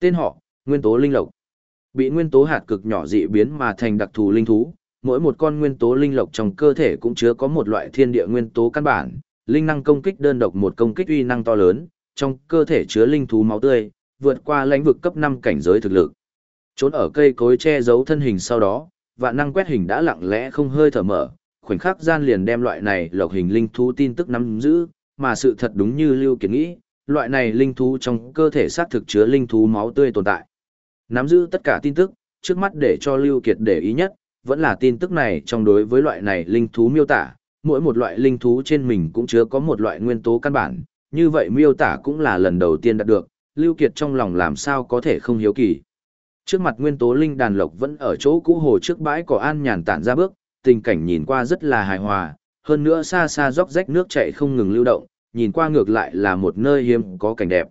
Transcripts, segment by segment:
Tên họ, nguyên tố linh lộc. Bị nguyên tố hạt cực nhỏ dị biến mà thành đặc thù linh thú, mỗi một con nguyên tố linh lộc trong cơ thể cũng chứa có một loại thiên địa nguyên tố căn bản, linh năng công kích đơn độc một công kích uy năng to lớn, trong cơ thể chứa linh thú máu tươi, vượt qua lãnh vực cấp 5 cảnh giới thực lực. Trốn ở cây cối che giấu thân hình sau đó, vạn năng quét hình đã lặng lẽ không hơi thở mở, khoảnh khắc gian liền đem loại này lộc hình linh thú tin tức nắm giữ, mà sự thật đúng như Lưu Kiệt nghĩ, loại này linh thú trong cơ thể xác thực chứa linh thú máu tươi tồn tại. Nắm giữ tất cả tin tức, trước mắt để cho Lưu Kiệt để ý nhất, vẫn là tin tức này trong đối với loại này linh thú miêu tả, mỗi một loại linh thú trên mình cũng chứa có một loại nguyên tố căn bản, như vậy miêu tả cũng là lần đầu tiên đạt được, Lưu Kiệt trong lòng làm sao có thể không hiếu kỳ. Trước mặt nguyên tố linh đàn lộc vẫn ở chỗ cũ hồ trước bãi cỏ an nhàn tản ra bước, tình cảnh nhìn qua rất là hài hòa, hơn nữa xa xa róc rách nước chảy không ngừng lưu động, nhìn qua ngược lại là một nơi hiếm có cảnh đẹp.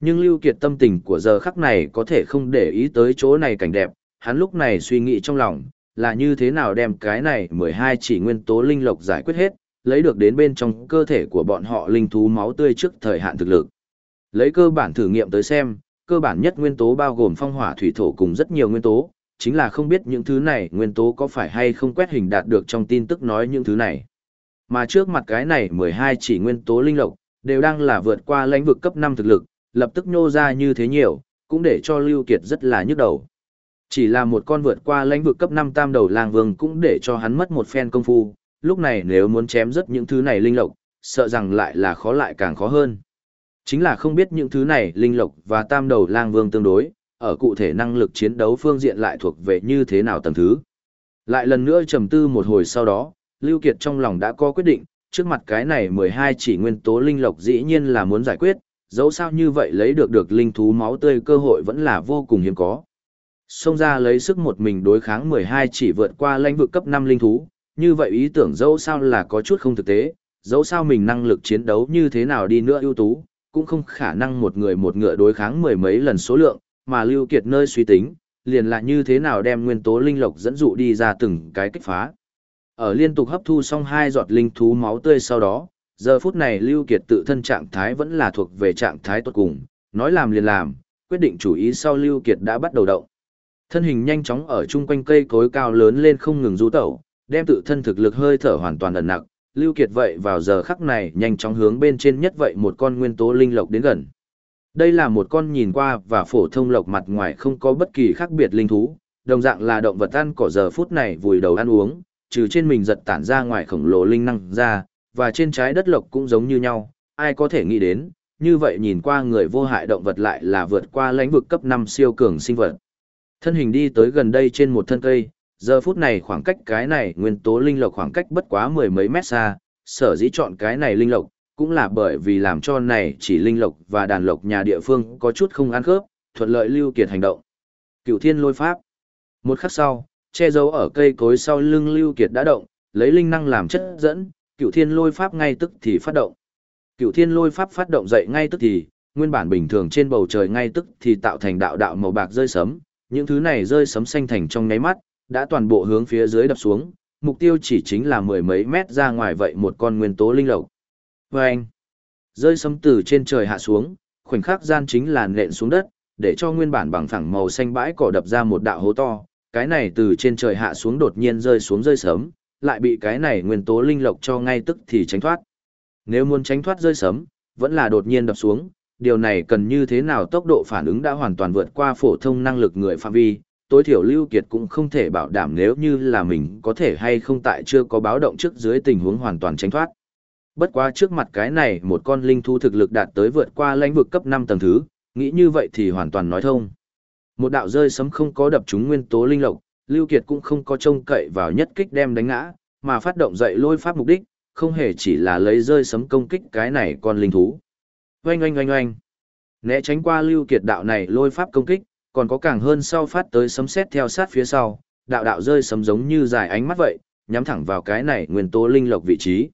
Nhưng Lưu Kiệt tâm tình của giờ khắc này có thể không để ý tới chỗ này cảnh đẹp, hắn lúc này suy nghĩ trong lòng, là như thế nào đem cái này 12 chỉ nguyên tố linh lộc giải quyết hết, lấy được đến bên trong cơ thể của bọn họ linh thú máu tươi trước thời hạn thực lực. Lấy cơ bản thử nghiệm tới xem, cơ bản nhất nguyên tố bao gồm phong hỏa thủy thổ cùng rất nhiều nguyên tố, chính là không biết những thứ này nguyên tố có phải hay không quét hình đạt được trong tin tức nói những thứ này. Mà trước mặt cái này 12 chỉ nguyên tố linh lộc, đều đang là vượt qua lãnh vực cấp 5 thực lực, lập tức nhô ra như thế nhiều, cũng để cho Lưu Kiệt rất là nhức đầu. Chỉ là một con vượt qua lãnh vực cấp 5 tam đầu lang vương cũng để cho hắn mất một phen công phu, lúc này nếu muốn chém rất những thứ này linh lộc, sợ rằng lại là khó lại càng khó hơn. Chính là không biết những thứ này linh lộc và tam đầu lang vương tương đối, ở cụ thể năng lực chiến đấu phương diện lại thuộc về như thế nào tầng thứ. Lại lần nữa trầm tư một hồi sau đó, Lưu Kiệt trong lòng đã có quyết định, trước mặt cái này 12 chỉ nguyên tố linh lộc dĩ nhiên là muốn giải quyết, dẫu sao như vậy lấy được được linh thú máu tươi cơ hội vẫn là vô cùng hiếm có. Xông ra lấy sức một mình đối kháng 12 chỉ vượt qua lãnh vực cấp 5 linh thú, như vậy ý tưởng dẫu sao là có chút không thực tế, dẫu sao mình năng lực chiến đấu như thế nào đi nữa ưu tú, cũng không khả năng một người một ngựa đối kháng mười mấy lần số lượng, mà Lưu Kiệt nơi suy tính, liền là như thế nào đem nguyên tố linh lộc dẫn dụ đi ra từng cái kích phá. Ở liên tục hấp thu xong hai giọt linh thú máu tươi sau đó, giờ phút này Lưu Kiệt tự thân trạng thái vẫn là thuộc về trạng thái tốt cùng, nói làm liền làm, quyết định chủ ý sau Lưu Kiệt đã bắt đầu động. Thân hình nhanh chóng ở chung quanh cây cối cao lớn lên không ngừng du tẩu, đem tự thân thực lực hơi thở hoàn toàn ẩn nặng, Lưu Kiệt vậy vào giờ khắc này nhanh chóng hướng bên trên nhất vậy một con nguyên tố linh lộc đến gần. Đây là một con nhìn qua và phổ thông lộc mặt ngoài không có bất kỳ khác biệt linh thú, đồng dạng là động vật ăn cỏ giờ phút này vùi đầu ăn uống, trừ trên mình giật tản ra ngoài khổng lồ linh năng ra, và trên trái đất lộc cũng giống như nhau, ai có thể nghĩ đến, như vậy nhìn qua người vô hại động vật lại là vượt qua lãnh vực cấp 5 siêu cường sinh vật. Thân hình đi tới gần đây trên một thân cây, giờ phút này khoảng cách cái này nguyên tố linh lộc khoảng cách bất quá mười mấy mét xa, sở dĩ chọn cái này linh lộc, cũng là bởi vì làm cho này chỉ linh lộc và đàn lộc nhà địa phương có chút không ăn khớp, thuận lợi lưu kiệt hành động. cửu thiên lôi pháp. Một khắc sau, che giấu ở cây cối sau lưng lưu kiệt đã động, lấy linh năng làm chất dẫn, cựu thiên lôi pháp ngay tức thì phát động. Cựu thiên lôi pháp phát động dậy ngay tức thì, nguyên bản bình thường trên bầu trời ngay tức thì tạo thành đạo đạo màu bạc rơi sấm, những thứ này rơi sấm xanh thành trong nháy mắt, đã toàn bộ hướng phía dưới đập xuống, mục tiêu chỉ chính là mười mấy mét ra ngoài vậy một con nguyên tố linh lộc. Anh, rơi sấm từ trên trời hạ xuống, khoảnh khắc gian chính là nện xuống đất, để cho nguyên bản bằng phẳng màu xanh bãi cỏ đập ra một đạo hố to, cái này từ trên trời hạ xuống đột nhiên rơi xuống rơi sấm, lại bị cái này nguyên tố linh lộc cho ngay tức thì tránh thoát. Nếu muốn tránh thoát rơi sấm, vẫn là đột nhiên đập xuống, điều này cần như thế nào tốc độ phản ứng đã hoàn toàn vượt qua phổ thông năng lực người phạm vi, tối thiểu Lưu Kiệt cũng không thể bảo đảm nếu như là mình có thể hay không tại chưa có báo động trước dưới tình huống hoàn toàn tránh thoát. Bất quá trước mặt cái này một con linh thú thực lực đạt tới vượt qua lãnh vực cấp 5 tầng thứ, nghĩ như vậy thì hoàn toàn nói thông. Một đạo rơi sấm không có đập trúng nguyên tố linh lộc, Lưu Kiệt cũng không có trông cậy vào nhất kích đem đánh ngã, mà phát động dậy lôi pháp mục đích, không hề chỉ là lấy rơi sấm công kích cái này con linh thú. Oanh oanh oanh oanh. Né tránh qua Lưu Kiệt đạo này lôi pháp công kích, còn có càng hơn sau phát tới sấm sét theo sát phía sau, đạo đạo rơi sấm giống như dài ánh mắt vậy, nhắm thẳng vào cái này nguyên tố linh lộc vị trí.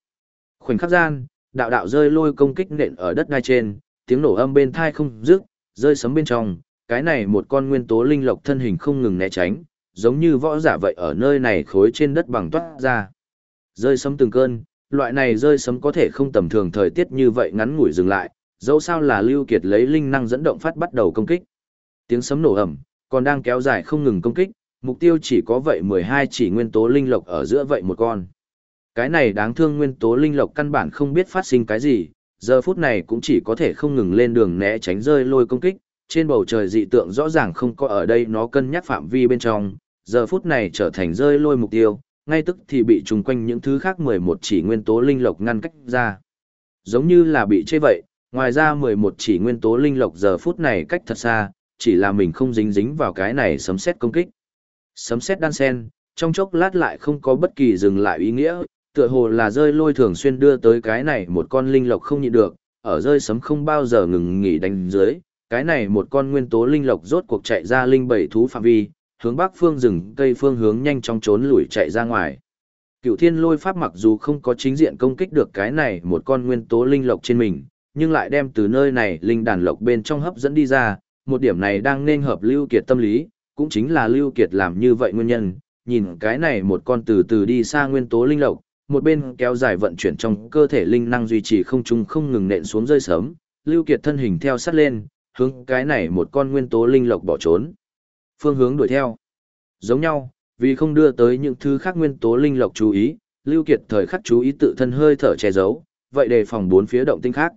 Khoảnh khắc gian, đạo đạo rơi lôi công kích nện ở đất ngay trên, tiếng nổ âm bên tai không dứt, rơi sấm bên trong, cái này một con nguyên tố linh lộc thân hình không ngừng né tránh, giống như võ giả vậy ở nơi này khối trên đất bằng toát ra. Rơi sấm từng cơn, loại này rơi sấm có thể không tầm thường thời tiết như vậy ngắn ngủi dừng lại, dẫu sao là Lưu Kiệt lấy linh năng dẫn động phát bắt đầu công kích. tiếng sấm nổ ầm, còn đang kéo dài không ngừng công kích, mục tiêu chỉ có vậy 12 chỉ nguyên tố linh lộc ở giữa vậy một con. Cái này đáng thương nguyên tố linh lộc căn bản không biết phát sinh cái gì, giờ phút này cũng chỉ có thể không ngừng lên đường né tránh rơi lôi công kích, trên bầu trời dị tượng rõ ràng không có ở đây nó cân nhắc phạm vi bên trong, giờ phút này trở thành rơi lôi mục tiêu, ngay tức thì bị trùng quanh những thứ khác 11 chỉ nguyên tố linh lộc ngăn cách ra. Giống như là bị chê vậy, ngoài ra 11 chỉ nguyên tố linh lộc giờ phút này cách thật xa, chỉ là mình không dính dính vào cái này sấm xét công kích. Sấm xét đan sen, trong chốc lát lại không có bất kỳ dừng lại ý nghĩa, tựa hồ là rơi lôi thường xuyên đưa tới cái này một con linh lộc không nhịn được, ở rơi sấm không bao giờ ngừng nghỉ đánh dưới, cái này một con nguyên tố linh lộc rốt cuộc chạy ra linh bảy thú phạm vi, hướng bắc phương rừng cây phương hướng nhanh chóng trốn lùi chạy ra ngoài. Cựu thiên lôi pháp mặc dù không có chính diện công kích được cái này một con nguyên tố linh lộc trên mình, nhưng lại đem từ nơi này linh đàn lộc bên trong hấp dẫn đi ra, một điểm này đang nên hợp Lưu Kiệt tâm lý, cũng chính là Lưu Kiệt làm như vậy nguyên nhân, nhìn cái này một con từ từ đi xa nguyên tố linh lộc, một bên kéo dài vận chuyển trong cơ thể linh năng duy trì không trung không ngừng nện xuống rơi sớm, Lưu Kiệt thân hình theo sát lên, hướng cái này một con nguyên tố linh lộc bỏ trốn. Phương hướng đuổi theo. Giống nhau, vì không đưa tới những thứ khác nguyên tố linh lộc chú ý, Lưu Kiệt thời khắc chú ý tự thân hơi thở che giấu, vậy đề phòng bốn phía động tinh khác.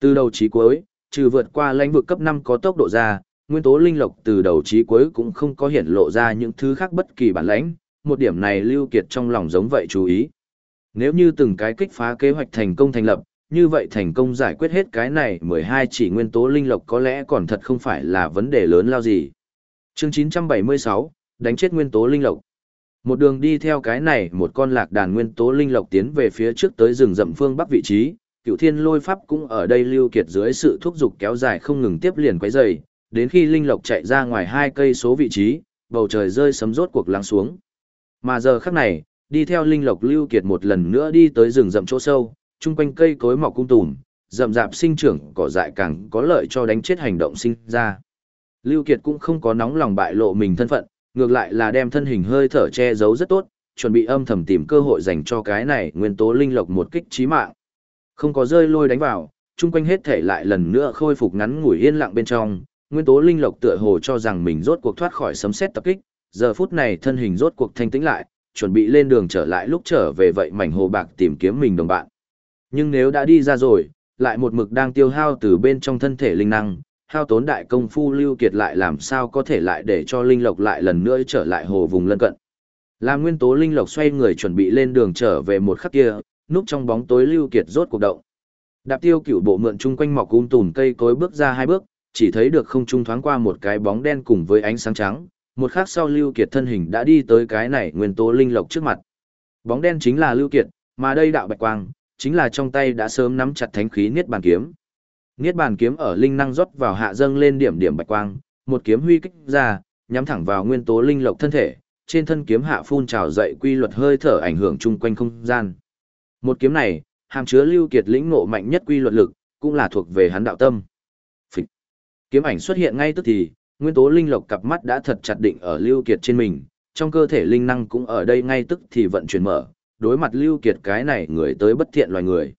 Từ đầu chí cuối, trừ vượt qua lãnh vực cấp 5 có tốc độ ra, nguyên tố linh lộc từ đầu chí cuối cũng không có hiện lộ ra những thứ khác bất kỳ bản lãnh, một điểm này Lưu Kiệt trong lòng giống vậy chú ý. Nếu như từng cái kích phá kế hoạch thành công thành lập, như vậy thành công giải quyết hết cái này 12 chỉ nguyên tố linh lộc có lẽ còn thật không phải là vấn đề lớn lao gì. Chương 976, đánh chết nguyên tố linh lộc. Một đường đi theo cái này một con lạc đàn nguyên tố linh lộc tiến về phía trước tới rừng rậm phương bắc vị trí, cựu thiên lôi pháp cũng ở đây lưu kiệt dưới sự thúc giục kéo dài không ngừng tiếp liền quấy dày, đến khi linh lộc chạy ra ngoài hai cây số vị trí, bầu trời rơi sấm rốt cuộc lắng xuống. Mà giờ khắc này, đi theo linh lộc lưu kiệt một lần nữa đi tới rừng rậm chỗ sâu, chung quanh cây cối mọc cung tùm, rậm rạp sinh trưởng cỏ dại càng có lợi cho đánh chết hành động sinh ra. Lưu Kiệt cũng không có nóng lòng bại lộ mình thân phận, ngược lại là đem thân hình hơi thở che giấu rất tốt, chuẩn bị âm thầm tìm cơ hội dành cho cái này nguyên tố linh lộc một kích chí mạng. Không có rơi lôi đánh vào, chung quanh hết thể lại lần nữa khôi phục ngắn ngủi yên lặng bên trong, nguyên tố linh lộc tựa hồ cho rằng mình rốt cuộc thoát khỏi sấm sét tập kích, giờ phút này thân hình rốt cuộc thanh tĩnh lại, chuẩn bị lên đường trở lại lúc trở về vậy mảnh hồ bạc tìm kiếm mình đồng bạn. Nhưng nếu đã đi ra rồi, lại một mực đang tiêu hao từ bên trong thân thể linh năng, hao tốn đại công phu lưu kiệt lại làm sao có thể lại để cho linh lộc lại lần nữa trở lại hồ vùng lân cận. Làm nguyên tố linh lộc xoay người chuẩn bị lên đường trở về một khắc kia, núp trong bóng tối lưu kiệt rốt cuộc động. Đạp tiêu cửu bộ mượn chung quanh mọc um tùm cây cối bước ra hai bước, chỉ thấy được không trung thoáng qua một cái bóng đen cùng với ánh sáng trắng, một khắc sau lưu kiệt thân hình đã đi tới cái này nguyên tố linh lộc trước mặt. Bóng đen chính là lưu kiệt, mà đây đạo bạch quang, chính là trong tay đã sớm nắm chặt thánh khí niết bàn kiếm. Niết bàn kiếm ở linh năng rót vào hạ dâng lên điểm điểm bạch quang, một kiếm huy kích ra, nhắm thẳng vào nguyên tố linh lộc thân thể, trên thân kiếm hạ phun trào dậy quy luật hơi thở ảnh hưởng chung quanh không gian. Một kiếm này, hàm chứa lưu kiệt lĩnh ngộ mạnh nhất quy luật lực, cũng là thuộc về hắn đạo tâm. Phịch. Kiếm ảnh xuất hiện ngay tức thì, nguyên tố linh lộc cặp mắt đã thật chặt định ở lưu kiệt trên mình, trong cơ thể linh năng cũng ở đây ngay tức thì vận chuyển mở, đối mặt lưu kiệt cái này người tới bất thiện loài người.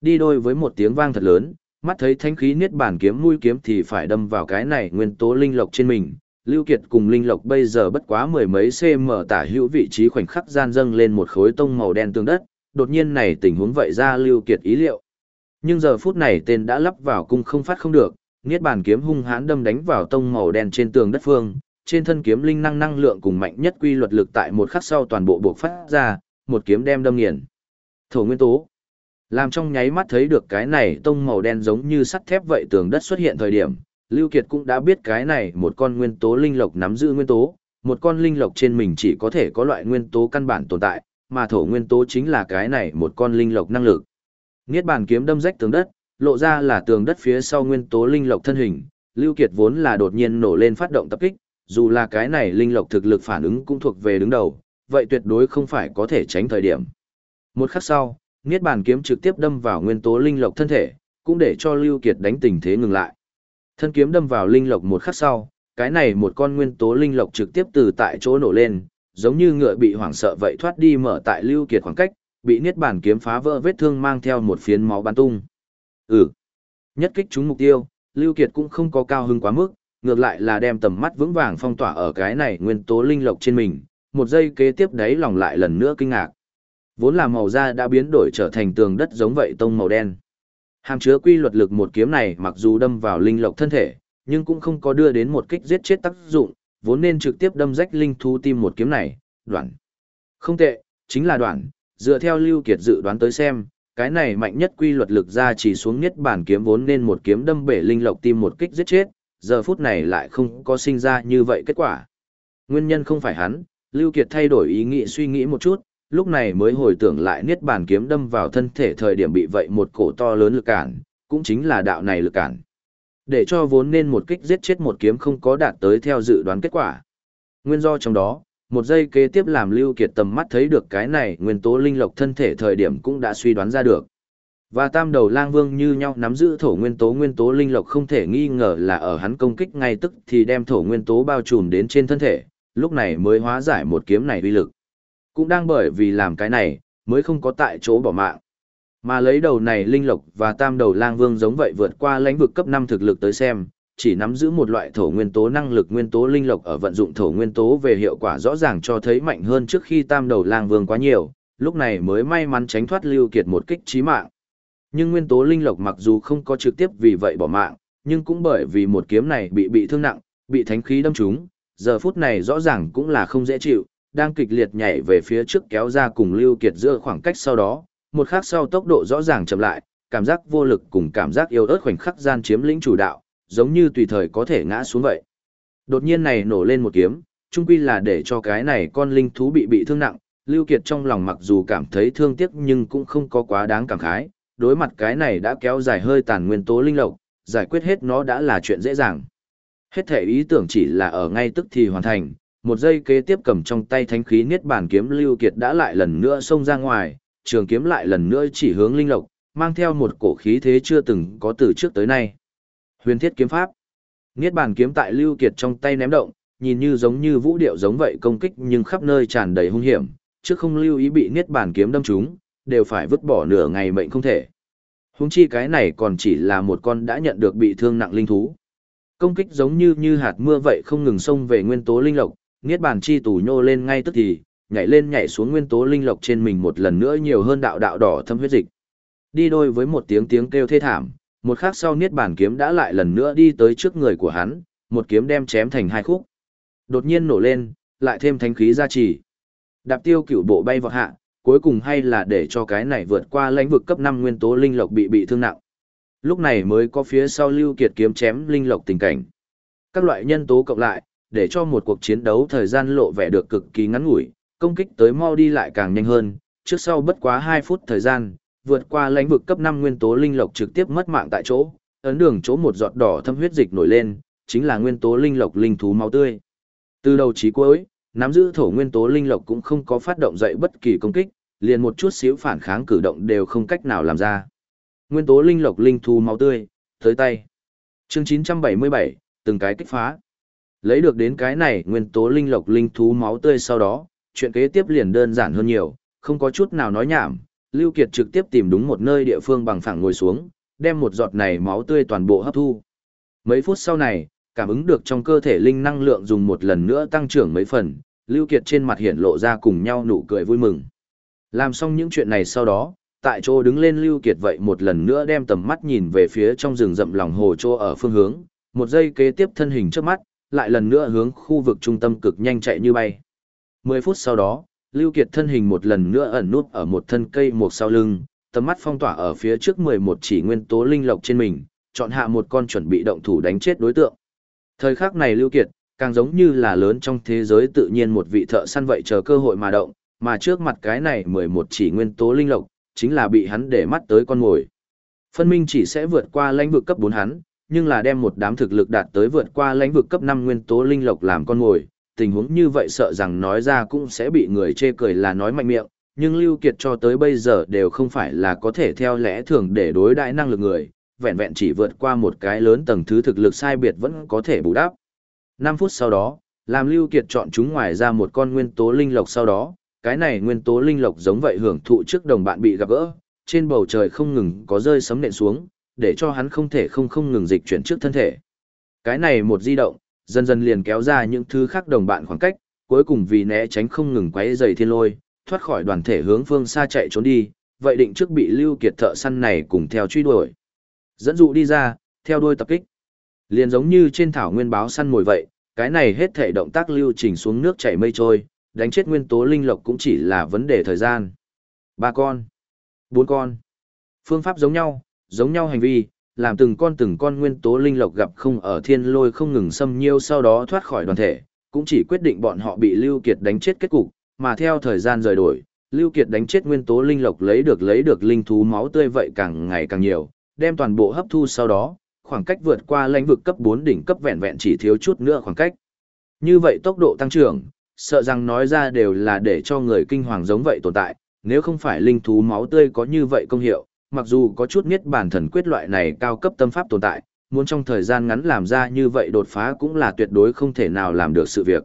Đi đôi với một tiếng vang thật lớn, mắt thấy thanh khí niết bản kiếm mũi kiếm thì phải đâm vào cái này nguyên tố linh lộc trên mình. Lưu Kiệt cùng linh lộc bây giờ bất quá mười mấy cm tả hữu vị trí khoảnh khắc gian dâng lên một khối tông màu đen tương đất, đột nhiên này tình huống vậy ra Lưu Kiệt ý liệu. Nhưng giờ phút này tên đã lắp vào cung không phát không được, niết bàn kiếm hung hãn đâm đánh vào tông màu đen trên tường đất phương, trên thân kiếm linh năng năng lượng cùng mạnh nhất quy luật lực tại một khắc sau toàn bộ buộc phát ra, một kiếm đem đâm nghiền. Thổ nguyên tố. Làm trong nháy mắt thấy được cái này tông màu đen giống như sắt thép vậy tường đất xuất hiện thời điểm, Lưu Kiệt cũng đã biết cái này một con nguyên tố linh lộc nắm giữ nguyên tố, một con linh lộc trên mình chỉ có thể có loại nguyên tố căn bản tồn tại, mà thổ nguyên tố chính là cái này một con linh lộc năng lực. Niết bàn kiếm đâm rách tường đất, lộ ra là tường đất phía sau nguyên tố linh lộc thân hình, Lưu Kiệt vốn là đột nhiên nổ lên phát động tập kích, dù là cái này linh lộc thực lực phản ứng cũng thuộc về đứng đầu, vậy tuyệt đối không phải có thể tránh thời điểm. Một khắc sau, Niết bàn kiếm trực tiếp đâm vào nguyên tố linh lộc thân thể, cũng để cho Lưu Kiệt đánh tình thế ngừng lại. Thân kiếm đâm vào linh lộc một khắc sau, cái này một con nguyên tố linh lộc trực tiếp từ tại chỗ nổ lên, giống như ngựa bị hoảng sợ vậy thoát đi mở tại Lưu Kiệt khoảng cách, bị niết bàn kiếm phá vỡ vết thương mang theo một phiến máu bắn tung. Ừ. Nhất kích trúng mục tiêu, Lưu Kiệt cũng không có cao hứng quá mức, ngược lại là đem tầm mắt vững vàng phong tỏa ở cái này nguyên tố linh lộc trên mình, một giây kế tiếp đấy lòng lại lần nữa kinh ngạc. Vốn là màu da đã biến đổi trở thành tường đất giống vậy tông màu đen. Hàm chứa quy luật lực một kiếm này mặc dù đâm vào linh lộc thân thể, nhưng cũng không có đưa đến một kích giết chết tác dụng, vốn nên trực tiếp đâm rách linh thú tim một kiếm này, đoạn. Không tệ, chính là đoạn, dựa theo Lưu Kiệt dự đoán tới xem, cái này mạnh nhất quy luật lực ra chỉ xuống nhất bản kiếm vốn nên một kiếm đâm bể linh lộc tim một kích giết chết, giờ phút này lại không có sinh ra như vậy kết quả. Nguyên nhân không phải hắn, Lưu Kiệt thay đổi ý nghĩ suy nghĩ một chút, lúc này mới hồi tưởng lại niết bàn kiếm đâm vào thân thể thời điểm bị vậy một cổ to lớn lực cản, cũng chính là đạo này lực cản. Để cho vốn nên một kích giết chết một kiếm không có đạt tới theo dự đoán kết quả. Nguyên do trong đó, một giây kế tiếp làm Lưu Kiệt tầm mắt thấy được cái này nguyên tố linh lộc thân thể thời điểm cũng đã suy đoán ra được. Và tam đầu lang vương như nhau nắm giữ thổ nguyên tố nguyên tố linh lộc không thể nghi ngờ là ở hắn công kích ngay tức thì đem thổ nguyên tố bao trùm đến trên thân thể, lúc này mới hóa giải một kiếm này uy lực. Cũng đang bởi vì làm cái này, mới không có tại chỗ bỏ mạng. Mà lấy đầu này linh lộc và tam đầu lang vương giống vậy vượt qua lãnh vực cấp 5 thực lực tới xem, chỉ nắm giữ một loại thổ nguyên tố năng lực nguyên tố linh lộc ở vận dụng thổ nguyên tố về hiệu quả rõ ràng cho thấy mạnh hơn trước khi tam đầu lang vương quá nhiều, lúc này mới may mắn tránh thoát lưu kiệt một kích chí mạng. Nhưng nguyên tố linh lộc mặc dù không có trực tiếp vì vậy bỏ mạng, nhưng cũng bởi vì một kiếm này bị bị thương nặng, bị thánh khí đâm trúng, giờ phút này rõ ràng cũng là không dễ chịu, đang kịch liệt nhảy về phía trước kéo ra cùng Lưu Kiệt giữa khoảng cách sau đó, một khắc sau tốc độ rõ ràng chậm lại, cảm giác vô lực cùng cảm giác yếu ớt khoảnh khắc gian chiếm lĩnh chủ đạo, giống như tùy thời có thể ngã xuống vậy. Đột nhiên này nổ lên một kiếm, chung quy là để cho cái này con linh thú bị bị thương nặng, Lưu Kiệt trong lòng mặc dù cảm thấy thương tiếc nhưng cũng không có quá đáng cảm khái, đối mặt cái này đã kéo dài hơi tàn nguyên tố linh lộc, giải quyết hết nó đã là chuyện dễ dàng. Hết thể ý tưởng chỉ là ở ngay tức thì hoàn thành, một giây kế tiếp cầm trong tay thánh khí niết bàn kiếm Lưu Kiệt đã lại lần nữa xông ra ngoài, trường kiếm lại lần nữa chỉ hướng linh lộc, mang theo một cổ khí thế chưa từng có từ trước tới nay. Huyền thiết kiếm pháp. Niết bàn kiếm tại Lưu Kiệt trong tay ném động, nhìn như giống như vũ điệu giống vậy công kích nhưng khắp nơi tràn đầy hung hiểm, trước không lưu ý bị niết bàn kiếm đâm trúng, đều phải vứt bỏ nửa ngày mệnh không thể. Húng chi cái này còn chỉ là một con đã nhận được bị thương nặng linh thú. Công kích giống như như hạt mưa vậy không ngừng xông về nguyên tố linh lộc, niết bàn chi tù nhô lên ngay tức thì, nhảy lên nhảy xuống nguyên tố linh lộc trên mình một lần nữa nhiều hơn đạo đạo đỏ thâm huyết dịch. Đi đôi với một tiếng tiếng kêu thê thảm, một khắc sau niết bàn kiếm đã lại lần nữa đi tới trước người của hắn, một kiếm đem chém thành hai khúc. Đột nhiên nổ lên, lại thêm thánh khí gia trì. Đạp tiêu cửu bộ bay vọt hạ, cuối cùng hay là để cho cái này vượt qua lãnh vực cấp 5 nguyên tố linh lộc bị bị thương nặng. Lúc này mới có phía sau Lưu Kiệt kiếm chém linh lộc tình cảnh. Các loại nhân tố cộng lại, để cho một cuộc chiến đấu thời gian lộ vẻ được cực kỳ ngắn ngủi, công kích tới mau đi lại càng nhanh hơn, trước sau bất quá 2 phút thời gian, vượt qua lãnh vực cấp 5 nguyên tố linh lộc trực tiếp mất mạng tại chỗ, ấn đường chỗ một giọt đỏ thâm huyết dịch nổi lên, chính là nguyên tố linh lộc linh thú máu tươi. Từ đầu chí cuối, nắm giữ thổ nguyên tố linh lộc cũng không có phát động dậy bất kỳ công kích, liền một chút xíu phản kháng cử động đều không cách nào làm ra. Nguyên tố linh lộc linh thú máu tươi, tới tay. Chương 977, từng cái kích phá. Lấy được đến cái này nguyên tố linh lộc linh thú máu tươi sau đó, chuyện kế tiếp liền đơn giản hơn nhiều, không có chút nào nói nhảm. Lưu Kiệt trực tiếp tìm đúng một nơi địa phương bằng phẳng ngồi xuống, đem một giọt này máu tươi toàn bộ hấp thu. Mấy phút sau này, cảm ứng được trong cơ thể linh năng lượng dùng một lần nữa tăng trưởng mấy phần, Lưu Kiệt trên mặt hiện lộ ra cùng nhau nụ cười vui mừng. Làm xong những chuyện này sau đó, tại chỗ đứng lên Lưu Kiệt vậy một lần nữa đem tầm mắt nhìn về phía trong rừng rậm lòng hồ chỗ ở phương hướng, một giây kế tiếp thân hình trước mắt, lại lần nữa hướng khu vực trung tâm cực nhanh chạy như bay. 10 phút sau đó, Lưu Kiệt thân hình một lần nữa ẩn nút ở một thân cây một sau lưng, tầm mắt phong tỏa ở phía trước 11 chỉ nguyên tố linh lộc trên mình, chọn hạ một con chuẩn bị động thủ đánh chết đối tượng. Thời khắc này Lưu Kiệt, càng giống như là lớn trong thế giới tự nhiên một vị thợ săn vậy chờ cơ hội mà động, mà trước mặt cái này 11 chỉ nguyên tố linh lộc, chính là bị hắn để mắt tới con mồi. Phân minh chỉ sẽ vượt qua lãnh vực cấp 4 hắn, nhưng là đem một đám thực lực đạt tới vượt qua lãnh vực cấp 5 nguyên tố linh lộc làm con mồi, tình huống như vậy sợ rằng nói ra cũng sẽ bị người chê cười là nói mạnh miệng, nhưng Lưu Kiệt cho tới bây giờ đều không phải là có thể theo lẽ thường để đối đại năng lực người, vẹn vẹn chỉ vượt qua một cái lớn tầng thứ thực lực sai biệt vẫn có thể bù đắp. 5 phút sau đó, làm Lưu Kiệt chọn chúng ngoài ra một con nguyên tố linh lộc sau đó, cái này nguyên tố linh lộc giống vậy hưởng thụ trước đồng bạn bị gặp gỡ, trên bầu trời không ngừng có rơi sấm nện xuống, để cho hắn không thể không không ngừng dịch chuyển trước thân thể. Cái này một di động, dần dần liền kéo ra những thứ khác đồng bạn khoảng cách, cuối cùng vì né tránh không ngừng quấy dày thiên lôi, thoát khỏi đoàn thể hướng phương xa chạy trốn đi, vậy định trước bị Lưu Kiệt thợ săn này cùng theo truy đuổi. Dẫn dụ đi ra, theo đuôi tập kích. Liền giống như trên thảo nguyên báo săn mồi vậy, cái này hết thể động tác lưu trình xuống nước chảy mây trôi, đánh chết nguyên tố linh lộc cũng chỉ là vấn đề thời gian. Ba con, bốn con. Phương pháp giống nhau, giống nhau hành vi, làm từng con từng con nguyên tố linh lộc gặp không ở thiên lôi không ngừng xâm nhiêu sau đó thoát khỏi đoàn thể, cũng chỉ quyết định bọn họ bị Lưu Kiệt đánh chết kết cục, mà theo thời gian rời đổi, Lưu Kiệt đánh chết nguyên tố linh lộc lấy được lấy được linh thú máu tươi vậy càng ngày càng nhiều, đem toàn bộ hấp thu sau đó, khoảng cách vượt qua lãnh vực cấp 4 đỉnh cấp vẹn vẹn chỉ thiếu chút nữa khoảng cách. Như vậy tốc độ tăng trưởng, sợ rằng nói ra đều là để cho người kinh hoàng giống vậy tồn tại, nếu không phải linh thú máu tươi có như vậy công hiệu, mặc dù có chút nhất bản thần quyết loại này cao cấp tâm pháp tồn tại, muốn trong thời gian ngắn làm ra như vậy đột phá cũng là tuyệt đối không thể nào làm được sự việc.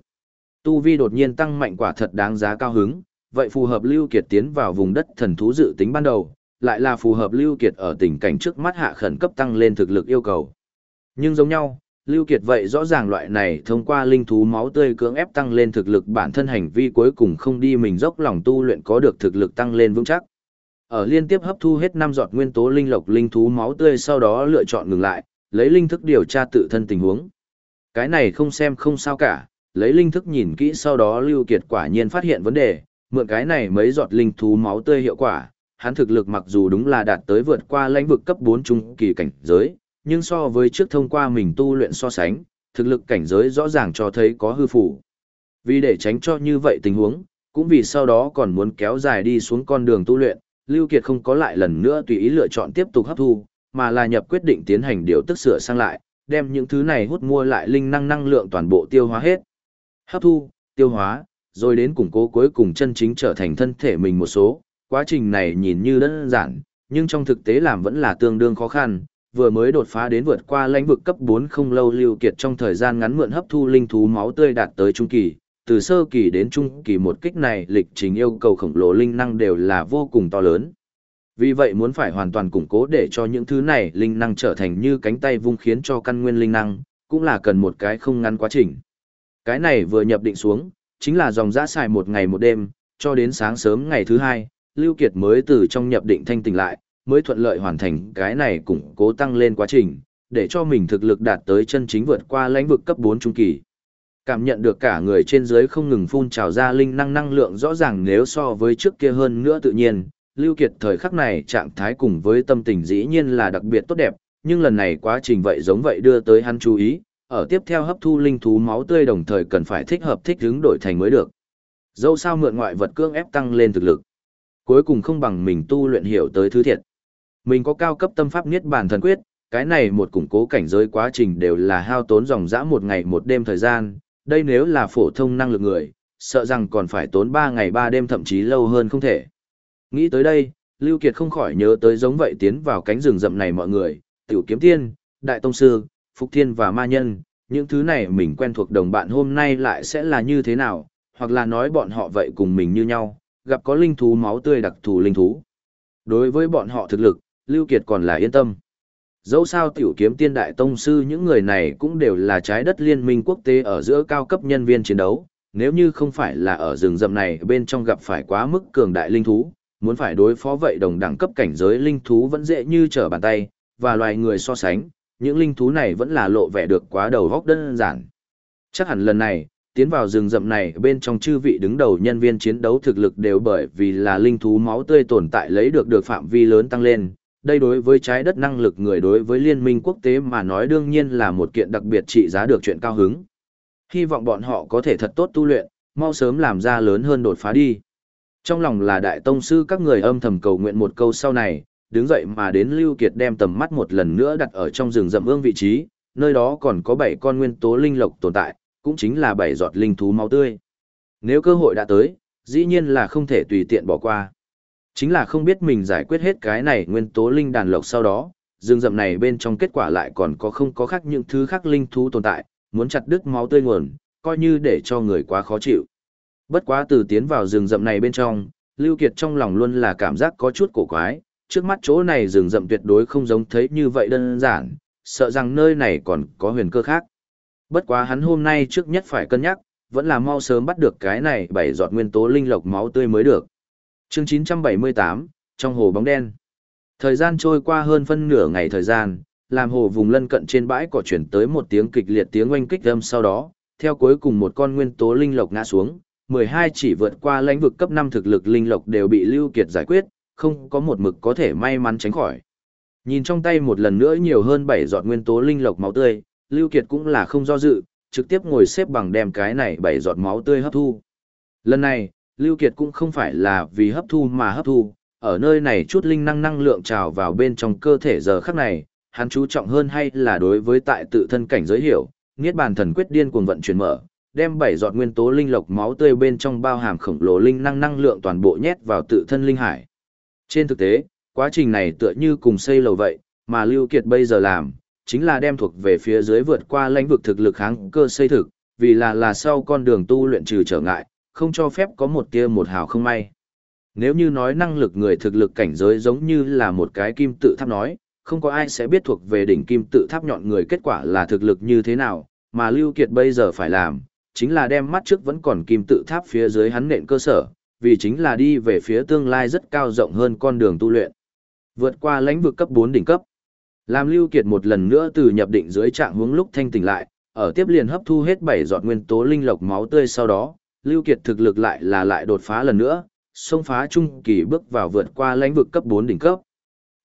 Tu vi đột nhiên tăng mạnh quả thật đáng giá cao hứng, vậy phù hợp Lưu Kiệt tiến vào vùng đất thần thú dự tính ban đầu, lại là phù hợp Lưu Kiệt ở tình cảnh trước mắt hạ khẩn cấp tăng lên thực lực yêu cầu. Nhưng giống nhau, Lưu Kiệt vậy rõ ràng loại này thông qua linh thú máu tươi cưỡng ép tăng lên thực lực bản thân hành vi cuối cùng không đi mình dốc lòng tu luyện có được thực lực tăng lên vững chắc. Ở liên tiếp hấp thu hết năm giọt nguyên tố linh lộc linh thú máu tươi sau đó lựa chọn ngừng lại, lấy linh thức điều tra tự thân tình huống. Cái này không xem không sao cả, lấy linh thức nhìn kỹ sau đó Lưu Kiệt quả nhiên phát hiện vấn đề, mượn cái này mấy giọt linh thú máu tươi hiệu quả, hắn thực lực mặc dù đúng là đạt tới vượt qua lãnh vực cấp 4 trung kỳ cảnh giới, nhưng so với trước thông qua mình tu luyện so sánh, thực lực cảnh giới rõ ràng cho thấy có hư phủ. Vì để tránh cho như vậy tình huống, cũng vì sau đó còn muốn kéo dài đi xuống con đường tu luyện, Lưu Kiệt không có lại lần nữa tùy ý lựa chọn tiếp tục hấp thu, mà là nhập quyết định tiến hành điều tức sửa sang lại, đem những thứ này hút mua lại linh năng năng lượng toàn bộ tiêu hóa hết. Hấp thu, tiêu hóa, rồi đến củng cố cuối cùng chân chính trở thành thân thể mình một số, quá trình này nhìn như đơn giản, nhưng trong thực tế làm vẫn là tương đương khó khăn, vừa mới đột phá đến vượt qua lãnh vực cấp 4 không lâu lưu kiệt trong thời gian ngắn mượn hấp thu linh thú máu tươi đạt tới trung kỳ, từ sơ kỳ đến trung kỳ một kích này lịch trình yêu cầu khổng lồ linh năng đều là vô cùng to lớn. Vì vậy muốn phải hoàn toàn củng cố để cho những thứ này linh năng trở thành như cánh tay vung khiến cho căn nguyên linh năng, cũng là cần một cái không ngắn quá trình. Cái này vừa nhập định xuống, chính là dòng dã xài một ngày một đêm, cho đến sáng sớm ngày thứ hai, Lưu Kiệt mới từ trong nhập định thanh tỉnh lại, mới thuận lợi hoàn thành cái này củng cố tăng lên quá trình, để cho mình thực lực đạt tới chân chính vượt qua lãnh vực cấp 4 trung kỳ. Cảm nhận được cả người trên dưới không ngừng phun trào ra linh năng năng lượng rõ ràng nếu so với trước kia hơn nữa tự nhiên, Lưu Kiệt thời khắc này trạng thái cùng với tâm tình dĩ nhiên là đặc biệt tốt đẹp, nhưng lần này quá trình vậy giống vậy đưa tới hắn chú ý, ở tiếp theo hấp thu linh thú máu tươi đồng thời cần phải thích hợp thích ứng đổi thành mới được. Dẫu sao mượn ngoại vật cưỡng ép tăng lên thực lực. Cuối cùng không bằng mình tu luyện hiểu tới thứ thiệt. Mình có cao cấp tâm pháp niết bàn thần quyết, cái này một củng cố cảnh giới quá trình đều là hao tốn dòng dã một ngày một đêm thời gian, đây nếu là phổ thông năng lực người, sợ rằng còn phải tốn 3 ngày 3 đêm thậm chí lâu hơn không thể. Nghĩ tới đây, Lưu Kiệt không khỏi nhớ tới giống vậy tiến vào cánh rừng rậm này mọi người, tiểu kiếm tiên, đại tông sư, phục thiên và ma nhân, những thứ này mình quen thuộc đồng bạn hôm nay lại sẽ là như thế nào, hoặc là nói bọn họ vậy cùng mình như nhau, gặp có linh thú máu tươi đặc thù linh thú. Đối với bọn họ thực lực, Lưu Kiệt còn là yên tâm. Dẫu sao tiểu kiếm tiên đại tông sư những người này cũng đều là trái đất liên minh quốc tế ở giữa cao cấp nhân viên chiến đấu, nếu như không phải là ở rừng rậm này bên trong gặp phải quá mức cường đại linh thú, muốn phải đối phó vậy đồng đẳng cấp cảnh giới linh thú vẫn dễ như trở bàn tay, và loài người so sánh, những linh thú này vẫn là lộ vẻ được quá đầu góc đơn giản. Chắc hẳn lần này, tiến vào rừng rậm này bên trong chư vị đứng đầu nhân viên chiến đấu thực lực đều bởi vì là linh thú máu tươi tồn tại lấy được được phạm vi lớn tăng lên. Đây đối với trái đất năng lực người đối với liên minh quốc tế mà nói đương nhiên là một kiện đặc biệt trị giá được chuyện cao hứng. Hy vọng bọn họ có thể thật tốt tu luyện, mau sớm làm ra lớn hơn đột phá đi. Trong lòng là đại tông sư các người âm thầm cầu nguyện một câu sau này, đứng dậy mà đến Lưu Kiệt đem tầm mắt một lần nữa đặt ở trong rừng rậm ương vị trí, nơi đó còn có 7 con nguyên tố linh lộc tồn tại, cũng chính là 7 giọt linh thú máu tươi. Nếu cơ hội đã tới, dĩ nhiên là không thể tùy tiện bỏ qua. Chính là không biết mình giải quyết hết cái này nguyên tố linh đàn lộc sau đó, rừng rậm này bên trong kết quả lại còn có không có khác những thứ khác linh thú tồn tại, muốn chặt đứt máu tươi nguồn, coi như để cho người quá khó chịu. Bất quá từ tiến vào rừng rậm này bên trong, Lưu Kiệt trong lòng luôn là cảm giác có chút cổ quái, trước mắt chỗ này rừng rậm tuyệt đối không giống thấy như vậy đơn giản, sợ rằng nơi này còn có huyền cơ khác. Bất quá hắn hôm nay trước nhất phải cân nhắc, vẫn là mau sớm bắt được cái này bảy giọt nguyên tố linh lộc máu tươi mới được. Chương 978, trong hồ bóng đen. Thời gian trôi qua hơn phân nửa ngày thời gian, làm hồ vùng lân cận trên bãi cỏ chuyển tới một tiếng kịch liệt tiếng oanh kích âm sau đó, theo cuối cùng một con nguyên tố linh lộc ngã xuống, 12 chỉ vượt qua lãnh vực cấp 5 thực lực linh lộc đều bị Lưu Kiệt giải quyết, không có một mực có thể may mắn tránh khỏi. Nhìn trong tay một lần nữa nhiều hơn 7 giọt nguyên tố linh lộc máu tươi, Lưu Kiệt cũng là không do dự, trực tiếp ngồi xếp bằng đem cái này 7 giọt máu tươi hấp thu. Lần này, Lưu Kiệt cũng không phải là vì hấp thu mà hấp thu, ở nơi này chút linh năng năng lượng trào vào bên trong cơ thể giờ khắc này, hắn chú trọng hơn hay là đối với tại tự thân cảnh giới hiểu, Niết bàn thần quyết điên cuồng vận chuyển mở, đem bảy giọt nguyên tố linh lộc máu tươi bên trong bao hàm khổng lồ linh năng năng lượng toàn bộ nhét vào tự thân linh hải. Trên thực tế, quá trình này tựa như cùng xây lầu vậy, mà Lưu Kiệt bây giờ làm, chính là đem thuộc về phía dưới vượt qua lãnh vực thực lực kháng cơ xây thực, vì là là sau con đường tu luyện trừ trở ngại, không cho phép có một tia một hào không may. Nếu như nói năng lực người thực lực cảnh giới giống như là một cái kim tự tháp nói, không có ai sẽ biết thuộc về đỉnh kim tự tháp nhọn người kết quả là thực lực như thế nào, mà Lưu Kiệt bây giờ phải làm, chính là đem mắt trước vẫn còn kim tự tháp phía dưới hắn nện cơ sở, vì chính là đi về phía tương lai rất cao rộng hơn con đường tu luyện. Vượt qua lãnh vực cấp 4 đỉnh cấp. Làm Lưu Kiệt một lần nữa từ nhập định dưới trạng hướng lúc thanh tỉnh lại, ở tiếp liền hấp thu hết 7 giọt nguyên tố linh lộc máu tươi sau đó, Lưu Kiệt thực lực lại là lại đột phá lần nữa, xông phá trung kỳ bước vào vượt qua lãnh vực cấp 4 đỉnh cấp.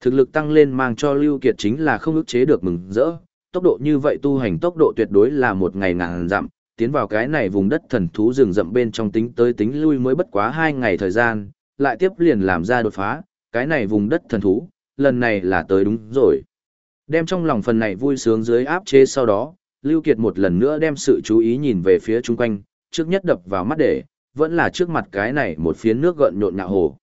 Thực lực tăng lên mang cho Lưu Kiệt chính là không ức chế được mừng rỡ, tốc độ như vậy tu hành tốc độ tuyệt đối là một ngày ngàn dặm, tiến vào cái này vùng đất thần thú rừng rậm bên trong tính tới tính lui mới bất quá hai ngày thời gian, lại tiếp liền làm ra đột phá, cái này vùng đất thần thú, lần này là tới đúng rồi. Đem trong lòng phần này vui sướng dưới áp chế sau đó, Lưu Kiệt một lần nữa đem sự chú ý nhìn về phía chung quanh, trước nhất đập vào mắt để, vẫn là trước mặt cái này một phiến nước gợn nhộn nhạo hồ.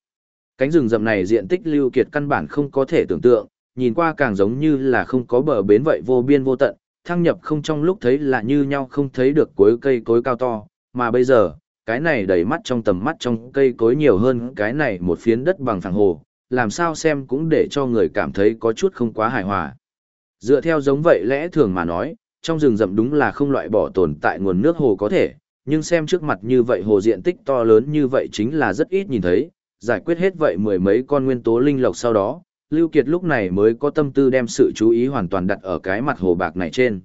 Cánh rừng rậm này diện tích Lưu Kiệt căn bản không có thể tưởng tượng, nhìn qua càng giống như là không có bờ bến vậy vô biên vô tận, thăng nhập không trong lúc thấy là như nhau không thấy được cuối cây cối cao to, mà bây giờ, cái này đầy mắt trong tầm mắt trong cây cối nhiều hơn cái này một phiến đất bằng phẳng hồ, làm sao xem cũng để cho người cảm thấy có chút không quá hài hòa. Dựa theo giống vậy lẽ thường mà nói, trong rừng rậm đúng là không loại bỏ tồn tại nguồn nước hồ có thể, nhưng xem trước mặt như vậy hồ diện tích to lớn như vậy chính là rất ít nhìn thấy, giải quyết hết vậy mười mấy con nguyên tố linh lộc sau đó, Lưu Kiệt lúc này mới có tâm tư đem sự chú ý hoàn toàn đặt ở cái mặt hồ bạc này trên.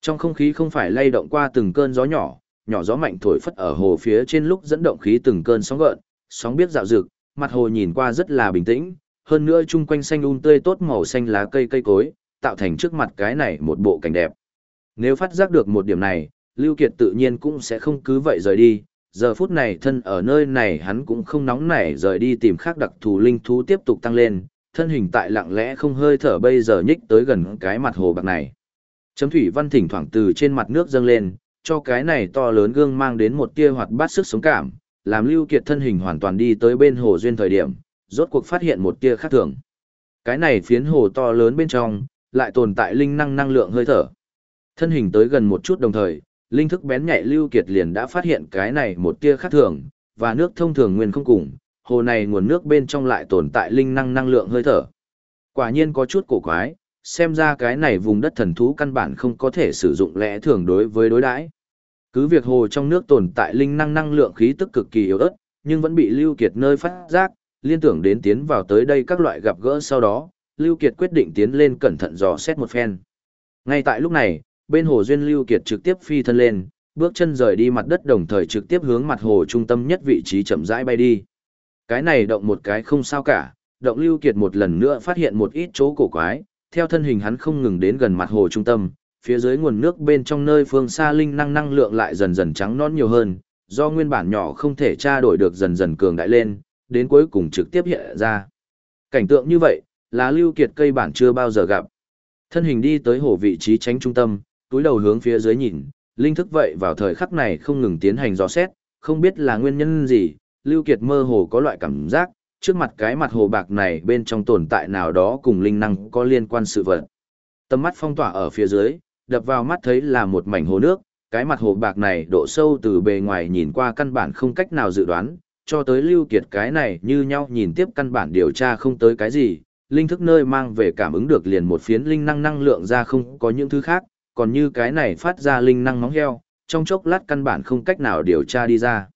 Trong không khí không phải lay động qua từng cơn gió nhỏ, nhỏ gió mạnh thổi phất ở hồ phía trên lúc dẫn động khí từng cơn sóng gợn, sóng biết dạo dực, mặt hồ nhìn qua rất là bình tĩnh, hơn nữa chung quanh xanh um tươi tốt màu xanh lá cây cây cối, tạo thành trước mặt cái này một bộ cảnh đẹp. Nếu phát giác được một điểm này, Lưu Kiệt tự nhiên cũng sẽ không cứ vậy rời đi, giờ phút này thân ở nơi này hắn cũng không nóng nảy rời đi tìm khác đặc thù linh thú tiếp tục tăng lên, thân hình tại lặng lẽ không hơi thở bây giờ nhích tới gần cái mặt hồ bạc này. Chấm thủy văn thỉnh thoảng từ trên mặt nước dâng lên, cho cái này to lớn gương mang đến một tia hoạt bát sức sống cảm, làm Lưu Kiệt thân hình hoàn toàn đi tới bên hồ duyên thời điểm, rốt cuộc phát hiện một tia khác thường. Cái này phiến hồ to lớn bên trong, lại tồn tại linh năng năng lượng hơi thở. Thân hình tới gần một chút đồng thời, linh thức bén nhạy Lưu Kiệt liền đã phát hiện cái này một tia khác thường, và nước thông thường nguyên không cùng, hồ này nguồn nước bên trong lại tồn tại linh năng năng lượng hơi thở. Quả nhiên có chút cổ quái, xem ra cái này vùng đất thần thú căn bản không có thể sử dụng lẽ thường đối với đối đãi. Cứ việc hồ trong nước tồn tại linh năng năng lượng khí tức cực kỳ yếu ớt, nhưng vẫn bị Lưu Kiệt nơi phát giác, liên tưởng đến tiến vào tới đây các loại gặp gỡ sau đó, Lưu Kiệt quyết định tiến lên cẩn thận dò xét một phen. Ngay tại lúc này, bên hồ duyên Lưu Kiệt trực tiếp phi thân lên, bước chân rời đi mặt đất đồng thời trực tiếp hướng mặt hồ trung tâm nhất vị trí chậm rãi bay đi. Cái này động một cái không sao cả, động Lưu Kiệt một lần nữa phát hiện một ít chỗ cổ quái, theo thân hình hắn không ngừng đến gần mặt hồ trung tâm, phía dưới nguồn nước bên trong nơi phương xa linh năng năng lượng lại dần dần trắng non nhiều hơn, do nguyên bản nhỏ không thể tra đổi được dần dần cường đại lên, đến cuối cùng trực tiếp hiện ra. Cảnh tượng như vậy, là Lưu Kiệt cây bản chưa bao giờ gặp. Thân hình đi tới hồ vị trí tránh trung tâm, túi đầu hướng phía dưới nhìn, linh thức vậy vào thời khắc này không ngừng tiến hành dò xét, không biết là nguyên nhân gì, Lưu Kiệt mơ hồ có loại cảm giác, trước mặt cái mặt hồ bạc này bên trong tồn tại nào đó cùng linh năng có liên quan sự vật. Tầm mắt phong tỏa ở phía dưới, đập vào mắt thấy là một mảnh hồ nước, cái mặt hồ bạc này độ sâu từ bề ngoài nhìn qua căn bản không cách nào dự đoán, cho tới Lưu Kiệt cái này như nhau nhìn tiếp căn bản điều tra không tới cái gì, linh thức nơi mang về cảm ứng được liền một phiến linh năng năng lượng ra không có những thứ khác, còn như cái này phát ra linh năng móng heo, trong chốc lát căn bản không cách nào điều tra đi ra.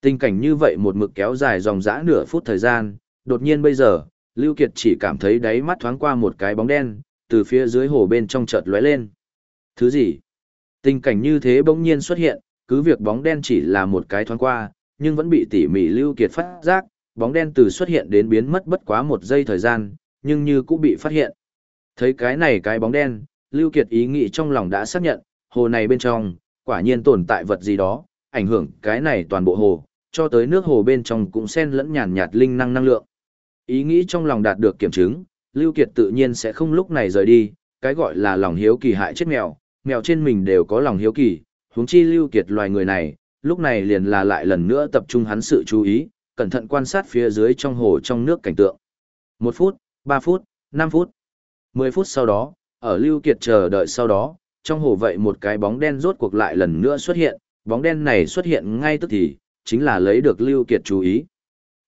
Tình cảnh như vậy một mực kéo dài dòng dã nửa phút thời gian, đột nhiên bây giờ, Lưu Kiệt chỉ cảm thấy đáy mắt thoáng qua một cái bóng đen, từ phía dưới hồ bên trong chợt lóe lên. Thứ gì? Tình cảnh như thế bỗng nhiên xuất hiện, cứ việc bóng đen chỉ là một cái thoáng qua, nhưng vẫn bị tỉ mỉ Lưu Kiệt phát giác, bóng đen từ xuất hiện đến biến mất bất quá một giây thời gian, nhưng như cũng bị phát hiện. Thấy cái này cái bóng đen, Lưu Kiệt ý nghĩ trong lòng đã xác nhận, hồ này bên trong, quả nhiên tồn tại vật gì đó, ảnh hưởng cái này toàn bộ hồ, cho tới nước hồ bên trong cũng xen lẫn nhàn nhạt linh năng năng lượng. Ý nghĩ trong lòng đạt được kiểm chứng, Lưu Kiệt tự nhiên sẽ không lúc này rời đi, cái gọi là lòng hiếu kỳ hại chết mèo, mèo trên mình đều có lòng hiếu kỳ, huống chi Lưu Kiệt loài người này, lúc này liền là lại lần nữa tập trung hắn sự chú ý, cẩn thận quan sát phía dưới trong hồ trong nước cảnh tượng. Một phút, ba phút, năm phút, mười phút sau đó, ở Lưu Kiệt chờ đợi sau đó, trong hồ vậy một cái bóng đen rốt cuộc lại lần nữa xuất hiện, bóng đen này xuất hiện ngay tức thì, chính là lấy được Lưu Kiệt chú ý.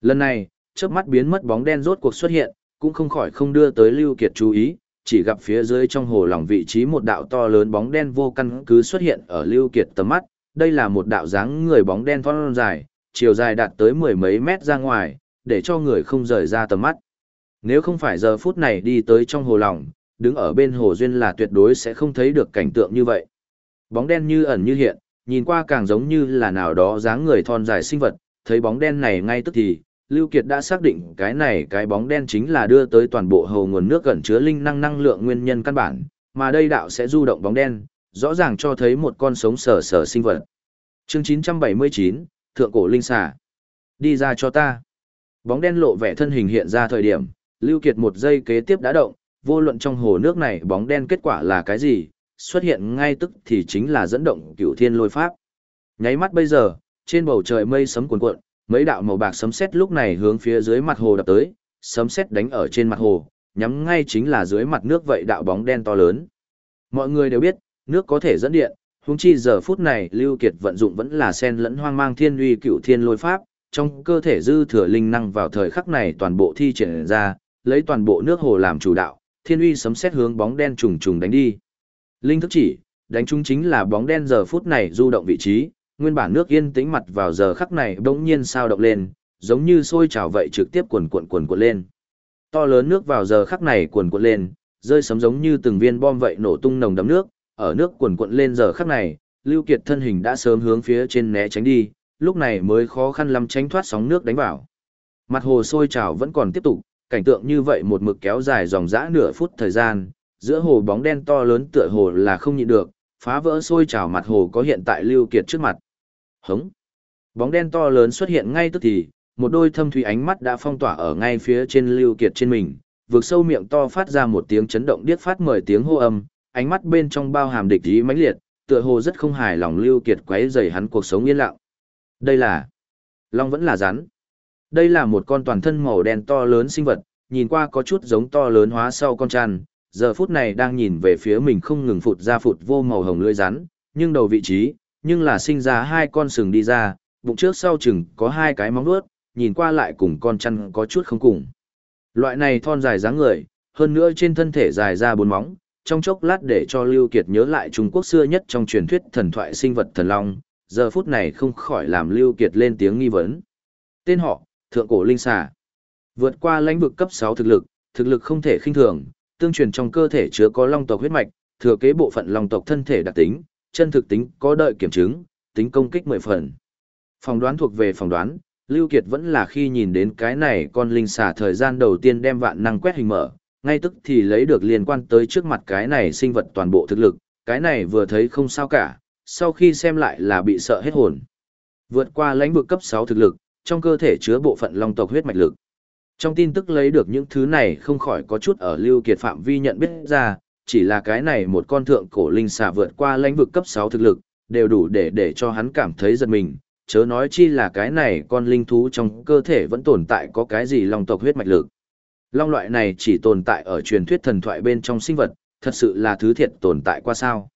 Lần này, chớp mắt biến mất bóng đen rốt cuộc xuất hiện, cũng không khỏi không đưa tới Lưu Kiệt chú ý, chỉ gặp phía dưới trong hồ lòng vị trí một đạo to lớn bóng đen vô căn cứ xuất hiện ở Lưu Kiệt tầm mắt, đây là một đạo dáng người bóng đen thon dài, chiều dài đạt tới mười mấy mét ra ngoài, để cho người không rời ra tầm mắt. Nếu không phải giờ phút này đi tới trong hồ lòng, đứng ở bên hồ duyên là tuyệt đối sẽ không thấy được cảnh tượng như vậy. Bóng đen như ẩn như hiện, nhìn qua càng giống như là nào đó dáng người thon dài sinh vật, thấy bóng đen này ngay tức thì, Lưu Kiệt đã xác định cái này cái bóng đen chính là đưa tới toàn bộ hồ nguồn nước gần chứa linh năng năng lượng nguyên nhân căn bản, mà đây đạo sẽ du động bóng đen, rõ ràng cho thấy một con sống sờ sờ sinh vật. Chương 979, Thượng cổ linh xà. Đi ra cho ta. Bóng đen lộ vẻ thân hình hiện ra thời điểm, Lưu Kiệt một giây kế tiếp đã động, vô luận trong hồ nước này bóng đen kết quả là cái gì, xuất hiện ngay tức thì chính là dẫn động cửu thiên lôi pháp. Nháy mắt bây giờ, trên bầu trời mây sấm cuồn cuộn, mấy đạo màu bạc sấm sét lúc này hướng phía dưới mặt hồ đập tới, sấm sét đánh ở trên mặt hồ, nhắm ngay chính là dưới mặt nước vậy đạo bóng đen to lớn. Mọi người đều biết, nước có thể dẫn điện, huống chi giờ phút này Lưu Kiệt vận dụng vẫn là sen lẫn hoang mang thiên uy cửu thiên lôi pháp, trong cơ thể dư thừa linh năng vào thời khắc này toàn bộ thi triển ra, lấy toàn bộ nước hồ làm chủ đạo, thiên uy sấm xét hướng bóng đen trùng trùng đánh đi. Linh thức chỉ, đánh chúng chính là bóng đen giờ phút này du động vị trí, nguyên bản nước yên tĩnh mặt vào giờ khắc này bỗng nhiên sao động lên, giống như sôi trào vậy trực tiếp cuồn cuộn cuồn cuộn lên. To lớn nước vào giờ khắc này cuồn cuộn lên, rơi sấm giống như từng viên bom vậy nổ tung nồng đấm nước, ở nước cuồn cuộn lên giờ khắc này, Lưu Kiệt thân hình đã sớm hướng phía trên né tránh đi, lúc này mới khó khăn lắm tránh thoát sóng nước đánh vào. Mặt hồ sôi trào vẫn còn tiếp tục, cảnh tượng như vậy một mực kéo dài dòng dã nửa phút thời gian, giữa hồ bóng đen to lớn tựa hồ là không nhịn được, phá vỡ sôi trào mặt hồ có hiện tại Lưu Kiệt trước mặt. Hống! Bóng đen to lớn xuất hiện ngay tức thì, một đôi thâm thủy ánh mắt đã phong tỏa ở ngay phía trên Lưu Kiệt trên mình, vượt sâu miệng to phát ra một tiếng chấn động điếc phát mời tiếng hô âm, ánh mắt bên trong bao hàm địch ý mãnh liệt, tựa hồ rất không hài lòng Lưu Kiệt quấy rầy hắn cuộc sống yên lặng. Đây là Long vẫn là rắn. Đây là một con toàn thân màu đen to lớn sinh vật, nhìn qua có chút giống to lớn hóa sau con tràn, giờ phút này đang nhìn về phía mình không ngừng phụt ra phụt vô màu hồng lưỡi rắn, nhưng đầu vị trí, nhưng là sinh ra hai con sừng đi ra, bụng trước sau chừng có hai cái móng vuốt, nhìn qua lại cùng con chăn có chút không cùng. Loại này thon dài dáng người, hơn nữa trên thân thể dài ra bốn móng, trong chốc lát để cho Lưu Kiệt nhớ lại Trung Quốc xưa nhất trong truyền thuyết thần thoại sinh vật thần long, giờ phút này không khỏi làm Lưu Kiệt lên tiếng nghi vấn. Tên họ, Thượng Cổ Linh Xà. Vượt qua lãnh vực cấp 6 thực lực, thực lực không thể khinh thường, tương truyền trong cơ thể chứa có long tộc huyết mạch, thừa kế bộ phận long tộc thân thể đặc tính, chân thực tính có đợi kiểm chứng, tính công kích mười phần. Phòng đoán thuộc về phòng đoán, Lưu Kiệt vẫn là khi nhìn đến cái này con linh xà thời gian đầu tiên đem vạn năng quét hình mở, ngay tức thì lấy được liên quan tới trước mặt cái này sinh vật toàn bộ thực lực, cái này vừa thấy không sao cả, sau khi xem lại là bị sợ hết hồn. Vượt qua lãnh vực cấp 6 thực lực, trong cơ thể chứa bộ phận long tộc huyết mạch lực. Trong tin tức lấy được những thứ này không khỏi có chút ở Lưu Kiệt phạm vi nhận biết ra, chỉ là cái này một con thượng cổ linh xà vượt qua lãnh vực cấp 6 thực lực, đều đủ để để cho hắn cảm thấy giật mình, chớ nói chi là cái này con linh thú trong cơ thể vẫn tồn tại có cái gì long tộc huyết mạch lực. Long loại này chỉ tồn tại ở truyền thuyết thần thoại bên trong sinh vật, thật sự là thứ thiệt tồn tại qua sao.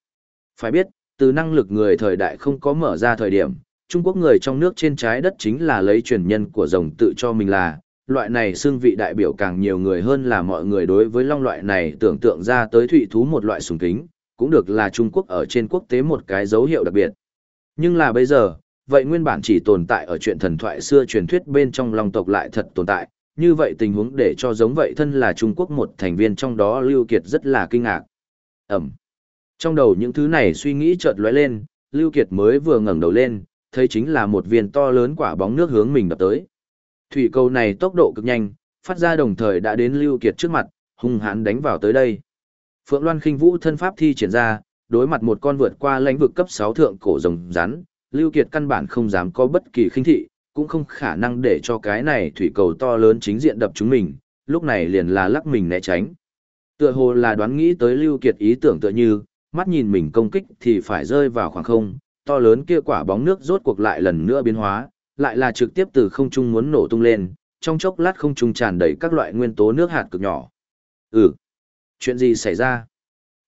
Phải biết, từ năng lực người thời đại không có mở ra thời điểm, Trung Quốc người trong nước trên trái đất chính là lấy truyền nhân của rồng tự cho mình là, loại này xương vị đại biểu càng nhiều người hơn là mọi người đối với long loại này tưởng tượng ra tới thụy thú một loại sùng kính, cũng được là Trung Quốc ở trên quốc tế một cái dấu hiệu đặc biệt. Nhưng là bây giờ, vậy nguyên bản chỉ tồn tại ở chuyện thần thoại xưa truyền thuyết bên trong long tộc lại thật tồn tại, như vậy tình huống để cho giống vậy thân là Trung Quốc một thành viên trong đó Lưu Kiệt rất là kinh ngạc. Ẩm. Trong đầu những thứ này suy nghĩ chợt lóe lên, Lưu Kiệt mới vừa ngẩng đầu lên, thấy chính là một viên to lớn quả bóng nước hướng mình đập tới. Thủy cầu này tốc độ cực nhanh, phát ra đồng thời đã đến Lưu Kiệt trước mặt, hung hãn đánh vào tới đây. Phượng Loan khinh vũ thân pháp thi triển ra, đối mặt một con vượt qua lãnh vực cấp 6 thượng cổ rồng rắn, Lưu Kiệt căn bản không dám có bất kỳ khinh thị, cũng không khả năng để cho cái này thủy cầu to lớn chính diện đập chúng mình, lúc này liền là lắc mình né tránh. Tựa hồ là đoán nghĩ tới Lưu Kiệt ý tưởng tựa như, mắt nhìn mình công kích thì phải rơi vào khoảng không, to lớn kia quả bóng nước rốt cuộc lại lần nữa biến hóa, lại là trực tiếp từ không trung muốn nổ tung lên, trong chốc lát không trung tràn đầy các loại nguyên tố nước hạt cực nhỏ. Ừ, chuyện gì xảy ra?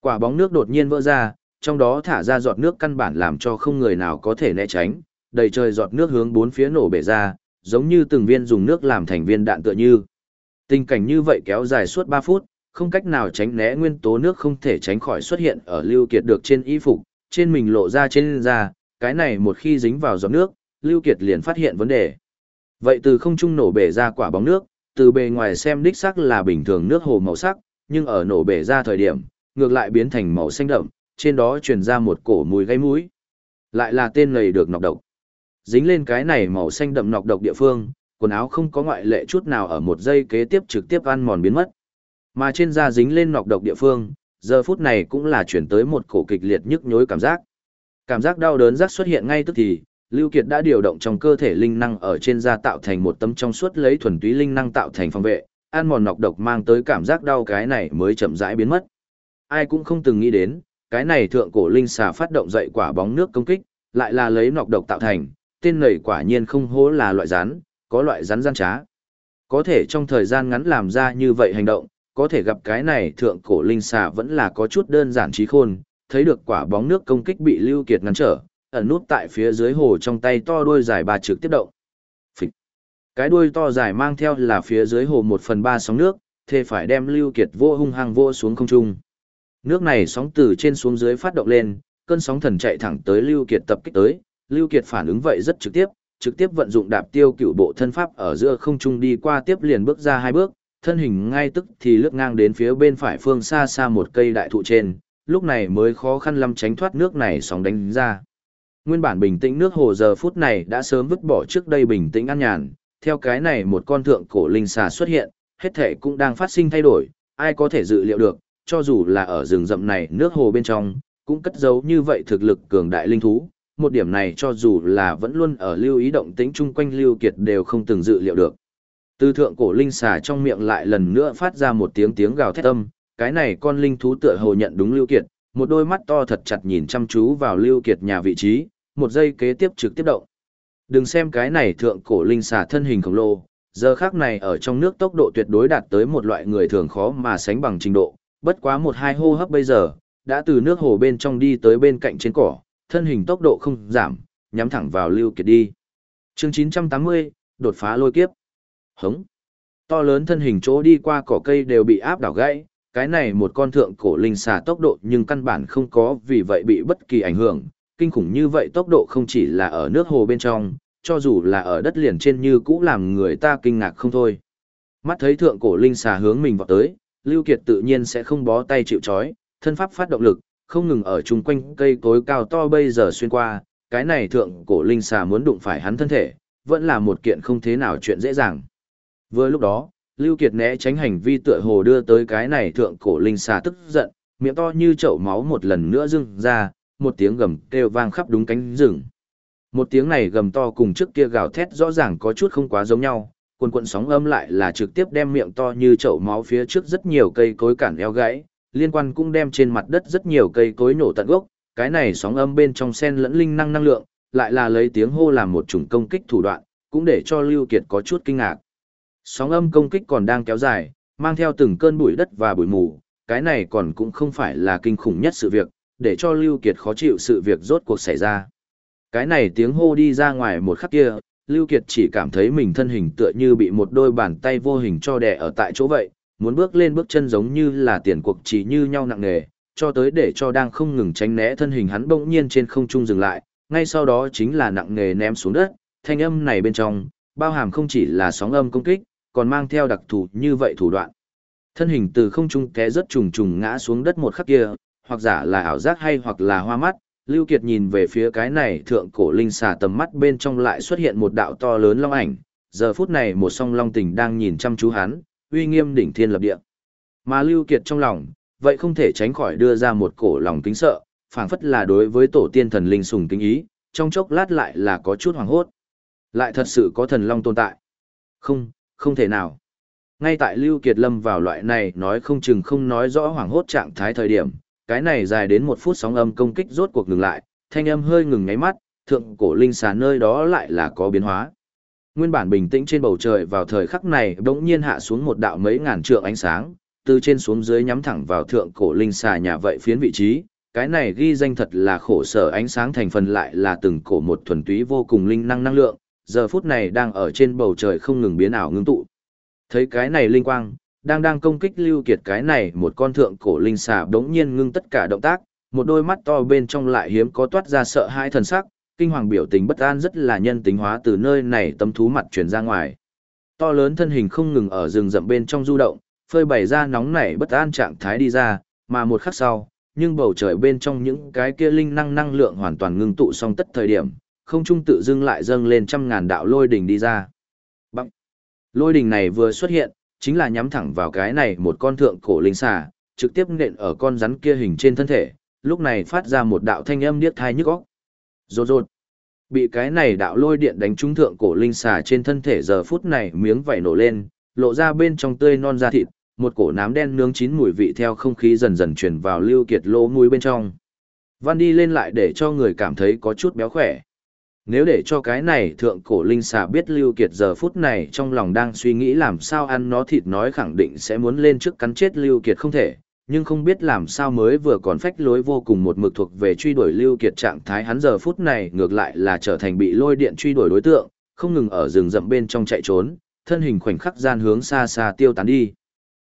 Quả bóng nước đột nhiên vỡ ra, trong đó thả ra giọt nước căn bản làm cho không người nào có thể né tránh, đầy trời giọt nước hướng bốn phía nổ bể ra, giống như từng viên dùng nước làm thành viên đạn tựa như. Tình cảnh như vậy kéo dài suốt 3 phút, không cách nào tránh né nguyên tố nước không thể tránh khỏi xuất hiện ở Lưu Kiệt được trên y phục, trên mình lộ ra trên da, cái này một khi dính vào giọt nước, Lưu Kiệt liền phát hiện vấn đề. Vậy từ không trung nổ bể ra quả bóng nước, từ bề ngoài xem đích sắc là bình thường nước hồ màu sắc, nhưng ở nổ bể ra thời điểm, ngược lại biến thành màu xanh đậm, trên đó truyền ra một cổ mùi gây mũi. Lại là tên này được nọc độc. Dính lên cái này màu xanh đậm nọc độc địa phương, quần áo không có ngoại lệ chút nào ở một giây kế tiếp trực tiếp ăn mòn biến mất. Mà trên da dính lên nọc độc địa phương, giờ phút này cũng là chuyển tới một cổ kịch liệt nhức nhối cảm giác. Cảm giác đau đớn rắc xuất hiện ngay tức thì, Lưu Kiệt đã điều động trong cơ thể linh năng ở trên da tạo thành một tấm trong suốt lấy thuần túy linh năng tạo thành phòng vệ, ăn mòn nọc độc mang tới cảm giác đau cái này mới chậm rãi biến mất. Ai cũng không từng nghĩ đến, cái này thượng cổ linh xà phát động dậy quả bóng nước công kích, lại là lấy nọc độc tạo thành, tên này quả nhiên không hố là loại rắn, có loại rắn gian trá. Có thể trong thời gian ngắn làm ra như vậy hành động, có thể gặp cái này thượng cổ linh xà vẫn là có chút đơn giản trí khôn, thấy được quả bóng nước công kích bị Lưu Kiệt ngăn trở, ẩn nút tại phía dưới hồ trong tay to đuôi dài ba trực tiếp động. Phịch. Cái đuôi to dài mang theo là phía dưới hồ một phần ba sóng nước, thề phải đem Lưu Kiệt vô hung hăng vô xuống không trung. Nước này sóng từ trên xuống dưới phát động lên, cơn sóng thần chạy thẳng tới Lưu Kiệt tập kích tới, Lưu Kiệt phản ứng vậy rất trực tiếp, trực tiếp vận dụng đạp tiêu cựu bộ thân pháp ở giữa không trung đi qua tiếp liền bước ra hai bước, thân hình ngay tức thì lướt ngang đến phía bên phải phương xa xa một cây đại thụ trên, lúc này mới khó khăn lắm tránh thoát nước này sóng đánh ra. Nguyên bản bình tĩnh nước hồ giờ phút này đã sớm vứt bỏ trước đây bình tĩnh an nhàn, theo cái này một con thượng cổ linh xà xuất hiện, hết thể cũng đang phát sinh thay đổi, ai có thể dự liệu được, cho dù là ở rừng rậm này nước hồ bên trong, cũng cất giấu như vậy thực lực cường đại linh thú, một điểm này cho dù là vẫn luôn ở lưu ý động tĩnh chung quanh lưu kiệt đều không từng dự liệu được. Từ thượng cổ linh xà trong miệng lại lần nữa phát ra một tiếng tiếng gào thét âm, cái này con linh thú tựa hồ nhận đúng lưu kiệt, một đôi mắt to thật chặt nhìn chăm chú vào lưu kiệt nhà vị trí, một giây kế tiếp trực tiếp động. Đừng xem cái này thượng cổ linh xà thân hình khổng lồ, giờ khắc này ở trong nước tốc độ tuyệt đối đạt tới một loại người thường khó mà sánh bằng trình độ, bất quá một hai hô hấp bây giờ, đã từ nước hồ bên trong đi tới bên cạnh trên cỏ, thân hình tốc độ không giảm, nhắm thẳng vào Lưu Kiệt đi. Chương 980, đột phá lôi kiếp. Hống. To lớn thân hình chỗ đi qua cỏ cây đều bị áp đảo gãy, cái này một con thượng cổ linh xà tốc độ nhưng căn bản không có vì vậy bị bất kỳ ảnh hưởng, kinh khủng như vậy tốc độ không chỉ là ở nước hồ bên trong, cho dù là ở đất liền trên như cũ làm người ta kinh ngạc không thôi. Mắt thấy thượng cổ linh xà hướng mình vào tới, Lưu Kiệt tự nhiên sẽ không bó tay chịu chói, thân pháp phát động lực, không ngừng ở chung quanh cây cối cao to bây giờ xuyên qua, cái này thượng cổ linh xà muốn đụng phải hắn thân thể, vẫn là một kiện không thế nào chuyện dễ dàng. Vừa lúc đó, Lưu Kiệt né tránh hành vi tựa hồ đưa tới cái này thượng cổ linh xà tức giận, miệng to như chậu máu một lần nữa dưng ra, một tiếng gầm kêu vang khắp đúng cánh rừng. Một tiếng này gầm to cùng trước kia gào thét rõ ràng có chút không quá giống nhau, cuồn cuộn sóng âm lại là trực tiếp đem miệng to như chậu máu phía trước rất nhiều cây cối cản eo gãy, liên quan cũng đem trên mặt đất rất nhiều cây cối nổ tận gốc, cái này sóng âm bên trong sen lẫn linh năng năng lượng, lại là lấy tiếng hô làm một chủng công kích thủ đoạn, cũng để cho Lưu Kiệt có chút kinh ngạc. Sóng âm công kích còn đang kéo dài, mang theo từng cơn bụi đất và bụi mù, cái này còn cũng không phải là kinh khủng nhất sự việc, để cho Lưu Kiệt khó chịu sự việc rốt cuộc xảy ra. Cái này tiếng hô đi ra ngoài một khắc kia, Lưu Kiệt chỉ cảm thấy mình thân hình tựa như bị một đôi bàn tay vô hình cho đè ở tại chỗ vậy, muốn bước lên bước chân giống như là tiền cuộc chỉ như nhau nặng nề, cho tới để cho đang không ngừng tránh né thân hình hắn bỗng nhiên trên không trung dừng lại, ngay sau đó chính là nặng nề ném xuống đất, thanh âm này bên trong, bao hàm không chỉ là sóng âm công kích, còn mang theo đặc thù như vậy thủ đoạn. Thân hình từ không trung té rất trùng trùng ngã xuống đất một khắc kia, hoặc giả là ảo giác hay hoặc là hoa mắt, Lưu Kiệt nhìn về phía cái này thượng cổ linh xà tầm mắt bên trong lại xuất hiện một đạo to lớn long ảnh, giờ phút này một song long tình đang nhìn chăm chú hắn, uy nghiêm đỉnh thiên lập địa. Mà Lưu Kiệt trong lòng, vậy không thể tránh khỏi đưa ra một cổ lòng kính sợ, phảng phất là đối với tổ tiên thần linh sùng kính ý, trong chốc lát lại là có chút hoàng hốt. Lại thật sự có thần long tồn tại. Không, không thể nào. Ngay tại Lưu Kiệt lâm vào loại này nói không chừng không nói rõ hoảng hốt trạng thái thời điểm, cái này dài đến một phút sóng âm công kích rốt cuộc ngừng lại, thanh âm hơi ngừng ngáy mắt, thượng cổ linh xà nơi đó lại là có biến hóa. Nguyên bản bình tĩnh trên bầu trời vào thời khắc này đống nhiên hạ xuống một đạo mấy ngàn trượng ánh sáng, từ trên xuống dưới nhắm thẳng vào thượng cổ linh xà nhà vậy phiến vị trí, cái này ghi danh thật là khổ sở ánh sáng thành phần lại là từng cổ một thuần túy vô cùng linh năng năng lượng, giờ phút này đang ở trên bầu trời không ngừng biến ảo ngưng tụ. Thấy cái này linh quang, đang đang công kích lưu kiệt cái này một con thượng cổ linh xà đống nhiên ngưng tất cả động tác, một đôi mắt to bên trong lại hiếm có toát ra sợ hãi thần sắc, kinh hoàng biểu tình bất an rất là nhân tính hóa từ nơi này tâm thú mặt truyền ra ngoài. To lớn thân hình không ngừng ở rừng rậm bên trong du động, phơi bày ra nóng nảy bất an trạng thái đi ra, mà một khắc sau, nhưng bầu trời bên trong những cái kia linh năng năng lượng hoàn toàn ngưng tụ xong tất thời điểm, không trung tự dưng lại dâng lên trăm ngàn đạo lôi đỉnh đi ra. Bằng. Lôi đỉnh này vừa xuất hiện, chính là nhắm thẳng vào cái này một con thượng cổ linh xà, trực tiếp nện ở con rắn kia hình trên thân thể, lúc này phát ra một đạo thanh âm điếc thai nhức óc. Rột rột. Bị cái này đạo lôi điện đánh trúng thượng cổ linh xà trên thân thể giờ phút này miếng vảy nổ lên, lộ ra bên trong tươi non da thịt, một cổ nám đen nướng chín mùi vị theo không khí dần dần truyền vào lưu kiệt lỗ mũi bên trong. Văn đi lên lại để cho người cảm thấy có chút béo khỏe. Nếu để cho cái này thượng cổ linh xà biết Lưu Kiệt giờ phút này trong lòng đang suy nghĩ làm sao ăn nó thịt nói khẳng định sẽ muốn lên trước cắn chết Lưu Kiệt không thể, nhưng không biết làm sao mới vừa còn phách lối vô cùng một mực thuộc về truy đuổi Lưu Kiệt trạng thái hắn giờ phút này ngược lại là trở thành bị lôi điện truy đuổi đối tượng, không ngừng ở rừng rậm bên trong chạy trốn, thân hình khoảnh khắc gian hướng xa xa tiêu tán đi.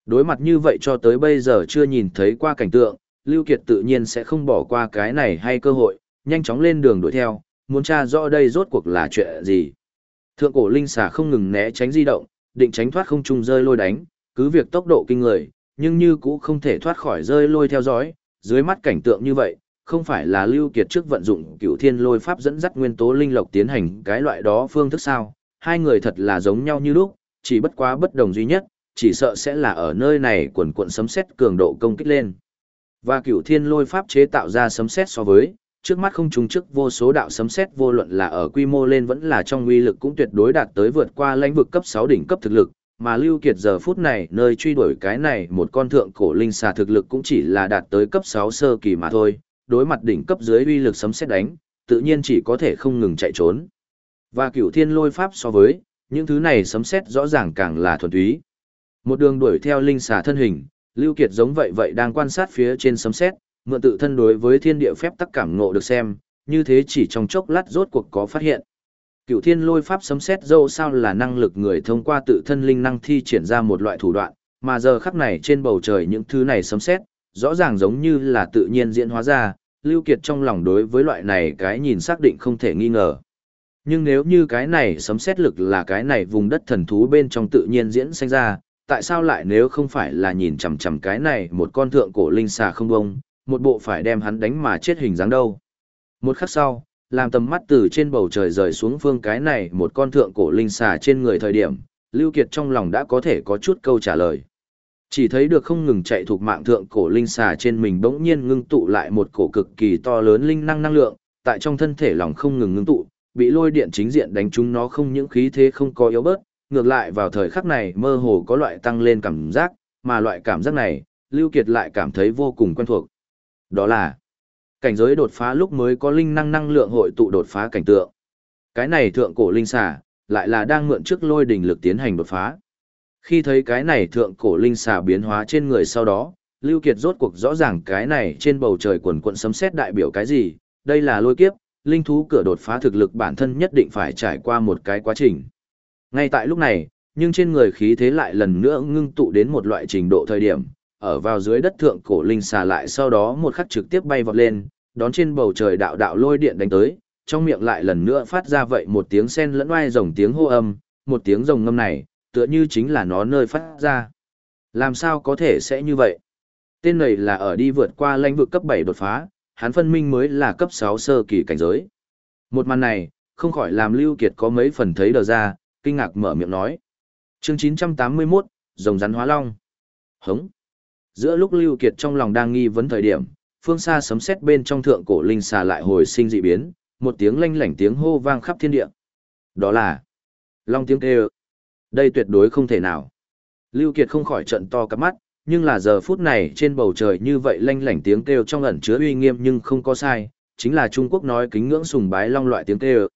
Đối mặt như vậy cho tới bây giờ chưa nhìn thấy qua cảnh tượng, Lưu Kiệt tự nhiên sẽ không bỏ qua cái này hay cơ hội, nhanh chóng lên đường đuổi theo, muốn tra rõ đây rốt cuộc là chuyện gì. Thượng cổ linh xà không ngừng né tránh di động, định tránh thoát không trung rơi lôi đánh, cứ việc tốc độ kinh người, nhưng như cũ không thể thoát khỏi rơi lôi theo dõi, dưới mắt cảnh tượng như vậy, không phải là Lưu Kiệt trước vận dụng cửu thiên lôi pháp dẫn dắt nguyên tố linh lộc tiến hành cái loại đó phương thức sao, hai người thật là giống nhau như lúc, chỉ bất quá bất đồng duy nhất, chỉ sợ sẽ là ở nơi này quần cuộn sấm sét cường độ công kích lên. Và cửu thiên lôi pháp chế tạo ra sấm sét so với, trước mắt không trùng trước vô số đạo sấm sét vô luận là ở quy mô lên vẫn là trong uy lực cũng tuyệt đối đạt tới vượt qua lãnh vực cấp 6 đỉnh cấp thực lực, mà Lưu Kiệt giờ phút này nơi truy đuổi cái này một con thượng cổ linh xà thực lực cũng chỉ là đạt tới cấp 6 sơ kỳ mà thôi, đối mặt đỉnh cấp dưới uy lực sấm sét đánh, tự nhiên chỉ có thể không ngừng chạy trốn. Và cửu thiên lôi pháp so với, những thứ này sấm sét rõ ràng càng là thuần túy. Một đường đuổi theo linh xà thân hình, Lưu Kiệt giống vậy vậy đang quan sát phía trên sấm sét, mượn tự thân đối với thiên địa phép tắc cảm ngộ được xem, như thế chỉ trong chốc lát rốt cuộc có phát hiện. Cựu thiên lôi pháp sấm xét dâu sao là năng lực người thông qua tự thân linh năng thi triển ra một loại thủ đoạn, mà giờ khắc này trên bầu trời những thứ này sấm xét, rõ ràng giống như là tự nhiên diễn hóa ra, Lưu Kiệt trong lòng đối với loại này cái nhìn xác định không thể nghi ngờ. Nhưng nếu như cái này sấm xét lực là cái này vùng đất thần thú bên trong tự nhiên diễn sinh ra, tại sao lại nếu không phải là nhìn chằm chằm cái này một con thượng cổ linh xà không bông, một bộ phải đem hắn đánh mà chết hình dáng đâu. Một khắc sau, làm tầm mắt từ trên bầu trời rời xuống phương cái này một con thượng cổ linh xà trên người thời điểm, Lưu Kiệt trong lòng đã có thể có chút câu trả lời. Chỉ thấy được không ngừng chạy thuộc mạng thượng cổ linh xà trên mình bỗng nhiên ngưng tụ lại một cổ cực kỳ to lớn linh năng năng lượng, tại trong thân thể lòng không ngừng ngưng tụ, bị lôi điện chính diện đánh trúng nó không những khí thế không có yếu bớt, ngược lại vào thời khắc này mơ hồ có loại tăng lên cảm giác, mà loại cảm giác này, Lưu Kiệt lại cảm thấy vô cùng quen thuộc. Đó là cảnh giới đột phá lúc mới có linh năng năng lượng hội tụ đột phá cảnh tượng. Cái này thượng cổ linh xà, lại là đang mượn trước lôi đỉnh lực tiến hành đột phá. Khi thấy cái này thượng cổ linh xà biến hóa trên người sau đó, Lưu Kiệt rốt cuộc rõ ràng cái này trên bầu trời quần quận sấm sét đại biểu cái gì, đây là lôi kiếp, linh thú cửa đột phá thực lực bản thân nhất định phải trải qua một cái quá trình. Ngay tại lúc này, nhưng trên người khí thế lại lần nữa ngưng tụ đến một loại trình độ thời điểm, ở vào dưới đất thượng cổ linh xà lại sau đó một khắc trực tiếp bay vọt lên, đón trên bầu trời đạo đạo lôi điện đánh tới, trong miệng lại lần nữa phát ra vậy một tiếng sen lẫn oai rồng tiếng hô âm, một tiếng rồng ngâm này, tựa như chính là nó nơi phát ra. Làm sao có thể sẽ như vậy? Tên này là ở đi vượt qua lãnh vực cấp 7 đột phá, hắn phân minh mới là cấp 6 sơ kỳ cảnh giới. Một màn này, không khỏi làm Lưu Kiệt có mấy phần thấy đờ ra, kinh ngạc mở miệng nói. Chương 981, rồng rắn hóa long. Hống. Giữa lúc Lưu Kiệt trong lòng đang nghi vấn thời điểm, phương xa sấm sét bên trong thượng cổ linh xà lại hồi sinh dị biến, một tiếng lanh lảnh tiếng hô vang khắp thiên địa. Đó là long tiếng kêu. Đây tuyệt đối không thể nào. Lưu Kiệt không khỏi trợn to cả mắt, nhưng là giờ phút này trên bầu trời như vậy lanh lảnh tiếng kêu trong ẩn chứa uy nghiêm nhưng không có sai, chính là Trung Quốc nói kính ngưỡng sùng bái long loại tiếng kêu.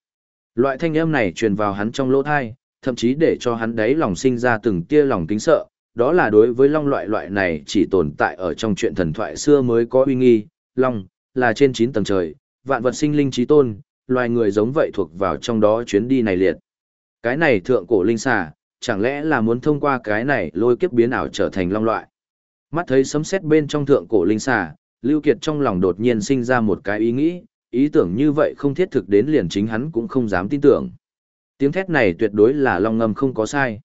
Loại thanh âm này truyền vào hắn trong lỗ tai, thậm chí để cho hắn đấy lòng sinh ra từng tia lòng kính sợ, đó là đối với long loại loại này chỉ tồn tại ở trong chuyện thần thoại xưa mới có uy nghi, long, là trên 9 tầng trời, vạn vật sinh linh trí tôn, loài người giống vậy thuộc vào trong đó chuyến đi này liệt. Cái này thượng cổ linh xà, chẳng lẽ là muốn thông qua cái này lôi kiếp biến ảo trở thành long loại. Mắt thấy sấm sét bên trong thượng cổ linh xà, Lưu Kiệt trong lòng đột nhiên sinh ra một cái ý nghĩ, ý tưởng như vậy không thiết thực đến liền chính hắn cũng không dám tin tưởng. Tiếng thét này tuyệt đối là long ngâm không có sai.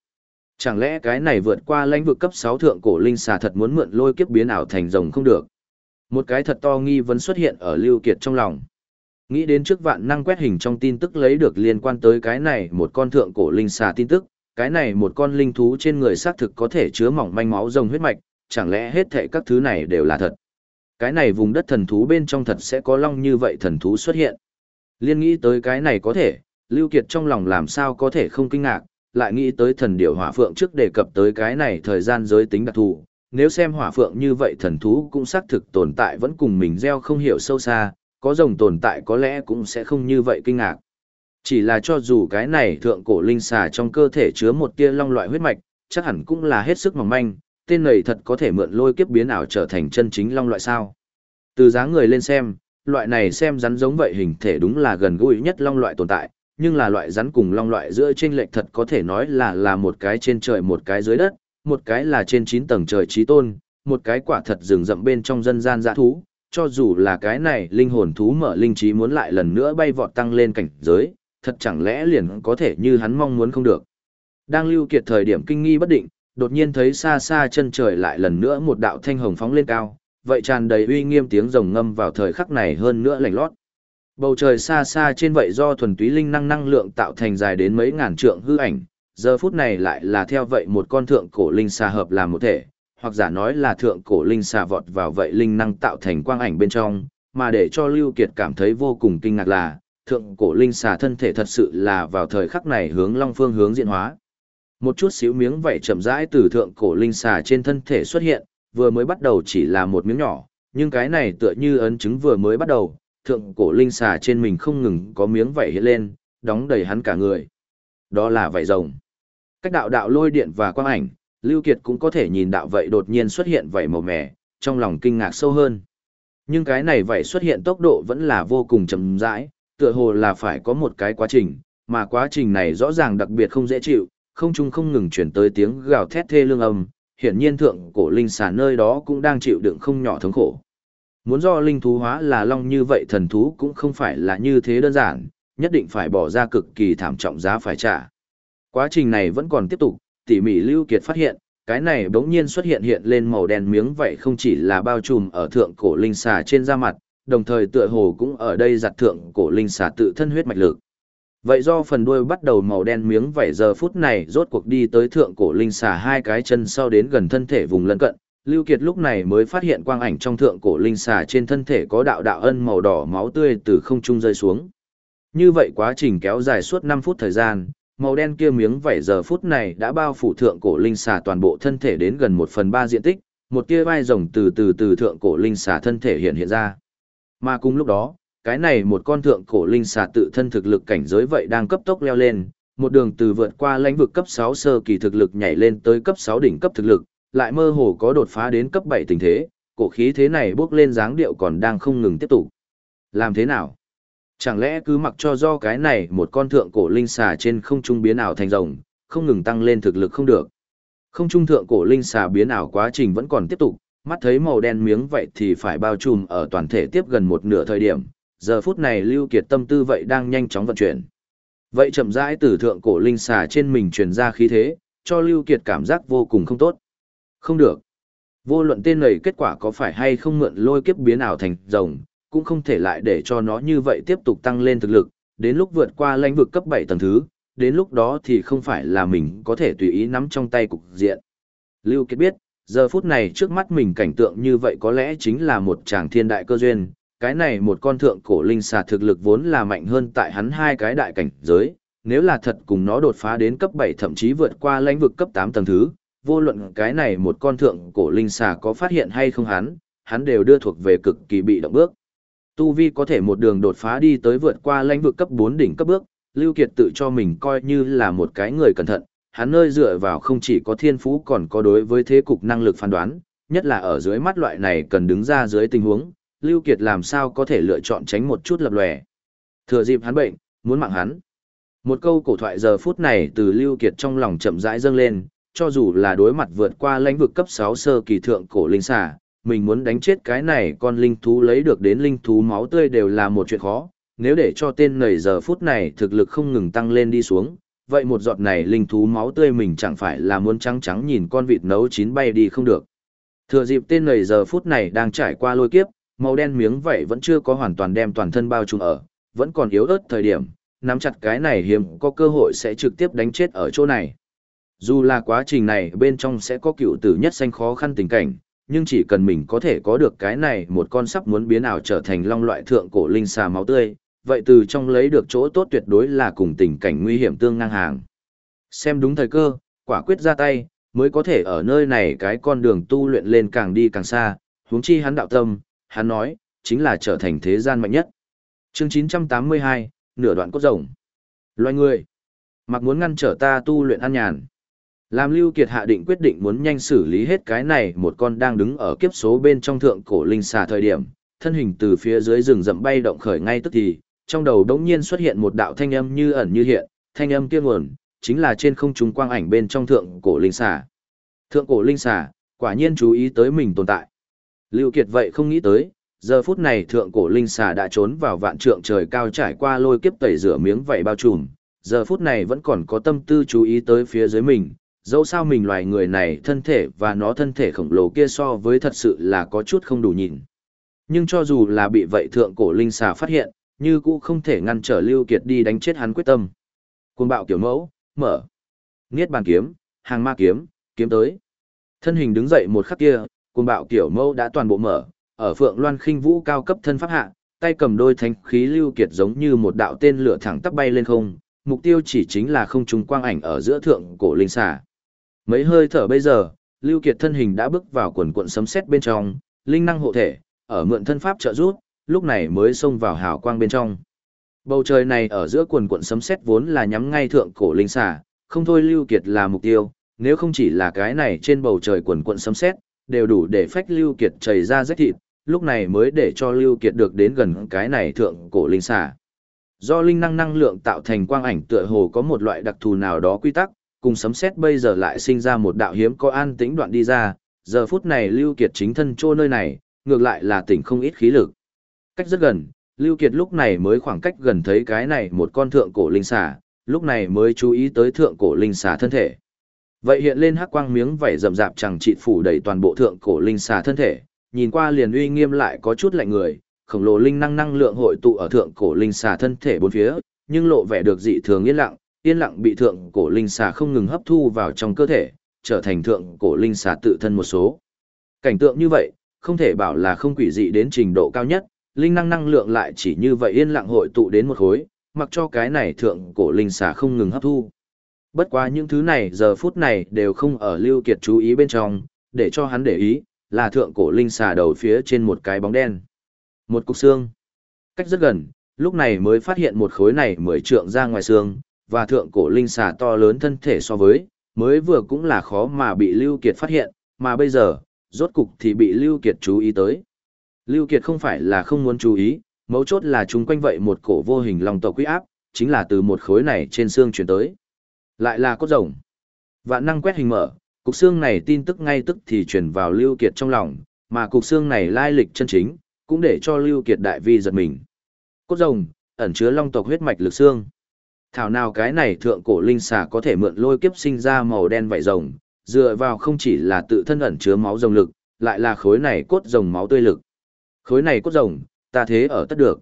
Chẳng lẽ cái này vượt qua lãnh vực cấp 6 thượng cổ linh xà thật muốn mượn lôi kiếp biến ảo thành rồng không được. Một cái thật to nghi vấn xuất hiện ở Lưu Kiệt trong lòng. Nghĩ đến trước vạn năng quét hình trong tin tức lấy được liên quan tới cái này một con thượng cổ linh xà tin tức, cái này một con linh thú trên người xác thực có thể chứa mỏng manh máu rồng huyết mạch, chẳng lẽ hết thảy các thứ này đều là thật. Cái này vùng đất thần thú bên trong thật sẽ có long như vậy thần thú xuất hiện. Liên nghĩ tới cái này có thể, Lưu Kiệt trong lòng làm sao có thể không kinh ngạc, lại nghĩ tới thần điểu hỏa phượng trước đề cập tới cái này thời gian giới tính đặc thù. Nếu xem hỏa phượng như vậy thần thú cũng xác thực tồn tại vẫn cùng mình gieo không hiểu sâu xa, có rồng tồn tại có lẽ cũng sẽ không như vậy kinh ngạc. Chỉ là cho dù cái này thượng cổ linh xà trong cơ thể chứa một tia long loại huyết mạch, chắc hẳn cũng là hết sức mỏng manh, tên này thật có thể mượn lôi kiếp biến ảo trở thành chân chính long loại sao. Từ dáng người lên xem, loại này xem rắn giống vậy hình thể đúng là gần gũi nhất long loại tồn tại, nhưng là loại rắn cùng long loại giữa trên lệch thật có thể nói là là một cái trên trời một cái dưới đất, một cái là trên 9 tầng trời trí tôn, một cái quả thật rừng rậm bên trong dân gian dã thú, cho dù là cái này linh hồn thú mở linh trí muốn lại lần nữa bay vọt tăng lên cảnh giới, thật chẳng lẽ liền có thể như hắn mong muốn không được. Đang lưu kiệt thời điểm kinh nghi bất định, đột nhiên thấy xa xa chân trời lại lần nữa một đạo thanh hồng phóng lên cao, vậy tràn đầy uy nghiêm tiếng rồng ngâm vào thời khắc này hơn nữa lạnh lót. Bầu trời xa xa trên vậy do thuần túy linh năng năng lượng tạo thành dài đến mấy ngàn trượng hư ảnh, giờ phút này lại là theo vậy một con thượng cổ linh xà hợp làm một thể, hoặc giả nói là thượng cổ linh xà vọt vào vậy linh năng tạo thành quang ảnh bên trong, mà để cho Lưu Kiệt cảm thấy vô cùng kinh ngạc là, thượng cổ linh xà thân thể thật sự là vào thời khắc này hướng long phương hướng diễn hóa. Một chút xíu miếng vảy chậm rãi từ thượng cổ linh xà trên thân thể xuất hiện, vừa mới bắt đầu chỉ là một miếng nhỏ, nhưng cái này tựa như ấn chứng vừa mới bắt đầu, thượng cổ linh xà trên mình không ngừng có miếng vảy hiện lên, đóng đầy hắn cả người. Đó là vảy rồng. Cách đạo đạo lôi điện và quang ảnh, Lưu Kiệt cũng có thể nhìn đạo vậy đột nhiên xuất hiện vảy màu mè, trong lòng kinh ngạc sâu hơn. Nhưng cái này vảy xuất hiện tốc độ vẫn là vô cùng chậm rãi, tựa hồ là phải có một cái quá trình, mà quá trình này rõ ràng đặc biệt không dễ chịu, không trung không ngừng chuyển tới tiếng gào thét thê lương âm, hiển nhiên thượng cổ linh xà nơi đó cũng đang chịu đựng không nhỏ thống khổ. Muốn do linh thú hóa là long như vậy thần thú cũng không phải là như thế đơn giản, nhất định phải bỏ ra cực kỳ thảm trọng giá phải trả. Quá trình này vẫn còn tiếp tục, tỉ mỉ Lưu Kiệt phát hiện, cái này bỗng nhiên xuất hiện hiện lên màu đen miếng vậy không chỉ là bao trùm ở thượng cổ linh xà trên da mặt, đồng thời tựa hồ cũng ở đây giặt thượng cổ linh xà tự thân huyết mạch lực. Vậy do phần đuôi bắt đầu màu đen miếng vảy giờ phút này rốt cuộc đi tới thượng cổ linh xà hai cái chân sau đến gần thân thể vùng lân cận, Lưu Kiệt lúc này mới phát hiện quang ảnh trong thượng cổ linh xà trên thân thể có đạo đạo ân màu đỏ máu tươi từ không trung rơi xuống. Như vậy quá trình kéo dài suốt 5 phút thời gian, màu đen kia miếng vảy giờ phút này đã bao phủ thượng cổ linh xà toàn bộ thân thể đến gần 1 phần 3 diện tích, một tia vai rồng từ từ từ thượng cổ linh xà thân thể hiện hiện ra. Mà cùng lúc đó, cái này một con thượng cổ linh xà tự thân thực lực cảnh giới vậy đang cấp tốc leo lên, một đường từ vượt qua lãnh vực cấp 6 sơ kỳ thực lực nhảy lên tới cấp 6 đỉnh cấp thực lực, lại mơ hồ có đột phá đến cấp 7 tình thế, cổ khí thế này bước lên dáng điệu còn đang không ngừng tiếp tục. Làm thế nào? Chẳng lẽ cứ mặc cho do cái này một con thượng cổ linh xà trên không trung biến ảo thành rồng, không ngừng tăng lên thực lực không được. Không trung thượng cổ linh xà biến ảo quá trình vẫn còn tiếp tục, mắt thấy màu đen miếng vậy thì phải bao trùm ở toàn thể tiếp gần một nửa thời điểm, giờ phút này Lưu Kiệt tâm tư vậy đang nhanh chóng vận chuyển. Vậy chậm rãi từ thượng cổ linh xà trên mình truyền ra khí thế, cho Lưu Kiệt cảm giác vô cùng không tốt. Không được. Vô luận tên này kết quả có phải hay không mượn lôi kiếp biến ảo thành rồng, cũng không thể lại để cho nó như vậy tiếp tục tăng lên thực lực, đến lúc vượt qua lãnh vực cấp 7 tầng thứ, đến lúc đó thì không phải là mình có thể tùy ý nắm trong tay cục diện. Lưu Kiệt biết, giờ phút này trước mắt mình cảnh tượng như vậy có lẽ chính là một chàng thiên đại cơ duyên, cái này một con thượng cổ linh xà thực lực vốn là mạnh hơn tại hắn hai cái đại cảnh giới, nếu là thật cùng nó đột phá đến cấp 7 thậm chí vượt qua lãnh vực cấp 8 tầng thứ, vô luận cái này một con thượng cổ linh xà có phát hiện hay không hắn, hắn đều đưa thuộc về cực kỳ bị động bước. Tu Vi có thể một đường đột phá đi tới vượt qua lãnh vực cấp 4 đỉnh cấp bước, Lưu Kiệt tự cho mình coi như là một cái người cẩn thận, hắn nơi dựa vào không chỉ có thiên phú còn có đối với thế cục năng lực phán đoán, nhất là ở dưới mắt loại này cần đứng ra dưới tình huống, Lưu Kiệt làm sao có thể lựa chọn tránh một chút lập lòe. Thừa dịp hắn bệnh, muốn mạng hắn. Một câu cổ thoại giờ phút này từ Lưu Kiệt trong lòng chậm rãi dâng lên, cho dù là đối mặt vượt qua lãnh vực cấp 6 sơ kỳ thượng cổ linh xà, mình muốn đánh chết cái này con linh thú lấy được đến linh thú máu tươi đều là một chuyện khó, nếu để cho tên nầy giờ phút này thực lực không ngừng tăng lên đi xuống, vậy một giọt này linh thú máu tươi mình chẳng phải là muốn trắng trắng nhìn con vịt nấu chín bay đi không được. Thừa dịp tên nầy giờ phút này đang trải qua lôi kiếp, màu đen miếng vậy vẫn chưa có hoàn toàn đem toàn thân bao trùm ở, vẫn còn yếu ớt thời điểm, nắm chặt cái này hiếm có cơ hội sẽ trực tiếp đánh chết ở chỗ này. Dù là quá trình này bên trong sẽ có cựu tử nhất sanh khó khăn tình cảnh, nhưng chỉ cần mình có thể có được cái này một con sắp muốn biến ảo trở thành long loại thượng cổ linh xà máu tươi, vậy từ trong lấy được chỗ tốt tuyệt đối là cùng tình cảnh nguy hiểm tương ngang hàng. Xem đúng thời cơ, quả quyết ra tay, mới có thể ở nơi này cái con đường tu luyện lên càng đi càng xa, huống chi hắn đạo tâm, hắn nói, chính là trở thành thế gian mạnh nhất. Chương 982, nửa đoạn cốt rồng. Loài người, mặc muốn ngăn trở ta tu luyện an nhàn. Làm Lưu Kiệt hạ định quyết định muốn nhanh xử lý hết cái này một con đang đứng ở kiếp số bên trong thượng cổ linh xà thời điểm, thân hình từ phía dưới rừng rậm bay động khởi ngay tức thì, trong đầu đống nhiên xuất hiện một đạo thanh âm như ẩn như hiện, thanh âm kia nguồn, chính là trên không trung quang ảnh bên trong thượng cổ linh xà. Thượng cổ linh xà, quả nhiên chú ý tới mình tồn tại. Lưu Kiệt vậy không nghĩ tới, giờ phút này thượng cổ linh xà đã trốn vào vạn trượng trời cao trải qua lôi kiếp tẩy rửa miếng vậy bao trùm, giờ phút này vẫn còn có tâm tư chú ý tới phía dưới mình, dẫu sao mình loài người này thân thể và nó thân thể khổng lồ kia so với thật sự là có chút không đủ nhìn. Nhưng cho dù là bị vậy thượng cổ linh xà phát hiện, như cũng không thể ngăn trở Lưu Kiệt đi đánh chết hắn quyết tâm. Cuồng bạo kiểu mẫu, mở. Niết bàn kiếm, hàng ma kiếm, kiếm tới. Thân hình đứng dậy một khắc kia, cuồng bạo kiểu mẫu đã toàn bộ mở, ở Phượng Loan khinh vũ cao cấp thân pháp hạ, tay cầm đôi thanh khí Lưu Kiệt giống như một đạo tên lửa thẳng tắp bay lên không, mục tiêu chỉ chính là không trung quang ảnh ở giữa thượng cổ linh xà. Mấy hơi thở bây giờ, Lưu Kiệt thân hình đã bước vào quần cuộn sấm sét bên trong, linh năng hộ thể, ở mượn thân pháp trợ giúp, lúc này mới xông vào hào quang bên trong. Bầu trời này ở giữa quần cuộn sấm sét vốn là nhắm ngay thượng cổ linh xà, không thôi Lưu Kiệt là mục tiêu, nếu không chỉ là cái này trên bầu trời quần cuộn sấm sét, đều đủ để phách Lưu Kiệt chảy ra rách thịt, lúc này mới để cho Lưu Kiệt được đến gần cái này thượng cổ linh xà. Do linh năng năng lượng tạo thành quang ảnh tựa hồ có một loại đặc thù nào đó quy tắc, cùng sấm sét bây giờ lại sinh ra một đạo hiếm có an tĩnh đoạn đi ra, giờ phút này Lưu Kiệt chính thân trô nơi này, ngược lại là tỉnh không ít khí lực. Cách rất gần, Lưu Kiệt lúc này mới khoảng cách gần thấy cái này một con thượng cổ linh xà, lúc này mới chú ý tới thượng cổ linh xà thân thể. Vậy hiện lên hắc quang miếng vảy rậm rạp chẳng trị phủ đầy toàn bộ thượng cổ linh xà thân thể, nhìn qua liền uy nghiêm lại có chút lạnh người, khổng lồ linh năng năng lượng hội tụ ở thượng cổ linh xà thân thể bốn phía, nhưng lộ vẻ được dị thường yên lặng, yên lặng bị thượng cổ linh xà không ngừng hấp thu vào trong cơ thể, trở thành thượng cổ linh xà tự thân một số. Cảnh tượng như vậy, không thể bảo là không quỷ dị đến trình độ cao nhất, linh năng năng lượng lại chỉ như vậy yên lặng hội tụ đến một khối, mặc cho cái này thượng cổ linh xà không ngừng hấp thu. Bất quá những thứ này giờ phút này đều không ở Lưu Kiệt chú ý bên trong, để cho hắn để ý, là thượng cổ linh xà đầu phía trên một cái bóng đen. Một cục xương. Cách rất gần, lúc này mới phát hiện một khối này mới trượng ra ngoài xương, và thượng cổ linh xà to lớn thân thể so với, mới vừa cũng là khó mà bị Lưu Kiệt phát hiện, mà bây giờ, rốt cục thì bị Lưu Kiệt chú ý tới. Lưu Kiệt không phải là không muốn chú ý, mấu chốt là chúng quanh vậy một cổ vô hình lòng tộc quý áp, chính là từ một khối này trên xương chuyển tới. Lại là cốt rồng. Vạn năng quét hình mở, cục xương này tin tức ngay tức thì truyền vào Lưu Kiệt trong lòng, mà cục xương này lai lịch chân chính, cũng để cho Lưu Kiệt đại vi giật mình. Cốt rồng, ẩn chứa long tộc huyết mạch lực xương. Thảo nào cái này thượng cổ linh xà có thể mượn lôi kiếp sinh ra màu đen vảy rồng, dựa vào không chỉ là tự thân ẩn chứa máu rồng lực, lại là khối này cốt rồng máu tươi lực. Khối này cốt rồng, ta thế ở tất được.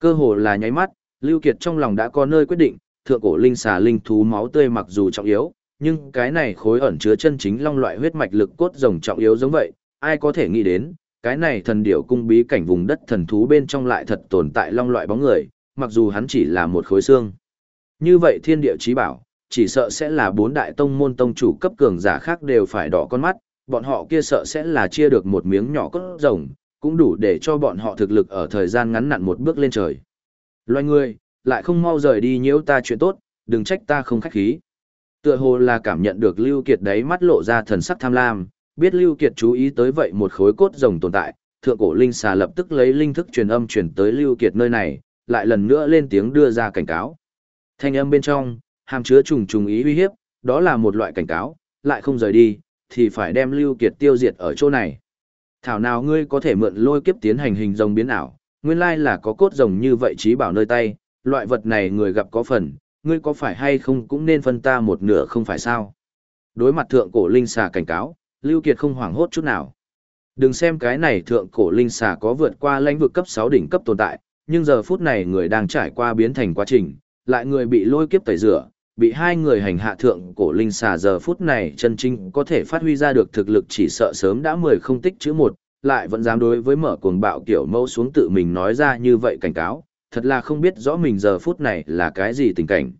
Cơ hồ là nháy mắt, Lưu Kiệt trong lòng đã có nơi quyết định, thượng cổ linh xà linh thú máu tươi mặc dù trọng yếu, nhưng cái này khối ẩn chứa chân chính long loại huyết mạch lực cốt rồng trọng yếu giống vậy, ai có thể nghĩ đến, cái này thần điểu cung bí cảnh vùng đất thần thú bên trong lại thật tồn tại long loại bóng người, mặc dù hắn chỉ là một khối xương. Như vậy thiên địa chí bảo, chỉ sợ sẽ là bốn đại tông môn tông chủ cấp cường giả khác đều phải đỏ con mắt, bọn họ kia sợ sẽ là chia được một miếng nhỏ cốt rồng, cũng đủ để cho bọn họ thực lực ở thời gian ngắn nặn một bước lên trời. Loài người, lại không mau rời đi nhiễu ta chuyện tốt, đừng trách ta không khách khí. Tựa hồ là cảm nhận được Lưu Kiệt đấy mắt lộ ra thần sắc tham lam, biết Lưu Kiệt chú ý tới vậy một khối cốt rồng tồn tại, thượng cổ linh xà lập tức lấy linh thức truyền âm truyền tới Lưu Kiệt nơi này, lại lần nữa lên tiếng đưa ra cảnh cáo. Thanh âm bên trong, hàm chứa trùng trùng ý uy hiếp, đó là một loại cảnh cáo, lại không rời đi, thì phải đem Lưu Kiệt tiêu diệt ở chỗ này. Thảo nào ngươi có thể mượn lôi kiếp tiến hành hình rồng biến ảo, nguyên lai là có cốt rồng như vậy trí bảo nơi tay, loại vật này người gặp có phần, ngươi có phải hay không cũng nên phân ta một nửa không phải sao. Đối mặt thượng cổ linh xà cảnh cáo, Lưu Kiệt không hoảng hốt chút nào. Đừng xem cái này thượng cổ linh xà có vượt qua lãnh vực cấp 6 đỉnh cấp tồn tại, nhưng giờ phút này người đang trải qua biến thành quá trình, lại người bị lôi kiếp tẩy rửa, bị hai người hành hạ thượng cổ linh xà giờ phút này chân chính có thể phát huy ra được thực lực chỉ sợ sớm đã mười không tích chữ một, lại vẫn dám đối với mở cuồng bạo kiểu mâu xuống tự mình nói ra như vậy cảnh cáo, thật là không biết rõ mình giờ phút này là cái gì tình cảnh.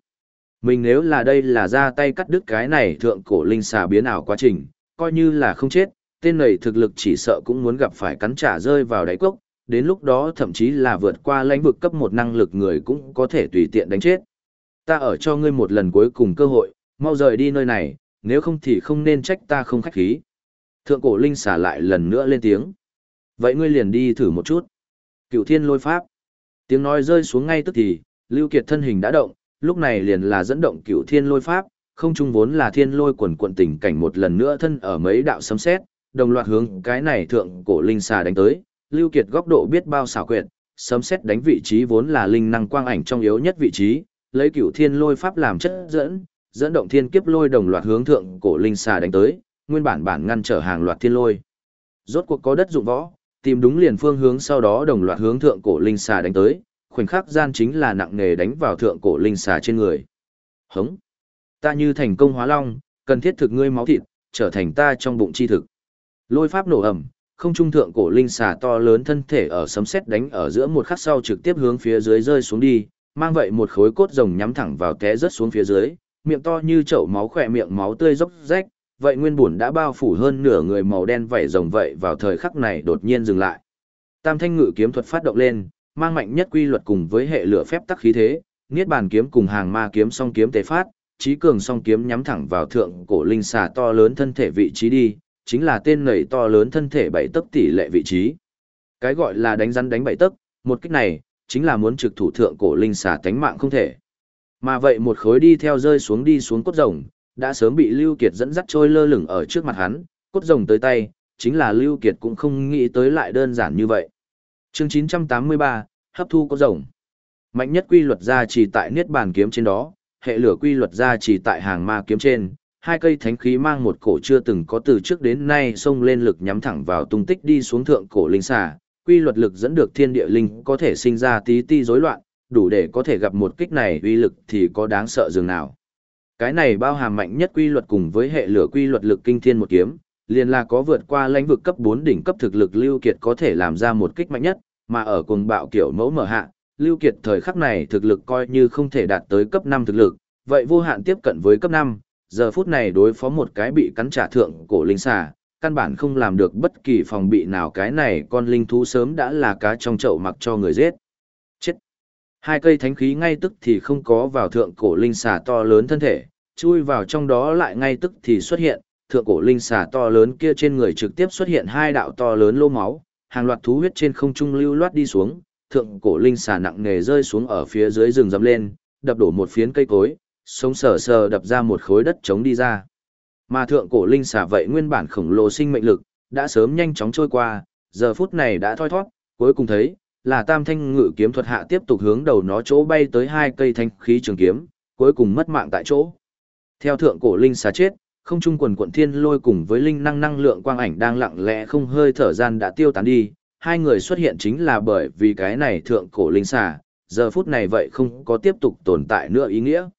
Mình nếu là đây là ra tay cắt đứt cái này thượng cổ linh xà biến ảo quá trình, coi như là không chết, tên này thực lực chỉ sợ cũng muốn gặp phải cắn trả rơi vào đáy cốc, đến lúc đó thậm chí là vượt qua lãnh vực cấp một năng lực người cũng có thể tùy tiện đánh chết. Ta ở cho ngươi một lần cuối cùng cơ hội, mau rời đi nơi này, nếu không thì không nên trách ta không khách khí. Thượng cổ linh xả lại lần nữa lên tiếng. Vậy ngươi liền đi thử một chút. Cựu thiên lôi pháp. Tiếng nói rơi xuống ngay tức thì, Lưu Kiệt thân hình đã động, lúc này liền là dẫn động cựu thiên lôi pháp, không chung vốn là thiên lôi quần quận tình cảnh một lần nữa thân ở mấy đạo sấm xét, đồng loạt hướng cái này thượng cổ linh xà đánh tới, Lưu Kiệt góc độ biết bao xảo quyệt, sấm xét đánh vị trí vốn là linh năng quang ảnh trong yếu nhất vị trí, lấy cửu thiên lôi pháp làm chất dẫn, dẫn động thiên kiếp lôi đồng loạt hướng thượng cổ linh xà đánh tới, nguyên bản bản ngăn trở hàng loạt thiên lôi. Rốt cuộc có đất dụng võ, tìm đúng liền phương hướng sau đó đồng loạt hướng thượng cổ linh xà đánh tới, khoảnh khắc gian chính là nặng nề đánh vào thượng cổ linh xà trên người. Hống! Ta như thành công hóa long, cần thiết thực ngươi máu thịt, trở thành ta trong bụng chi thực. Lôi pháp nổ ầm, không trung thượng cổ linh xà to lớn thân thể ở sấm sét đánh ở giữa một khắc sau trực tiếp hướng phía dưới rơi xuống đi, mang vậy một khối cốt rồng nhắm thẳng vào té rớt xuống phía dưới, miệng to như chậu máu khỏe miệng máu tươi róc rách, vậy nguyên bổn đã bao phủ hơn nửa người màu đen vảy rồng vậy vào thời khắc này đột nhiên dừng lại. Tam thanh ngự kiếm thuật phát động lên, mang mạnh nhất quy luật cùng với hệ lửa phép tắc khí thế, niết bàn kiếm cùng hàng ma kiếm song kiếm tề phát, trí cường song kiếm nhắm thẳng vào thượng cổ linh xà to lớn thân thể vị trí đi, chính là tên nảy to lớn thân thể bảy tấc tỷ lệ vị trí. Cái gọi là đánh rắn đánh bảy tấc, một kích này, chính là muốn trực thủ thượng cổ linh xà tánh mạng không thể. Mà vậy một khối đi theo rơi xuống đi xuống cốt rồng, đã sớm bị Lưu Kiệt dẫn dắt trôi lơ lửng ở trước mặt hắn, cốt rồng tới tay, chính là Lưu Kiệt cũng không nghĩ tới lại đơn giản như vậy. Chương 983, hấp thu cốt rồng. Mạnh nhất quy luật ra chỉ tại niết bàn kiếm trên đó, hệ lửa quy luật ra chỉ tại hàng ma kiếm trên, hai cây thánh khí mang một cổ chưa từng có từ trước đến nay xông lên lực nhắm thẳng vào tung tích đi xuống thượng cổ linh xà, quy luật lực dẫn được thiên địa linh có thể sinh ra tí ti rối loạn, đủ để có thể gặp một kích này uy lực thì có đáng sợ dường nào. Cái này bao hàm mạnh nhất quy luật cùng với hệ lửa quy luật lực kinh thiên một kiếm, liền là có vượt qua lãnh vực cấp 4 đỉnh cấp thực lực Lưu Kiệt có thể làm ra một kích mạnh nhất, mà ở cuồng bạo kiểu mẫu mở hạ, Lưu Kiệt thời khắc này thực lực coi như không thể đạt tới cấp 5 thực lực, vậy vô hạn tiếp cận với cấp 5, giờ phút này đối phó một cái bị cắn trả thượng cổ linh xà, căn bản không làm được bất kỳ phòng bị nào cái này con linh thú sớm đã là cá trong chậu mặc cho người giết. Chết! Hai cây thánh khí ngay tức thì không có vào thượng cổ linh xà to lớn thân thể, chui vào trong đó lại ngay tức thì xuất hiện, thượng cổ linh xà to lớn kia trên người trực tiếp xuất hiện hai đạo to lớn lô máu, hàng loạt thú huyết trên không trung lưu loát đi xuống, thượng cổ linh xà nặng nề rơi xuống ở phía dưới rừng rậm lên, đập đổ một phiến cây cối, sống sờ sờ đập ra một khối đất trống đi ra. Mà thượng cổ linh xà vậy nguyên bản khổng lồ sinh mệnh lực, đã sớm nhanh chóng trôi qua, giờ phút này đã thoi thoát, cuối cùng thấy, là tam thanh ngự kiếm thuật hạ tiếp tục hướng đầu nó chỗ bay tới hai cây thanh khí trường kiếm, cuối cùng mất mạng tại chỗ. Theo thượng cổ linh xà chết, không trung quần quận thiên lôi cùng với linh năng năng lượng quang ảnh đang lặng lẽ không hơi thở gian đã tiêu tán đi, hai người xuất hiện chính là bởi vì cái này thượng cổ linh xà, giờ phút này vậy không có tiếp tục tồn tại nữa ý nghĩa.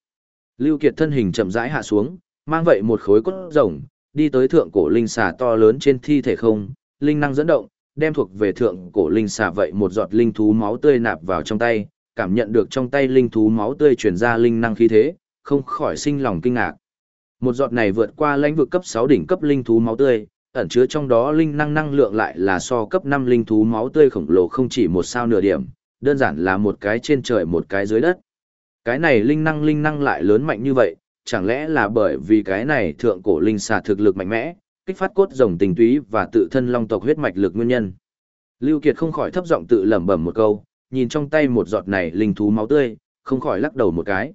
Lưu Kiệt thân hình chậm rãi hạ xuống, mang vậy một khối cốt rồng, đi tới thượng cổ linh xà to lớn trên thi thể không, linh năng dẫn động, đem thuộc về thượng cổ linh xà vậy một giọt linh thú máu tươi nạp vào trong tay, cảm nhận được trong tay linh thú máu tươi truyền ra linh năng khí thế, không khỏi sinh lòng kinh ngạc. Một giọt này vượt qua lãnh vực cấp 6 đỉnh cấp linh thú máu tươi, ẩn chứa trong đó linh năng năng lượng lại là so cấp 5 linh thú máu tươi khổng lồ không chỉ một sao nửa điểm, đơn giản là một cái trên trời một cái dưới đất. Cái này linh năng linh năng lại lớn mạnh như vậy, chẳng lẽ là bởi vì cái này thượng cổ linh xà thực lực mạnh mẽ, kích phát cốt rồng tình túy và tự thân long tộc huyết mạch lực nguyên nhân. Lưu Kiệt không khỏi thấp giọng tự lẩm bẩm một câu, nhìn trong tay một giọt này linh thú máu tươi, không khỏi lắc đầu một cái.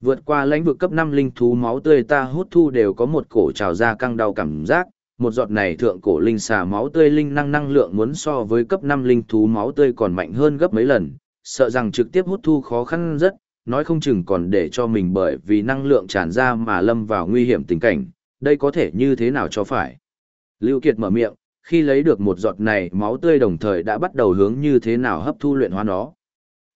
Vượt qua lãnh vực cấp 5 linh thú máu tươi ta hút thu đều có một cổ trào ra căng đau cảm giác, một giọt này thượng cổ linh xà máu tươi linh năng năng lượng muốn so với cấp 5 linh thú máu tươi còn mạnh hơn gấp mấy lần, sợ rằng trực tiếp hút thu khó khăn rất, nói không chừng còn để cho mình bởi vì năng lượng tràn ra mà lâm vào nguy hiểm tình cảnh, đây có thể như thế nào cho phải. Lưu Kiệt mở miệng, khi lấy được một giọt này máu tươi đồng thời đã bắt đầu hướng như thế nào hấp thu luyện hóa nó.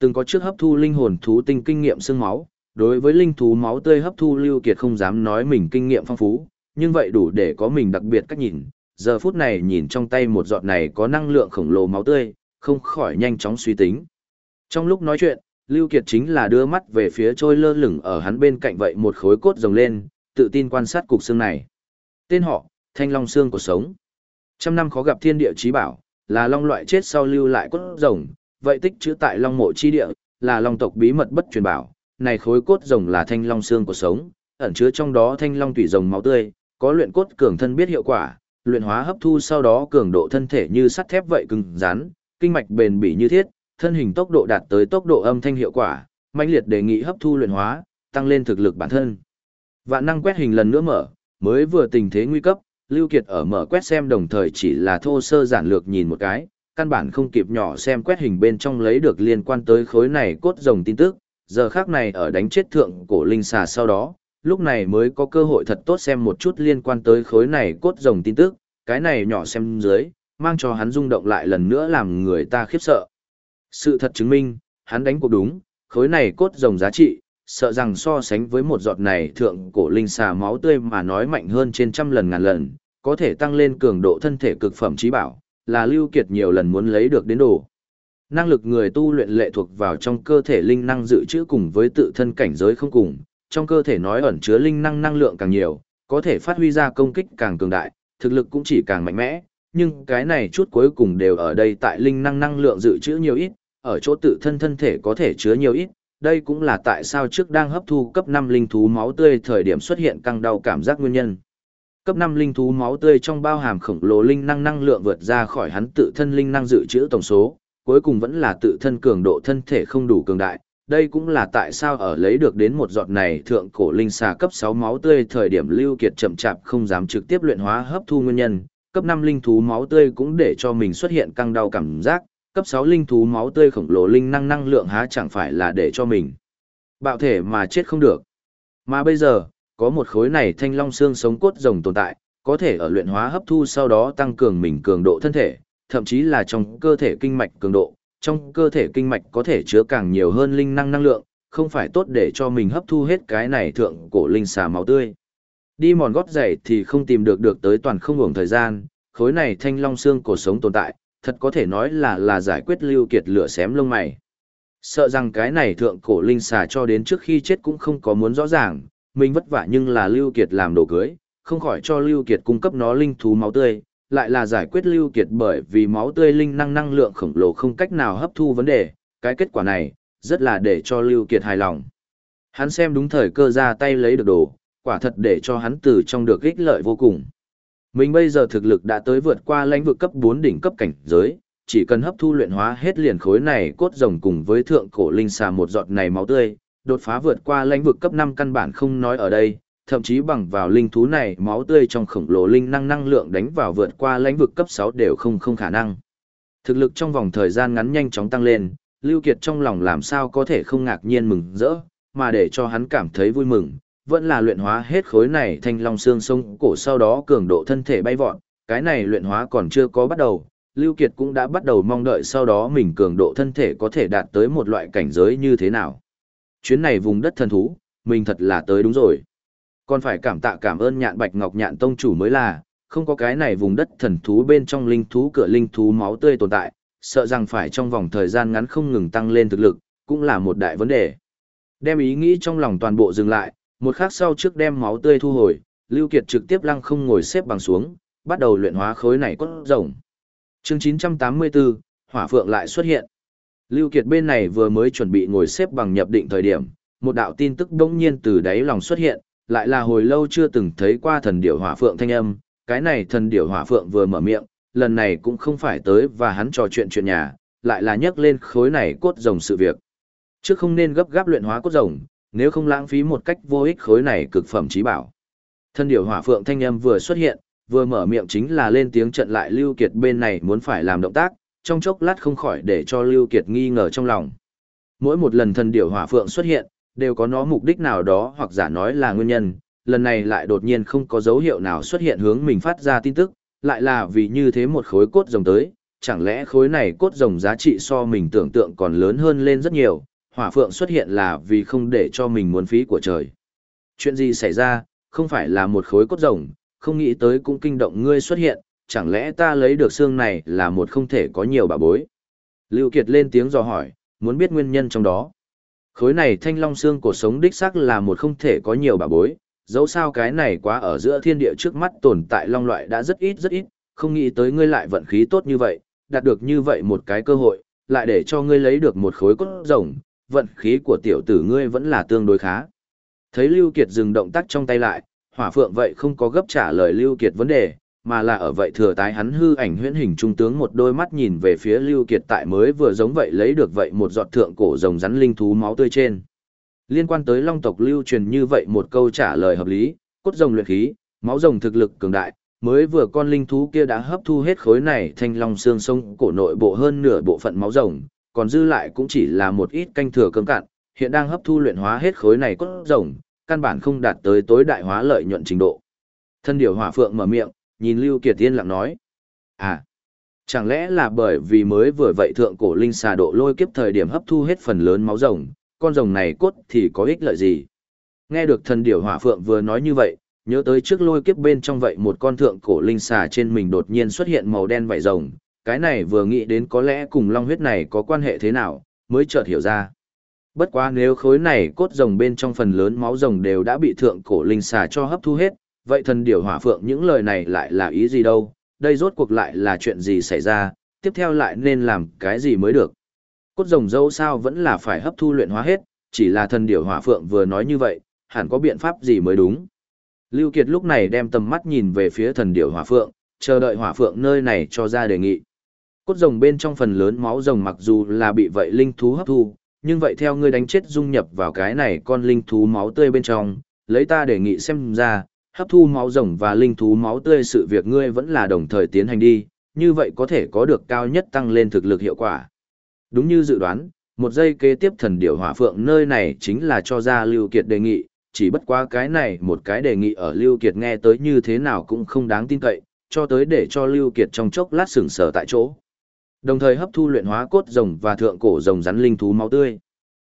Từng có trước hấp thu linh hồn thú tinh kinh nghiệm xương máu, đối với linh thú máu tươi hấp thu Lưu Kiệt không dám nói mình kinh nghiệm phong phú, nhưng vậy đủ để có mình đặc biệt cách nhìn. Giờ phút này nhìn trong tay một giọt này có năng lượng khổng lồ máu tươi, không khỏi nhanh chóng suy tính. Trong lúc nói chuyện, Lưu Kiệt chính là đưa mắt về phía trôi lơ lửng ở hắn bên cạnh vậy một khối cốt rồng lên, tự tin quan sát cục xương này. Tên họ, Thanh Long xương của sống. Trăm năm khó gặp thiên địa chí bảo, là long loại chết sau lưu lại cốt rồng, vậy tích chữ tại long mộ chi địa, là long tộc bí mật bất truyền bảo. Này khối cốt rồng là thanh long xương của sống, ẩn chứa trong đó thanh long tủy rồng máu tươi, có luyện cốt cường thân biết hiệu quả, luyện hóa hấp thu sau đó cường độ thân thể như sắt thép vậy cứng rắn, kinh mạch bền bỉ như thiết, thân hình tốc độ đạt tới tốc độ âm thanh hiệu quả, mãnh liệt đề nghị hấp thu luyện hóa, tăng lên thực lực bản thân. Vạn năng quét hình lần nữa mở, mới vừa tình thế nguy cấp, Lưu Kiệt ở mở quét xem đồng thời chỉ là thô sơ giản lược nhìn một cái, căn bản không kịp nhỏ xem quét hình bên trong lấy được liên quan tới khối này cốt rồng tin tức, giờ khắc này ở đánh chết thượng cổ linh xà sau đó, lúc này mới có cơ hội thật tốt xem một chút liên quan tới khối này cốt rồng tin tức, cái này nhỏ xem dưới, mang cho hắn rung động lại lần nữa làm người ta khiếp sợ. Sự thật chứng minh, hắn đánh cuộc đúng, khối này cốt rồng giá trị, sợ rằng so sánh với một giọt này thượng cổ linh xà máu tươi mà nói mạnh hơn trên trăm lần ngàn lần, có thể tăng lên cường độ thân thể cực phẩm trí bảo, là Lưu Kiệt nhiều lần muốn lấy được đến đồ. Năng lực người tu luyện lệ thuộc vào trong cơ thể linh năng dự trữ cùng với tự thân cảnh giới không cùng, trong cơ thể nói ẩn chứa linh năng năng lượng càng nhiều, có thể phát huy ra công kích càng cường đại, thực lực cũng chỉ càng mạnh mẽ, nhưng cái này chút cuối cùng đều ở đây tại linh năng năng lượng dự trữ nhiều ít, ở chỗ tự thân thân thể có thể chứa nhiều ít, đây cũng là tại sao trước đang hấp thu cấp 5 linh thú máu tươi thời điểm xuất hiện căng đau cảm giác nguyên nhân. Cấp 5 linh thú máu tươi trong bao hàm khổng lồ linh năng năng lượng vượt ra khỏi hắn tự thân linh năng dự trữ tổng số, cuối cùng vẫn là tự thân cường độ thân thể không đủ cường đại. Đây cũng là tại sao ở lấy được đến một giọt này thượng cổ linh xà cấp 6 máu tươi thời điểm lưu kiệt chậm chạp không dám trực tiếp luyện hóa hấp thu nguyên nhân, cấp 5 linh thú máu tươi cũng để cho mình xuất hiện căng đau cảm giác, cấp 6 linh thú máu tươi khổng lồ linh năng năng lượng há chẳng phải là để cho mình bạo thể mà chết không được. Mà bây giờ, có một khối này thanh long xương sống cốt rồng tồn tại, có thể ở luyện hóa hấp thu sau đó tăng cường mình cường độ thân thể, thậm chí là trong cơ thể kinh mạch cường độ, trong cơ thể kinh mạch có thể chứa càng nhiều hơn linh năng năng lượng, không phải tốt để cho mình hấp thu hết cái này thượng cổ linh xà máu tươi. Đi mòn gót dày thì không tìm được được tới toàn không ngủng thời gian, khối này thanh long xương cổ sống tồn tại, thật có thể nói là là giải quyết lưu kiệt lửa xém lông mày. Sợ rằng cái này thượng cổ linh xà cho đến trước khi chết cũng không có muốn rõ ràng, mình vất vả nhưng là lưu kiệt làm đồ cưới, không khỏi cho lưu kiệt cung cấp nó linh thú máu tươi, lại là giải quyết lưu kiệt bởi vì máu tươi linh năng năng lượng khổng lồ không cách nào hấp thu vấn đề, cái kết quả này, rất là để cho lưu kiệt hài lòng. Hắn xem đúng thời cơ ra tay lấy được đồ, quả thật để cho hắn từ trong được ích lợi vô cùng. Mình bây giờ thực lực đã tới vượt qua lãnh vực cấp 4 đỉnh cấp cảnh giới, chỉ cần hấp thu luyện hóa hết liền khối này cốt rồng cùng với thượng cổ linh xà một giọt này máu tươi, đột phá vượt qua lãnh vực cấp 5 căn bản không nói ở đây, thậm chí bằng vào linh thú này máu tươi trong khổng lồ linh năng năng lượng đánh vào vượt qua lãnh vực cấp 6 đều không không khả năng. Thực lực trong vòng thời gian ngắn nhanh chóng tăng lên, Lưu Kiệt trong lòng làm sao có thể không ngạc nhiên mừng rỡ, mà để cho hắn cảm thấy vui mừng, vẫn là luyện hóa hết khối này thanh long xương sông cổ sau đó cường độ thân thể bay vọt, cái này luyện hóa còn chưa có bắt đầu, Lưu Kiệt cũng đã bắt đầu mong đợi sau đó mình cường độ thân thể có thể đạt tới một loại cảnh giới như thế nào. Chuyến này vùng đất thần thú, mình thật là tới đúng rồi. Còn phải cảm tạ cảm ơn nhạn bạch ngọc nhạn tông chủ mới là, không có cái này vùng đất thần thú bên trong linh thú cửa linh thú máu tươi tồn tại, sợ rằng phải trong vòng thời gian ngắn không ngừng tăng lên thực lực, cũng là một đại vấn đề. Đem ý nghĩ trong lòng toàn bộ dừng lại, một khắc sau trước đem máu tươi thu hồi, Lưu Kiệt trực tiếp lăng không ngồi xếp bằng xuống, bắt đầu luyện hóa khối này cốt rồng. Chương 984, Hỏa Phượng lại xuất hiện. Lưu Kiệt bên này vừa mới chuẩn bị ngồi xếp bằng nhập định thời điểm, một đạo tin tức đống nhiên từ đáy lòng xuất hiện, lại là hồi lâu chưa từng thấy qua thần điểu Hỏa Phượng thanh âm, cái này thần điểu Hỏa Phượng vừa mở miệng, lần này cũng không phải tới và hắn trò chuyện chuyện nhà, lại là nhắc lên khối này cốt rồng sự việc. Trước không nên gấp gáp luyện hóa cốt rồng, nếu không lãng phí một cách vô ích khối này cực phẩm trí bảo. Thân điểu hỏa phượng thanh âm vừa xuất hiện, vừa mở miệng chính là lên tiếng trận lại Lưu Kiệt bên này muốn phải làm động tác, trong chốc lát không khỏi để cho Lưu Kiệt nghi ngờ trong lòng. Mỗi một lần thân điểu hỏa phượng xuất hiện, đều có nó mục đích nào đó hoặc giả nói là nguyên nhân, lần này lại đột nhiên không có dấu hiệu nào xuất hiện hướng mình phát ra tin tức, lại là vì như thế một khối cốt rồng tới, chẳng lẽ khối này cốt rồng giá trị so mình tưởng tượng còn lớn hơn lên rất nhiều, hỏa phượng xuất hiện là vì không để cho mình muốn phí của trời. Chuyện gì xảy ra, không phải là một khối cốt rồng, không nghĩ tới cũng kinh động ngươi xuất hiện, chẳng lẽ ta lấy được xương này là một không thể có nhiều bà bối. Lưu Kiệt lên tiếng dò hỏi, muốn biết nguyên nhân trong đó. Khối này thanh long xương cổ sống đích xác là một không thể có nhiều bà bối, dẫu sao cái này quá ở giữa thiên địa trước mắt tồn tại long loại đã rất ít rất ít, không nghĩ tới ngươi lại vận khí tốt như vậy, đạt được như vậy một cái cơ hội, lại để cho ngươi lấy được một khối cốt rồng, vận khí của tiểu tử ngươi vẫn là tương đối khá. Thấy Lưu Kiệt dừng động tác trong tay lại, hỏa phượng vậy không có gấp trả lời Lưu Kiệt vấn đề, mà là ở vậy thừa tái hắn hư ảnh huyễn hình trung tướng một đôi mắt nhìn về phía Lưu Kiệt tại mới vừa giống vậy lấy được vậy một giọt thượng cổ rồng rắn linh thú máu tươi trên. Liên quan tới long tộc lưu truyền như vậy một câu trả lời hợp lý, cốt rồng luyện khí, máu rồng thực lực cường đại, mới vừa con linh thú kia đã hấp thu hết khối này thanh long xương sông cổ nội bộ hơn nửa bộ phận máu rồng, còn dư lại cũng chỉ là một ít canh thừa cơm cạn, hiện đang hấp thu luyện hóa hết khối này cốt rồng, căn bản không đạt tới tối đại hóa lợi nhuận trình độ. Thân điều hỏa phượng mở miệng, nhìn Lưu Kiệt Tiên lặng nói. À, chẳng lẽ là bởi vì mới vừa vậy thượng cổ linh xà độ lôi kiếp thời điểm hấp thu hết phần lớn máu rồng, con rồng này cốt thì có ích lợi gì? Nghe được thần điểu hỏa phượng vừa nói như vậy, nhớ tới trước lôi kiếp bên trong vậy một con thượng cổ linh xà trên mình đột nhiên xuất hiện màu đen vảy rồng, cái này vừa nghĩ đến có lẽ cùng long huyết này có quan hệ thế nào, mới chợt hiểu ra. Bất quá nếu khối này cốt rồng bên trong phần lớn máu rồng đều đã bị thượng cổ linh xà cho hấp thu hết, vậy thần điểu hỏa phượng những lời này lại là ý gì đâu, đây rốt cuộc lại là chuyện gì xảy ra, tiếp theo lại nên làm cái gì mới được. Cốt rồng dâu sao vẫn là phải hấp thu luyện hóa hết, chỉ là thần điểu hỏa phượng vừa nói như vậy, hẳn có biện pháp gì mới đúng. Lưu Kiệt lúc này đem tầm mắt nhìn về phía thần điểu hỏa phượng, chờ đợi hỏa phượng nơi này cho ra đề nghị. Cốt rồng bên trong phần lớn máu rồng mặc dù là bị vậy linh thú hấp thu, nhưng vậy theo ngươi đánh chết dung nhập vào cái này con linh thú máu tươi bên trong, lấy ta đề nghị xem ra, hấp thu máu rồng và linh thú máu tươi sự việc ngươi vẫn là đồng thời tiến hành đi, như vậy có thể có được cao nhất tăng lên thực lực hiệu quả. Đúng như dự đoán, một giây kế tiếp thần điểu hỏa phượng nơi này chính là cho ra Lưu Kiệt đề nghị, chỉ bất quá cái này một cái đề nghị ở Lưu Kiệt nghe tới như thế nào cũng không đáng tin cậy, cho tới để cho Lưu Kiệt trong chốc lát sừng sờ tại chỗ. Đồng thời hấp thu luyện hóa cốt rồng và thượng cổ rồng rắn linh thú máu tươi.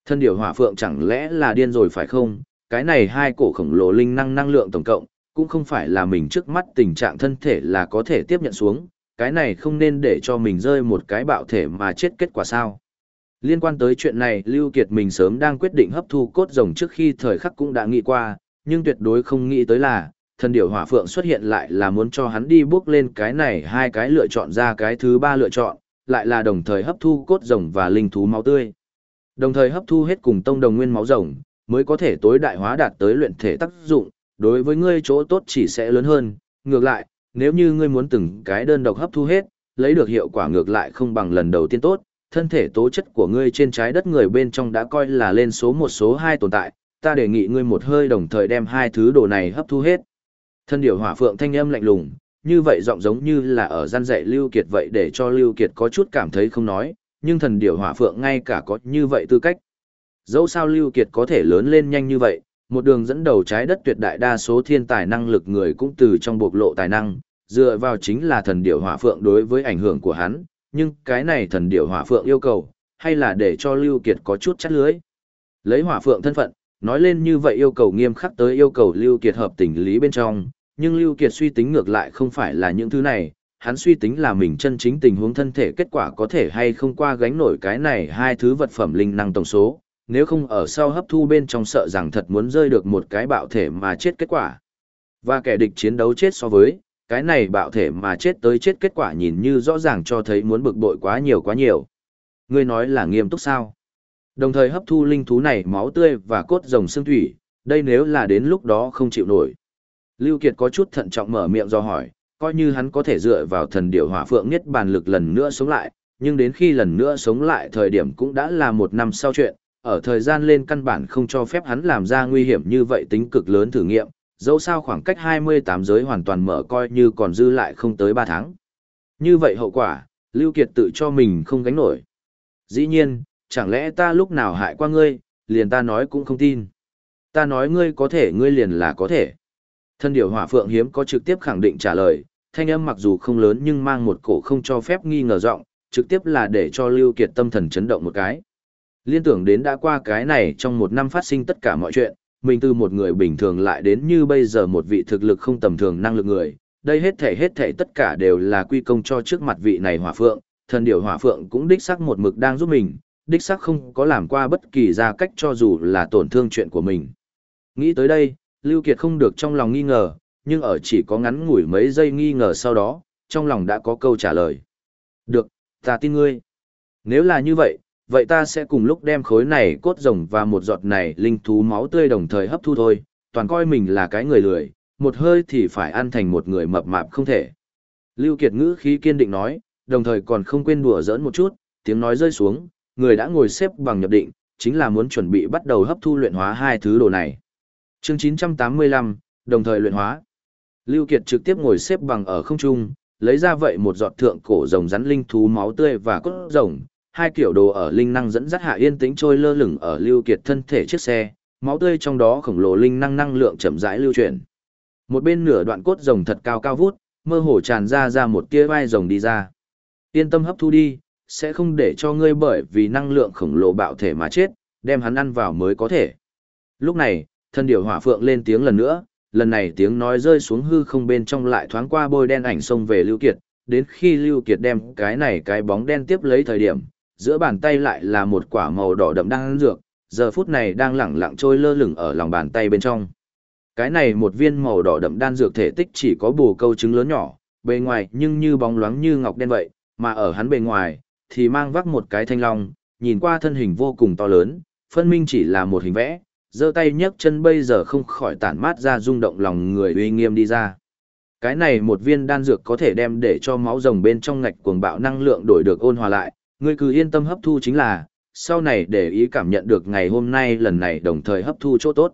Thân điểu hỏa phượng chẳng lẽ là điên rồi phải không? Cái này hai cổ khổng lồ linh năng năng lượng tổng cộng, cũng không phải là mình trước mắt tình trạng thân thể là có thể tiếp nhận xuống, cái này không nên để cho mình rơi một cái bạo thể mà chết kết quả sao. Liên quan tới chuyện này, Lưu Kiệt mình sớm đang quyết định hấp thu cốt rồng trước khi thời khắc cũng đã nghĩ qua, nhưng tuyệt đối không nghĩ tới là, thần điểu hỏa phượng xuất hiện lại là muốn cho hắn đi bước lên cái này hai cái lựa chọn ra cái thứ ba lựa chọn, lại là đồng thời hấp thu cốt rồng và linh thú máu tươi. Đồng thời hấp thu hết cùng tông đồng nguyên máu rồng, mới có thể tối đại hóa đạt tới luyện thể tác dụng, đối với ngươi chỗ tốt chỉ sẽ lớn hơn, ngược lại, nếu như ngươi muốn từng cái đơn độc hấp thu hết, lấy được hiệu quả ngược lại không bằng lần đầu tiên tốt, thân thể tố chất của ngươi trên trái đất người bên trong đã coi là lên số một số hai tồn tại, ta đề nghị ngươi một hơi đồng thời đem hai thứ đồ này hấp thu hết. Thân điều hỏa phượng thanh âm lạnh lùng, như vậy giọng giống như là ở gian dạy Lưu Kiệt vậy để cho Lưu Kiệt có chút cảm thấy không nói, nhưng thần điểu hỏa phượng ngay cả có như vậy tư cách. Dẫu sao Lưu Kiệt có thể lớn lên nhanh như vậy, một đường dẫn đầu trái đất tuyệt đại đa số thiên tài năng lực người cũng từ trong bộc lộ tài năng, dựa vào chính là thần điểu hỏa phượng đối với ảnh hưởng của hắn, nhưng cái này thần điểu hỏa phượng yêu cầu, hay là để cho Lưu Kiệt có chút chắt lưới. Lấy hỏa phượng thân phận, nói lên như vậy yêu cầu nghiêm khắc tới yêu cầu Lưu Kiệt hợp tình lý bên trong, nhưng Lưu Kiệt suy tính ngược lại không phải là những thứ này, hắn suy tính là mình chân chính tình huống thân thể kết quả có thể hay không qua gánh nổi cái này hai thứ vật phẩm linh năng tổng số, nếu không ở sau hấp thu bên trong sợ rằng thật muốn rơi được một cái bạo thể mà chết kết quả. Và kẻ địch chiến đấu chết so với, cái này bạo thể mà chết tới chết kết quả nhìn như rõ ràng cho thấy muốn bực bội quá nhiều quá nhiều. Ngươi nói là nghiêm túc sao? Đồng thời hấp thu linh thú này máu tươi và cốt rồng xương thủy, đây nếu là đến lúc đó không chịu nổi. Lưu Kiệt có chút thận trọng mở miệng do hỏi, coi như hắn có thể dựa vào thần điểu hỏa phượng nhất bàn lực lần nữa sống lại, nhưng đến khi lần nữa sống lại thời điểm cũng đã là một năm sau chuyện, ở thời gian lên căn bản không cho phép hắn làm ra nguy hiểm như vậy tính cực lớn thử nghiệm, dẫu sao khoảng cách 28 giới hoàn toàn mở coi như còn dư lại không tới 3 tháng. Như vậy hậu quả, Lưu Kiệt tự cho mình không gánh nổi. Dĩ nhiên, chẳng lẽ ta lúc nào hại qua ngươi, liền ta nói cũng không tin. Ta nói ngươi có thể ngươi liền là có thể. Thân điều hỏa phượng hiếm có trực tiếp khẳng định trả lời, thanh âm mặc dù không lớn nhưng mang một cổ không cho phép nghi ngờ rộng, trực tiếp là để cho Lưu Kiệt tâm thần chấn động một cái. Liên tưởng đến đã qua cái này trong một năm phát sinh tất cả mọi chuyện, mình từ một người bình thường lại đến như bây giờ một vị thực lực không tầm thường năng lực người, đây hết thể hết thể tất cả đều là quy công cho trước mặt vị này hỏa phượng, thần điểu hỏa phượng cũng đích xác một mực đang giúp mình, đích xác không có làm qua bất kỳ ra cách cho dù là tổn thương chuyện của mình. Nghĩ tới đây, Lưu Kiệt không được trong lòng nghi ngờ, nhưng ở chỉ có ngắn ngủi mấy giây nghi ngờ sau đó, trong lòng đã có câu trả lời. Được, ta tin ngươi. Nếu là như vậy, vậy ta sẽ cùng lúc đem khối này cốt rồng và một giọt này linh thú máu tươi đồng thời hấp thu thôi, toàn coi mình là cái người lười, một hơi thì phải ăn thành một người mập mạp không thể. Lưu Kiệt ngữ khí kiên định nói, đồng thời còn không quên đùa giỡn một chút, tiếng nói rơi xuống, người đã ngồi xếp bằng nhập định, chính là muốn chuẩn bị bắt đầu hấp thu luyện hóa hai thứ đồ này. Chương 985, đồng thời luyện hóa. Lưu Kiệt trực tiếp ngồi xếp bằng ở không trung, lấy ra vậy một giọt thượng cổ rồng rắn linh thú máu tươi và cốt rồng, hai kiểu đồ ở linh năng dẫn dắt hạ yên tĩnh trôi lơ lửng ở lưu kiệt thân thể chiếc xe, máu tươi trong đó khổng lồ linh năng năng lượng chậm rãi lưu chuyển. Một bên nửa đoạn cốt rồng thật cao cao vút, mơ hồ tràn ra ra một tia vai rồng đi ra. Yên tâm hấp thu đi, sẽ không để cho ngươi bởi vì năng lượng khổng lồ bạo thể mà chết, đem hắn ăn vào mới có thể. Lúc này, thân điểu hỏa phượng lên tiếng lần nữa, lần này tiếng nói rơi xuống hư không bên trong lại thoáng qua bôi đen ảnh xông về Lưu Kiệt, đến khi Lưu Kiệt đem cái này cái bóng đen tiếp lấy thời điểm, giữa bàn tay lại là một quả màu đỏ đậm đang ăn dược, giờ phút này đang lẳng lặng trôi lơ lửng ở lòng bàn tay bên trong. Cái này một viên màu đỏ đậm đan dược thể tích chỉ có bù câu trứng lớn nhỏ, bề ngoài nhưng như bóng loáng như ngọc đen vậy, mà ở hắn bề ngoài thì mang vác một cái thanh long, nhìn qua thân hình vô cùng to lớn, phân minh chỉ là một hình vẽ, giơ tay nhấc chân bây giờ không khỏi tản mát ra rung động lòng người uy nghiêm đi ra. Cái này một viên đan dược có thể đem để cho máu rồng bên trong ngạch cuồng bạo năng lượng đổi được ôn hòa lại, Ngươi cứ yên tâm hấp thu chính là, sau này để ý cảm nhận được ngày hôm nay lần này đồng thời hấp thu chỗ tốt.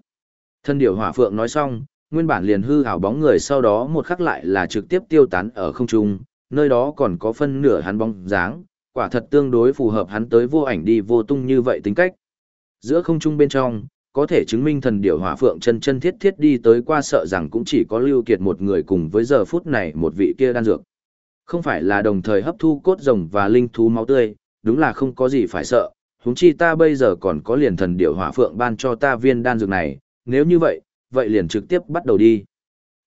Thân điểu hỏa phượng nói xong, nguyên bản liền hư hào bóng người sau đó một khắc lại là trực tiếp tiêu tán ở không trung, nơi đó còn có phân nửa hắn bóng dáng, quả thật tương đối phù hợp hắn tới vô ảnh đi vô tung như vậy tính cách. Giữa không trung bên trong, có thể chứng minh thần điểu hỏa phượng chân chân thiết thiết đi tới qua sợ rằng cũng chỉ có lưu kiệt một người cùng với giờ phút này một vị kia đan dược. Không phải là đồng thời hấp thu cốt rồng và linh thú máu tươi, đúng là không có gì phải sợ, huống chi ta bây giờ còn có liền thần điểu hỏa phượng ban cho ta viên đan dược này, nếu như vậy, vậy liền trực tiếp bắt đầu đi.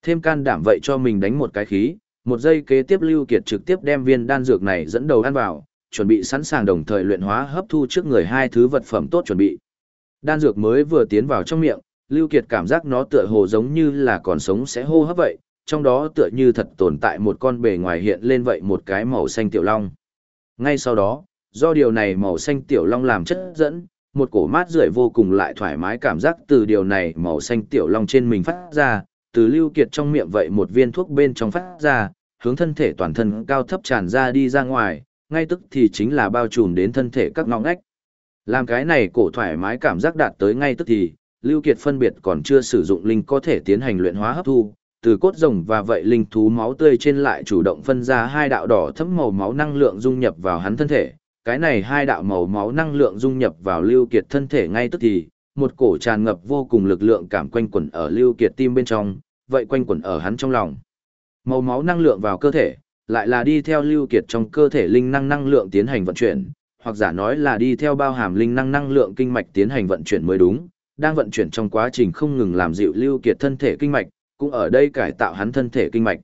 Thêm can đảm vậy cho mình đánh một cái khí, một giây kế tiếp Lưu Kiệt trực tiếp đem viên đan dược này dẫn đầu ăn vào, chuẩn bị sẵn sàng đồng thời luyện hóa hấp thu trước người hai thứ vật phẩm tốt chuẩn bị. Đan dược mới vừa tiến vào trong miệng, Lưu Kiệt cảm giác nó tựa hồ giống như là còn sống sẽ hô hấp vậy, trong đó tựa như thật tồn tại một con bề ngoài hiện lên vậy một cái màu xanh tiểu long. Ngay sau đó, do điều này màu xanh tiểu long làm chất dẫn, một cổ mát rượi vô cùng lại thoải mái cảm giác từ điều này màu xanh tiểu long trên mình phát ra, từ lưu kiệt trong miệng vậy một viên thuốc bên trong phát ra, hướng thân thể toàn thân cao thấp tràn ra đi ra ngoài, ngay tức thì chính là bao trùm đến thân thể các ngõ ngách. Làm cái này cổ thoải mái cảm giác đạt tới ngay tức thì, Lưu Kiệt phân biệt còn chưa sử dụng linh có thể tiến hành luyện hóa hấp thu, từ cốt rồng và vậy linh thú máu tươi trên lại chủ động phân ra hai đạo đỏ thấm màu máu năng lượng dung nhập vào hắn thân thể. Cái này hai đạo màu máu năng lượng dung nhập vào Lưu Kiệt thân thể ngay tức thì, một cổ tràn ngập vô cùng lực lượng cảm quanh quẩn ở Lưu Kiệt tim bên trong, vậy quanh quẩn ở hắn trong lòng. Màu máu năng lượng vào cơ thể, lại là đi theo Lưu Kiệt trong cơ thể linh năng năng lượng tiến hành vận chuyển, hoặc giả nói là đi theo bao hàm linh năng năng lượng kinh mạch tiến hành vận chuyển mới đúng, đang vận chuyển trong quá trình không ngừng làm dịu Lưu Kiệt thân thể kinh mạch, cũng ở đây cải tạo hắn thân thể kinh mạch.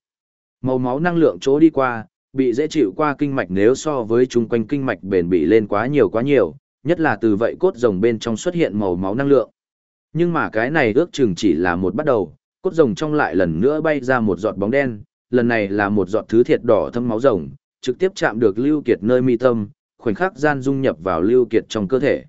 Màu máu năng lượng chỗ đi qua, bị dễ chịu qua kinh mạch nếu so với chung quanh kinh mạch bền bỉ lên quá nhiều quá nhiều, nhất là từ vậy cốt rồng bên trong xuất hiện màu máu năng lượng. Nhưng mà cái này ước chừng chỉ là một bắt đầu, cốt rồng trong lại lần nữa bay ra một giọt bóng đen, lần này là một giọt thứ thiệt đỏ thâm máu rồng, trực tiếp chạm được Lưu Kiệt nơi mi tâm, khoảnh khắc gian dung nhập vào Lưu Kiệt trong cơ thể.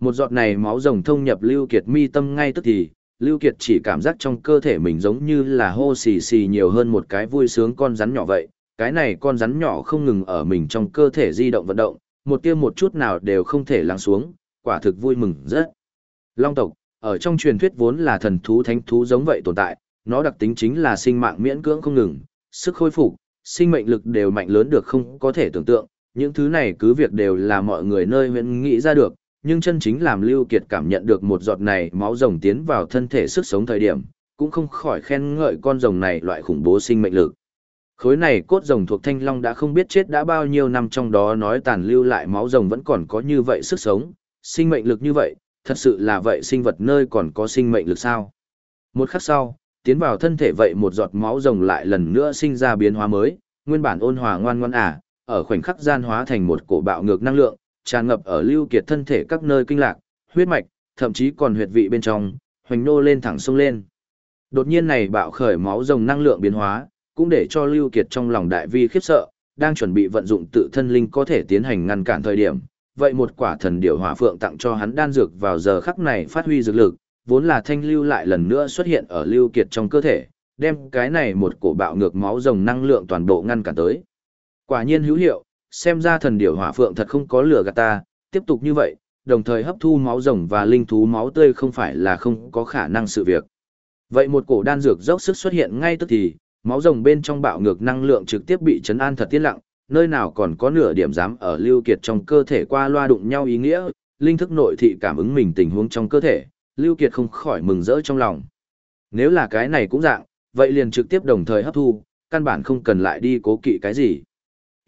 Một giọt này máu rồng thông nhập Lưu Kiệt mi tâm ngay tức thì, Lưu Kiệt chỉ cảm giác trong cơ thể mình giống như là hô xì xì nhiều hơn một cái vui sướng con rắn nhỏ vậy. Cái này con rắn nhỏ không ngừng ở mình trong cơ thể di động vận động, một tia một chút nào đều không thể lắng xuống, quả thực vui mừng rất. Long tộc, ở trong truyền thuyết vốn là thần thú thánh thú giống vậy tồn tại, nó đặc tính chính là sinh mạng miễn cưỡng không ngừng, sức khôi phục, sinh mệnh lực đều mạnh lớn được không có thể tưởng tượng, những thứ này cứ việc đều là mọi người nơi huyện nghĩ ra được, nhưng chân chính làm Lưu Kiệt cảm nhận được một giọt này máu rồng tiến vào thân thể sức sống thời điểm, cũng không khỏi khen ngợi con rồng này loại khủng bố sinh mệnh lực. Khối này cốt rồng thuộc thanh long đã không biết chết đã bao nhiêu năm trong đó nói tàn lưu lại máu rồng vẫn còn có như vậy sức sống, sinh mệnh lực như vậy, thật sự là vậy sinh vật nơi còn có sinh mệnh lực sao. Một khắc sau, tiến vào thân thể vậy một giọt máu rồng lại lần nữa sinh ra biến hóa mới, nguyên bản ôn hòa ngoan ngoan à, ở khoảnh khắc gian hóa thành một cổ bạo ngược năng lượng, tràn ngập ở lưu kiệt thân thể các nơi kinh lạc, huyết mạch, thậm chí còn huyệt vị bên trong, hoành nô lên thẳng sông lên. Đột nhiên này bạo khởi máu rồng năng lượng biến hóa, cũng để cho lưu kiệt trong lòng đại vi khiếp sợ, đang chuẩn bị vận dụng tự thân linh có thể tiến hành ngăn cản thời điểm. Vậy một quả thần điểu hỏa phượng tặng cho hắn đan dược vào giờ khắc này phát huy dược lực, vốn là thanh lưu lại lần nữa xuất hiện ở lưu kiệt trong cơ thể, đem cái này một cổ bạo ngược máu rồng năng lượng toàn bộ ngăn cản tới. Quả nhiên hữu hiệu, xem ra thần điểu hỏa phượng thật không có lửa gạt ta, tiếp tục như vậy, đồng thời hấp thu máu rồng và linh thú máu tươi không phải là không có khả năng sự việc. Vậy một cổ đan dược dốc sức xuất hiện ngay tức thì, máu rồng bên trong bạo ngược năng lượng trực tiếp bị chấn an thật tiết lặng, nơi nào còn có nửa điểm dám ở lưu kiệt trong cơ thể qua loa đụng nhau ý nghĩa, linh thức nội thị cảm ứng mình tình huống trong cơ thể, lưu kiệt không khỏi mừng rỡ trong lòng. Nếu là cái này cũng dạng, vậy liền trực tiếp đồng thời hấp thu, căn bản không cần lại đi cố kỵ cái gì.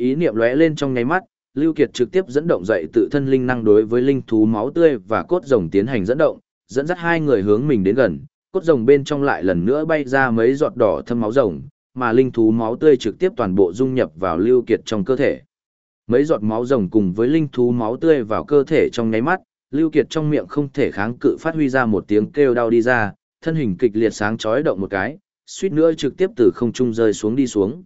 Ý niệm lóe lên trong nháy mắt, Lưu Kiệt trực tiếp dẫn động dậy tự thân linh năng đối với linh thú máu tươi và cốt rồng tiến hành dẫn động, dẫn dắt hai người hướng mình đến gần, cốt rồng bên trong lại lần nữa bay ra mấy giọt đỏ thâm máu rồng, mà linh thú máu tươi trực tiếp toàn bộ dung nhập vào Lưu Kiệt trong cơ thể. Mấy giọt máu rồng cùng với linh thú máu tươi vào cơ thể trong nháy mắt, Lưu Kiệt trong miệng không thể kháng cự phát huy ra một tiếng kêu đau đi ra, thân hình kịch liệt sáng chói động một cái, suýt nữa trực tiếp từ không trung rơi xuống đi xuống.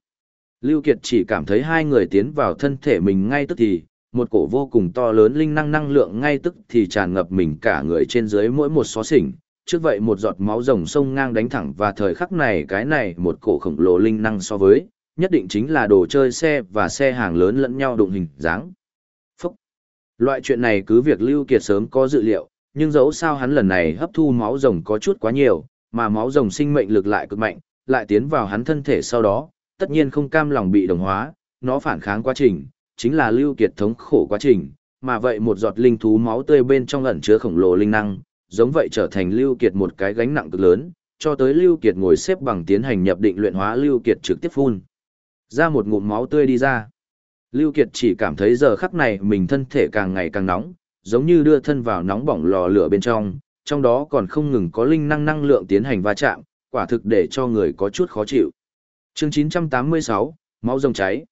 Lưu Kiệt chỉ cảm thấy hai người tiến vào thân thể mình ngay tức thì, một cổ vô cùng to lớn linh năng năng lượng ngay tức thì tràn ngập mình cả người trên dưới mỗi một xó xỉnh. Trước vậy một giọt máu rồng sông ngang đánh thẳng và thời khắc này cái này một cổ khổng lồ linh năng so với, nhất định chính là đồ chơi xe và xe hàng lớn lẫn nhau đụng hình dáng. Phúc! Loại chuyện này cứ việc Lưu Kiệt sớm có dự liệu, nhưng dẫu sao hắn lần này hấp thu máu rồng có chút quá nhiều, mà máu rồng sinh mệnh lực lại cực mạnh, lại tiến vào hắn thân thể sau đó, tất nhiên không cam lòng bị đồng hóa, nó phản kháng quá trình, chính là lưu kiệt thống khổ quá trình, mà vậy một giọt linh thú máu tươi bên trong ẩn chứa khổng lồ linh năng, giống vậy trở thành lưu kiệt một cái gánh nặng cực lớn, cho tới lưu kiệt ngồi xếp bằng tiến hành nhập định luyện hóa lưu kiệt trực tiếp phun. Ra một ngụm máu tươi đi ra. Lưu Kiệt chỉ cảm thấy giờ khắc này mình thân thể càng ngày càng nóng, giống như đưa thân vào nóng bỏng lò lửa bên trong, trong đó còn không ngừng có linh năng năng lượng tiến hành va chạm, quả thực để cho người có chút khó chịu. Chương 986, máu rồng cháy.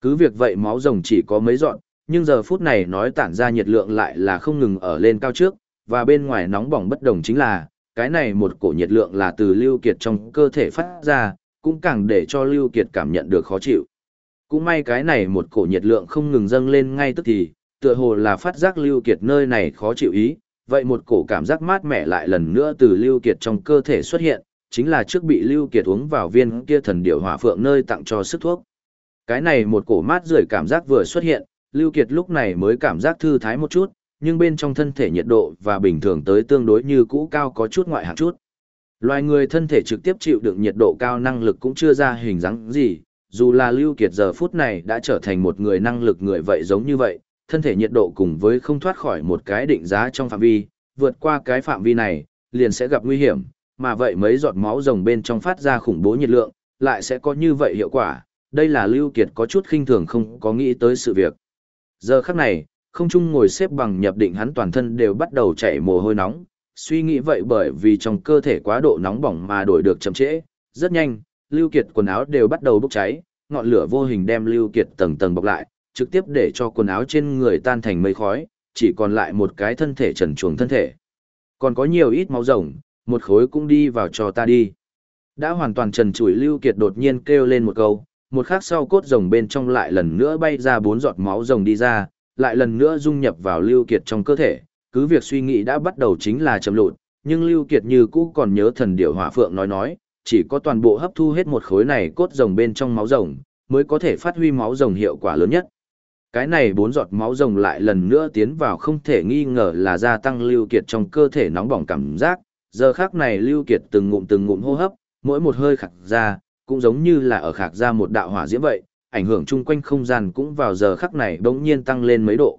Cứ việc vậy máu rồng chỉ có mấy dọn, nhưng giờ phút này nói tản ra nhiệt lượng lại là không ngừng ở lên cao trước, và bên ngoài nóng bỏng bất đồng chính là, cái này một cổ nhiệt lượng là từ Lưu Kiệt trong cơ thể phát ra, cũng càng để cho Lưu Kiệt cảm nhận được khó chịu. Cũng may cái này một cổ nhiệt lượng không ngừng dâng lên ngay tức thì, tựa hồ là phát giác Lưu Kiệt nơi này khó chịu ý, vậy một cổ cảm giác mát mẻ lại lần nữa từ Lưu Kiệt trong cơ thể xuất hiện, chính là trước bị Lưu Kiệt uống vào viên kia thần điểu hỏa phượng nơi tặng cho sức thuốc. Cái này một cổ mát rượi cảm giác vừa xuất hiện, Lưu Kiệt lúc này mới cảm giác thư thái một chút, nhưng bên trong thân thể nhiệt độ và bình thường tới tương đối như cũ cao có chút ngoại hạng chút. Loài người thân thể trực tiếp chịu đựng nhiệt độ cao năng lực cũng chưa ra hình dáng gì, dù là Lưu Kiệt giờ phút này đã trở thành một người năng lực người vậy giống như vậy, thân thể nhiệt độ cùng với không thoát khỏi một cái định giá trong phạm vi, vượt qua cái phạm vi này, liền sẽ gặp nguy hiểm, mà vậy mấy giọt máu rồng bên trong phát ra khủng bố nhiệt lượng, lại sẽ có như vậy hiệu quả, đây là Lưu Kiệt có chút khinh thường không có nghĩ tới sự việc. Giờ khắc này, không chung ngồi xếp bằng nhập định hắn toàn thân đều bắt đầu chảy mồ hôi nóng, suy nghĩ vậy bởi vì trong cơ thể quá độ nóng bỏng mà đổi được chậm trễ, rất nhanh, Lưu Kiệt quần áo đều bắt đầu bốc cháy, ngọn lửa vô hình đem Lưu Kiệt tầng tầng bọc lại, trực tiếp để cho quần áo trên người tan thành mây khói, chỉ còn lại một cái thân thể trần truồng thân thể. Còn có nhiều ít máu rồng, một khối cũng đi vào cho ta đi. Đã hoàn toàn trần trụi Lưu Kiệt đột nhiên kêu lên một câu, một khắc sau cốt rồng bên trong lại lần nữa bay ra bốn giọt máu rồng đi ra, lại lần nữa dung nhập vào Lưu Kiệt trong cơ thể, cứ việc suy nghĩ đã bắt đầu chính là chậm lụt, nhưng Lưu Kiệt như cũ còn nhớ thần điểu hỏa phượng nói nói, chỉ có toàn bộ hấp thu hết một khối này cốt rồng bên trong máu rồng, mới có thể phát huy máu rồng hiệu quả lớn nhất. Cái này bốn giọt máu rồng lại lần nữa tiến vào không thể nghi ngờ là gia tăng Lưu Kiệt trong cơ thể nóng bỏng cảm giác, giờ khắc này Lưu Kiệt từng ngụm từng ngụm hô hấp, mỗi một hơi khạc ra, cũng giống như là ở khạc ra một đạo hỏa diễm vậy, ảnh hưởng chung quanh không gian cũng vào giờ khắc này bỗng nhiên tăng lên mấy độ.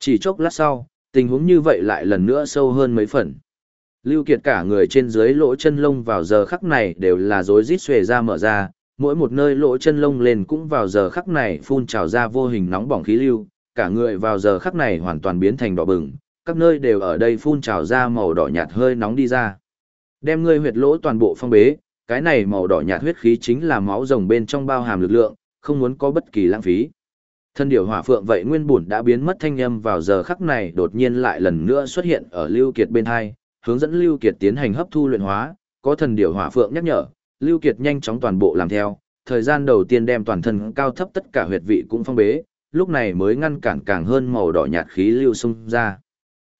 Chỉ chốc lát sau, tình huống như vậy lại lần nữa sâu hơn mấy phần. Lưu Kiệt cả người trên dưới lỗ chân lông vào giờ khắc này đều là rối rít xuề ra mở ra, mỗi một nơi lỗ chân lông lên cũng vào giờ khắc này phun trào ra vô hình nóng bỏng khí lưu, cả người vào giờ khắc này hoàn toàn biến thành đỏ bừng, các nơi đều ở đây phun trào ra màu đỏ nhạt hơi nóng đi ra. Đem ngươi huyệt lỗ toàn bộ phong bế, cái này màu đỏ nhạt huyết khí chính là máu rồng bên trong bao hàm lực lượng, không muốn có bất kỳ lãng phí. Thân điểu hỏa phượng vậy nguyên bổn đã biến mất thanh âm vào giờ khắc này đột nhiên lại lần nữa xuất hiện ở Lưu Kiệt bên hai, hướng dẫn Lưu Kiệt tiến hành hấp thu luyện hóa, có thần điểu hỏa phượng nhắc nhở, Lưu Kiệt nhanh chóng toàn bộ làm theo, thời gian đầu tiên đem toàn thân cao thấp tất cả huyệt vị cũng phong bế, lúc này mới ngăn cản càng hơn màu đỏ nhạt khí lưu xung ra.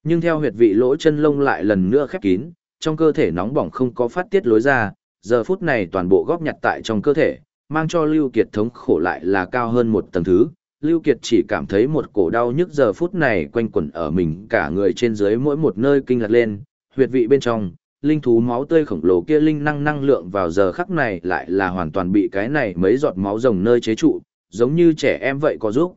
Nhưng theo huyệt vị lỗ chân lông lại lần nữa khép kín, trong cơ thể nóng bỏng không có phát tiết lối ra, giờ phút này toàn bộ góp nhặt tại trong cơ thể, mang cho Lưu Kiệt thống khổ lại là cao hơn một tầng thứ. Lưu Kiệt chỉ cảm thấy một cổ đau nhức giờ phút này quanh quẩn ở mình cả người trên dưới mỗi một nơi kinh lạc lên, huyệt vị bên trong, linh thú máu tươi khổng lồ kia linh năng năng lượng vào giờ khắc này lại là hoàn toàn bị cái này mấy giọt máu rồng nơi chế trụ, giống như trẻ em vậy có giúp.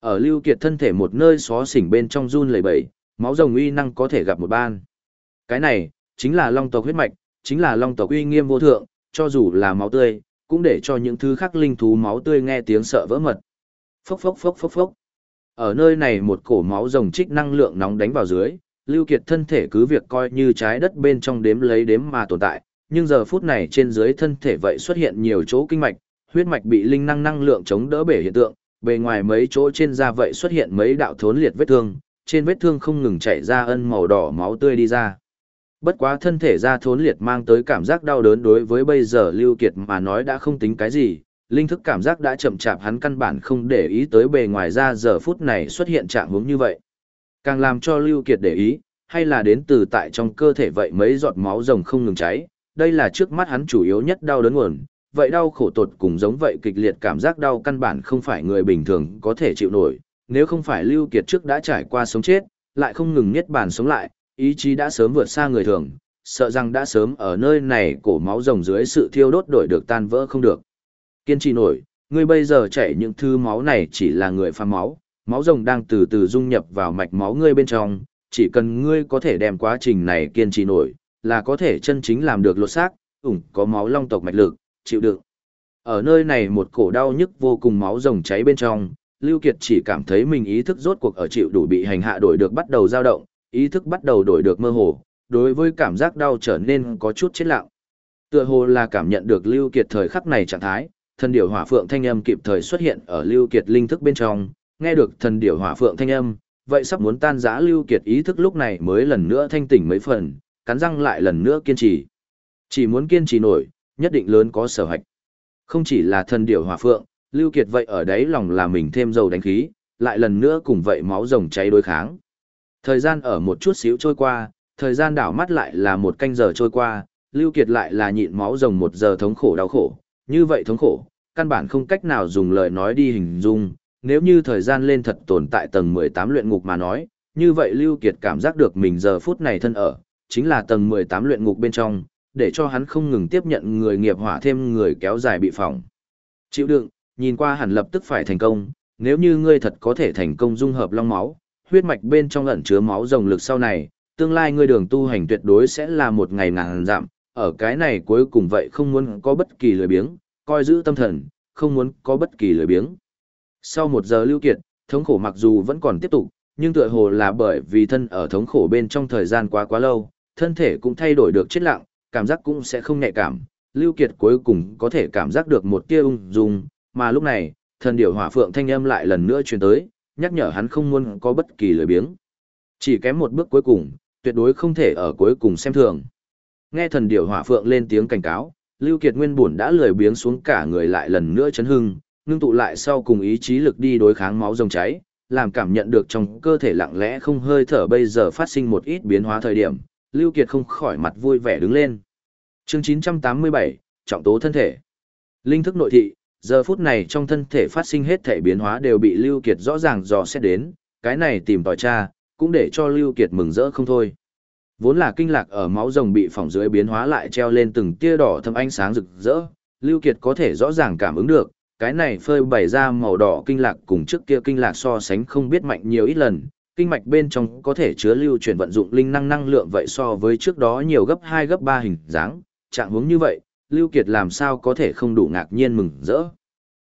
Ở Lưu Kiệt thân thể một nơi xó xỉnh bên trong run lẩy bẩy, máu rồng uy năng có thể gặp một ban. Cái này, chính là long tộc huyết mạch, chính là long tộc uy nghiêm vô thượng, cho dù là máu tươi, cũng để cho những thứ khác linh thú máu tươi nghe tiếng sợ vỡ mật. Phốc phốc phốc phốc phốc. Ở nơi này một cổ máu rồng trích năng lượng nóng đánh vào dưới, Lưu Kiệt thân thể cứ việc coi như trái đất bên trong đếm lấy đếm mà tồn tại, nhưng giờ phút này trên dưới thân thể vậy xuất hiện nhiều chỗ kinh mạch, huyết mạch bị linh năng năng lượng chống đỡ bể hiện tượng, bề ngoài mấy chỗ trên da vậy xuất hiện mấy đạo thốn liệt vết thương, trên vết thương không ngừng chảy ra ân màu đỏ máu tươi đi ra. Bất quá thân thể ra thốn liệt mang tới cảm giác đau đớn đối với bây giờ Lưu Kiệt mà nói đã không tính cái gì, linh thức cảm giác đã chậm chạp hắn căn bản không để ý tới bề ngoài ra giờ phút này xuất hiện trạng huống như vậy. Càng làm cho Lưu Kiệt để ý, hay là đến từ tại trong cơ thể vậy mấy giọt máu rồng không ngừng cháy, đây là trước mắt hắn chủ yếu nhất đau đớn nguồn, vậy đau khổ tột cùng giống vậy kịch liệt cảm giác đau căn bản không phải người bình thường có thể chịu nổi, nếu không phải Lưu Kiệt trước đã trải qua sống chết, lại không ngừng niết bàn sống lại, ý chí đã sớm vượt xa người thường, sợ rằng đã sớm ở nơi này cổ máu rồng dưới sự thiêu đốt đổi được tan vỡ không được. Kiên trì nổi, ngươi bây giờ chảy những thứ máu này chỉ là người pha máu, máu rồng đang từ từ dung nhập vào mạch máu ngươi bên trong, chỉ cần ngươi có thể đem quá trình này kiên trì nổi, là có thể chân chính làm được lột xác, ủng có máu long tộc mạch lực, chịu đựng. Ở nơi này một cổ đau nhức vô cùng máu rồng cháy bên trong, Lưu Kiệt chỉ cảm thấy mình ý thức rốt cuộc ở chịu đủ bị hành hạ đổi được bắt đầu dao động, ý thức bắt đầu đổi được mơ hồ, đối với cảm giác đau trở nên có chút chết lặng. Tựa hồ là cảm nhận được Lưu Kiệt thời khắc này trạng thái, thần điểu hỏa phượng thanh âm kịp thời xuất hiện ở Lưu Kiệt linh thức bên trong, nghe được thần điểu hỏa phượng thanh âm, vậy sắp muốn tan rã Lưu Kiệt ý thức lúc này mới lần nữa thanh tỉnh mấy phần, cắn răng lại lần nữa kiên trì. Chỉ muốn kiên trì nổi, nhất định lớn có sở hạch. Không chỉ là thần điểu hỏa phượng, Lưu Kiệt vậy ở đấy lòng là mình thêm dầu đánh khí, lại lần nữa cùng vậy máu rồng cháy đối kháng. Thời gian ở một chút xíu trôi qua, thời gian đảo mắt lại là một canh giờ trôi qua, Lưu Kiệt lại là nhịn máu rồng một giờ thống khổ đau khổ, như vậy thống khổ, căn bản không cách nào dùng lời nói đi hình dung, nếu như thời gian lên thật tồn tại tầng 18 luyện ngục mà nói, như vậy Lưu Kiệt cảm giác được mình giờ phút này thân ở, chính là tầng 18 luyện ngục bên trong, để cho hắn không ngừng tiếp nhận người nghiệp hỏa thêm người kéo dài bị phỏng. Chịu đựng, nhìn qua hẳn lập tức phải thành công, nếu như ngươi thật có thể thành công dung hợp long máu, huyết mạch bên trong ẩn chứa máu rồng lực sau này, tương lai ngươi đường tu hành tuyệt đối sẽ là một ngày ngàn giảm, ở cái này cuối cùng vậy không muốn có bất kỳ lười biếng, coi giữ tâm thần, không muốn có bất kỳ lười biếng. Sau một giờ lưu kiệt, thống khổ mặc dù vẫn còn tiếp tục, nhưng tựa hồ là bởi vì thân ở thống khổ bên trong thời gian quá quá lâu, thân thể cũng thay đổi được chết lặng, cảm giác cũng sẽ không nhạy cảm. Lưu Kiệt cuối cùng có thể cảm giác được một tia ung dung, mà lúc này, thần điểu hỏa phượng thanh âm lại lần nữa truyền tới, nhắc nhở hắn không muốn có bất kỳ lời biếng. Chỉ kém một bước cuối cùng, tuyệt đối không thể ở cuối cùng xem thường. Nghe thần điểu hỏa phượng lên tiếng cảnh cáo, Lưu Kiệt nguyên buồn đã lười biếng xuống cả người lại lần nữa chấn hưng, ngưng tụ lại sau cùng ý chí lực đi đối kháng máu rồng cháy, làm cảm nhận được trong cơ thể lặng lẽ không hơi thở bây giờ phát sinh một ít biến hóa thời điểm, Lưu Kiệt không khỏi mặt vui vẻ đứng lên. Chương 987, trọng tố thân thể. Linh thức nội thị, giờ phút này trong thân thể phát sinh hết thể biến hóa đều bị Lưu Kiệt rõ ràng dò xét đến, cái này tìm tòi tra, cũng để cho Lưu Kiệt mừng rỡ không thôi. Vốn là kinh lạc ở máu rồng bị phỏng dưới biến hóa lại treo lên từng tia đỏ thâm ánh sáng rực rỡ, Lưu Kiệt có thể rõ ràng cảm ứng được, cái này phơi bày ra màu đỏ kinh lạc cùng trước kia kinh lạc so sánh không biết mạnh nhiều ít lần, kinh mạch bên trong có thể chứa lưu chuyển vận dụng linh năng năng lượng vậy so với trước đó nhiều gấp 2 gấp 3 hình dáng, trạng hướng như vậy, Lưu Kiệt làm sao có thể không đủ ngạc nhiên mừng rỡ.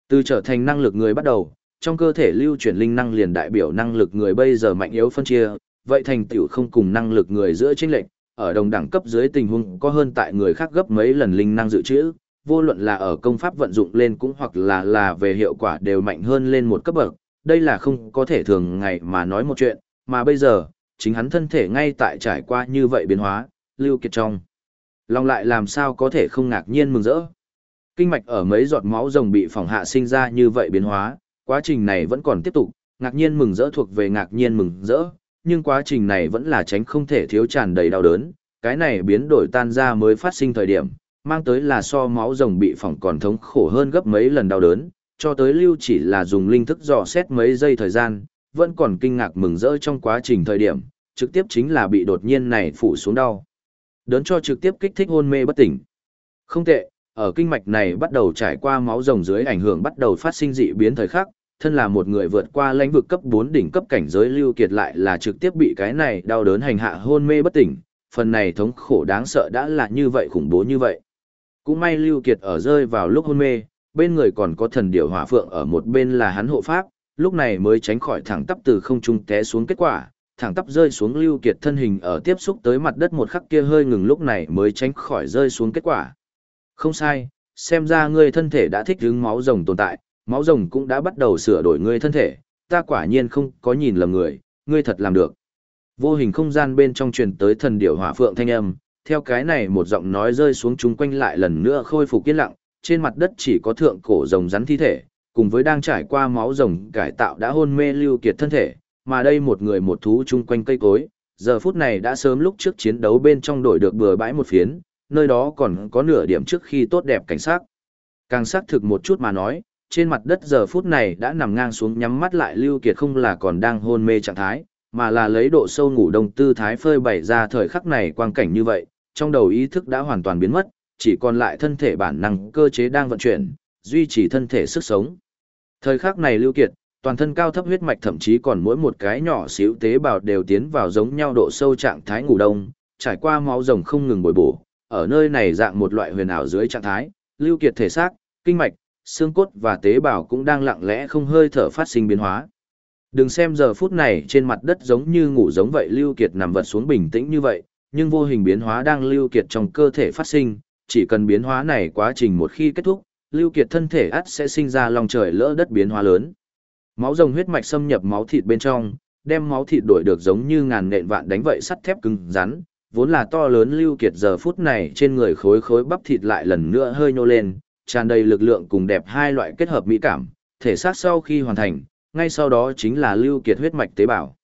Từ trở thành năng lực người bắt đầu, trong cơ thể lưu chuyển linh năng liền đại biểu năng lực người bây giờ mạnh yếu phân chia, vậy thành tựu không cùng năng lực người giữa chênh lệch, ở đồng đẳng cấp dưới tình huống có hơn tại người khác gấp mấy lần linh năng dự trữ, vô luận là ở công pháp vận dụng lên cũng hoặc là là về hiệu quả đều mạnh hơn lên một cấp bậc, đây là không có thể thường ngày mà nói một chuyện, mà bây giờ, chính hắn thân thể ngay tại trải qua như vậy biến hóa, lưu kiệt trong. Lòng lại làm sao có thể không ngạc nhiên mừng rỡ. Kinh mạch ở mấy giọt máu rồng bị phỏng hạ sinh ra như vậy biến hóa, quá trình này vẫn còn tiếp tục, ngạc nhiên mừng rỡ thuộc về ngạc nhiên mừng rỡ, nhưng quá trình này vẫn là tránh không thể thiếu tràn đầy đau đớn, cái này biến đổi tan ra mới phát sinh thời điểm, mang tới là so máu rồng bị phỏng còn thống khổ hơn gấp mấy lần đau đớn, cho tới lưu chỉ là dùng linh thức dò xét mấy giây thời gian, vẫn còn kinh ngạc mừng rỡ trong quá trình thời điểm, trực tiếp chính là bị đột nhiên này phủ xuống đau. Đớn cho trực tiếp kích thích hôn mê bất tỉnh. Không tệ, ở kinh mạch này bắt đầu trải qua máu rồng dưới ảnh hưởng bắt đầu phát sinh dị biến thời khắc, thân là một người vượt qua lãnh vực cấp 4 đỉnh cấp cảnh giới lưu kiệt lại là trực tiếp bị cái này đau đớn hành hạ hôn mê bất tỉnh, phần này thống khổ đáng sợ đã là như vậy khủng bố như vậy. Cũng may lưu kiệt ở rơi vào lúc hôn mê, bên người còn có thần điểu hỏa phượng ở một bên là hắn hộ pháp, lúc này mới tránh khỏi thẳng tắp từ không trung té xuống kết quả, thẳng tắp rơi xuống lưu kiệt thân hình ở tiếp xúc tới mặt đất một khắc kia hơi ngừng lúc này mới tránh khỏi rơi xuống kết quả. Không sai, xem ra ngươi thân thể đã thích ứng máu rồng tồn tại, máu rồng cũng đã bắt đầu sửa đổi ngươi thân thể, ta quả nhiên không có nhìn lầm người, ngươi thật làm được. Vô hình không gian bên trong truyền tới thần điểu hỏa phượng thanh âm, theo cái này một giọng nói rơi xuống chúng quanh lại lần nữa khôi phục yên lặng, trên mặt đất chỉ có thượng cổ rồng rắn thi thể, cùng với đang trải qua máu rồng cải tạo đã hôn mê lưu kiệt thân thể, mà đây một người một thú chung quanh cây cối, giờ phút này đã sớm lúc trước chiến đấu bên trong đổi được bừa bãi một phiến, nơi đó còn có nửa điểm trước khi tốt đẹp cảnh sát. Càng xác thực một chút mà nói, trên mặt đất giờ phút này đã nằm ngang xuống nhắm mắt lại lưu kiệt không là còn đang hôn mê trạng thái, mà là lấy độ sâu ngủ đông tư thái phơi bày ra thời khắc này quang cảnh như vậy, trong đầu ý thức đã hoàn toàn biến mất, chỉ còn lại thân thể bản năng cơ chế đang vận chuyển, duy trì thân thể sức sống. Thời khắc này lưu kiệt, toàn thân cao thấp huyết mạch thậm chí còn mỗi một cái nhỏ xíu tế bào đều tiến vào giống nhau độ sâu trạng thái ngủ đông, trải qua máu rồng không ngừng bồi bổ, ở nơi này dạng một loại huyền ảo dưới trạng thái, lưu kiệt thể xác, kinh mạch, xương cốt và tế bào cũng đang lặng lẽ không hơi thở phát sinh biến hóa. Đừng xem giờ phút này trên mặt đất giống như ngủ giống vậy Lưu Kiệt nằm vật xuống bình tĩnh như vậy, nhưng vô hình biến hóa đang Lưu Kiệt trong cơ thể phát sinh, chỉ cần biến hóa này quá trình một khi kết thúc, Lưu Kiệt thân thể ắt sẽ sinh ra lòng trời lỡ đất biến hóa lớn. Máu rồng huyết mạch xâm nhập máu thịt bên trong, đem máu thịt đổi được giống như ngàn nện vạn đánh vậy sắt thép cứng rắn, vốn là to lớn Lưu Kiệt giờ phút này trên người khối khối bắp thịt lại lần nữa hơi nhô lên, tràn đầy lực lượng cùng đẹp hai loại kết hợp mỹ cảm, thể xác sau khi hoàn thành, ngay sau đó chính là lưu kiệt huyết mạch tế bào.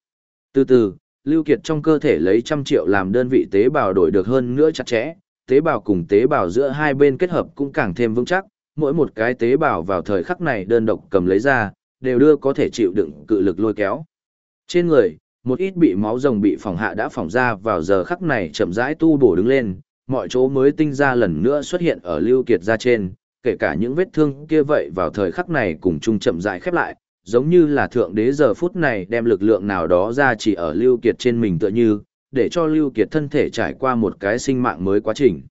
Từ từ, lưu kiệt trong cơ thể lấy trăm triệu làm đơn vị tế bào đổi được hơn nữa chặt chẽ, tế bào cùng tế bào giữa hai bên kết hợp cũng càng thêm vững chắc, mỗi một cái tế bào vào thời khắc này đơn độc cầm lấy ra, đều đưa có thể chịu đựng cự lực lôi kéo. Trên người, một ít bị máu rồng bị phòng hạ đã phòng ra vào giờ khắc này chậm rãi tu bổ đứng lên, mọi chỗ mới tinh ra lần nữa xuất hiện ở lưu kiệt ra trên, kể cả những vết thương kia vậy vào thời khắc này cùng chung chậm rãi khép lại, giống như là thượng đế giờ phút này đem lực lượng nào đó ra chỉ ở lưu kiệt trên mình tựa như, để cho lưu kiệt thân thể trải qua một cái sinh mạng mới quá trình.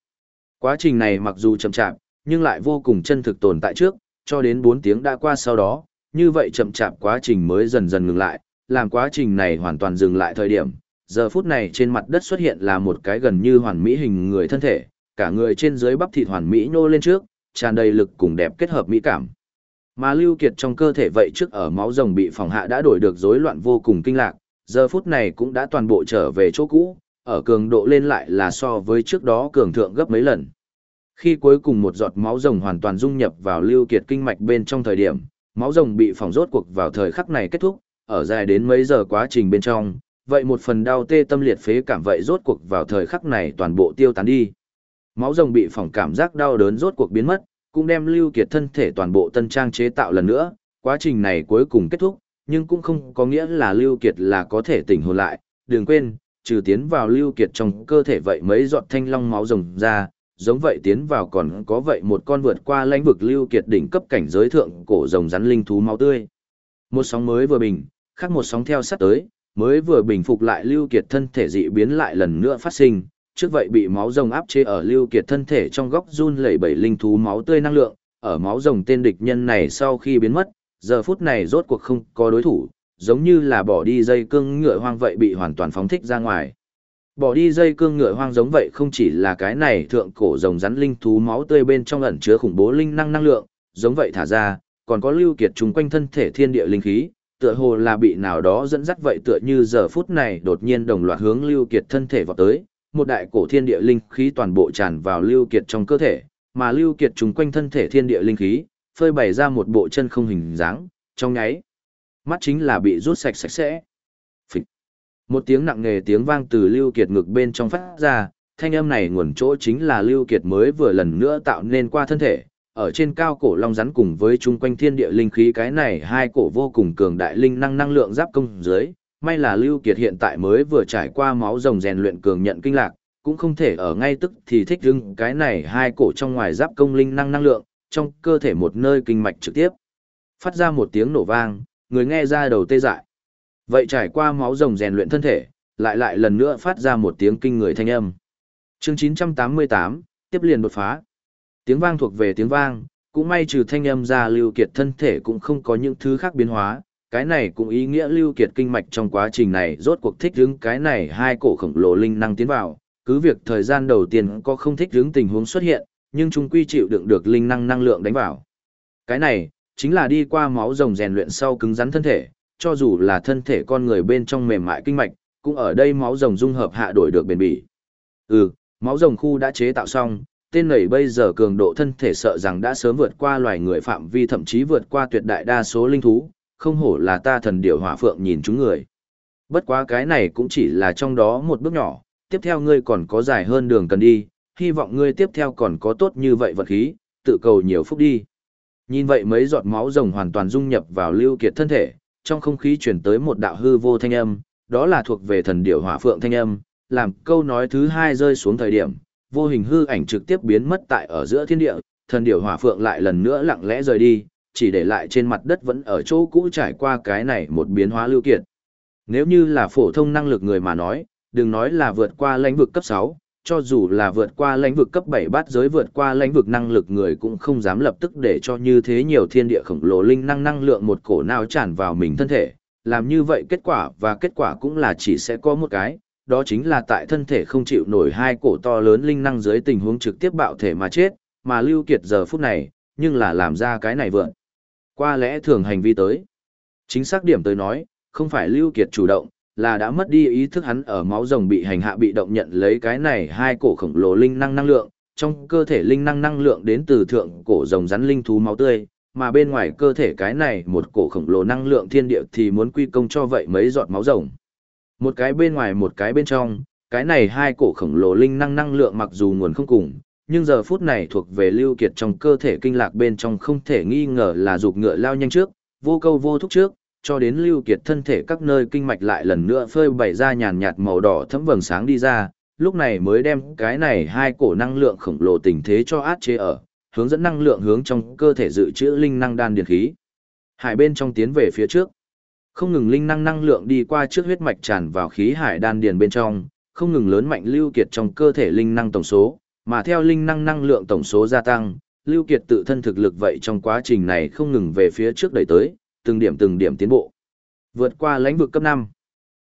Quá trình này mặc dù chậm chạp, nhưng lại vô cùng chân thực tồn tại trước, cho đến 4 tiếng đã qua sau đó, như vậy chậm chạp quá trình mới dần dần ngừng lại, làm quá trình này hoàn toàn dừng lại thời điểm, giờ phút này trên mặt đất xuất hiện là một cái gần như hoàn mỹ hình người thân thể, cả người trên dưới bắp thịt hoàn mỹ nô lên trước, tràn đầy lực cùng đẹp kết hợp mỹ cảm. Mà lưu kiệt trong cơ thể vậy trước ở máu rồng bị phòng hạ đã đổi được rối loạn vô cùng kinh lạc, giờ phút này cũng đã toàn bộ trở về chỗ cũ, ở cường độ lên lại là so với trước đó cường thượng gấp mấy lần. Khi cuối cùng một giọt máu rồng hoàn toàn dung nhập vào lưu kiệt kinh mạch bên trong thời điểm, máu rồng bị phỏng rốt cuộc vào thời khắc này kết thúc, ở dài đến mấy giờ quá trình bên trong, vậy một phần đau tê tâm liệt phế cảm vậy rốt cuộc vào thời khắc này toàn bộ tiêu tán đi. Máu rồng bị phỏng cảm giác đau đớn rốt cuộc biến mất, cũng đem Lưu Kiệt thân thể toàn bộ tân trang chế tạo lần nữa, quá trình này cuối cùng kết thúc, nhưng cũng không có nghĩa là Lưu Kiệt là có thể tỉnh hồn lại, đừng quên, trừ tiến vào Lưu Kiệt trong cơ thể vậy mấy giọt thanh long máu rồng ra, giống vậy tiến vào còn có vậy một con vượt qua lãnh vực Lưu Kiệt đỉnh cấp cảnh giới thượng cổ rồng rắn linh thú máu tươi. Một sóng mới vừa bình, khác một sóng theo sát tới, mới vừa bình phục lại Lưu Kiệt thân thể dị biến lại lần nữa phát sinh, trước vậy bị máu rồng áp chế ở Lưu Kiệt thân thể trong góc run lẩy bẩy linh thú máu tươi năng lượng, ở máu rồng tên địch nhân này sau khi biến mất, giờ phút này rốt cuộc không có đối thủ, giống như là bỏ đi dây cương ngựa hoang vậy bị hoàn toàn phóng thích ra ngoài. Bỏ đi dây cương ngựa hoang giống vậy không chỉ là cái này thượng cổ rồng rắn linh thú máu tươi bên trong ẩn chứa khủng bố linh năng năng lượng, giống vậy thả ra, còn có lưu kiệt trùng quanh thân thể thiên địa linh khí, tựa hồ là bị nào đó dẫn dắt vậy tựa như giờ phút này đột nhiên đồng loạt hướng Lưu Kiệt thân thể vọt tới, một đại cổ thiên địa linh khí toàn bộ tràn vào Lưu Kiệt trong cơ thể, mà Lưu Kiệt trùng quanh thân thể thiên địa linh khí, phơi bày ra một bộ chân không hình dáng, trong nháy mắt chính là bị rút sạch sạch sẽ. Một tiếng nặng nề tiếng vang từ Lưu Kiệt ngực bên trong phát ra, thanh âm này nguồn chỗ chính là Lưu Kiệt mới vừa lần nữa tạo nên qua thân thể, ở trên cao cổ long rắn cùng với chung quanh thiên địa linh khí cái này hai cổ vô cùng cường đại linh năng năng lượng giáp công dưới, may là Lưu Kiệt hiện tại mới vừa trải qua máu rồng rèn luyện cường nhận kinh lạc, cũng không thể ở ngay tức thì thích hưng cái này hai cổ trong ngoài giáp công linh năng năng lượng, trong cơ thể một nơi kinh mạch trực tiếp. Phát ra một tiếng nổ vang, người nghe ra đầu tê dại. Vậy trải qua máu rồng rèn luyện thân thể, lại lại lần nữa phát ra một tiếng kinh người thanh âm. Chương 988, tiếp liền đột phá. Tiếng vang thuộc về tiếng vang, cũng may trừ thanh âm ra lưu kiệt thân thể cũng không có những thứ khác biến hóa, cái này cũng ý nghĩa lưu kiệt kinh mạch trong quá trình này rốt cuộc thích ứng cái này hai cổ khổng lồ linh năng tiến vào, cứ việc thời gian đầu tiên có không thích ứng tình huống xuất hiện, nhưng chúng quy chịu đựng được linh năng năng lượng đánh vào. Cái này, chính là đi qua máu rồng rèn luyện sau cứng rắn thân thể, cho dù là thân thể con người bên trong mềm mại kinh mạch, cũng ở đây máu rồng dung hợp hạ đổi được bền bỉ. Ừ, máu rồng khu đã chế tạo xong, tên nảy bây giờ cường độ thân thể sợ rằng đã sớm vượt qua loài người phạm vi thậm chí vượt qua tuyệt đại đa số linh thú, không hổ là ta thần điểu hỏa phượng nhìn chúng người. Bất quá cái này cũng chỉ là trong đó một bước nhỏ, tiếp theo ngươi còn có dài hơn đường cần đi, hy vọng ngươi tiếp theo còn có tốt như vậy vật khí, tự cầu nhiều phúc đi. Nhìn vậy mấy giọt máu rồng hoàn toàn dung nhập vào lưu kiệt thân thể, trong không khí chuyển tới một đạo hư vô thanh âm, đó là thuộc về thần điểu hỏa phượng thanh âm, làm câu nói thứ hai rơi xuống thời điểm, vô hình hư ảnh trực tiếp biến mất tại ở giữa thiên địa, thần điểu hỏa phượng lại lần nữa lặng lẽ rời đi, chỉ để lại trên mặt đất vẫn ở chỗ cũ trải qua cái này một biến hóa lưu kiệt. Nếu như là phổ thông năng lực người mà nói, đừng nói là vượt qua lãnh vực cấp 6, cho dù là vượt qua lãnh vực cấp 7 bát giới vượt qua lãnh vực năng lực người cũng không dám lập tức để cho như thế nhiều thiên địa khổng lồ linh năng năng lượng một cổ nào tràn vào mình thân thể. Làm như vậy kết quả và kết quả cũng là chỉ sẽ có một cái, đó chính là tại thân thể không chịu nổi hai cổ to lớn linh năng dưới tình huống trực tiếp bạo thể mà chết, mà Lưu Kiệt giờ phút này, nhưng là làm ra cái này vượn. Qua lẽ thường hành vi tới. Chính xác điểm tới nói, không phải Lưu Kiệt chủ động, là đã mất đi ý thức hắn ở máu rồng bị hành hạ bị động nhận lấy cái này hai cổ khổng lồ linh năng năng lượng, trong cơ thể linh năng năng lượng đến từ thượng cổ rồng rắn linh thú máu tươi, mà bên ngoài cơ thể cái này một cổ khổng lồ năng lượng thiên địa thì muốn quy công cho vậy mấy giọt máu rồng. Một cái bên ngoài một cái bên trong, cái này hai cổ khổng lồ linh năng năng lượng mặc dù nguồn không cùng, nhưng giờ phút này thuộc về lưu kiệt trong cơ thể kinh lạc bên trong không thể nghi ngờ là dục ngựa lao nhanh trước, vô câu vô thúc trước, cho đến lưu kiệt thân thể các nơi kinh mạch lại lần nữa phơi bày ra nhàn nhạt màu đỏ thấm vầng sáng đi ra, lúc này mới đem cái này hai cổ năng lượng khổng lồ tình thế cho át chế ở, hướng dẫn năng lượng hướng trong cơ thể dự trữ linh năng đan điền khí. Hải bên trong tiến về phía trước. Không ngừng linh năng năng lượng đi qua trước huyết mạch tràn vào khí hải đan điền bên trong, không ngừng lớn mạnh lưu kiệt trong cơ thể linh năng tổng số, mà theo linh năng năng lượng tổng số gia tăng, lưu kiệt tự thân thực lực vậy trong quá trình này không ngừng về phía trước đẩy tới, từng điểm từng điểm tiến bộ. Vượt qua lãnh vực cấp 5.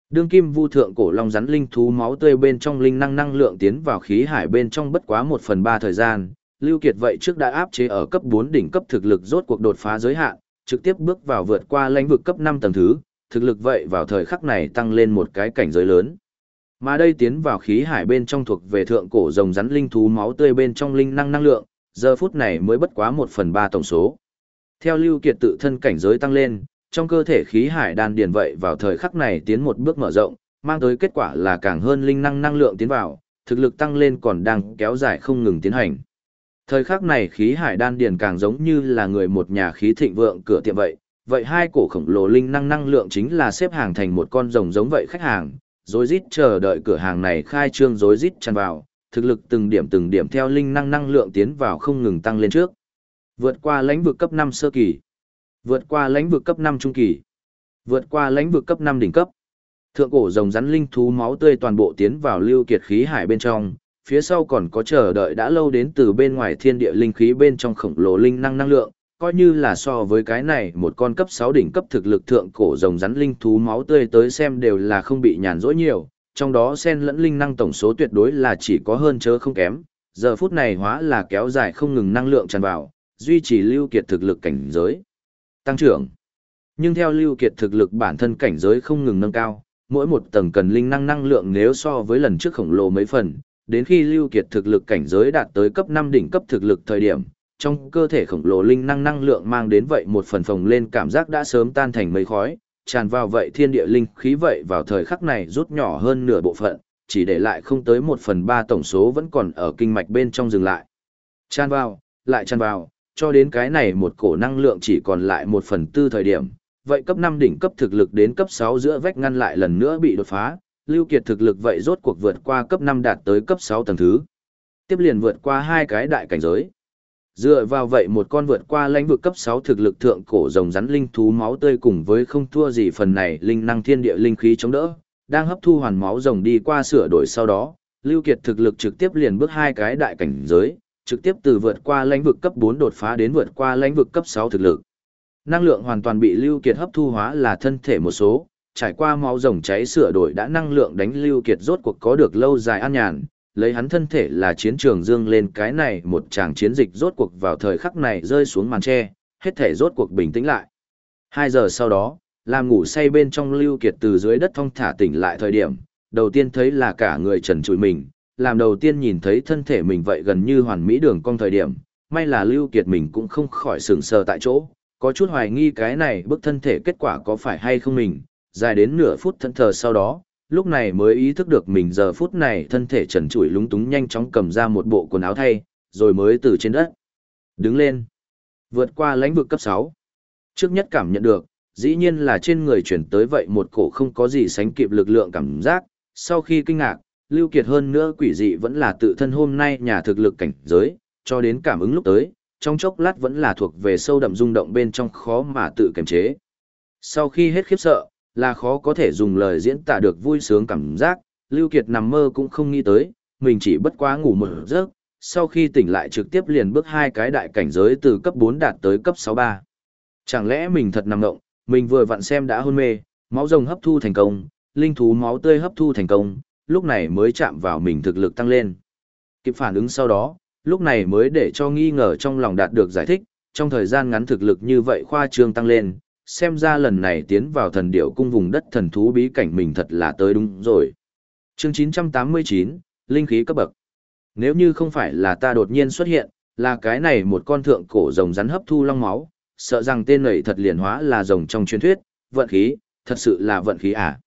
Đương kim vu thượng cổ long rắn linh thú máu tươi bên trong linh năng năng lượng tiến vào khí hải bên trong bất quá 1 phần 3 thời gian, Lưu Kiệt vậy trước đã áp chế ở cấp 4 đỉnh cấp thực lực rốt cuộc đột phá giới hạn, trực tiếp bước vào vượt qua lãnh vực cấp 5 tầng thứ, thực lực vậy vào thời khắc này tăng lên một cái cảnh giới lớn. Mà đây tiến vào khí hải bên trong thuộc về thượng cổ rồng rắn linh thú máu tươi bên trong linh năng năng lượng, giờ phút này mới bất quá 1 phần 3 tổng số. Theo Lưu Kiệt tự thân cảnh giới tăng lên, trong cơ thể khí hải đan điền vậy vào thời khắc này tiến một bước mở rộng, mang tới kết quả là càng hơn linh năng năng lượng tiến vào, thực lực tăng lên còn đang kéo dài không ngừng tiến hành. Thời khắc này khí hải đan điền càng giống như là người một nhà khí thịnh vượng cửa tiệm vậy, vậy hai cổ khổng lồ linh năng năng lượng chính là xếp hàng thành một con rồng giống vậy khách hàng, rối rít chờ đợi cửa hàng này khai trương rối rít tràn vào, thực lực từng điểm từng điểm theo linh năng năng lượng tiến vào không ngừng tăng lên trước. Vượt qua lãnh vực cấp 5 sơ kỳ, vượt qua lãnh vực cấp 5 trung kỳ, vượt qua lãnh vực cấp 5 đỉnh cấp. Thượng cổ rồng rắn linh thú máu tươi toàn bộ tiến vào lưu kiệt khí hải bên trong, phía sau còn có chờ đợi đã lâu đến từ bên ngoài thiên địa linh khí bên trong khổng lồ linh năng năng lượng, coi như là so với cái này một con cấp 6 đỉnh cấp thực lực thượng cổ rồng rắn linh thú máu tươi tới xem đều là không bị nhàn rỗi nhiều, trong đó sen lẫn linh năng tổng số tuyệt đối là chỉ có hơn chớ không kém, giờ phút này hóa là kéo dài không ngừng năng lượng tràn vào, duy trì lưu kiệt thực lực cảnh giới. Tăng trưởng. Nhưng theo lưu kiệt thực lực bản thân cảnh giới không ngừng nâng cao, mỗi một tầng cần linh năng năng lượng nếu so với lần trước khổng lồ mấy phần, đến khi lưu kiệt thực lực cảnh giới đạt tới cấp 5 đỉnh cấp thực lực thời điểm, trong cơ thể khổng lồ linh năng năng lượng mang đến vậy một phần phồng lên cảm giác đã sớm tan thành mây khói, tràn vào vậy thiên địa linh khí vậy vào thời khắc này rút nhỏ hơn nửa bộ phận, chỉ để lại không tới một phần ba tổng số vẫn còn ở kinh mạch bên trong dừng lại. Tràn vào, lại tràn vào, cho đến cái này một cổ năng lượng chỉ còn lại một phần tư thời điểm, vậy cấp 5 đỉnh cấp thực lực đến cấp 6 giữa vách ngăn lại lần nữa bị đột phá, Lưu Kiệt thực lực vậy rốt cuộc vượt qua cấp 5 đạt tới cấp 6 tầng thứ. Tiếp liền vượt qua hai cái đại cảnh giới. Dựa vào vậy một con vượt qua lãnh vực cấp 6 thực lực thượng cổ rồng rắn linh thú máu tươi cùng với không thua gì phần này linh năng thiên địa linh khí chống đỡ, đang hấp thu hoàn máu rồng đi qua sửa đổi sau đó, Lưu Kiệt thực lực trực tiếp liền bước hai cái đại cảnh giới, trực tiếp từ vượt qua lãnh vực cấp 4 đột phá đến vượt qua lãnh vực cấp 6 thực lực. Năng lượng hoàn toàn bị Lưu Kiệt hấp thu hóa là thân thể một số, trải qua máu rồng cháy sửa đổi đã năng lượng đánh Lưu Kiệt rốt cuộc có được lâu dài an nhàn, lấy hắn thân thể là chiến trường dương lên cái này một tràng chiến dịch rốt cuộc vào thời khắc này rơi xuống màn che hết thể rốt cuộc bình tĩnh lại. Hai giờ sau đó, làm ngủ say bên trong Lưu Kiệt từ dưới đất thong thả tỉnh lại thời điểm, đầu tiên thấy là cả người trần trụi mình, làm đầu tiên nhìn thấy thân thể mình vậy gần như hoàn mỹ đường cong thời điểm, may là Lưu Kiệt mình cũng không khỏi sửng sờ tại chỗ, có chút hoài nghi cái này bức thân thể kết quả có phải hay không mình, dài đến nửa phút thân thờ sau đó, lúc này mới ý thức được mình giờ phút này thân thể trần trụi lúng túng nhanh chóng cầm ra một bộ quần áo thay, rồi mới từ trên đất. Đứng lên. Vượt qua lãnh vực cấp 6. Trước nhất cảm nhận được, dĩ nhiên là trên người chuyển tới vậy một cổ không có gì sánh kịp lực lượng cảm giác, sau khi kinh ngạc, Lưu Kiệt hơn nữa quỷ dị vẫn là tự thân hôm nay nhà thực lực cảnh giới, cho đến cảm ứng lúc tới, trong chốc lát vẫn là thuộc về sâu đậm rung động bên trong khó mà tự kiềm chế. Sau khi hết khiếp sợ, là khó có thể dùng lời diễn tả được vui sướng cảm giác, Lưu Kiệt nằm mơ cũng không nghĩ tới, mình chỉ bất quá ngủ một giấc, sau khi tỉnh lại trực tiếp liền bước hai cái đại cảnh giới từ cấp 4 đạt tới cấp 63. Chẳng lẽ mình thật nằm ngộng, mình vừa vặn xem đã hôn mê, máu rồng hấp thu thành công, linh thú máu tươi hấp thu thành công, lúc này mới chạm vào mình thực lực tăng lên. Kịp phản ứng sau đó, lúc này mới để cho nghi ngờ trong lòng đạt được giải thích, trong thời gian ngắn thực lực như vậy khoa trương tăng lên, xem ra lần này tiến vào thần điệu cung vùng đất thần thú bí cảnh mình thật là tới đúng rồi. Chương 989, Linh khí cấp bậc. Nếu như không phải là ta đột nhiên xuất hiện, là cái này một con thượng cổ rồng rắn hấp thu long máu, sợ rằng tên này thật liền hóa là rồng trong truyền thuyết, vận khí, thật sự là vận khí à.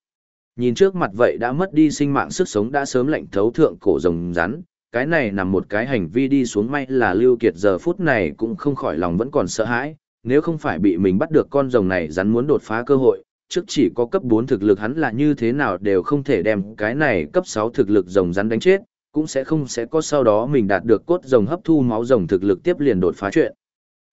Nhìn trước mặt vậy đã mất đi sinh mạng sức sống đã sớm lạnh thấu thượng cổ rồng rắn, cái này nằm một cái hành vi đi xuống may là Lưu Kiệt giờ phút này cũng không khỏi lòng vẫn còn sợ hãi, nếu không phải bị mình bắt được con rồng này rắn muốn đột phá cơ hội, trước chỉ có cấp 4 thực lực hắn là như thế nào đều không thể đem cái này cấp 6 thực lực rồng rắn đánh chết, cũng sẽ không sẽ có sau đó mình đạt được cốt rồng hấp thu máu rồng thực lực tiếp liền đột phá chuyện.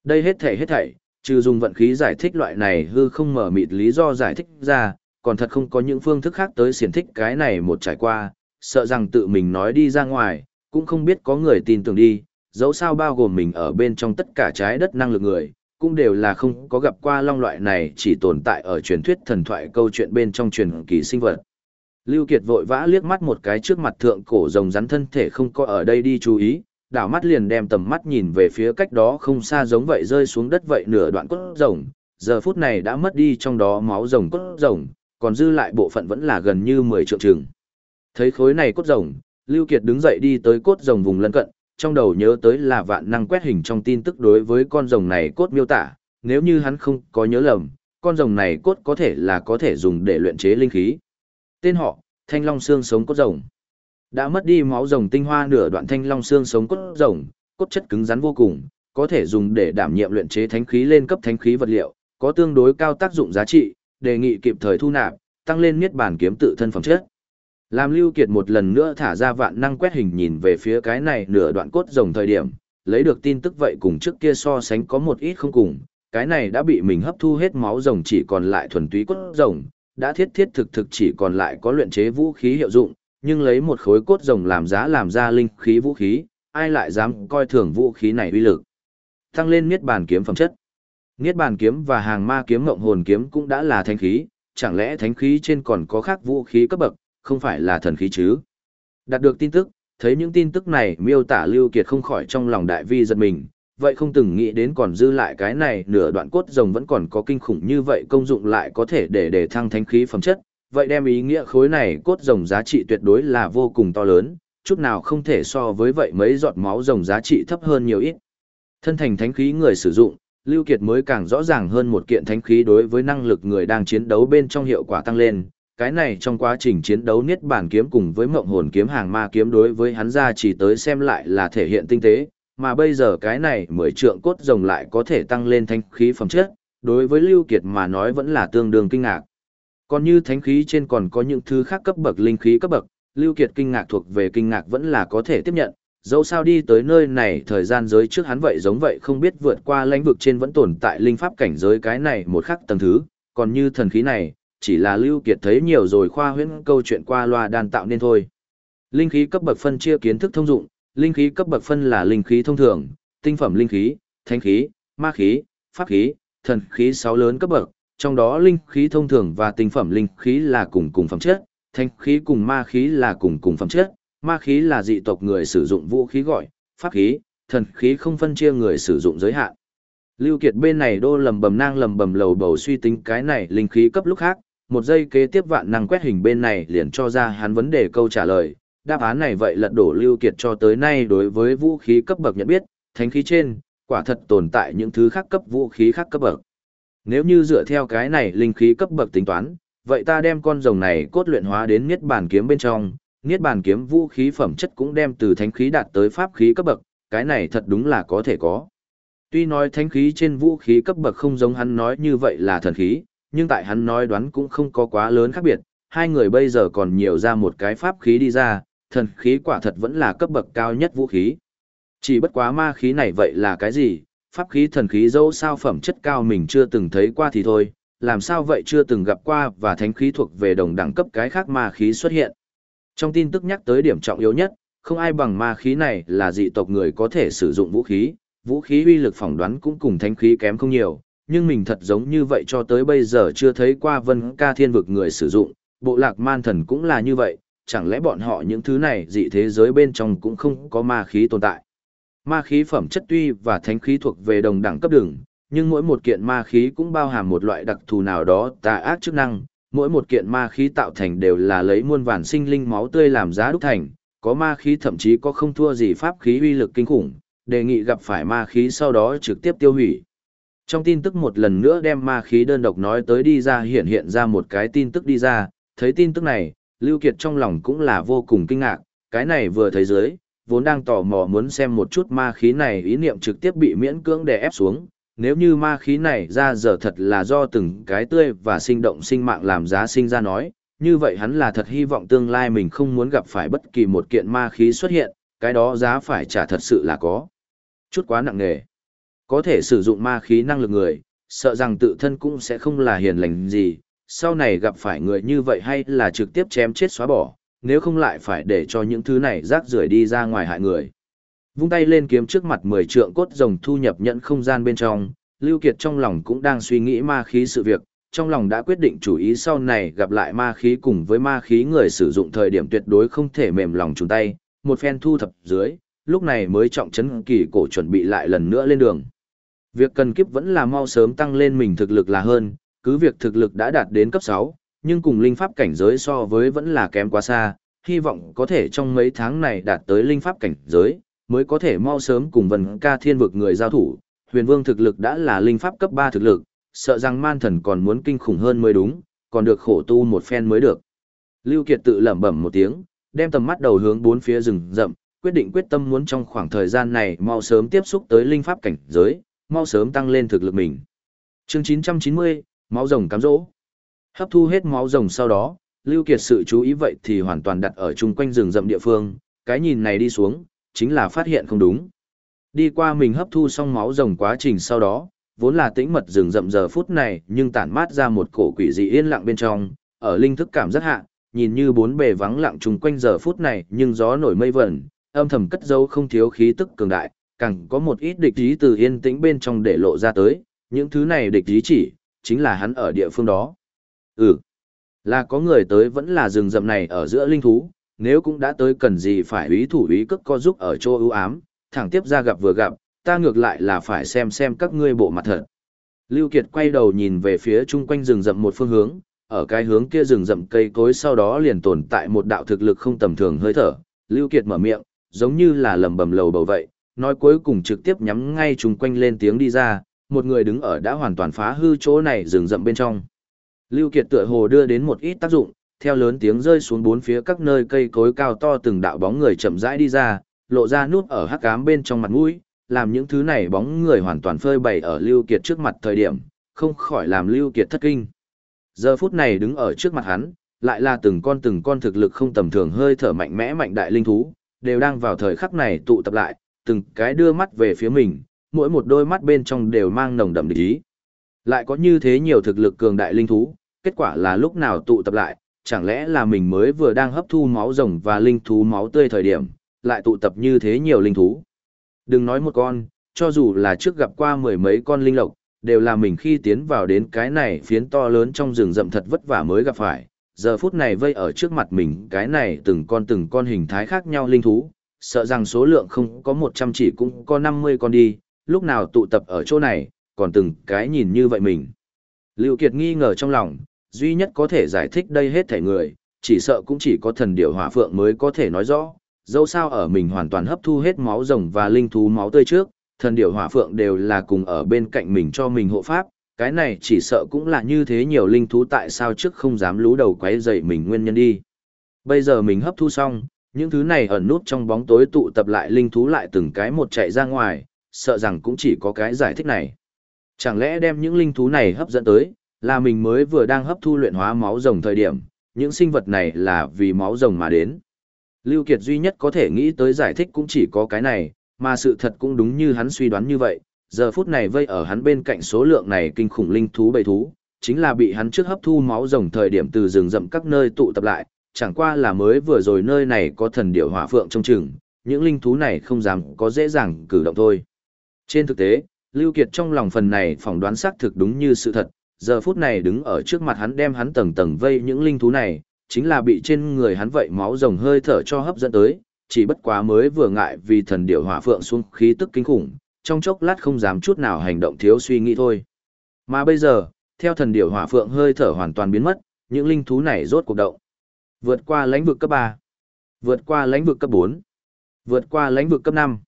Đây hết thảy hết thảy, trừ dùng vận khí giải thích loại này hư không mở mịt lý do giải thích ra, còn thật không có những phương thức khác tới xiển thích cái này một trải qua, sợ rằng tự mình nói đi ra ngoài, cũng không biết có người tin tưởng đi, dẫu sao bao gồm mình ở bên trong tất cả trái đất năng lực người, cũng đều là không có gặp qua long loại này chỉ tồn tại ở truyền thuyết thần thoại câu chuyện bên trong truyền kỳ sinh vật. Lưu Kiệt vội vã liếc mắt một cái trước mặt thượng cổ rồng rắn thân thể không có ở đây đi chú ý, đảo mắt liền đem tầm mắt nhìn về phía cách đó không xa giống vậy rơi xuống đất vậy nửa đoạn cốt rồng, giờ phút này đã mất đi trong đó máu rồng cốt rồng, còn dư lại bộ phận vẫn là gần như 10 triệu trường. Thấy khối này cốt rồng, Lưu Kiệt đứng dậy đi tới cốt rồng vùng lân cận, trong đầu nhớ tới là vạn năng quét hình trong tin tức đối với con rồng này cốt miêu tả, nếu như hắn không có nhớ lầm, con rồng này cốt có thể là có thể dùng để luyện chế linh khí. Tên họ, Thanh Long xương sống cốt rồng. Đã mất đi máu rồng tinh hoa nửa đoạn Thanh Long xương sống cốt rồng, cốt chất cứng rắn vô cùng, có thể dùng để đảm nhiệm luyện chế thánh khí lên cấp thánh khí vật liệu, có tương đối cao tác dụng giá trị, đề nghị kịp thời thu nạp, tăng lên niết bàn kiếm tự thân phẩm chất. Làm Lưu Kiệt một lần nữa thả ra vạn năng quét hình nhìn về phía cái này nửa đoạn cốt rồng thời điểm, lấy được tin tức vậy cùng trước kia so sánh có một ít không cùng, cái này đã bị mình hấp thu hết máu rồng chỉ còn lại thuần túy cốt rồng, đã thiết thiết thực thực chỉ còn lại có luyện chế vũ khí hiệu dụng, nhưng lấy một khối cốt rồng làm giá làm ra linh khí vũ khí, ai lại dám coi thường vũ khí này uy lực. Tăng lên niết bàn kiếm phẩm chất. Niết bàn kiếm và hàng ma kiếm ngộng hồn kiếm cũng đã là thánh khí, chẳng lẽ thánh khí trên còn có khác vũ khí cấp bậc, không phải là thần khí chứ? Đạt được tin tức, thấy những tin tức này miêu tả Lưu Kiệt không khỏi trong lòng đại vi giật mình, vậy không từng nghĩ đến còn dư lại cái này nửa đoạn cốt rồng vẫn còn có kinh khủng như vậy công dụng lại có thể để để thăng thánh khí phẩm chất, vậy đem ý nghĩa khối này cốt rồng giá trị tuyệt đối là vô cùng to lớn, chút nào không thể so với vậy mấy giọt máu rồng giá trị thấp hơn nhiều ít. Thân thành thánh khí người sử dụng, Lưu Kiệt mới càng rõ ràng hơn một kiện thánh khí đối với năng lực người đang chiến đấu bên trong hiệu quả tăng lên. Cái này trong quá trình chiến đấu niết bản kiếm cùng với mộng hồn kiếm hàng ma kiếm đối với hắn ra chỉ tới xem lại là thể hiện tinh tế, mà bây giờ cái này mười trượng cốt rồng lại có thể tăng lên thánh khí phẩm chất, đối với Lưu Kiệt mà nói vẫn là tương đương kinh ngạc. Còn như thánh khí trên còn có những thứ khác cấp bậc linh khí cấp bậc, Lưu Kiệt kinh ngạc thuộc về kinh ngạc vẫn là có thể tiếp nhận, dẫu sao đi tới nơi này thời gian giới trước hắn vậy giống vậy không biết vượt qua lãnh vực trên vẫn tồn tại linh pháp cảnh giới cái này một khắc tầng thứ, còn như thần khí này, chỉ là Lưu Kiệt thấy nhiều rồi khoa huyễn câu chuyện qua loa đan tạo nên thôi. Linh khí cấp bậc phân chia kiến thức thông dụng, linh khí cấp bậc phân là linh khí thông thường, tinh phẩm linh khí, thánh khí, ma khí, pháp khí, thần khí sáu lớn cấp bậc, trong đó linh khí thông thường và tinh phẩm linh khí là cùng cùng phẩm chất, thánh khí cùng ma khí là cùng cùng phẩm chất, ma khí là dị tộc người sử dụng vũ khí gọi, pháp khí, thần khí không phân chia người sử dụng giới hạn. Lưu Kiệt bên này đô lầm bầm nang lầm bầm lầu bầu suy tính cái này linh khí cấp lúc khác, một giây kế tiếp vạn năng quét hình bên này liền cho ra hắn vấn đề câu trả lời. Đáp án này vậy lật đổ Lưu Kiệt cho tới nay đối với vũ khí cấp bậc nhận biết, thánh khí trên, quả thật tồn tại những thứ khác cấp vũ khí khác cấp bậc. Nếu như dựa theo cái này linh khí cấp bậc tính toán, vậy ta đem con rồng này cốt luyện hóa đến niết bàn kiếm bên trong, niết bàn kiếm vũ khí phẩm chất cũng đem từ thánh khí đạt tới pháp khí cấp bậc, cái này thật đúng là có thể có. Tuy nói thánh khí trên vũ khí cấp bậc không giống hắn nói như vậy là thần khí, nhưng tại hắn nói đoán cũng không có quá lớn khác biệt, hai người bây giờ còn nhiều ra một cái pháp khí đi ra, thần khí quả thật vẫn là cấp bậc cao nhất vũ khí. Chỉ bất quá ma khí này vậy là cái gì, pháp khí thần khí dẫu sao phẩm chất cao mình chưa từng thấy qua thì thôi, làm sao vậy chưa từng gặp qua và thánh khí thuộc về đồng đẳng cấp cái khác ma khí xuất hiện. Trong tin tức nhắc tới điểm trọng yếu nhất, không ai bằng ma khí này là dị tộc người có thể sử dụng vũ khí, vũ khí uy lực phỏng đoán cũng cùng thánh khí kém không nhiều, nhưng mình thật giống như vậy cho tới bây giờ chưa thấy qua vân ca thiên vực người sử dụng, bộ lạc man thần cũng là như vậy, chẳng lẽ bọn họ những thứ này dị thế giới bên trong cũng không có ma khí tồn tại. Ma khí phẩm chất tuy và thánh khí thuộc về đồng đẳng cấp đường, nhưng mỗi một kiện ma khí cũng bao hàm một loại đặc thù nào đó tà ác chức năng, mỗi một kiện ma khí tạo thành đều là lấy muôn vàn sinh linh máu tươi làm giá đúc thành, có ma khí thậm chí có không thua gì pháp khí uy lực kinh khủng, đề nghị gặp phải ma khí sau đó trực tiếp tiêu hủy. Trong tin tức một lần nữa đem ma khí đơn độc nói tới đi ra hiện hiện ra một cái tin tức đi ra, Thấy tin tức này, Lưu Kiệt trong lòng cũng là vô cùng kinh ngạc, cái này vừa thấy dưới, vốn đang tò mò muốn xem một chút ma khí này ý niệm trực tiếp bị miễn cưỡng đè ép xuống, nếu như ma khí này ra giờ thật là do từng cái tươi và sinh động sinh mạng làm giá sinh ra nói, như vậy hắn là thật hy vọng tương lai mình không muốn gặp phải bất kỳ một kiện ma khí xuất hiện, cái đó giá phải trả thật sự là có. Chút quá nặng nề. Có thể sử dụng ma khí năng lực người, sợ rằng tự thân cũng sẽ không là hiền lành gì, sau này gặp phải người như vậy hay là trực tiếp chém chết xóa bỏ, nếu không lại phải để cho những thứ này rác rưởi đi ra ngoài hại người. Vung tay lên kiếm trước mặt mười trượng cốt rồng thu nhập nhận không gian bên trong, Lưu Kiệt trong lòng cũng đang suy nghĩ ma khí sự việc, trong lòng đã quyết định chủ ý sau này gặp lại ma khí cùng với ma khí người sử dụng thời điểm tuyệt đối không thể mềm lòng chung tay, một phen thu thập dưới, lúc này mới trọng trấn kỳ cổ chuẩn bị lại lần nữa lên đường. Việc cần kiếp vẫn là mau sớm tăng lên mình thực lực là hơn, cứ việc thực lực đã đạt đến cấp 6, nhưng cùng linh pháp cảnh giới so với vẫn là kém quá xa, hy vọng có thể trong mấy tháng này đạt tới linh pháp cảnh giới, mới có thể mau sớm cùng vần ca thiên vực người giao thủ. Huyền vương thực lực đã là linh pháp cấp 3 thực lực, sợ rằng man thần còn muốn kinh khủng hơn mới đúng, còn được khổ tu một phen mới được. Lưu Kiệt tự lẩm bẩm một tiếng, đem tầm mắt đầu hướng bốn phía rừng rậm, quyết định quyết tâm muốn trong khoảng thời gian này mau sớm tiếp xúc tới linh pháp cảnh giới, mau sớm tăng lên thực lực mình. Chương 990, máu rồng cám dỗ. Hấp thu hết máu rồng sau đó, Lưu Kiệt sự chú ý vậy thì hoàn toàn đặt ở chung quanh rừng rậm địa phương, cái nhìn này đi xuống, chính là phát hiện không đúng. Đi qua mình hấp thu xong máu rồng quá trình sau đó, vốn là tĩnh mật rừng rậm giờ phút này nhưng tản mát ra một cổ quỷ dị yên lặng bên trong, ở linh thức cảm rất hạ, nhìn như bốn bề vắng lặng chung quanh giờ phút này nhưng gió nổi mây vẩn, âm thầm cất dấu không thiếu khí tức cường đại, càng có một ít địch ý từ yên tĩnh bên trong để lộ ra tới, những thứ này địch ý chỉ, chính là hắn ở địa phương đó. Ừ, là có người tới vẫn là rừng rậm này ở giữa linh thú, nếu cũng đã tới cần gì phải ý thủ ý cước co giúp ở chỗ ưu ám, thẳng tiếp ra gặp vừa gặp, ta ngược lại là phải xem xem các ngươi bộ mặt thật. Lưu Kiệt quay đầu nhìn về phía chung quanh rừng rậm một phương hướng, ở cái hướng kia rừng rậm cây cối sau đó liền tồn tại một đạo thực lực không tầm thường hơi thở. Lưu Kiệt mở miệng, giống như là lầm bầm lầu bầu vậy, nói cuối cùng trực tiếp nhắm ngay chung quanh lên tiếng đi ra, một người đứng ở đã hoàn toàn phá hư chỗ này rừng rậm bên trong. Lưu Kiệt tựa hồ đưa đến một ít tác dụng, theo lớn tiếng rơi xuống bốn phía các nơi cây cối cao to từng đạo bóng người chậm rãi đi ra, lộ ra nút ở hắc ám bên trong mặt mũi, làm những thứ này bóng người hoàn toàn phơi bày ở Lưu Kiệt trước mặt thời điểm, không khỏi làm Lưu Kiệt thất kinh. Giờ phút này đứng ở trước mặt hắn, lại là từng con từng con thực lực không tầm thường hơi thở mạnh mẽ mạnh đại linh thú, đều đang vào thời khắc này tụ tập lại, từng cái đưa mắt về phía mình, mỗi một đôi mắt bên trong đều mang nồng đậm địch ý. Lại có như thế nhiều thực lực cường đại linh thú, kết quả là lúc nào tụ tập lại, chẳng lẽ là mình mới vừa đang hấp thu máu rồng và linh thú máu tươi thời điểm, lại tụ tập như thế nhiều linh thú. Đừng nói một con, cho dù là trước gặp qua mười mấy con linh lộc, đều là mình khi tiến vào đến cái này phiến to lớn trong rừng rậm thật vất vả mới gặp phải. Giờ phút này vây ở trước mặt mình cái này từng con từng con hình thái khác nhau linh thú, sợ rằng số lượng không có 100 chỉ cũng có 50 con đi, lúc nào tụ tập ở chỗ này, còn từng cái nhìn như vậy mình. Lưu Kiệt nghi ngờ trong lòng, duy nhất có thể giải thích đây hết thể người, chỉ sợ cũng chỉ có thần điểu hỏa phượng mới có thể nói rõ, dẫu sao ở mình hoàn toàn hấp thu hết máu rồng và linh thú máu tươi trước, thần điểu hỏa phượng đều là cùng ở bên cạnh mình cho mình hộ pháp, cái này chỉ sợ cũng là như thế nhiều linh thú tại sao trước không dám lú đầu quấy dậy mình nguyên nhân đi. Bây giờ mình hấp thu xong, những thứ này ẩn nút trong bóng tối tụ tập lại linh thú lại từng cái một chạy ra ngoài, sợ rằng cũng chỉ có cái giải thích này. Chẳng lẽ đem những linh thú này hấp dẫn tới, là mình mới vừa đang hấp thu luyện hóa máu rồng thời điểm, những sinh vật này là vì máu rồng mà đến. Lưu Kiệt duy nhất có thể nghĩ tới giải thích cũng chỉ có cái này, mà sự thật cũng đúng như hắn suy đoán như vậy, giờ phút này vây ở hắn bên cạnh số lượng này kinh khủng linh thú bầy thú, chính là bị hắn trước hấp thu máu rồng thời điểm từ rừng rậm các nơi tụ tập lại, chẳng qua là mới vừa rồi nơi này có thần điểu hỏa phượng trong chừng, những linh thú này không dám có dễ dàng cử động thôi. Trên thực tế, Lưu Kiệt trong lòng phần này phỏng đoán xác thực đúng như sự thật, giờ phút này đứng ở trước mặt hắn đem hắn tầng tầng vây những linh thú này, chính là bị trên người hắn vậy máu rồng hơi thở cho hấp dẫn tới, chỉ bất quá mới vừa ngại vì thần điểu hỏa phượng xuống khí tức kinh khủng, trong chốc lát không dám chút nào hành động thiếu suy nghĩ thôi. Mà bây giờ, theo thần điểu hỏa phượng hơi thở hoàn toàn biến mất, những linh thú này rốt cuộc động. Vượt qua lãnh vực cấp 3, vượt qua lãnh vực cấp 4, vượt qua lãnh vực cấp 5.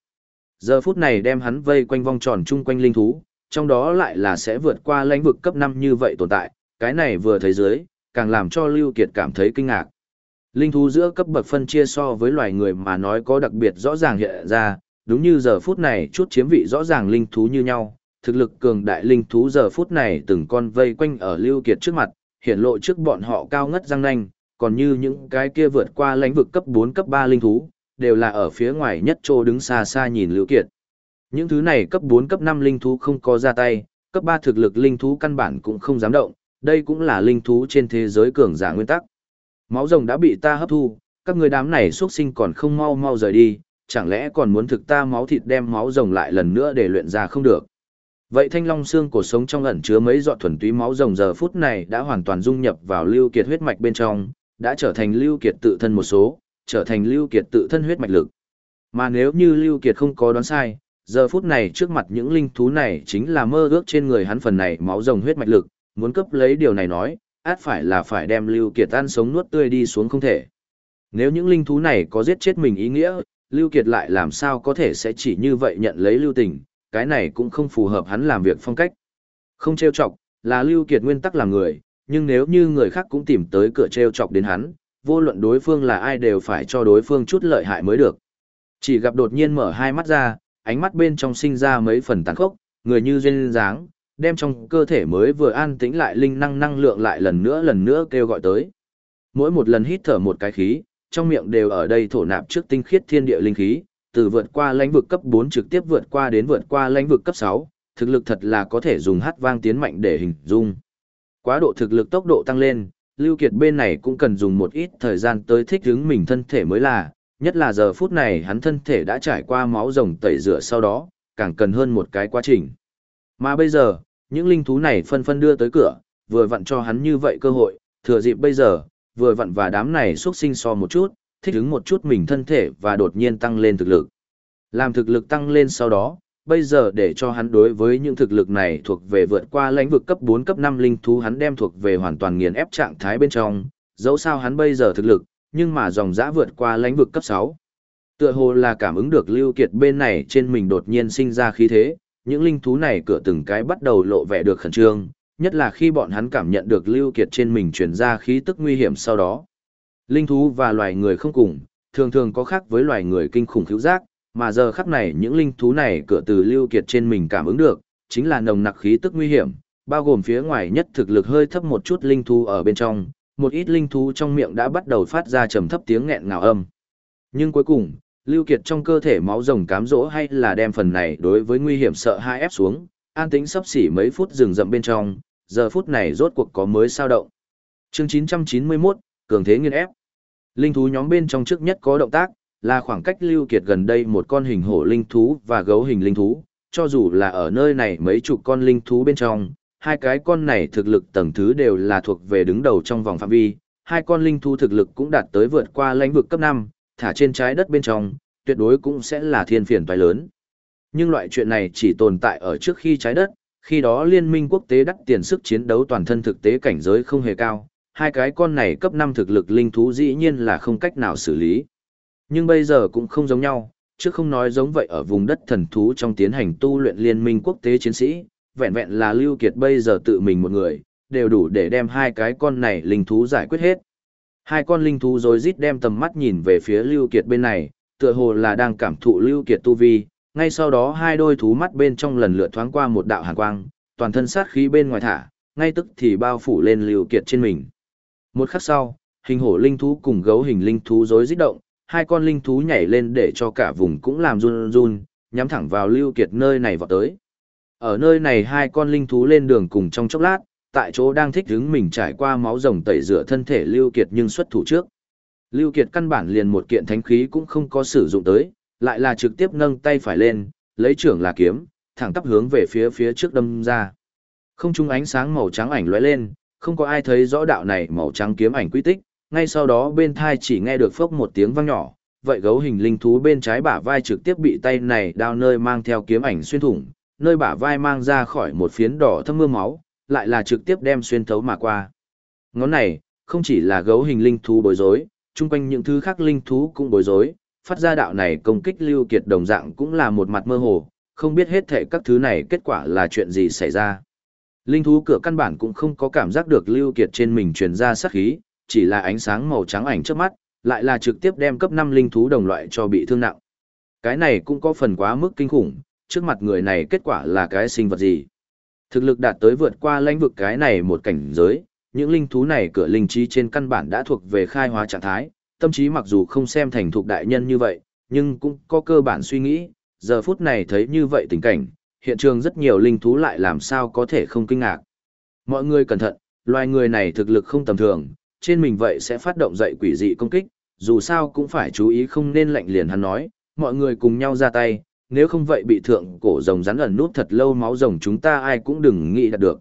Giờ phút này đem hắn vây quanh vòng tròn chung quanh linh thú, trong đó lại là sẽ vượt qua lãnh vực cấp 5 như vậy tồn tại, cái này vừa thấy dưới, càng làm cho Lưu Kiệt cảm thấy kinh ngạc. Linh thú giữa cấp bậc phân chia so với loài người mà nói có đặc biệt rõ ràng hiện ra, đúng như giờ phút này chút chiếm vị rõ ràng linh thú như nhau, thực lực cường đại linh thú giờ phút này từng con vây quanh ở Lưu Kiệt trước mặt, hiện lộ trước bọn họ cao ngất răng nanh, còn như những cái kia vượt qua lãnh vực cấp 4 cấp 3 linh thú, đều là ở phía ngoài nhất trô đứng xa xa nhìn Lưu Kiệt. Những thứ này cấp 4 cấp 5 linh thú không có ra tay, cấp 3 thực lực linh thú căn bản cũng không dám động, đây cũng là linh thú trên thế giới cường giả nguyên tắc. Máu rồng đã bị ta hấp thu, các người đám này xuất sinh còn không mau mau rời đi, chẳng lẽ còn muốn thực ta máu thịt đem máu rồng lại lần nữa để luyện ra không được. Vậy thanh long xương cổ sống trong ẩn chứa mấy giọt thuần túy máu rồng giờ phút này đã hoàn toàn dung nhập vào lưu kiệt huyết mạch bên trong, đã trở thành lưu kiệt tự thân một số, trở thành lưu kiệt tự thân huyết mạch lực. Mà nếu như lưu kiệt không có đoán sai, giờ phút này trước mặt những linh thú này chính là mơ ước trên người hắn phần này máu rồng huyết mạch lực, muốn cấp lấy điều này nói, át phải là phải đem Lưu Kiệt ăn sống nuốt tươi đi xuống không thể. Nếu những linh thú này có giết chết mình ý nghĩa, Lưu Kiệt lại làm sao có thể sẽ chỉ như vậy nhận lấy Lưu Tình, cái này cũng không phù hợp hắn làm việc phong cách. Không trêu chọc, là Lưu Kiệt nguyên tắc làm người, nhưng nếu như người khác cũng tìm tới cửa trêu chọc đến hắn, vô luận đối phương là ai đều phải cho đối phương chút lợi hại mới được. Chỉ gặp đột nhiên mở hai mắt ra, ánh mắt bên trong sinh ra mấy phần tàn khốc, người như duyên dáng, đem trong cơ thể mới vừa an tĩnh lại linh năng năng lượng lại lần nữa lần nữa kêu gọi tới. Mỗi một lần hít thở một cái khí, trong miệng đều ở đây thổ nạp trước tinh khiết thiên địa linh khí, từ vượt qua lãnh vực cấp 4 trực tiếp vượt qua đến vượt qua lãnh vực cấp 6, thực lực thật là có thể dùng hát vang tiến mạnh để hình dung. Quá độ thực lực tốc độ tăng lên, Lưu Kiệt bên này cũng cần dùng một ít thời gian tới thích ứng mình thân thể mới là, nhất là giờ phút này hắn thân thể đã trải qua máu rồng tẩy rửa sau đó, càng cần hơn một cái quá trình. Mà bây giờ, những linh thú này phân phân đưa tới cửa, vừa vặn cho hắn như vậy cơ hội, thừa dịp bây giờ, vừa vặn và đám này xuất sinh so một chút, thích ứng một chút mình thân thể và đột nhiên tăng lên thực lực. Làm thực lực tăng lên sau đó, bây giờ để cho hắn đối với những thực lực này thuộc về vượt qua lãnh vực cấp 4 cấp 5 linh thú hắn đem thuộc về hoàn toàn nghiền ép trạng thái bên trong, dẫu sao hắn bây giờ thực lực, nhưng mà dòng dã vượt qua lãnh vực cấp 6. Tựa hồ là cảm ứng được Lưu Kiệt bên này trên mình đột nhiên sinh ra khí thế, những linh thú này cửa từng cái bắt đầu lộ vẻ được khẩn trương, nhất là khi bọn hắn cảm nhận được Lưu Kiệt trên mình truyền ra khí tức nguy hiểm sau đó. Linh thú và loài người không cùng, thường thường có khác với loài người kinh khủng khiếu giác, mà giờ khắc này những linh thú này cửa từ Lưu Kiệt trên mình cảm ứng được, chính là nồng nặc khí tức nguy hiểm, bao gồm phía ngoài nhất thực lực hơi thấp một chút linh thú ở bên trong, một ít linh thú trong miệng đã bắt đầu phát ra trầm thấp tiếng nghẹn ngào âm. Nhưng cuối cùng, Lưu Kiệt trong cơ thể máu rồng cám dỗ hay là đem phần này đối với nguy hiểm sợ hai ép xuống, an tĩnh sắp xỉ mấy phút rừng rậm bên trong, giờ phút này rốt cuộc có mới sao động. Chương 991, cường thế nghiên ép. Linh thú nhóm bên trong trước nhất có động tác, là khoảng cách Lưu Kiệt gần đây một con hình hổ linh thú và gấu hình linh thú, cho dù là ở nơi này mấy chục con linh thú bên trong, hai cái con này thực lực tầng thứ đều là thuộc về đứng đầu trong vòng phạm vi, hai con linh thú thực lực cũng đạt tới vượt qua lãnh vực cấp 5, thả trên trái đất bên trong, tuyệt đối cũng sẽ là thiên phiền toái lớn. Nhưng loại chuyện này chỉ tồn tại ở trước khi trái đất, khi đó liên minh quốc tế đắt tiền sức chiến đấu toàn thân thực tế cảnh giới không hề cao, hai cái con này cấp 5 thực lực linh thú dĩ nhiên là không cách nào xử lý. Nhưng bây giờ cũng không giống nhau, chứ không nói giống vậy ở vùng đất thần thú trong tiến hành tu luyện liên minh quốc tế chiến sĩ, vẹn vẹn là Lưu Kiệt bây giờ tự mình một người, đều đủ để đem hai cái con này linh thú giải quyết hết. Hai con linh thú rồi rít đem tầm mắt nhìn về phía Lưu Kiệt bên này, tựa hồ là đang cảm thụ Lưu Kiệt tu vi, ngay sau đó hai đôi thú mắt bên trong lần lượt thoáng qua một đạo hàn quang, toàn thân sát khí bên ngoài thả, ngay tức thì bao phủ lên Lưu Kiệt trên mình. Một khắc sau, hình hổ linh thú cùng gấu hình linh thú rối rít động, hai con linh thú nhảy lên để cho cả vùng cũng làm run run, nhắm thẳng vào Lưu Kiệt nơi này vọt tới. Ở nơi này hai con linh thú lên đường cùng trong chốc lát, tại chỗ đang thích hứng mình trải qua máu rồng tẩy rửa thân thể Lưu Kiệt nhưng xuất thủ trước. Lưu Kiệt căn bản liền một kiện thánh khí cũng không có sử dụng tới, lại là trực tiếp nâng tay phải lên, lấy trưởng là kiếm, thẳng tắp hướng về phía phía trước đâm ra. Không trung ánh sáng màu trắng ảnh lóe lên, không có ai thấy rõ đạo này màu trắng kiếm ảnh quy tích, ngay sau đó bên thai chỉ nghe được phốc một tiếng vang nhỏ, vậy gấu hình linh thú bên trái bả vai trực tiếp bị tay này đao nơi mang theo kiếm ảnh xuyên thủng, nơi bả vai mang ra khỏi một phiến đỏ thâm mưa máu, lại là trực tiếp đem xuyên thấu mà qua. Ngón này, không chỉ là gấu hình linh thú bối rối, chung quanh những thứ khác linh thú cũng bối rối, phát ra đạo này công kích lưu kiệt đồng dạng cũng là một mặt mơ hồ, không biết hết thể các thứ này kết quả là chuyện gì xảy ra. Linh thú cửa căn bản cũng không có cảm giác được Lưu Kiệt trên mình truyền ra sát khí, chỉ là ánh sáng màu trắng ảnh trước mắt, lại là trực tiếp đem cấp 5 linh thú đồng loại cho bị thương nặng. Cái này cũng có phần quá mức kinh khủng, trước mặt người này kết quả là cái sinh vật gì. Thực lực đạt tới vượt qua lãnh vực cái này một cảnh giới, những linh thú này cửa linh trí trên căn bản đã thuộc về khai hóa trạng thái, tâm trí mặc dù không xem thành thuộc đại nhân như vậy, nhưng cũng có cơ bản suy nghĩ, giờ phút này thấy như vậy tình cảnh, hiện trường rất nhiều linh thú lại làm sao có thể không kinh ngạc. Mọi người cẩn thận, loài người này thực lực không tầm thường, trên mình vậy sẽ phát động dậy quỷ dị công kích, dù sao cũng phải chú ý không nên lạnh liền hắn nói, mọi người cùng nhau ra tay, nếu không vậy bị thượng cổ rồng rắn ẩn nút thật lâu máu rồng chúng ta ai cũng đừng nghĩ đạt được.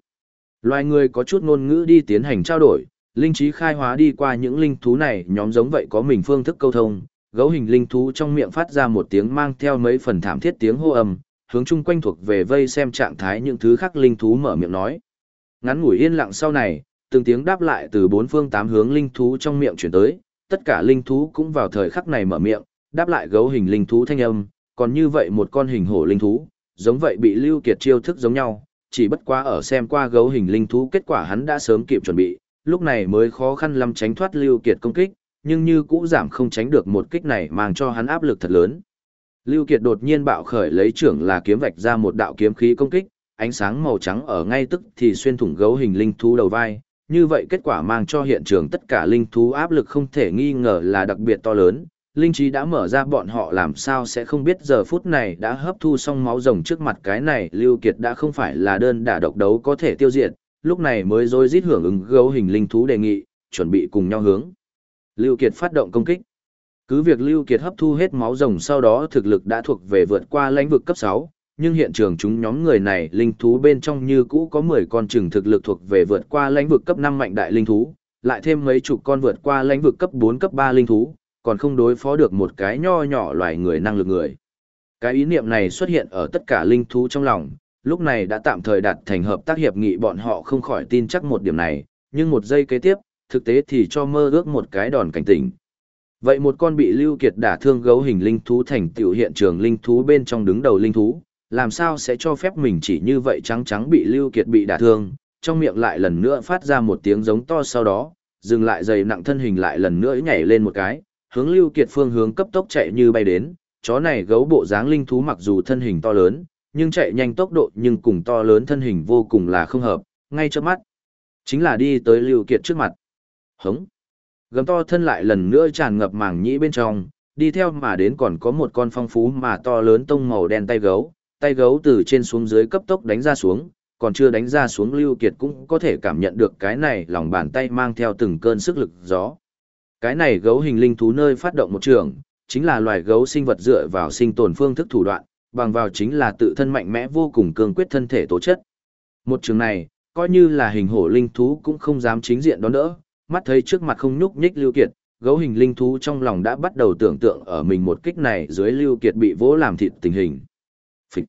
Loài người có chút ngôn ngữ đi tiến hành trao đổi, linh trí khai hóa đi qua những linh thú này nhóm giống vậy có mình phương thức câu thông, gấu hình linh thú trong miệng phát ra một tiếng mang theo mấy phần thảm thiết tiếng hô âm, hướng chung quanh thuộc về vây xem trạng thái những thứ khác linh thú mở miệng nói. Ngắn ngủi yên lặng sau này, từng tiếng đáp lại từ bốn phương tám hướng linh thú trong miệng chuyển tới, tất cả linh thú cũng vào thời khắc này mở miệng, đáp lại gấu hình linh thú thanh âm, còn như vậy một con hình hổ linh thú, giống vậy bị Lưu Kiệt chiêu thức giống nhau, chỉ bất quá ở xem qua gấu hình linh thú kết quả hắn đã sớm kịp chuẩn bị, lúc này mới khó khăn lắm tránh thoát Lưu Kiệt công kích, nhưng như cũ giảm không tránh được một kích này mang cho hắn áp lực thật lớn. Lưu Kiệt đột nhiên bạo khởi lấy trưởng là kiếm vạch ra một đạo kiếm khí công kích, ánh sáng màu trắng ở ngay tức thì xuyên thủng gấu hình linh thú đầu vai, như vậy kết quả mang cho hiện trường tất cả linh thú áp lực không thể nghi ngờ là đặc biệt to lớn. Linh trí đã mở ra bọn họ làm sao sẽ không biết giờ phút này đã hấp thu xong máu rồng trước mặt cái này Lưu Kiệt đã không phải là đơn đả độc đấu có thể tiêu diệt, lúc này mới rối rít hưởng ứng gấu hình linh thú đề nghị, chuẩn bị cùng nhau hướng. Lưu Kiệt phát động công kích. Cứ việc Lưu Kiệt hấp thu hết máu rồng sau đó thực lực đã thuộc về vượt qua lãnh vực cấp 6, nhưng hiện trường chúng nhóm người này linh thú bên trong như cũ có 10 con trừng thực lực thuộc về vượt qua lãnh vực cấp 5 mạnh đại linh thú, lại thêm mấy chục con vượt qua lãnh vực cấp 4 cấp 3 linh thú, còn không đối phó được một cái nho nhỏ loài người năng lực người. Cái ý niệm này xuất hiện ở tất cả linh thú trong lòng, lúc này đã tạm thời đạt thành hợp tác hiệp nghị bọn họ không khỏi tin chắc một điểm này, nhưng một giây kế tiếp, thực tế thì cho mơ ước một cái đòn cảnh tỉnh. Vậy một con bị Lưu Kiệt đả thương gấu hình linh thú thành tiểu hiện trường linh thú bên trong đứng đầu linh thú, làm sao sẽ cho phép mình chỉ như vậy trắng trắng bị Lưu Kiệt bị đả thương, trong miệng lại lần nữa phát ra một tiếng giống to sau đó, dừng lại dày nặng thân hình lại lần nữa nhảy lên một cái, hướng Lưu Kiệt phương hướng cấp tốc chạy như bay đến, chó này gấu bộ dáng linh thú mặc dù thân hình to lớn, nhưng chạy nhanh tốc độ nhưng cùng to lớn thân hình vô cùng là không hợp, ngay trước mắt. Chính là đi tới Lưu Kiệt trước mặt. Hống. Gầm to thân lại lần nữa tràn ngập màng nhĩ bên trong, đi theo mà đến còn có một con phong phú mà to lớn tông màu đen tay gấu, tay gấu từ trên xuống dưới cấp tốc đánh ra xuống, còn chưa đánh ra xuống Lưu Kiệt cũng có thể cảm nhận được cái này lòng bàn tay mang theo từng cơn sức lực gió. Cái này gấu hình linh thú nơi phát động một trường, chính là loài gấu sinh vật dựa vào sinh tồn phương thức thủ đoạn, bằng vào chính là tự thân mạnh mẽ vô cùng cường quyết thân thể tố chất. Một trường này, coi như là hình hổ linh thú cũng không dám chính diện đón đỡ, mắt thấy trước mặt không nhúc nhích Lưu Kiệt, gấu hình linh thú trong lòng đã bắt đầu tưởng tượng ở mình một kích này dưới Lưu Kiệt bị vỗ làm thịt tình hình. Phịch.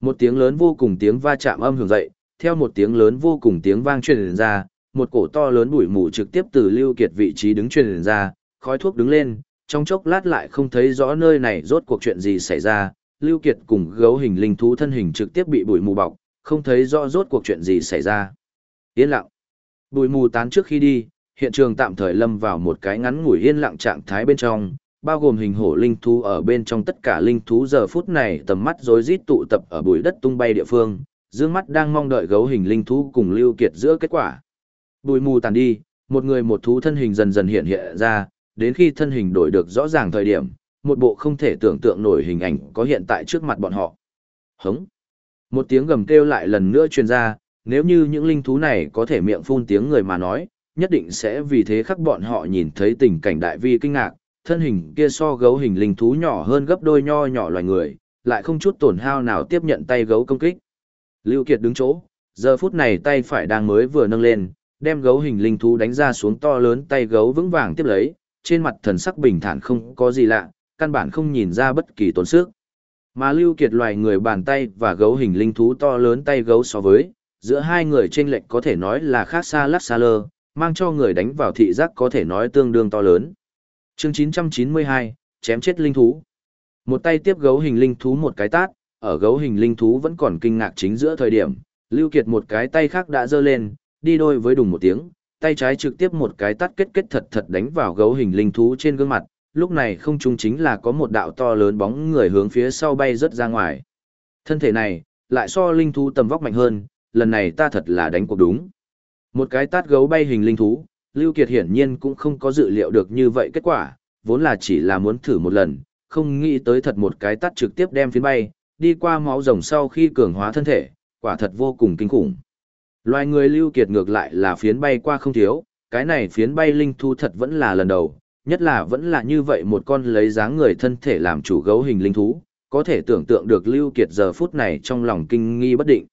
Một tiếng lớn vô cùng tiếng va chạm âm hưởng dậy, theo một tiếng lớn vô cùng tiếng vang truyền ra, một cổ to lớn bụi mù trực tiếp từ Lưu Kiệt vị trí đứng truyền ra, khói thuốc đứng lên, trong chốc lát lại không thấy rõ nơi này rốt cuộc chuyện gì xảy ra, Lưu Kiệt cùng gấu hình linh thú thân hình trực tiếp bị bụi mù bọc, không thấy rõ rốt cuộc chuyện gì xảy ra. Yên lặng. Bụi mù tán trước khi đi, hiện trường tạm thời lâm vào một cái ngắn ngủi yên lặng trạng thái bên trong, bao gồm hình hổ linh thú ở bên trong tất cả linh thú giờ phút này tầm mắt rối rít tụ tập ở bụi đất tung bay địa phương, dương mắt đang mong đợi gấu hình linh thú cùng lưu kiệt giữa kết quả. Bụi mù tàn đi, một người một thú thân hình dần dần hiện hiện ra, đến khi thân hình đổi được rõ ràng thời điểm, một bộ không thể tưởng tượng nổi hình ảnh có hiện tại trước mặt bọn họ. Hống! Một tiếng gầm kêu lại lần nữa truyền ra, nếu như những linh thú này có thể miệng phun tiếng người mà nói, nhất định sẽ vì thế khắc bọn họ nhìn thấy tình cảnh đại vi kinh ngạc, thân hình kia so gấu hình linh thú nhỏ hơn gấp đôi nho nhỏ loài người, lại không chút tổn hao nào tiếp nhận tay gấu công kích. Lưu Kiệt đứng chỗ, giờ phút này tay phải đang mới vừa nâng lên, đem gấu hình linh thú đánh ra xuống to lớn tay gấu vững vàng tiếp lấy, trên mặt thần sắc bình thản không có gì lạ, căn bản không nhìn ra bất kỳ tổn sức. Mà Lưu Kiệt loài người bàn tay và gấu hình linh thú to lớn tay gấu so với, giữa hai người trên lệnh có thể nói là khác xa lắc xa lơ, mang cho người đánh vào thị giác có thể nói tương đương to lớn. Chương 992, chém chết linh thú. Một tay tiếp gấu hình linh thú một cái tát, ở gấu hình linh thú vẫn còn kinh ngạc chính giữa thời điểm, Lưu Kiệt một cái tay khác đã giơ lên, đi đôi với đùng một tiếng, tay trái trực tiếp một cái tát kết kết thật thật đánh vào gấu hình linh thú trên gương mặt, lúc này không trung chính là có một đạo to lớn bóng người hướng phía sau bay rất ra ngoài. Thân thể này, lại so linh thú tầm vóc mạnh hơn, lần này ta thật là đánh cuộc đúng. Một cái tát gấu bay hình linh thú, Lưu Kiệt hiển nhiên cũng không có dự liệu được như vậy kết quả, vốn là chỉ là muốn thử một lần, không nghĩ tới thật một cái tát trực tiếp đem phiến bay, đi qua máu rồng sau khi cường hóa thân thể, quả thật vô cùng kinh khủng. Loài người Lưu Kiệt ngược lại là phiến bay qua không thiếu, cái này phiến bay linh thú thật vẫn là lần đầu, nhất là vẫn là như vậy một con lấy dáng người thân thể làm chủ gấu hình linh thú, có thể tưởng tượng được Lưu Kiệt giờ phút này trong lòng kinh nghi bất định.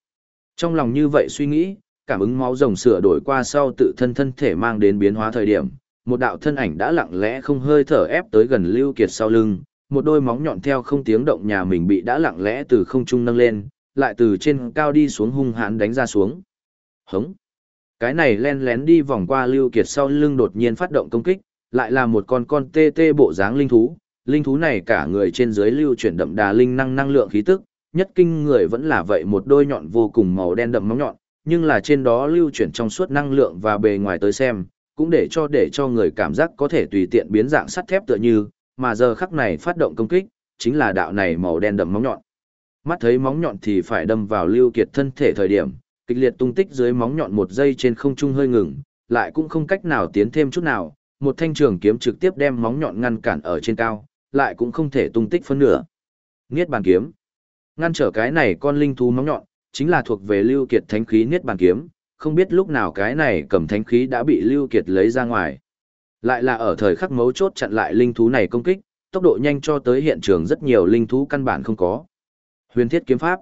Trong lòng như vậy suy nghĩ, cảm ứng máu rồng sửa đổi qua sau tự thân thân thể mang đến biến hóa thời điểm, một đạo thân ảnh đã lặng lẽ không hơi thở ép tới gần Lưu Kiệt sau lưng, một đôi móng nhọn theo không tiếng động nhà mình bị đã lặng lẽ từ không trung nâng lên, lại từ trên cao đi xuống hung hãn đánh ra xuống. Hống! Cái này len lén đi vòng qua Lưu Kiệt sau lưng đột nhiên phát động công kích, lại là một con con tê tê bộ dáng linh thú. Linh thú này cả người trên dưới lưu chuyển đậm đà linh năng năng lượng khí tức, nhất kinh người vẫn là vậy một đôi nhọn vô cùng màu đen đậm móng nhọn, nhưng là trên đó lưu chuyển trong suốt năng lượng và bề ngoài tới xem, cũng để cho để cho người cảm giác có thể tùy tiện biến dạng sắt thép tựa như, mà giờ khắc này phát động công kích, chính là đạo này màu đen đậm móng nhọn. Mắt thấy móng nhọn thì phải đâm vào Lưu Kiệt thân thể thời điểm, kịch liệt tung tích dưới móng nhọn một giây trên không trung hơi ngừng, lại cũng không cách nào tiến thêm chút nào, một thanh trường kiếm trực tiếp đem móng nhọn ngăn cản ở trên cao, lại cũng không thể tung tích phân nửa. Niết bàn kiếm. Ngăn trở cái này con linh thú móng nhọn, chính là thuộc về Lưu Kiệt thánh khí Niết bàn kiếm, không biết lúc nào cái này cầm thánh khí đã bị Lưu Kiệt lấy ra ngoài. Lại là ở thời khắc mấu chốt chặn lại linh thú này công kích, tốc độ nhanh cho tới hiện trường rất nhiều linh thú căn bản không có. Huyền thiết kiếm pháp.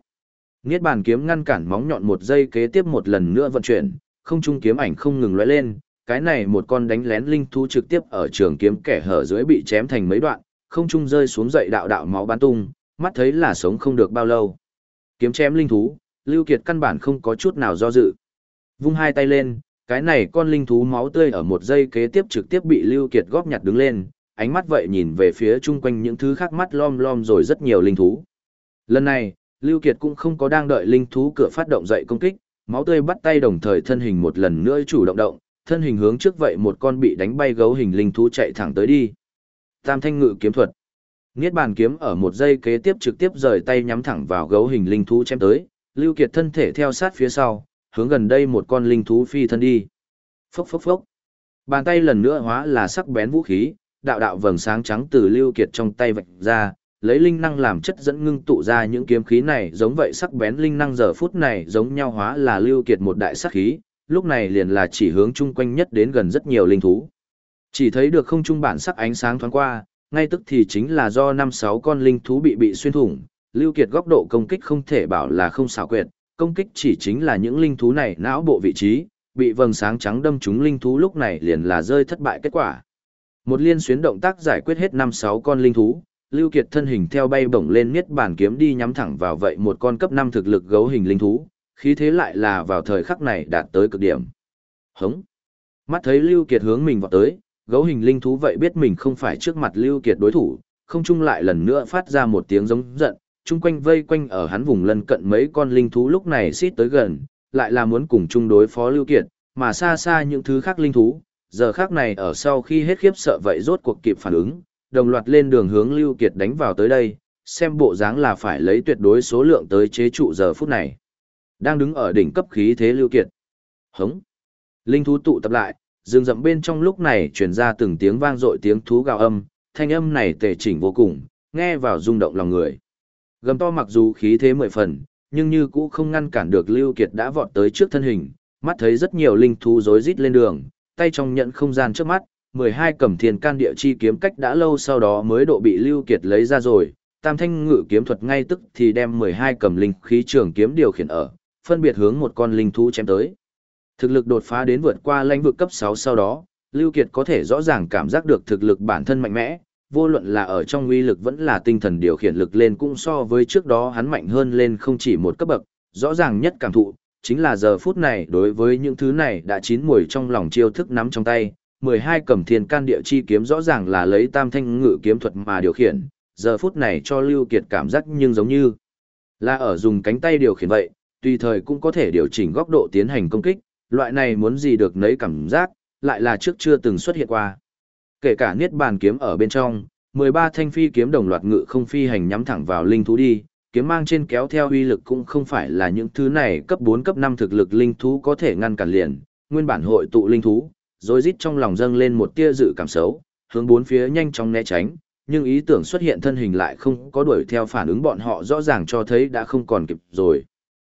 Niết bàn kiếm ngăn cản móng nhọn một giây kế tiếp một lần nữa vận chuyển, không trung kiếm ảnh không ngừng lóe lên, cái này một con đánh lén linh thú trực tiếp ở trường kiếm kẻ hở dưới bị chém thành mấy đoạn, không trung rơi xuống dậy đạo đạo máu bắn tung, mắt thấy là sống không được bao lâu. Kiếm chém linh thú, Lưu Kiệt căn bản không có chút nào do dự. Vung hai tay lên, cái này con linh thú máu tươi ở một giây kế tiếp trực tiếp bị Lưu Kiệt góp nhặt đứng lên, ánh mắt vậy nhìn về phía chung quanh những thứ khác mắt lom lom rồi rất nhiều linh thú. Lần này, Lưu Kiệt cũng không có đang đợi linh thú cửa phát động dậy công kích, máu tươi bắt tay đồng thời thân hình một lần nữa chủ động động, thân hình hướng trước vậy một con bị đánh bay gấu hình linh thú chạy thẳng tới đi. Tam thanh ngự kiếm thuật. Niết bàn kiếm ở một giây kế tiếp trực tiếp rời tay nhắm thẳng vào gấu hình linh thú chém tới, Lưu Kiệt thân thể theo sát phía sau, hướng gần đây một con linh thú phi thân đi. Phốc phốc phốc. Bàn tay lần nữa hóa là sắc bén vũ khí, đạo đạo vầng sáng trắng từ Lưu Kiệt trong tay vạch ra, lấy linh năng làm chất dẫn ngưng tụ ra những kiếm khí này giống vậy sắc bén linh năng giờ phút này giống nhau hóa là Lưu Kiệt một đại sắc khí, lúc này liền là chỉ hướng chung quanh nhất đến gần rất nhiều linh thú. Chỉ thấy được không trung bản sắc ánh sáng thoáng qua, ngay tức thì chính là do năm sáu con linh thú bị bị xuyên thủng, Lưu Kiệt góc độ công kích không thể bảo là không xảo quyệt, công kích chỉ chính là những linh thú này não bộ vị trí, bị vầng sáng trắng đâm trúng linh thú lúc này liền là rơi thất bại kết quả. Một liên xuyến động tác giải quyết hết năm sáu con linh thú, Lưu Kiệt thân hình theo bay bổng lên miết bản kiếm đi nhắm thẳng vào vậy một con cấp 5 thực lực gấu hình linh thú, khí thế lại là vào thời khắc này đạt tới cực điểm. Hống! Mắt thấy Lưu Kiệt hướng mình vào tới, gấu hình linh thú vậy biết mình không phải trước mặt Lưu Kiệt đối thủ, không chung lại lần nữa phát ra một tiếng giống giận, chung quanh vây quanh ở hắn vùng lân cận mấy con linh thú lúc này xít tới gần, lại là muốn cùng chung đối phó Lưu Kiệt, mà xa xa những thứ khác linh thú, giờ khác này ở sau khi hết khiếp sợ vậy rốt cuộc kịp phản ứng, đồng loạt lên đường hướng Lưu Kiệt đánh vào tới đây, xem bộ dáng là phải lấy tuyệt đối số lượng tới chế trụ giờ phút này. Đang đứng ở đỉnh cấp khí thế Lưu Kiệt. Hống. Linh thú tụ tập lại, rừng rậm bên trong lúc này truyền ra từng tiếng vang dội tiếng thú gào âm, thanh âm này tề chỉnh vô cùng, nghe vào rung động lòng người. Gầm to mặc dù khí thế mười phần, nhưng như cũ không ngăn cản được Lưu Kiệt đã vọt tới trước thân hình, mắt thấy rất nhiều linh thú rối rít lên đường, tay trong nhận không gian trước mắt, 12 cầm thiên can địa chi kiếm cách đã lâu sau đó mới độ bị Lưu Kiệt lấy ra rồi, tam thanh ngự kiếm thuật ngay tức thì đem 12 cầm linh khí trường kiếm điều khiển ở, phân biệt hướng một con linh thú chém tới. Thực lực đột phá đến vượt qua lãnh vực cấp 6 sau đó, Lưu Kiệt có thể rõ ràng cảm giác được thực lực bản thân mạnh mẽ, vô luận là ở trong uy lực vẫn là tinh thần điều khiển lực lên cũng so với trước đó hắn mạnh hơn lên không chỉ một cấp bậc, rõ ràng nhất cảm thụ, chính là giờ phút này đối với những thứ này đã chín mùi trong lòng chiêu thức nắm trong tay, 12 cầm thiên can địa chi kiếm rõ ràng là lấy tam thanh ngự kiếm thuật mà điều khiển, giờ phút này cho Lưu Kiệt cảm giác nhưng giống như là ở dùng cánh tay điều khiển vậy, tùy thời cũng có thể điều chỉnh góc độ tiến hành công kích, loại này muốn gì được nấy cảm giác, lại là trước chưa từng xuất hiện qua. Kể cả niết bàn kiếm ở bên trong, 13 thanh phi kiếm đồng loạt ngự không phi hành nhắm thẳng vào linh thú đi, kiếm mang trên kéo theo uy lực cũng không phải là những thứ này cấp 4 cấp 5 thực lực linh thú có thể ngăn cản liền, nguyên bản hội tụ linh thú, rồi rít trong lòng dâng lên một tia dự cảm xấu, hướng bốn phía nhanh chóng né tránh, nhưng ý tưởng xuất hiện thân hình lại không có đuổi theo phản ứng bọn họ rõ ràng cho thấy đã không còn kịp rồi.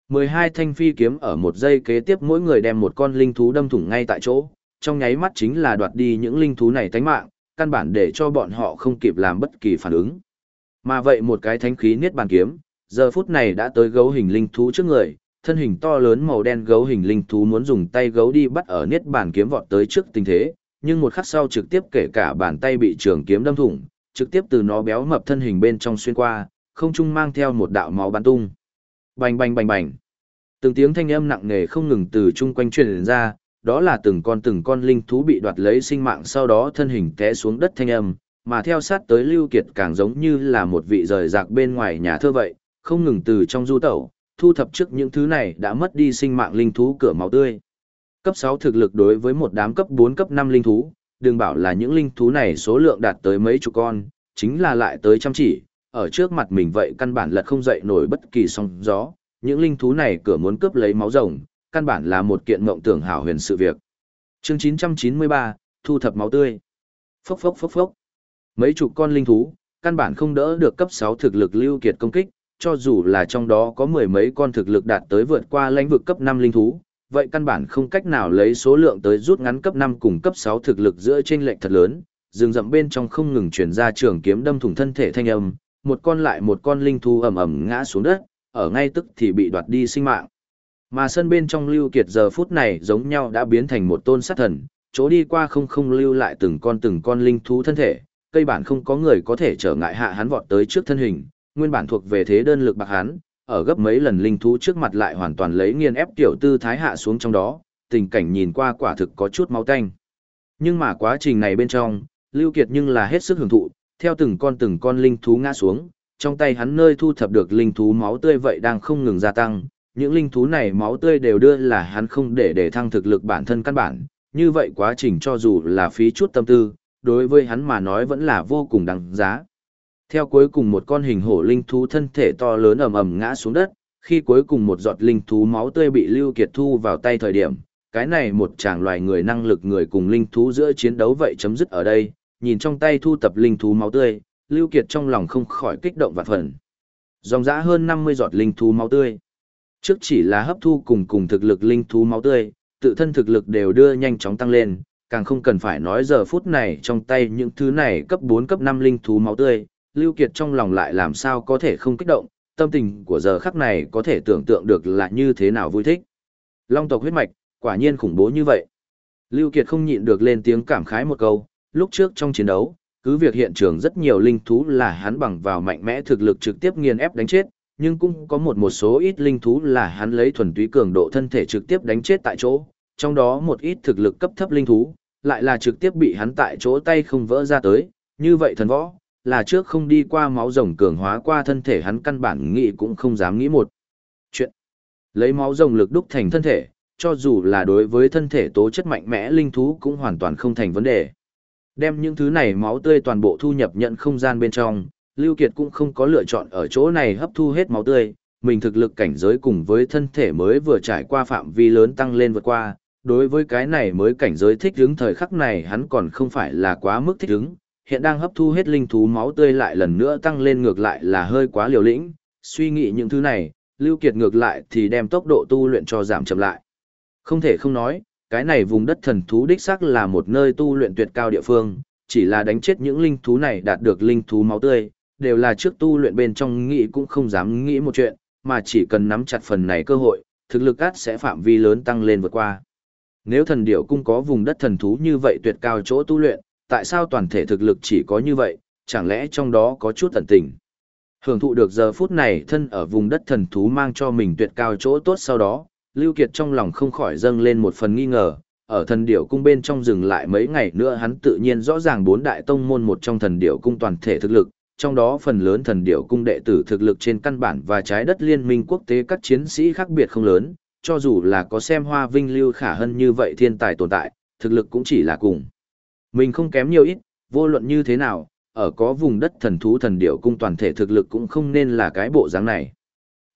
12 thanh phi kiếm ở một giây kế tiếp mỗi người đem một con linh thú đâm thủng ngay tại chỗ, trong nháy mắt chính là đoạt đi những linh thú này tánh mạng, căn bản để cho bọn họ không kịp làm bất kỳ phản ứng. Mà vậy một cái thánh khí niết bàn kiếm, giờ phút này đã tới gấu hình linh thú trước người, thân hình to lớn màu đen gấu hình linh thú muốn dùng tay gấu đi bắt ở niết bàn kiếm vọt tới trước tình thế, nhưng một khắc sau trực tiếp kể cả bàn tay bị trường kiếm đâm thủng, trực tiếp từ nó béo mập thân hình bên trong xuyên qua, không trung mang theo một đạo máu bắn tung. Bành bành bành bành. Từng tiếng thanh âm nặng nề không ngừng từ chung quanh truyền ra, đó là từng con từng con linh thú bị đoạt lấy sinh mạng sau đó thân hình té xuống đất thanh âm, mà theo sát tới Lưu Kiệt càng giống như là một vị rời rạc bên ngoài nhà thơ vậy, không ngừng từ trong du tẩu, thu thập trước những thứ này đã mất đi sinh mạng linh thú cửa máu tươi. Cấp 6 thực lực đối với một đám cấp 4 cấp 5 linh thú, đừng bảo là những linh thú này số lượng đạt tới mấy chục con, chính là lại tới trăm chỉ, ở trước mặt mình vậy căn bản lật không dậy nổi bất kỳ sóng gió, những linh thú này cửa muốn cướp lấy máu rồng, căn bản là một kiện mộng tưởng hảo huyền sự việc. Chương 993, thu thập máu tươi. Phốc phốc phốc phốc. Mấy chục con linh thú, căn bản không đỡ được cấp 6 thực lực lưu kiệt công kích, cho dù là trong đó có mười mấy con thực lực đạt tới vượt qua lãnh vực cấp 5 linh thú, vậy căn bản không cách nào lấy số lượng tới rút ngắn cấp 5 cùng cấp 6 thực lực giữa chênh lệch thật lớn, rừng rậm bên trong không ngừng truyền ra trường kiếm đâm thủng thân thể thanh âm, một con lại một con linh thú ầm ầm ngã xuống đất, ở ngay tức thì bị đoạt đi sinh mạng. Mà sân bên trong Lưu Kiệt giờ phút này giống nhau đã biến thành một tôn sát thần, chỗ đi qua không không lưu lại từng con từng con linh thú thân thể, cây bản không có người có thể trở ngại hạ hắn vọt tới trước thân hình, nguyên bản thuộc về thế đơn lực bạc hắn, ở gấp mấy lần linh thú trước mặt lại hoàn toàn lấy nghiền ép tiểu tư thái hạ xuống trong đó, tình cảnh nhìn qua quả thực có chút máu tanh. Nhưng mà quá trình này bên trong, Lưu Kiệt nhưng là hết sức hưởng thụ, theo từng con từng con linh thú ngã xuống, trong tay hắn nơi thu thập được linh thú máu tươi vậy đang không ngừng gia tăng, những linh thú này máu tươi đều đưa là hắn không để để thăng thực lực bản thân căn bản, như vậy quá trình cho dù là phí chút tâm tư, đối với hắn mà nói vẫn là vô cùng đáng giá. Theo cuối cùng một con hình hổ linh thú thân thể to lớn ầm ầm ngã xuống đất, khi cuối cùng một giọt linh thú máu tươi bị Lưu Kiệt thu vào tay thời điểm, cái này một chàng loài người năng lực người cùng linh thú giữa chiến đấu vậy chấm dứt ở đây, nhìn trong tay thu tập linh thú máu tươi, Lưu Kiệt trong lòng không khỏi kích động và phần. Dòng dã hơn 50 giọt linh thú máu tươi. Trước chỉ là hấp thu cùng cùng thực lực linh thú máu tươi, tự thân thực lực đều đưa nhanh chóng tăng lên, càng không cần phải nói giờ phút này trong tay những thứ này cấp 4 cấp 5 linh thú máu tươi, Lưu Kiệt trong lòng lại làm sao có thể không kích động, tâm tình của giờ khắc này có thể tưởng tượng được là như thế nào vui thích. Long tộc huyết mạch, quả nhiên khủng bố như vậy. Lưu Kiệt không nhịn được lên tiếng cảm khái một câu, lúc trước trong chiến đấu, cứ việc hiện trường rất nhiều linh thú là hắn bằng vào mạnh mẽ thực lực trực tiếp nghiền ép đánh chết, nhưng cũng có một một số ít linh thú là hắn lấy thuần túy cường độ thân thể trực tiếp đánh chết tại chỗ, trong đó một ít thực lực cấp thấp linh thú, lại là trực tiếp bị hắn tại chỗ tay không vỡ ra tới, như vậy thần võ, là trước không đi qua máu rồng cường hóa qua thân thể hắn căn bản nghĩ cũng không dám nghĩ một chuyện. Lấy máu rồng lực đúc thành thân thể, cho dù là đối với thân thể tố chất mạnh mẽ linh thú cũng hoàn toàn không thành vấn đề. Đem những thứ này máu tươi toàn bộ thu nhập nhận không gian bên trong, Lưu Kiệt cũng không có lựa chọn ở chỗ này hấp thu hết máu tươi, mình thực lực cảnh giới cùng với thân thể mới vừa trải qua phạm vi lớn tăng lên vượt qua, đối với cái này mới cảnh giới thích ứng thời khắc này hắn còn không phải là quá mức thích ứng, hiện đang hấp thu hết linh thú máu tươi lại lần nữa tăng lên ngược lại là hơi quá liều lĩnh, suy nghĩ những thứ này, Lưu Kiệt ngược lại thì đem tốc độ tu luyện cho giảm chậm lại. Không thể không nói, cái này vùng đất thần thú đích xác là một nơi tu luyện tuyệt cao địa phương, chỉ là đánh chết những linh thú này đạt được linh thú máu tươi, đều là trước tu luyện bên trong nghĩ cũng không dám nghĩ một chuyện, mà chỉ cần nắm chặt phần này cơ hội, thực lực át sẽ phạm vi lớn tăng lên vượt qua. Nếu thần điểu cung có vùng đất thần thú như vậy tuyệt cao chỗ tu luyện, tại sao toàn thể thực lực chỉ có như vậy, chẳng lẽ trong đó có chút tận tình. Hưởng thụ được giờ phút này thân ở vùng đất thần thú mang cho mình tuyệt cao chỗ tốt sau đó, Lưu Kiệt trong lòng không khỏi dâng lên một phần nghi ngờ, ở thần điểu cung bên trong dừng lại mấy ngày nữa hắn tự nhiên rõ ràng bốn đại tông môn một trong thần điểu cung toàn thể thực lực, trong đó phần lớn thần điểu cung đệ tử thực lực trên căn bản và trái đất liên minh quốc tế các chiến sĩ khác biệt không lớn, cho dù là có xem hoa vinh lưu khả hơn như vậy thiên tài tồn tại, thực lực cũng chỉ là cùng. Mình không kém nhiều ít, vô luận như thế nào, ở có vùng đất thần thú thần điểu cung toàn thể thực lực cũng không nên là cái bộ dáng này.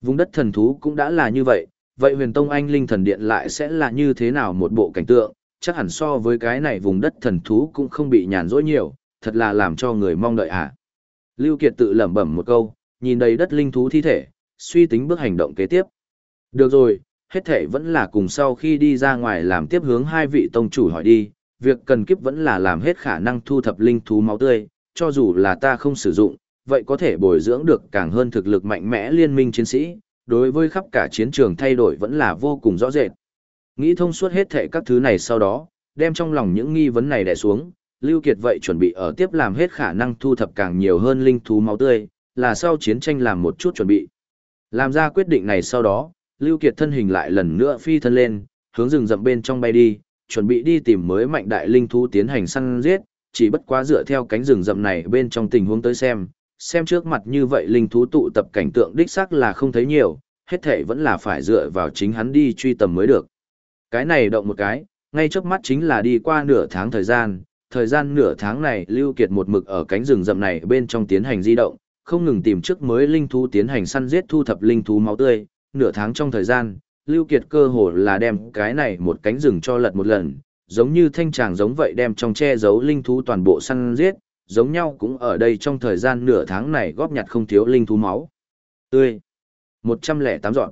Vùng đất thần thú cũng đã là như vậy, vậy huyền tông anh linh thần điện lại sẽ là như thế nào một bộ cảnh tượng, chắc hẳn so với cái này vùng đất thần thú cũng không bị nhàn rỗi nhiều, thật là làm cho người mong đợi à. Lưu Kiệt tự lẩm bẩm một câu, nhìn đầy đất linh thú thi thể, suy tính bước hành động kế tiếp. Được rồi, hết thể vẫn là cùng sau khi đi ra ngoài làm tiếp hướng hai vị tông chủ hỏi đi, việc cần kiếp vẫn là làm hết khả năng thu thập linh thú máu tươi, cho dù là ta không sử dụng, vậy có thể bồi dưỡng được càng hơn thực lực mạnh mẽ liên minh chiến sĩ, đối với khắp cả chiến trường thay đổi vẫn là vô cùng rõ rệt. Nghĩ thông suốt hết thệ các thứ này sau đó, đem trong lòng những nghi vấn này đè xuống, Lưu Kiệt vậy chuẩn bị ở tiếp làm hết khả năng thu thập càng nhiều hơn linh thú máu tươi, là sau chiến tranh làm một chút chuẩn bị. Làm ra quyết định này sau đó, Lưu Kiệt thân hình lại lần nữa phi thân lên, hướng rừng rậm bên trong bay đi, chuẩn bị đi tìm mới mạnh đại linh thú tiến hành săn giết, chỉ bất quá dựa theo cánh rừng rậm này bên trong tình huống tới xem, xem trước mặt như vậy linh thú tụ tập cảnh tượng đích xác là không thấy nhiều, hết thể vẫn là phải dựa vào chính hắn đi truy tầm mới được. Cái này động một cái, ngay trước mắt chính là đi qua nửa tháng thời gian, thời gian nửa tháng này Lưu Kiệt một mực ở cánh rừng rậm này bên trong tiến hành di động, không ngừng tìm trước mới linh thú tiến hành săn giết thu thập linh thú máu tươi, nửa tháng trong thời gian, Lưu Kiệt cơ hồ là đem cái này một cánh rừng cho lật một lần, giống như thanh tràng giống vậy đem trong che giấu linh thú toàn bộ săn giết, giống nhau cũng ở đây trong thời gian nửa tháng này góp nhặt không thiếu linh thú máu. Tươi. 108 dọn.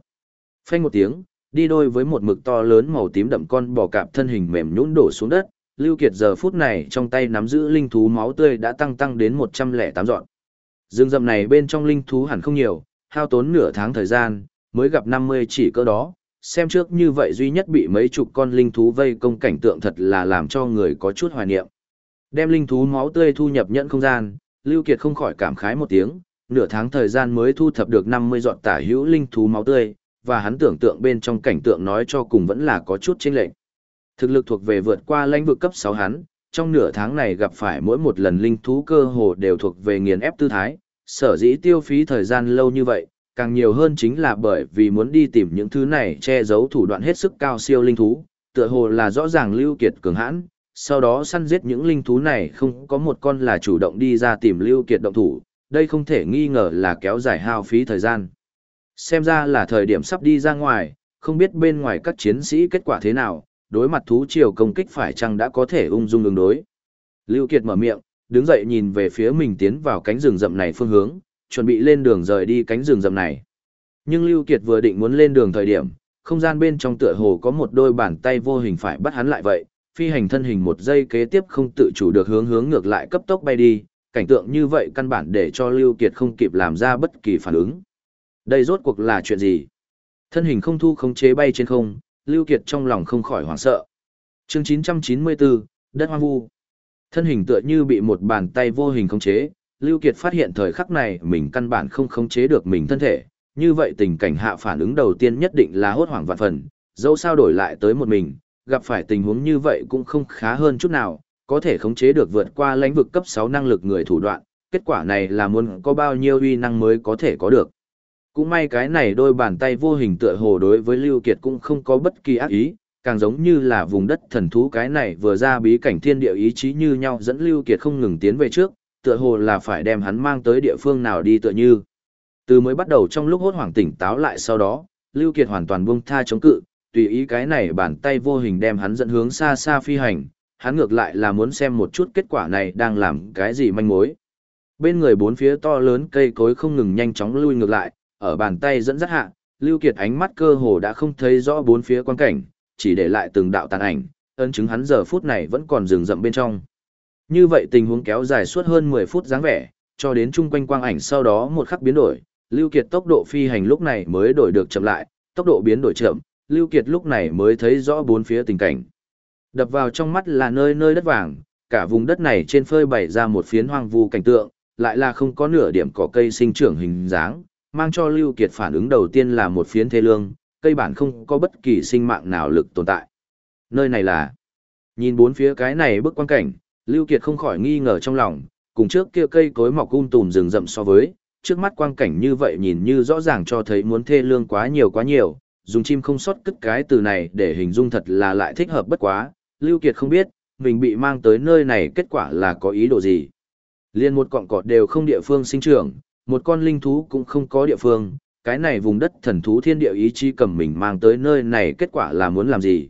Phanh một tiếng, đi đôi với một mực to lớn màu tím đậm con bò cạp thân hình mềm nhũn đổ xuống đất, Lưu Kiệt giờ phút này trong tay nắm giữ linh thú máu tươi đã tăng tăng đến 108 dọn. Dương dầm này bên trong linh thú hẳn không nhiều, hao tốn nửa tháng thời gian, mới gặp 50 chỉ cỡ đó, xem trước như vậy duy nhất bị mấy chục con linh thú vây công cảnh tượng thật là làm cho người có chút hoài niệm. Đem linh thú máu tươi thu nhập nhận không gian, Lưu Kiệt không khỏi cảm khái một tiếng, nửa tháng thời gian mới thu thập được 50 giọt tả hữu linh thú máu tươi, và hắn tưởng tượng bên trong cảnh tượng nói cho cùng vẫn là có chút chênh lệch. Thực lực thuộc về vượt qua lãnh vực cấp 6 hắn, trong nửa tháng này gặp phải mỗi một lần linh thú cơ hồ đều thuộc về nghiền ép tư thái, sở dĩ tiêu phí thời gian lâu như vậy, càng nhiều hơn chính là bởi vì muốn đi tìm những thứ này che giấu thủ đoạn hết sức cao siêu linh thú, tựa hồ là rõ ràng lưu kiệt cường hãn, sau đó săn giết những linh thú này không có một con là chủ động đi ra tìm lưu kiệt động thủ, đây không thể nghi ngờ là kéo dài hao phí thời gian. Xem ra là thời điểm sắp đi ra ngoài, không biết bên ngoài các chiến sĩ kết quả thế nào, đối mặt thú triều công kích phải chăng đã có thể ung dung ứng đối. Lưu Kiệt mở miệng, đứng dậy nhìn về phía mình tiến vào cánh rừng rậm này phương hướng, chuẩn bị lên đường rời đi cánh rừng rậm này. Nhưng Lưu Kiệt vừa định muốn lên đường thời điểm, không gian bên trong tựa hồ có một đôi bàn tay vô hình phải bắt hắn lại vậy, phi hành thân hình một giây kế tiếp không tự chủ được hướng hướng ngược lại cấp tốc bay đi, cảnh tượng như vậy căn bản để cho Lưu Kiệt không kịp làm ra bất kỳ phản ứng. Đây rốt cuộc là chuyện gì? Thân hình không thu không chế bay trên không, Lưu Kiệt trong lòng không khỏi hoảng sợ. Chương 994, đất hoang vu. Thân hình tựa như bị một bàn tay vô hình khống chế, Lưu Kiệt phát hiện thời khắc này mình căn bản không khống chế được mình thân thể, như vậy tình cảnh hạ phản ứng đầu tiên nhất định là hốt hoảng vạn phần, dẫu sao đổi lại tới một mình, gặp phải tình huống như vậy cũng không khá hơn chút nào, có thể khống chế được vượt qua lãnh vực cấp 6 năng lực người thủ đoạn, kết quả này là muốn có bao nhiêu uy năng mới có thể có được. Cũng may cái này đôi bàn tay vô hình tựa hồ đối với Lưu Kiệt cũng không có bất kỳ ác ý, càng giống như là vùng đất thần thú cái này vừa ra bí cảnh thiên địa ý chí như nhau dẫn Lưu Kiệt không ngừng tiến về trước, tựa hồ là phải đem hắn mang tới địa phương nào đi tựa như. Từ mới bắt đầu trong lúc hốt hoảng tỉnh táo lại sau đó, Lưu Kiệt hoàn toàn buông tha chống cự, tùy ý cái này bàn tay vô hình đem hắn dẫn hướng xa xa phi hành, hắn ngược lại là muốn xem một chút kết quả này đang làm cái gì manh mối. Bên người bốn phía to lớn cây cối không ngừng nhanh chóng lui ngược lại, ở bàn tay dẫn dắt hạ, Lưu Kiệt ánh mắt cơ hồ đã không thấy rõ bốn phía quan cảnh, chỉ để lại từng đạo tàn ảnh, ấn chứng hắn giờ phút này vẫn còn rừng rậm bên trong. Như vậy tình huống kéo dài suốt hơn 10 phút dáng vẻ, cho đến chung quanh quang ảnh sau đó một khắc biến đổi, Lưu Kiệt tốc độ phi hành lúc này mới đổi được chậm lại, tốc độ biến đổi chậm, Lưu Kiệt lúc này mới thấy rõ bốn phía tình cảnh. Đập vào trong mắt là nơi nơi đất vàng, cả vùng đất này trên phơi bày ra một phiến hoang vu cảnh tượng, lại là không có nửa điểm cỏ cây sinh trưởng hình dáng, mang cho Lưu Kiệt phản ứng đầu tiên là một phiến thế lương, cây bản không có bất kỳ sinh mạng nào lực tồn tại. Nơi này là... Nhìn bốn phía cái này bức quan cảnh, Lưu Kiệt không khỏi nghi ngờ trong lòng, cùng trước kia cây cối mọc um tùm rừng rậm so với, trước mắt quang cảnh như vậy nhìn như rõ ràng cho thấy muốn thê lương quá nhiều quá nhiều, dùng chim không sót cất cái từ này để hình dung thật là lại thích hợp bất quá, Lưu Kiệt không biết, mình bị mang tới nơi này kết quả là có ý đồ gì. Liên một cọng cọt đều không địa phương sinh trưởng, một con linh thú cũng không có địa phương, cái này vùng đất thần thú thiên địa ý chí cầm mình mang tới nơi này kết quả là muốn làm gì.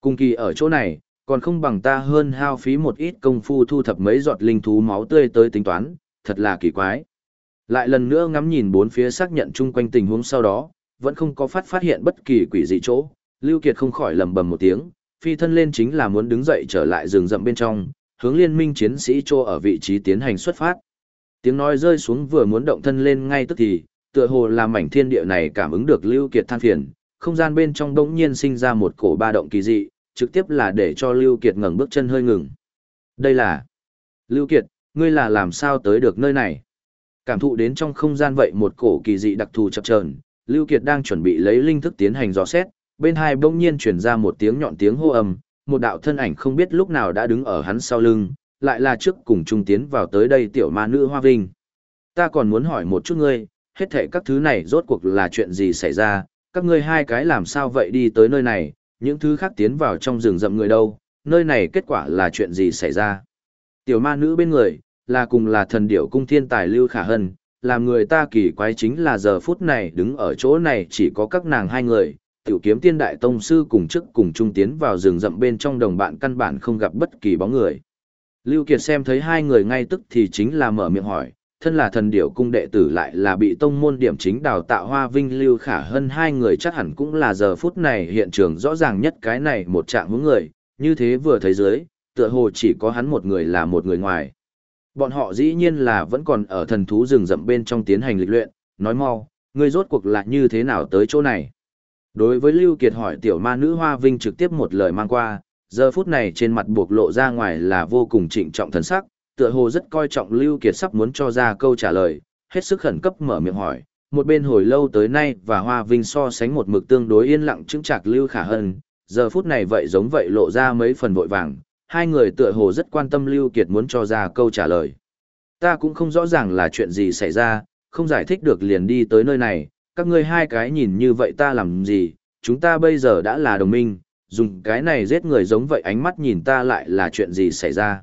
Cùng kỳ ở chỗ này, còn không bằng ta hơn hao phí một ít công phu thu thập mấy giọt linh thú máu tươi tới tính toán, thật là kỳ quái. Lại lần nữa ngắm nhìn bốn phía xác nhận chung quanh tình huống sau đó, vẫn không có phát phát hiện bất kỳ quỷ dị chỗ, Lưu Kiệt không khỏi lầm bầm một tiếng, phi thân lên chính là muốn đứng dậy trở lại rừng rậm bên trong, hướng liên minh chiến sĩ trô ở vị trí tiến hành xuất phát. Tiếng nói rơi xuống vừa muốn động thân lên ngay tức thì, tựa hồ là mảnh thiên địa này cảm ứng được Lưu Kiệt than phiền, không gian bên trong đống nhiên sinh ra một cổ ba động kỳ dị, trực tiếp là để cho Lưu Kiệt ngẩng bước chân hơi ngừng. Đây là... Lưu Kiệt, ngươi là làm sao tới được nơi này? Cảm thụ đến trong không gian vậy một cổ kỳ dị đặc thù chập chờn, Lưu Kiệt đang chuẩn bị lấy linh thức tiến hành dò xét, bên hai bỗng nhiên truyền ra một tiếng nhọn tiếng hô ầm, một đạo thân ảnh không biết lúc nào đã đứng ở hắn sau lưng, lại là trước cùng trung tiến vào tới đây tiểu ma nữ Hoa Vinh. Ta còn muốn hỏi một chút ngươi, hết thảy các thứ này rốt cuộc là chuyện gì xảy ra, các ngươi hai cái làm sao vậy đi tới nơi này, những thứ khác tiến vào trong rừng rậm người đâu, nơi này kết quả là chuyện gì xảy ra. Tiểu ma nữ bên người, là cùng là thần điểu cung thiên tài Lưu Khả Hân, làm người ta kỳ quái chính là giờ phút này đứng ở chỗ này chỉ có các nàng hai người, tiểu kiếm tiên đại tông sư cùng chức cùng trung tiến vào rừng rậm bên trong đồng bạn căn bản không gặp bất kỳ bóng người. Lưu Kiệt xem thấy hai người ngay tức thì chính là mở miệng hỏi, thân là thần điểu cung đệ tử lại là bị tông môn điểm chính đào tạo hoa vinh lưu khả hơn hai người chắc hẳn cũng là giờ phút này hiện trường rõ ràng nhất cái này một trạng hướng người, như thế vừa thấy dưới, tựa hồ chỉ có hắn một người là một người ngoài. Bọn họ dĩ nhiên là vẫn còn ở thần thú rừng rậm bên trong tiến hành lịch luyện, nói mau, ngươi rốt cuộc là như thế nào tới chỗ này. Đối với Lưu Kiệt hỏi tiểu ma nữ Hoa Vinh trực tiếp một lời mang qua, giờ phút này trên mặt buộc lộ ra ngoài là vô cùng trịnh trọng thần sắc, tựa hồ rất coi trọng Lưu Kiệt sắp muốn cho ra câu trả lời, hết sức khẩn cấp mở miệng hỏi, một bên hồi lâu tới nay và Hoa Vinh so sánh một mực tương đối yên lặng chứng trạc Lưu Khả Hân, giờ phút này vậy giống vậy lộ ra mấy phần vội vàng, hai người tựa hồ rất quan tâm Lưu Kiệt muốn cho ra câu trả lời. Ta cũng không rõ ràng là chuyện gì xảy ra, không giải thích được liền đi tới nơi này, các ngươi hai cái nhìn như vậy ta làm gì, chúng ta bây giờ đã là đồng minh, dùng cái này giết người giống vậy ánh mắt nhìn ta lại là chuyện gì xảy ra.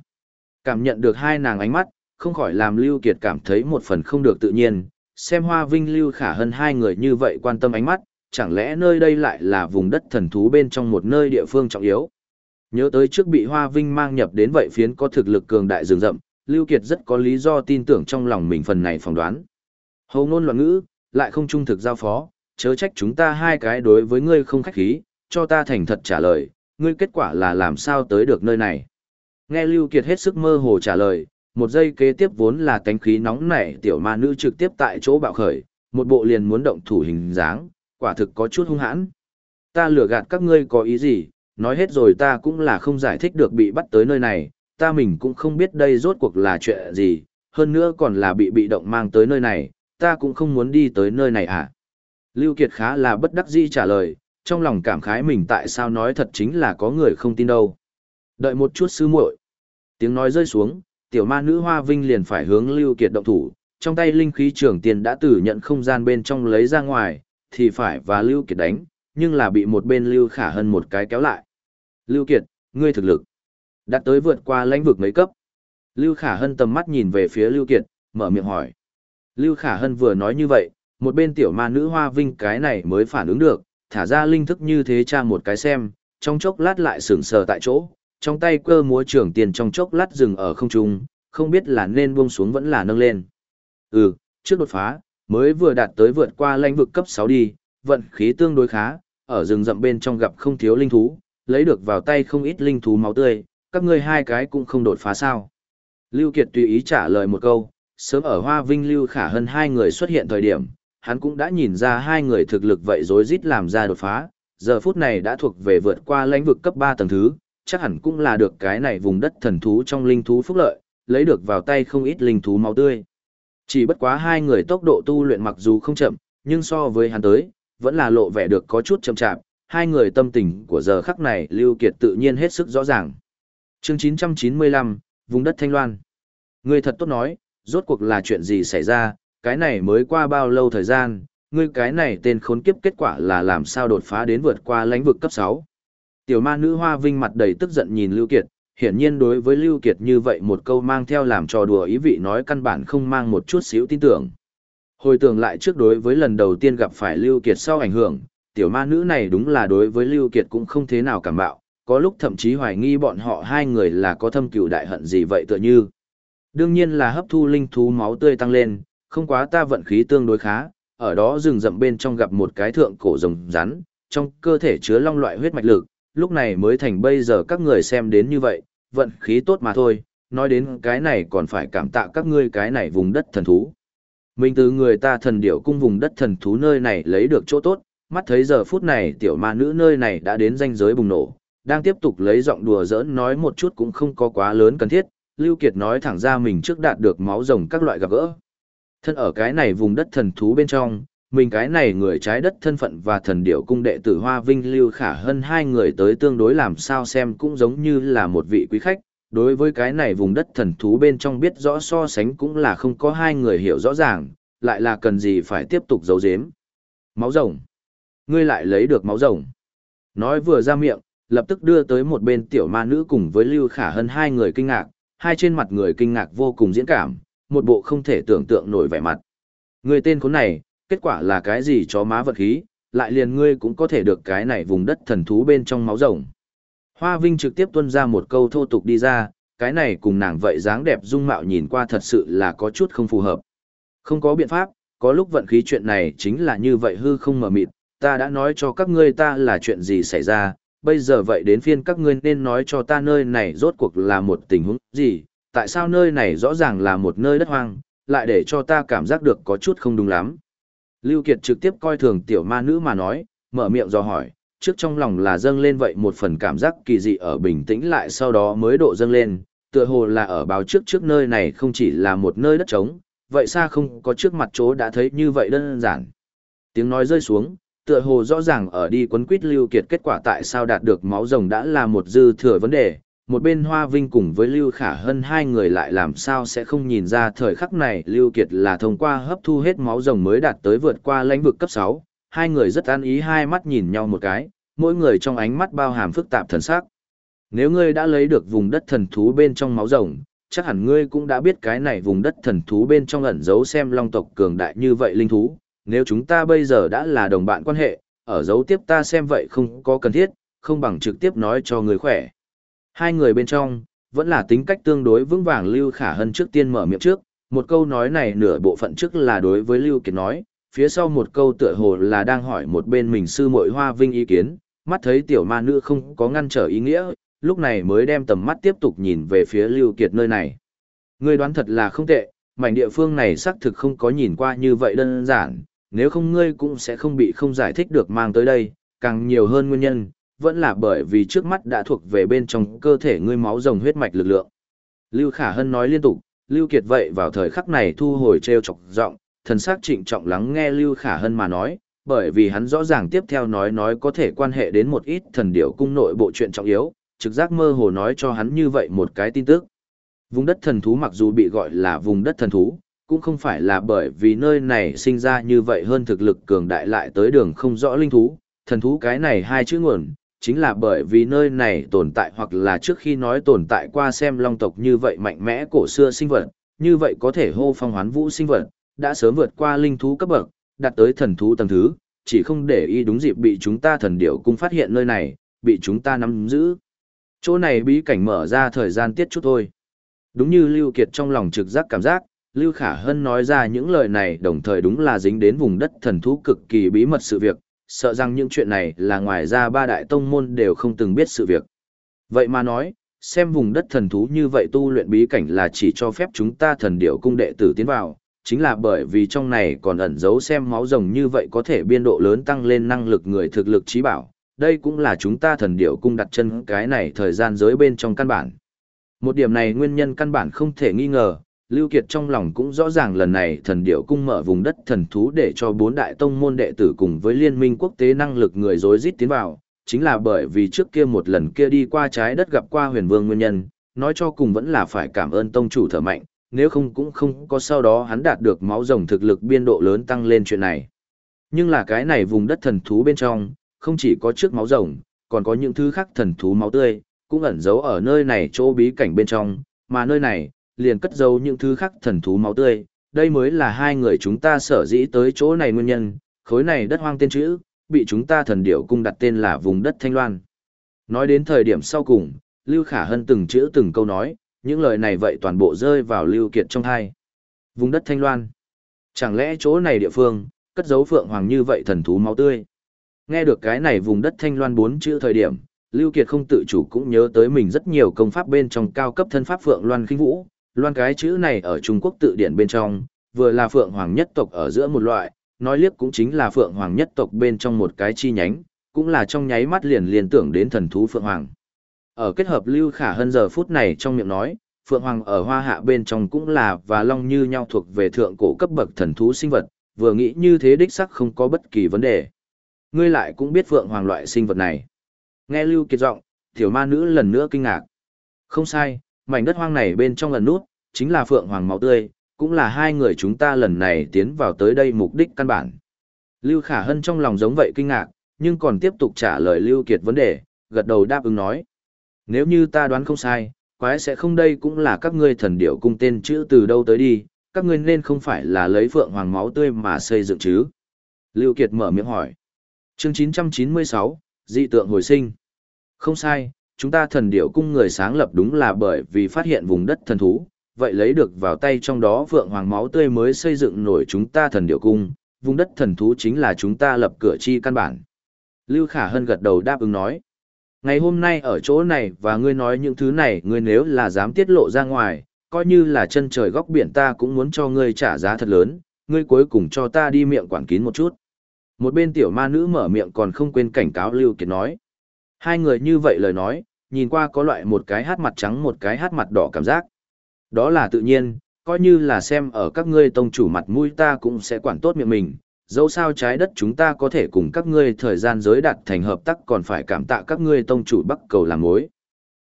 Cảm nhận được hai nàng ánh mắt, không khỏi làm Lưu Kiệt cảm thấy một phần không được tự nhiên, xem Hoa Vinh Lưu Khả hơn hai người như vậy quan tâm ánh mắt, chẳng lẽ nơi đây lại là vùng đất thần thú bên trong một nơi địa phương trọng yếu. Nhớ tới trước bị Hoa Vinh mang nhập đến vậy phiến có thực lực cường đại rừng rậm, Lưu Kiệt rất có lý do tin tưởng trong lòng mình phần này phỏng đoán. Hầu ngôn loạn ngữ, lại không trung thực giao phó, chớ trách chúng ta hai cái đối với ngươi không khách khí, cho ta thành thật trả lời, ngươi kết quả là làm sao tới được nơi này. Nghe Lưu Kiệt hết sức mơ hồ trả lời, một giây kế tiếp vốn là tánh khí nóng nảy tiểu ma nữ trực tiếp tại chỗ bạo khởi, một bộ liền muốn động thủ hình dáng, quả thực có chút hung hãn. Ta lừa gạt các ngươi có ý gì, nói hết rồi ta cũng là không giải thích được bị bắt tới nơi này, ta mình cũng không biết đây rốt cuộc là chuyện gì, hơn nữa còn là bị bị động mang tới nơi này, ta cũng không muốn đi tới nơi này à. Lưu Kiệt khá là bất đắc dĩ trả lời, trong lòng cảm khái mình tại sao nói thật chính là có người không tin đâu. Đợi một chút sư muội. Tiếng nói rơi xuống, tiểu ma nữ Hoa Vinh liền phải hướng Lưu Kiệt động thủ, trong tay linh khí trưởng tiền đã từ nhận không gian bên trong lấy ra ngoài, thì phải và Lưu Kiệt đánh, nhưng là bị một bên Lưu Khả Hân một cái kéo lại. Lưu Kiệt, ngươi thực lực đã tới vượt qua lãnh vực mấy cấp. Lưu Khả Hân tầm mắt nhìn về phía Lưu Kiệt, mở miệng hỏi. Lưu Khả Hân vừa nói như vậy, một bên tiểu ma nữ Hoa Vinh cái này mới phản ứng được, thả ra linh thức như thế tra một cái xem, trong chốc lát lại sững sờ tại chỗ, trong tay cơ múa trưởng tiền trong chốc lát dừng ở không trung, không biết là nên buông xuống vẫn là nâng lên. Ừ, trước đột phá, mới vừa đạt tới vượt qua lãnh vực cấp 6 đi, vận khí tương đối khá, ở rừng rậm bên trong gặp không thiếu linh thú, lấy được vào tay không ít linh thú máu tươi, các ngươi hai cái cũng không đột phá sao. Lưu Kiệt tùy ý trả lời một câu, sớm ở Hoa Vinh Lưu Khả hơn hai người xuất hiện thời điểm, hắn cũng đã nhìn ra hai người thực lực vậy rối rít làm ra đột phá, giờ phút này đã thuộc về vượt qua lãnh vực cấp 3 tầng thứ, chắc hẳn cũng là được cái này vùng đất thần thú trong linh thú phúc lợi, lấy được vào tay không ít linh thú máu tươi. Chỉ bất quá hai người tốc độ tu luyện mặc dù không chậm, nhưng so với hắn tới, vẫn là lộ vẻ được có chút chậm chạp, hai người tâm tình của giờ khắc này Lưu Kiệt tự nhiên hết sức rõ ràng. Chương 995, vùng đất Thanh Loan. Ngươi thật tốt nói, rốt cuộc là chuyện gì xảy ra, cái này mới qua bao lâu thời gian, ngươi cái này tên khốn kiếp kết quả là làm sao đột phá đến vượt qua lãnh vực cấp 6. Tiểu ma nữ hoa vinh mặt đầy tức giận nhìn Lưu Kiệt, hiển nhiên đối với Lưu Kiệt như vậy một câu mang theo làm trò đùa ý vị nói căn bản không mang một chút xíu tin tưởng. Hồi tưởng lại trước đối với lần đầu tiên gặp phải Lưu Kiệt sau ảnh hưởng, tiểu ma nữ này đúng là đối với Lưu Kiệt cũng không thế nào cảm bạo, có lúc thậm chí hoài nghi bọn họ hai người là có thâm cừu đại hận gì vậy tựa như. Đương nhiên là hấp thu linh thú máu tươi tăng lên, không quá ta vận khí tương đối khá, ở đó rừng rậm bên trong gặp một cái thượng cổ rồng rắn, trong cơ thể chứa long loại huyết mạch lực, lúc này mới thành bây giờ các người xem đến như vậy, vận khí tốt mà thôi, nói đến cái này còn phải cảm tạ các ngươi cái này vùng đất thần thú. Mình từ người ta thần điểu cung vùng đất thần thú nơi này lấy được chỗ tốt, mắt thấy giờ phút này tiểu ma nữ nơi này đã đến danh giới bùng nổ, đang tiếp tục lấy giọng đùa giỡn nói một chút cũng không có quá lớn cần thiết, Lưu Kiệt nói thẳng ra mình trước đạt được máu rồng các loại gặp gỡ. Thân ở cái này vùng đất thần thú bên trong, mình cái này người trái đất thân phận và thần điệu cung đệ tử Hoa Vinh Lưu Khả hơn hai người tới tương đối làm sao xem cũng giống như là một vị quý khách. Đối với cái này vùng đất thần thú bên trong biết rõ so sánh cũng là không có hai người hiểu rõ ràng, lại là cần gì phải tiếp tục giấu giếm. Máu rồng. Ngươi lại lấy được máu rồng. Nói vừa ra miệng, lập tức đưa tới một bên tiểu ma nữ cùng với Lưu Khả hơn hai người kinh ngạc, hai trên mặt người kinh ngạc vô cùng diễn cảm, một bộ không thể tưởng tượng nổi vẻ mặt. Người tên khốn này, kết quả là cái gì chó má vật khí, lại liền ngươi cũng có thể được cái này vùng đất thần thú bên trong máu rồng. Hoa Vinh trực tiếp tuân ra một câu thô tục đi ra, cái này cùng nàng vậy dáng đẹp dung mạo nhìn qua thật sự là có chút không phù hợp. Không có biện pháp, có lúc vận khí chuyện này chính là như vậy hư không mờ mịt, ta đã nói cho các ngươi ta là chuyện gì xảy ra, bây giờ vậy đến phiên các ngươi nên nói cho ta nơi này rốt cuộc là một tình huống gì, tại sao nơi này rõ ràng là một nơi đất hoang, lại để cho ta cảm giác được có chút không đúng lắm. Lưu Kiệt trực tiếp coi thường tiểu ma nữ mà nói, mở miệng do hỏi, trước trong lòng là dâng lên vậy một phần cảm giác kỳ dị ở bình tĩnh lại sau đó mới độ dâng lên, tựa hồ là ở báo trước trước nơi này không chỉ là một nơi đất trống, vậy xa không có trước mặt chỗ đã thấy như vậy đơn giản. Tiếng nói rơi xuống, tựa hồ rõ ràng ở đi quấn quýt Lưu Kiệt kết quả tại sao đạt được máu rồng đã là một dư thừa vấn đề, một bên Hoa Vinh cùng với Lưu Khả Hân hai người lại làm sao sẽ không nhìn ra thời khắc này Lưu Kiệt là thông qua hấp thu hết máu rồng mới đạt tới vượt qua lãnh vực cấp 6, hai người rất an ý hai mắt nhìn nhau một cái, mỗi người trong ánh mắt bao hàm phức tạp thần sắc. Nếu ngươi đã lấy được vùng đất thần thú bên trong máu rồng, chắc hẳn ngươi cũng đã biết cái này vùng đất thần thú bên trong ẩn giấu xem long tộc cường đại như vậy linh thú, nếu chúng ta bây giờ đã là đồng bạn quan hệ, ở giấu tiếp ta xem vậy không có cần thiết, không bằng trực tiếp nói cho người khỏe. Hai người bên trong, vẫn là tính cách tương đối vững vàng Lưu Khả Hân trước tiên mở miệng trước, một câu nói này nửa bộ phận trước là đối với Lưu Kiệt nói, phía sau một câu tựa hồ là đang hỏi một bên mình sư muội Hoa Vinh ý kiến, mắt thấy tiểu ma nữ không có ngăn trở ý nghĩa, lúc này mới đem tầm mắt tiếp tục nhìn về phía Lưu Kiệt nơi này. Ngươi đoán thật là không tệ, mảnh địa phương này xác thực không có nhìn qua như vậy đơn giản, nếu không ngươi cũng sẽ không bị không giải thích được mang tới đây, càng nhiều hơn nguyên nhân, vẫn là bởi vì trước mắt đã thuộc về bên trong cơ thể ngươi máu rồng huyết mạch lực lượng. Lưu Khả Hân nói liên tục, Lưu Kiệt vậy vào thời khắc này thu hồi treo chọc giọng, thần sắc trịnh trọng lắng nghe Lưu Khả Hân mà nói, bởi vì hắn rõ ràng tiếp theo nói nói có thể quan hệ đến một ít thần điểu cung nội bộ chuyện trọng yếu, trực giác mơ hồ nói cho hắn như vậy một cái tin tức. Vùng đất thần thú mặc dù bị gọi là vùng đất thần thú, cũng không phải là bởi vì nơi này sinh ra như vậy hơn thực lực cường đại lại tới đường không rõ linh thú, thần thú cái này hai chữ nguồn, chính là bởi vì nơi này tồn tại hoặc là trước khi nói tồn tại qua xem long tộc như vậy mạnh mẽ cổ xưa sinh vật, như vậy có thể hô phong hoán vũ sinh vật, đã sớm vượt qua linh thú cấp bậc, đạt tới thần thú tầng thứ, chỉ không để ý đúng dịp bị chúng ta thần điểu cung phát hiện nơi này, bị chúng ta nắm giữ. Chỗ này bí cảnh mở ra thời gian tiết chút thôi. Đúng như Lưu Kiệt trong lòng trực giác cảm giác, Lưu Khả Hân nói ra những lời này đồng thời đúng là dính đến vùng đất thần thú cực kỳ bí mật sự việc, sợ rằng những chuyện này là ngoài ra ba đại tông môn đều không từng biết sự việc. Vậy mà nói, xem vùng đất thần thú như vậy tu luyện bí cảnh là chỉ cho phép chúng ta thần điểu cung đệ tử tiến vào, chính là bởi vì trong này còn ẩn giấu xem máu rồng như vậy có thể biên độ lớn tăng lên năng lực người thực lực trí bảo. Đây cũng là chúng ta thần điểu cung đặt chân cái này thời gian giới bên trong căn bản. Một điểm này nguyên nhân căn bản không thể nghi ngờ, Lưu Kiệt trong lòng cũng rõ ràng lần này thần điệu cung mở vùng đất thần thú để cho bốn đại tông môn đệ tử cùng với liên minh quốc tế năng lực người dối rít tiến vào, chính là bởi vì trước kia một lần kia đi qua trái đất gặp qua huyền vương nguyên nhân, nói cho cùng vẫn là phải cảm ơn tông chủ thở mạnh, nếu không cũng không có sau đó hắn đạt được máu rồng thực lực biên độ lớn tăng lên chuyện này. Nhưng là cái này vùng đất thần thú bên trong, không chỉ có trước máu rồng, còn có những thứ khác thần thú máu tươi, cũng ẩn giấu ở nơi này chỗ bí cảnh bên trong, mà nơi này, liền cất giấu những thứ khác thần thú máu tươi. Đây mới là hai người chúng ta sở dĩ tới chỗ này nguyên nhân, khối này đất hoang tên chữ, bị chúng ta thần điểu cung đặt tên là vùng đất Thanh Loan. Nói đến thời điểm sau cùng, Lưu Khả Hân từng chữ từng câu nói, những lời này vậy toàn bộ rơi vào Lưu Kiệt trong tai Vùng đất Thanh Loan. Chẳng lẽ chỗ này địa phương, cất giấu phượng hoàng như vậy thần thú máu tươi. Nghe được cái này vùng đất Thanh Loan bốn chữ thời điểm, Lưu Kiệt không tự chủ cũng nhớ tới mình rất nhiều công pháp bên trong cao cấp thân pháp Phượng Loan khinh Vũ. Loan cái chữ này ở Trung Quốc tự điển bên trong, vừa là Phượng Hoàng nhất tộc ở giữa một loại, nói liếc cũng chính là Phượng Hoàng nhất tộc bên trong một cái chi nhánh, cũng là trong nháy mắt liền liên tưởng đến thần thú Phượng Hoàng. Ở kết hợp Lưu Khả Hân giờ phút này trong miệng nói, Phượng Hoàng ở hoa hạ bên trong cũng là và long như nhau thuộc về thượng cổ cấp bậc thần thú sinh vật, vừa nghĩ như thế đích sắc không có bất kỳ vấn đề. Ngươi lại cũng biết Phượng Hoàng loại sinh vật này. Nghe Lưu Kiệt giọng, tiểu ma nữ lần nữa kinh ngạc. Không sai, mảnh đất hoang này bên trong lần nút, chính là Phượng Hoàng máu tươi, cũng là hai người chúng ta lần này tiến vào tới đây mục đích căn bản. Lưu Khả Hân trong lòng giống vậy kinh ngạc, nhưng còn tiếp tục trả lời Lưu Kiệt vấn đề, gật đầu đáp ứng nói. Nếu như ta đoán không sai, quái sẽ không đây cũng là các ngươi thần điệu cung tên chữ từ đâu tới đi, các ngươi nên không phải là lấy Phượng Hoàng máu tươi mà xây dựng chứ. Lưu Kiệt mở miệng hỏi. Chương 996, dị tượng hồi sinh. Không sai, chúng ta thần điểu cung người sáng lập đúng là bởi vì phát hiện vùng đất thần thú, vậy lấy được vào tay trong đó vượng hoàng máu tươi mới xây dựng nổi chúng ta thần điểu cung, vùng đất thần thú chính là chúng ta lập cửa chi căn bản. Lưu Khả Hân gật đầu đáp ứng nói. Ngày hôm nay ở chỗ này và ngươi nói những thứ này, ngươi nếu là dám tiết lộ ra ngoài, coi như là chân trời góc biển ta cũng muốn cho ngươi trả giá thật lớn, ngươi cuối cùng cho ta đi miệng quản kín một chút. Một bên tiểu ma nữ mở miệng còn không quên cảnh cáo Lưu Kiệt nói. Hai người như vậy lời nói, nhìn qua có loại một cái hát mặt trắng một cái hát mặt đỏ cảm giác. Đó là tự nhiên, coi như là xem ở các ngươi tông chủ mặt mũi ta cũng sẽ quản tốt miệng mình. Dẫu sao trái đất chúng ta có thể cùng các ngươi thời gian giới đạt thành hợp tác còn phải cảm tạ các ngươi tông chủ bắc cầu làm mối.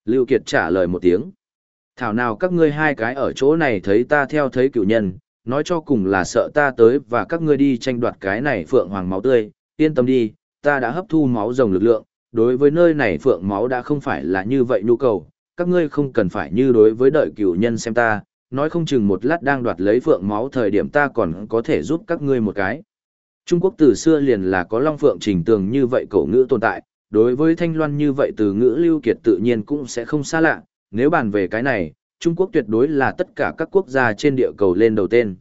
Lưu Kiệt trả lời một tiếng. Thảo nào các ngươi hai cái ở chỗ này thấy ta theo thấy cựu nhân, nói cho cùng là sợ ta tới và các ngươi đi tranh đoạt cái này phượng hoàng máu tươi, yên tâm đi, ta đã hấp thu máu rồng lực lượng, đối với nơi này phượng máu đã không phải là như vậy nhu cầu, các ngươi không cần phải như đối với đợi cửu nhân xem ta, nói không chừng một lát đang đoạt lấy phượng máu thời điểm ta còn có thể giúp các ngươi một cái. Trung Quốc từ xưa liền là có long phượng trình tường như vậy cổ ngữ tồn tại, đối với thanh loan như vậy từ ngữ lưu kiệt tự nhiên cũng sẽ không xa lạ, nếu bàn về cái này, Trung Quốc tuyệt đối là tất cả các quốc gia trên địa cầu lên đầu tên.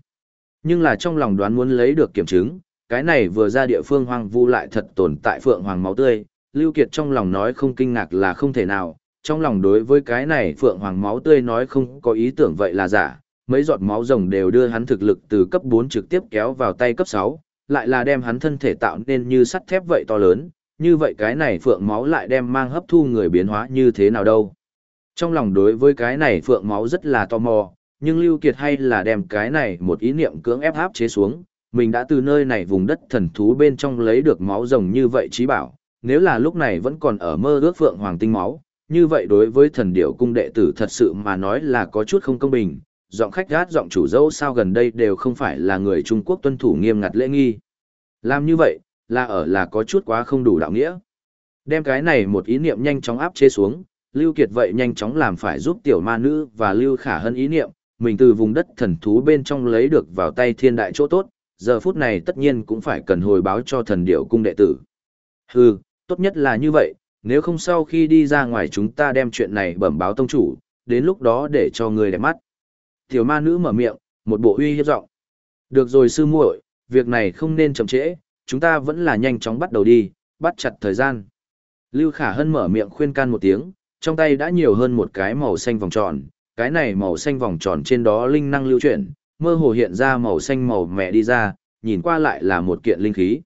Nhưng là trong lòng đoán muốn lấy được kiểm chứng, cái này vừa ra địa phương hoang vu lại thật tồn tại phượng hoàng máu tươi, Lưu Kiệt trong lòng nói không kinh ngạc là không thể nào, trong lòng đối với cái này phượng hoàng máu tươi nói không có ý tưởng vậy là giả, mấy giọt máu rồng đều đưa hắn thực lực từ cấp 4 trực tiếp kéo vào tay cấp 6, lại là đem hắn thân thể tạo nên như sắt thép vậy to lớn, như vậy cái này phượng máu lại đem mang hấp thu người biến hóa như thế nào đâu. Trong lòng đối với cái này phượng máu rất là tò mò, nhưng Lưu Kiệt hay là đem cái này một ý niệm cưỡng ép áp chế xuống, mình đã từ nơi này vùng đất thần thú bên trong lấy được máu rồng như vậy trí bảo, nếu là lúc này vẫn còn ở mơ ước phượng hoàng tinh máu, như vậy đối với thần điểu cung đệ tử thật sự mà nói là có chút không công bình, giọng khách gát giọng chủ dâu sao gần đây đều không phải là người Trung Quốc tuân thủ nghiêm ngặt lễ nghi. Làm như vậy, là ở là có chút quá không đủ đạo nghĩa. Đem cái này một ý niệm nhanh chóng áp chế xuống, Lưu Kiệt vậy nhanh chóng làm phải giúp tiểu ma nữ và Lưu Khả Hân ý niệm, mình từ vùng đất thần thú bên trong lấy được vào tay thiên đại chỗ tốt, giờ phút này tất nhiên cũng phải cần hồi báo cho thần điểu cung đệ tử. Hừ, tốt nhất là như vậy, nếu không sau khi đi ra ngoài chúng ta đem chuyện này bẩm báo tông chủ, đến lúc đó để cho người đẹp mắt. Tiểu ma nữ mở miệng, một bộ uy hiếp giọng. Được rồi sư muội, việc này không nên chậm trễ, chúng ta vẫn là nhanh chóng bắt đầu đi, bắt chặt thời gian. Lưu Khả Hân mở miệng khuyên can một tiếng, trong tay đã nhiều hơn một cái màu xanh vòng tròn, cái này màu xanh vòng tròn trên đó linh năng lưu chuyển, mơ hồ hiện ra màu xanh màu mẹ đi ra, nhìn qua lại là một kiện linh khí.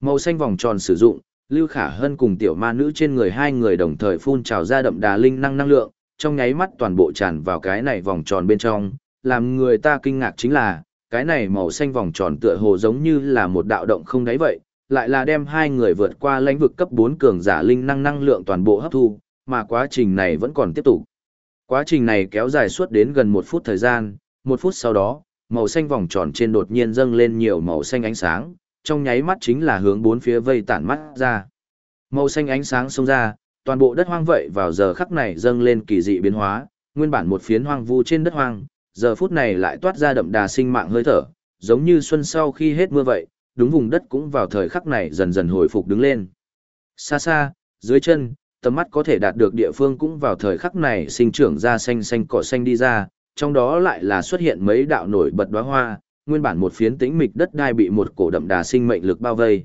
Màu xanh vòng tròn sử dụng, Lưu Khả Hân cùng tiểu ma nữ trên người hai người đồng thời phun trào ra đậm đà linh năng năng lượng, trong nháy mắt toàn bộ tràn vào cái này vòng tròn bên trong, làm người ta kinh ngạc chính là, cái này màu xanh vòng tròn tựa hồ giống như là một đạo động không đáy vậy, lại là đem hai người vượt qua lãnh vực cấp 4 cường giả linh năng năng lượng toàn bộ hấp thu, mà quá trình này vẫn còn tiếp tục. Quá trình này kéo dài suốt đến gần một phút thời gian, một phút sau đó, màu xanh vòng tròn trên đột nhiên dâng lên nhiều màu xanh ánh sáng, trong nháy mắt chính là hướng bốn phía vây tản mắt ra. Màu xanh ánh sáng xông ra, toàn bộ đất hoang vậy vào giờ khắc này dâng lên kỳ dị biến hóa, nguyên bản một phiến hoang vu trên đất hoang, giờ phút này lại toát ra đậm đà sinh mạng hơi thở, giống như xuân sau khi hết mưa vậy, đúng vùng đất cũng vào thời khắc này dần dần hồi phục đứng lên. Xa xa, dưới chân, tầm mắt có thể đạt được địa phương cũng vào thời khắc này sinh trưởng ra xanh xanh cỏ xanh đi ra, trong đó lại là xuất hiện mấy đạo nổi bật đóa hoa, nguyên bản một phiến tĩnh mịch đất đai bị một cổ đậm đà sinh mệnh lực bao vây.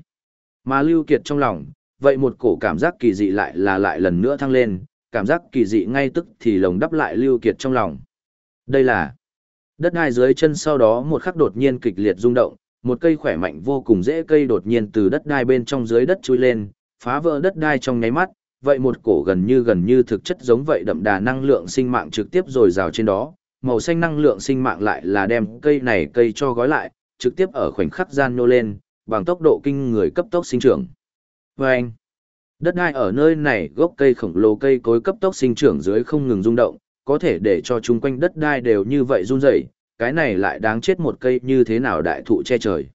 Mà Lưu Kiệt trong lòng, vậy một cổ cảm giác kỳ dị lại là lại lần nữa thăng lên, cảm giác kỳ dị ngay tức thì lồng đắp lại Lưu Kiệt trong lòng. Đây là đất đai dưới chân sau đó một khắc đột nhiên kịch liệt rung động, một cây khỏe mạnh vô cùng dễ cây đột nhiên từ đất đai bên trong dưới đất chui lên, phá vỡ đất đai trong nháy mắt, vậy một cổ gần như gần như thực chất giống vậy đậm đà năng lượng sinh mạng trực tiếp rồi rào trên đó, màu xanh năng lượng sinh mạng lại là đem cây này cây cho gói lại, trực tiếp ở khoảnh khắc gian nô lên, bằng tốc độ kinh người cấp tốc sinh trưởng. Và anh, đất đai ở nơi này gốc cây khổng lồ cây cối cấp tốc sinh trưởng dưới không ngừng rung động, có thể để cho chung quanh đất đai đều như vậy run rẩy, cái này lại đáng chết một cây như thế nào đại thụ che trời.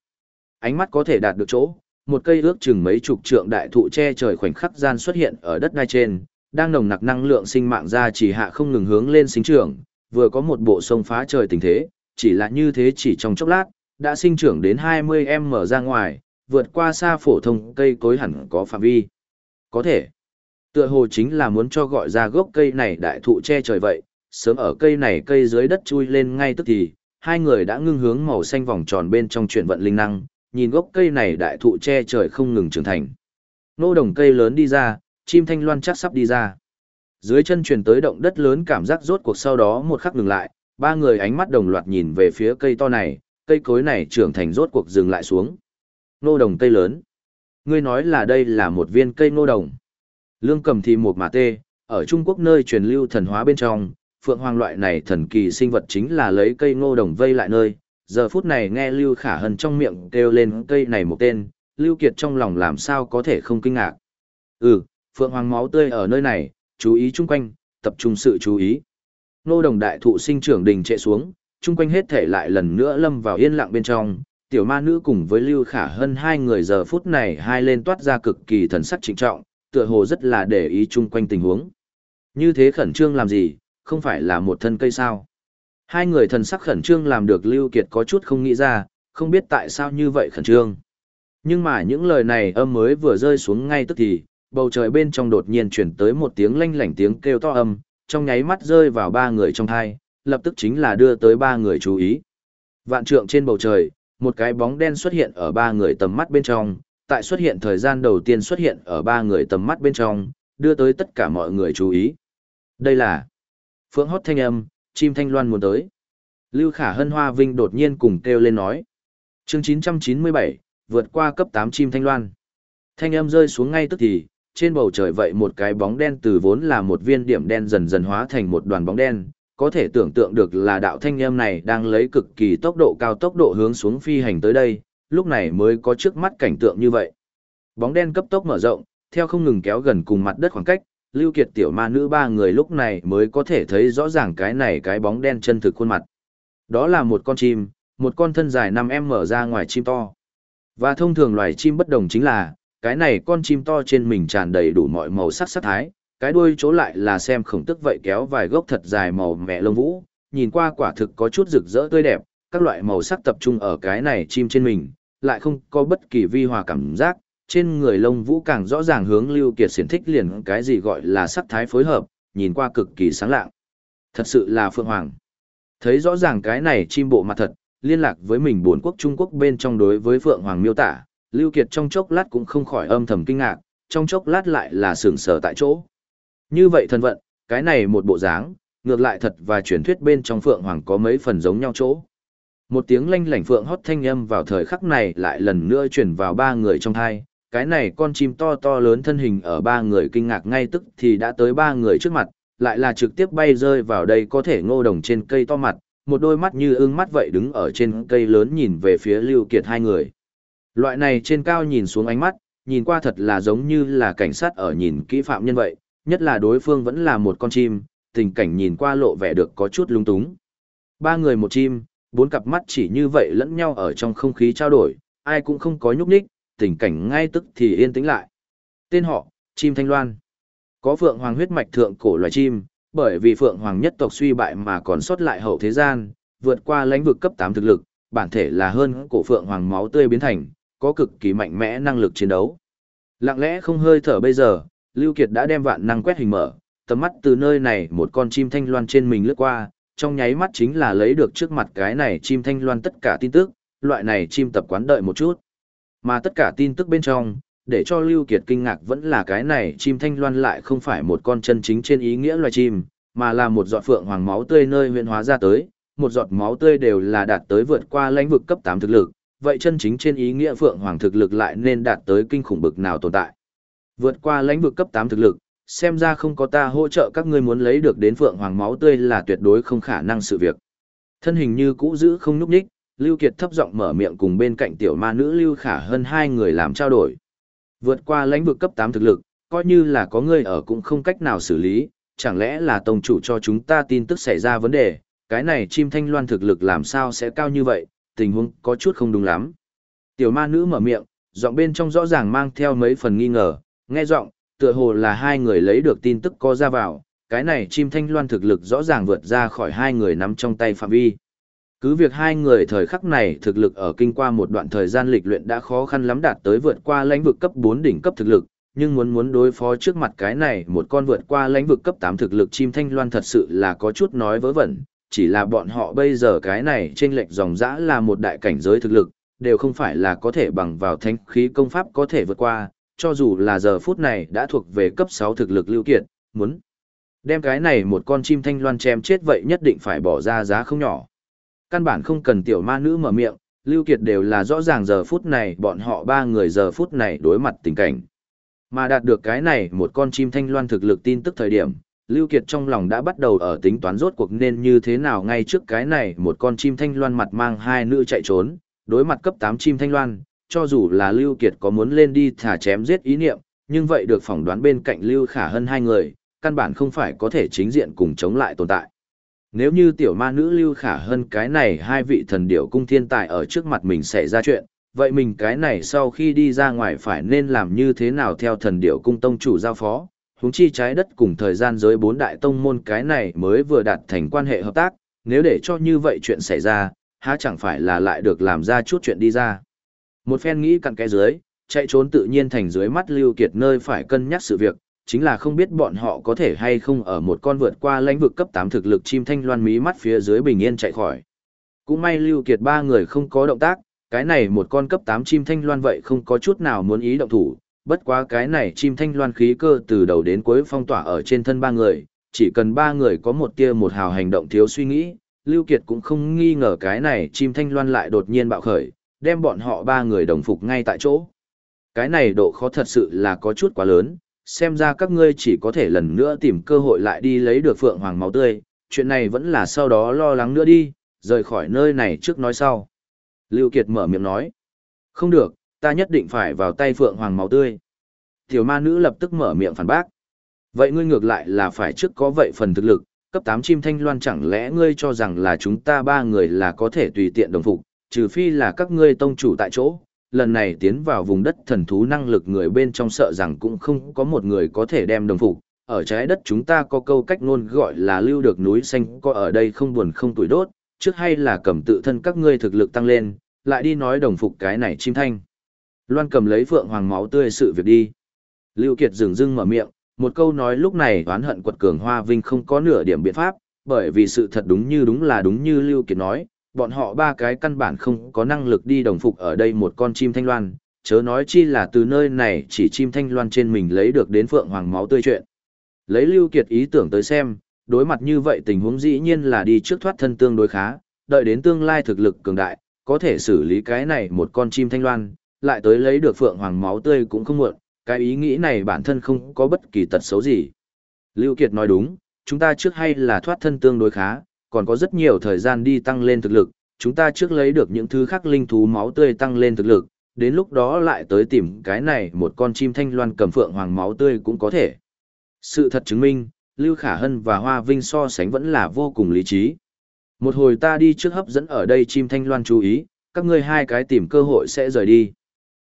Ánh mắt có thể đạt được chỗ, một cây ước chừng mấy chục trượng đại thụ che trời khoảnh khắc gian xuất hiện ở đất đai trên, đang nồng nặc năng lượng sinh mạng ra chỉ hạ không ngừng hướng lên sinh trưởng, vừa có một bộ sông phá trời tình thế, chỉ là như thế chỉ trong chốc lát, đã sinh trưởng đến 20m ra ngoài, vượt qua xa phổ thông cây cối hẳn có phạm vi. Có thể, tựa hồ chính là muốn cho gọi ra gốc cây này đại thụ che trời vậy, sớm ở cây này cây dưới đất chui lên ngay tức thì, hai người đã ngưng hướng màu xanh vòng tròn bên trong chuyển vận linh năng, nhìn gốc cây này đại thụ che trời không ngừng trưởng thành. Nô đồng cây lớn đi ra, chim thanh loan chắc sắp đi ra. Dưới chân truyền tới động đất lớn cảm giác rốt cuộc sau đó một khắc ngừng lại, ba người ánh mắt đồng loạt nhìn về phía cây to này, cây cối này trưởng thành rốt cuộc dừng lại xuống. Nô đồng cây lớn. Ngươi nói là đây là một viên cây nô đồng. Lương cầm thì một mà tê, ở Trung Quốc nơi truyền lưu thần hóa bên trong, phượng hoàng loại này thần kỳ sinh vật chính là lấy cây nô đồng vây lại nơi. Giờ phút này nghe Lưu Khả Hân trong miệng kêu lên cây này một tên, Lưu Kiệt trong lòng làm sao có thể không kinh ngạc. Ừ, phượng hoàng máu tươi ở nơi này, chú ý chung quanh, tập trung sự chú ý. Nô đồng đại thụ sinh trưởng đình trệ xuống, chung quanh hết thể lại lần nữa lâm vào yên lặng bên trong, tiểu ma nữ cùng với Lưu Khả Hân hai người giờ phút này hai lên toát ra cực kỳ thần sắc trịnh trọng, tựa hồ rất là để ý chung quanh tình huống. Như thế khẩn trương làm gì, không phải là một thân cây sao. Hai người thần sắc khẩn trương làm được Lưu Kiệt có chút không nghĩ ra, không biết tại sao như vậy khẩn trương. Nhưng mà những lời này âm mới vừa rơi xuống ngay tức thì, bầu trời bên trong đột nhiên chuyển tới một tiếng lanh lảnh tiếng kêu to âm, trong nháy mắt rơi vào ba người trong thai, lập tức chính là đưa tới ba người chú ý. Vạn trượng trên bầu trời, một cái bóng đen xuất hiện ở ba người tầm mắt bên trong, tại xuất hiện thời gian đầu tiên xuất hiện ở ba người tầm mắt bên trong, đưa tới tất cả mọi người chú ý. Đây là Phượng hót thanh âm, chim thanh loan muốn tới. Lưu Khả Hân Hoa Vinh đột nhiên cùng kêu lên nói. Chương 997, vượt qua cấp 8 chim thanh loan. Thanh âm rơi xuống ngay tức thì, trên bầu trời vậy một cái bóng đen từ vốn là một viên điểm đen dần dần hóa thành một đoàn bóng đen, có thể tưởng tượng được là đạo thanh âm này đang lấy cực kỳ tốc độ cao tốc độ hướng xuống phi hành tới đây, lúc này mới có trước mắt cảnh tượng như vậy. Bóng đen cấp tốc mở rộng, theo không ngừng kéo gần cùng mặt đất khoảng cách, Lưu Kiệt tiểu ma nữ ba người lúc này mới có thể thấy rõ ràng cái này cái bóng đen chân thực khuôn mặt. Đó là một con chim, một con thân dài 5 em mở ra ngoài chim to. Và thông thường loài chim bất đồng chính là, cái này con chim to trên mình tràn đầy đủ mọi màu sắc sắc thái, cái đuôi chỗ lại là xem khổng tức vậy kéo vài gốc thật dài màu mẹ lông vũ, nhìn qua quả thực có chút rực rỡ tươi đẹp, các loại màu sắc tập trung ở cái này chim trên mình, lại không có bất kỳ vi hòa cảm giác, trên người lông vũ càng rõ ràng hướng Lưu Kiệt xiển thích liền cái gì gọi là sắc thái phối hợp, nhìn qua cực kỳ sáng lạng. Thật sự là Phượng Hoàng. Thấy rõ ràng cái này chim bộ mặt thật, liên lạc với mình bốn quốc Trung Quốc bên trong đối với Phượng Hoàng miêu tả, Lưu Kiệt trong chốc lát cũng không khỏi âm thầm kinh ngạc, trong chốc lát lại là sửng sở tại chỗ. Như vậy thần vận, cái này một bộ dáng, ngược lại thật và truyền thuyết bên trong Phượng Hoàng có mấy phần giống nhau chỗ. Một tiếng lanh lảnh Phượng hót thanh âm vào thời khắc này lại lần nữa truyền vào ba người trong hai, cái này con chim to to lớn thân hình ở ba người kinh ngạc ngay tức thì đã tới ba người trước mặt, lại là trực tiếp bay rơi vào đây có thể ngô đồng trên cây to mặt, một đôi mắt như ưng mắt vậy đứng ở trên cây lớn nhìn về phía Lưu Kiệt hai người. Loại này trên cao nhìn xuống ánh mắt, nhìn qua thật là giống như là cảnh sát ở nhìn kỹ phạm nhân vậy, nhất là đối phương vẫn là một con chim, tình cảnh nhìn qua lộ vẻ được có chút lung túng. ba người một chim, bốn cặp mắt chỉ như vậy lẫn nhau ở trong không khí trao đổi, ai cũng không có nhúc nhích, tình cảnh ngay tức thì yên tĩnh lại. Tên họ, chim thanh loan. Có phượng hoàng huyết mạch thượng cổ loài chim, bởi vì phượng hoàng nhất tộc suy bại mà còn sót lại hậu thế gian, vượt qua lãnh vực cấp 8 thực lực, bản thể là hơn cổ phượng hoàng máu tươi biến thành, có cực kỳ mạnh mẽ năng lực chiến đấu. Lặng lẽ không hơi thở bây giờ, Lưu Kiệt đã đem vạn năng quét hình mở, tầm mắt từ nơi này một con chim thanh loan trên mình lướt qua, trong nháy mắt chính là lấy được trước mặt cái này chim thanh loan tất cả tin tức, loại này chim tập quán đợi một chút. Mà tất cả tin tức bên trong, để cho Lưu Kiệt kinh ngạc vẫn là cái này chim thanh loan lại không phải một con chân chính trên ý nghĩa loài chim, mà là một giọt phượng hoàng máu tươi nơi huyện hóa ra tới, một giọt máu tươi đều là đạt tới vượt qua lãnh vực cấp 8 thực lực, vậy chân chính trên ý nghĩa phượng hoàng thực lực lại nên đạt tới kinh khủng bực nào tồn tại. Vượt qua lãnh vực cấp 8 thực lực, xem ra không có ta hỗ trợ các ngươi muốn lấy được đến phượng hoàng máu tươi là tuyệt đối không khả năng sự việc. Thân hình như cũ giữ không núp ních, Lưu Kiệt thấp giọng mở miệng cùng bên cạnh tiểu ma nữ Lưu Khả hơn hai người làm trao đổi. Vượt qua lãnh vực cấp 8 thực lực, coi như là có người ở cũng không cách nào xử lý, chẳng lẽ là tông chủ cho chúng ta tin tức xảy ra vấn đề, cái này chim thanh loan thực lực làm sao sẽ cao như vậy, tình huống có chút không đúng lắm. Tiểu ma nữ mở miệng, giọng bên trong rõ ràng mang theo mấy phần nghi ngờ, nghe giọng, tựa hồ là hai người lấy được tin tức có ra vào, cái này chim thanh loan thực lực rõ ràng vượt ra khỏi hai người nắm trong tay phạm vi. Cứ việc hai người thời khắc này thực lực ở kinh qua một đoạn thời gian lịch luyện đã khó khăn lắm đạt tới vượt qua lãnh vực cấp 4 đỉnh cấp thực lực, nhưng muốn muốn đối phó trước mặt cái này một con vượt qua lãnh vực cấp 8 thực lực chim thanh loan thật sự là có chút nói vớ vẩn, chỉ là bọn họ bây giờ cái này trên lệch dòng dã là một đại cảnh giới thực lực, đều không phải là có thể bằng vào thanh khí công pháp có thể vượt qua, cho dù là giờ phút này đã thuộc về cấp 6 thực lực lưu kiệt, muốn đem cái này một con chim thanh loan chém chết vậy nhất định phải bỏ ra giá không nhỏ. Căn bản không cần tiểu ma nữ mở miệng, Lưu Kiệt đều là rõ ràng giờ phút này bọn họ ba người giờ phút này đối mặt tình cảnh. Mà đạt được cái này một con chim thanh loan thực lực tin tức thời điểm, Lưu Kiệt trong lòng đã bắt đầu ở tính toán rốt cuộc nên như thế nào ngay trước cái này một con chim thanh loan mặt mang hai nữ chạy trốn, đối mặt cấp 8 chim thanh loan, cho dù là Lưu Kiệt có muốn lên đi thả chém giết ý niệm, nhưng vậy được phỏng đoán bên cạnh Lưu Khả hơn hai người, căn bản không phải có thể chính diện cùng chống lại tồn tại. Nếu như tiểu ma nữ Lưu Khả hơn cái này hai vị thần điểu cung thiên tài ở trước mặt mình xảy ra chuyện, vậy mình cái này sau khi đi ra ngoài phải nên làm như thế nào theo thần điểu cung tông chủ giao phó, huống chi trái đất cùng thời gian giới bốn đại tông môn cái này mới vừa đạt thành quan hệ hợp tác, nếu để cho như vậy chuyện xảy ra, há chẳng phải là lại được làm ra chút chuyện đi ra. Một phen nghĩ cặn cái dưới, chạy trốn tự nhiên thành dưới mắt Lưu Kiệt nơi phải cân nhắc sự việc, chính là không biết bọn họ có thể hay không ở một con vượt qua lãnh vực cấp 8 thực lực chim thanh loan mí mắt phía dưới bình yên chạy khỏi. Cũng may Lưu Kiệt ba người không có động tác, cái này một con cấp 8 chim thanh loan vậy không có chút nào muốn ý động thủ, bất quá cái này chim thanh loan khí cơ từ đầu đến cuối phong tỏa ở trên thân ba người, chỉ cần ba người có một tia một hào hành động thiếu suy nghĩ, Lưu Kiệt cũng không nghi ngờ cái này chim thanh loan lại đột nhiên bạo khởi, đem bọn họ ba người đồng phục ngay tại chỗ. Cái này độ khó thật sự là có chút quá lớn, xem ra các ngươi chỉ có thể lần nữa tìm cơ hội lại đi lấy được phượng hoàng máu tươi, chuyện này vẫn là sau đó lo lắng nữa đi, rời khỏi nơi này trước nói sau. Lưu Kiệt mở miệng nói, không được, ta nhất định phải vào tay phượng hoàng máu tươi. Tiểu ma nữ lập tức mở miệng phản bác. Vậy ngươi ngược lại là phải trước có vậy phần thực lực, cấp 8 chim thanh loan chẳng lẽ ngươi cho rằng là chúng ta ba người là có thể tùy tiện đồng phục, trừ phi là các ngươi tông chủ tại chỗ, lần này tiến vào vùng đất thần thú năng lực người bên trong sợ rằng cũng không có một người có thể đem đồng phục. Ở trái đất chúng ta có câu cách ngôn gọi là lưu được núi xanh có ở đây không buồn không tuổi đốt, trước hay là cầm tự thân các ngươi thực lực tăng lên, lại đi nói đồng phục cái này chim thanh. Loan cầm lấy phượng hoàng máu tươi sự việc đi. Lưu Kiệt dừng dưng mở miệng, một câu nói lúc này oán hận quật cường Hoa Vinh không có nửa điểm biện pháp, bởi vì sự thật đúng như đúng là đúng như Lưu Kiệt nói, bọn họ ba cái căn bản không có năng lực đi đồng phục ở đây một con chim thanh loan, chớ nói chi là từ nơi này chỉ chim thanh loan trên mình lấy được đến phượng hoàng máu tươi chuyện. Lấy Lưu Kiệt ý tưởng tới xem, đối mặt như vậy tình huống dĩ nhiên là đi trước thoát thân tương đối khá, đợi đến tương lai thực lực cường đại, có thể xử lý cái này một con chim thanh loan, lại tới lấy được phượng hoàng máu tươi cũng không muộn, cái ý nghĩ này bản thân không có bất kỳ tật xấu gì. Lưu Kiệt nói đúng, chúng ta trước hay là thoát thân tương đối khá, còn có rất nhiều thời gian đi tăng lên thực lực, chúng ta trước lấy được những thứ khác linh thú máu tươi tăng lên thực lực, đến lúc đó lại tới tìm cái này một con chim thanh loan cầm phượng hoàng máu tươi cũng có thể. Sự thật chứng minh, Lưu Khả Hân và Hoa Vinh so sánh vẫn là vô cùng lý trí. Một hồi ta đi trước hấp dẫn ở đây chim thanh loan chú ý, các ngươi hai cái tìm cơ hội sẽ rời đi.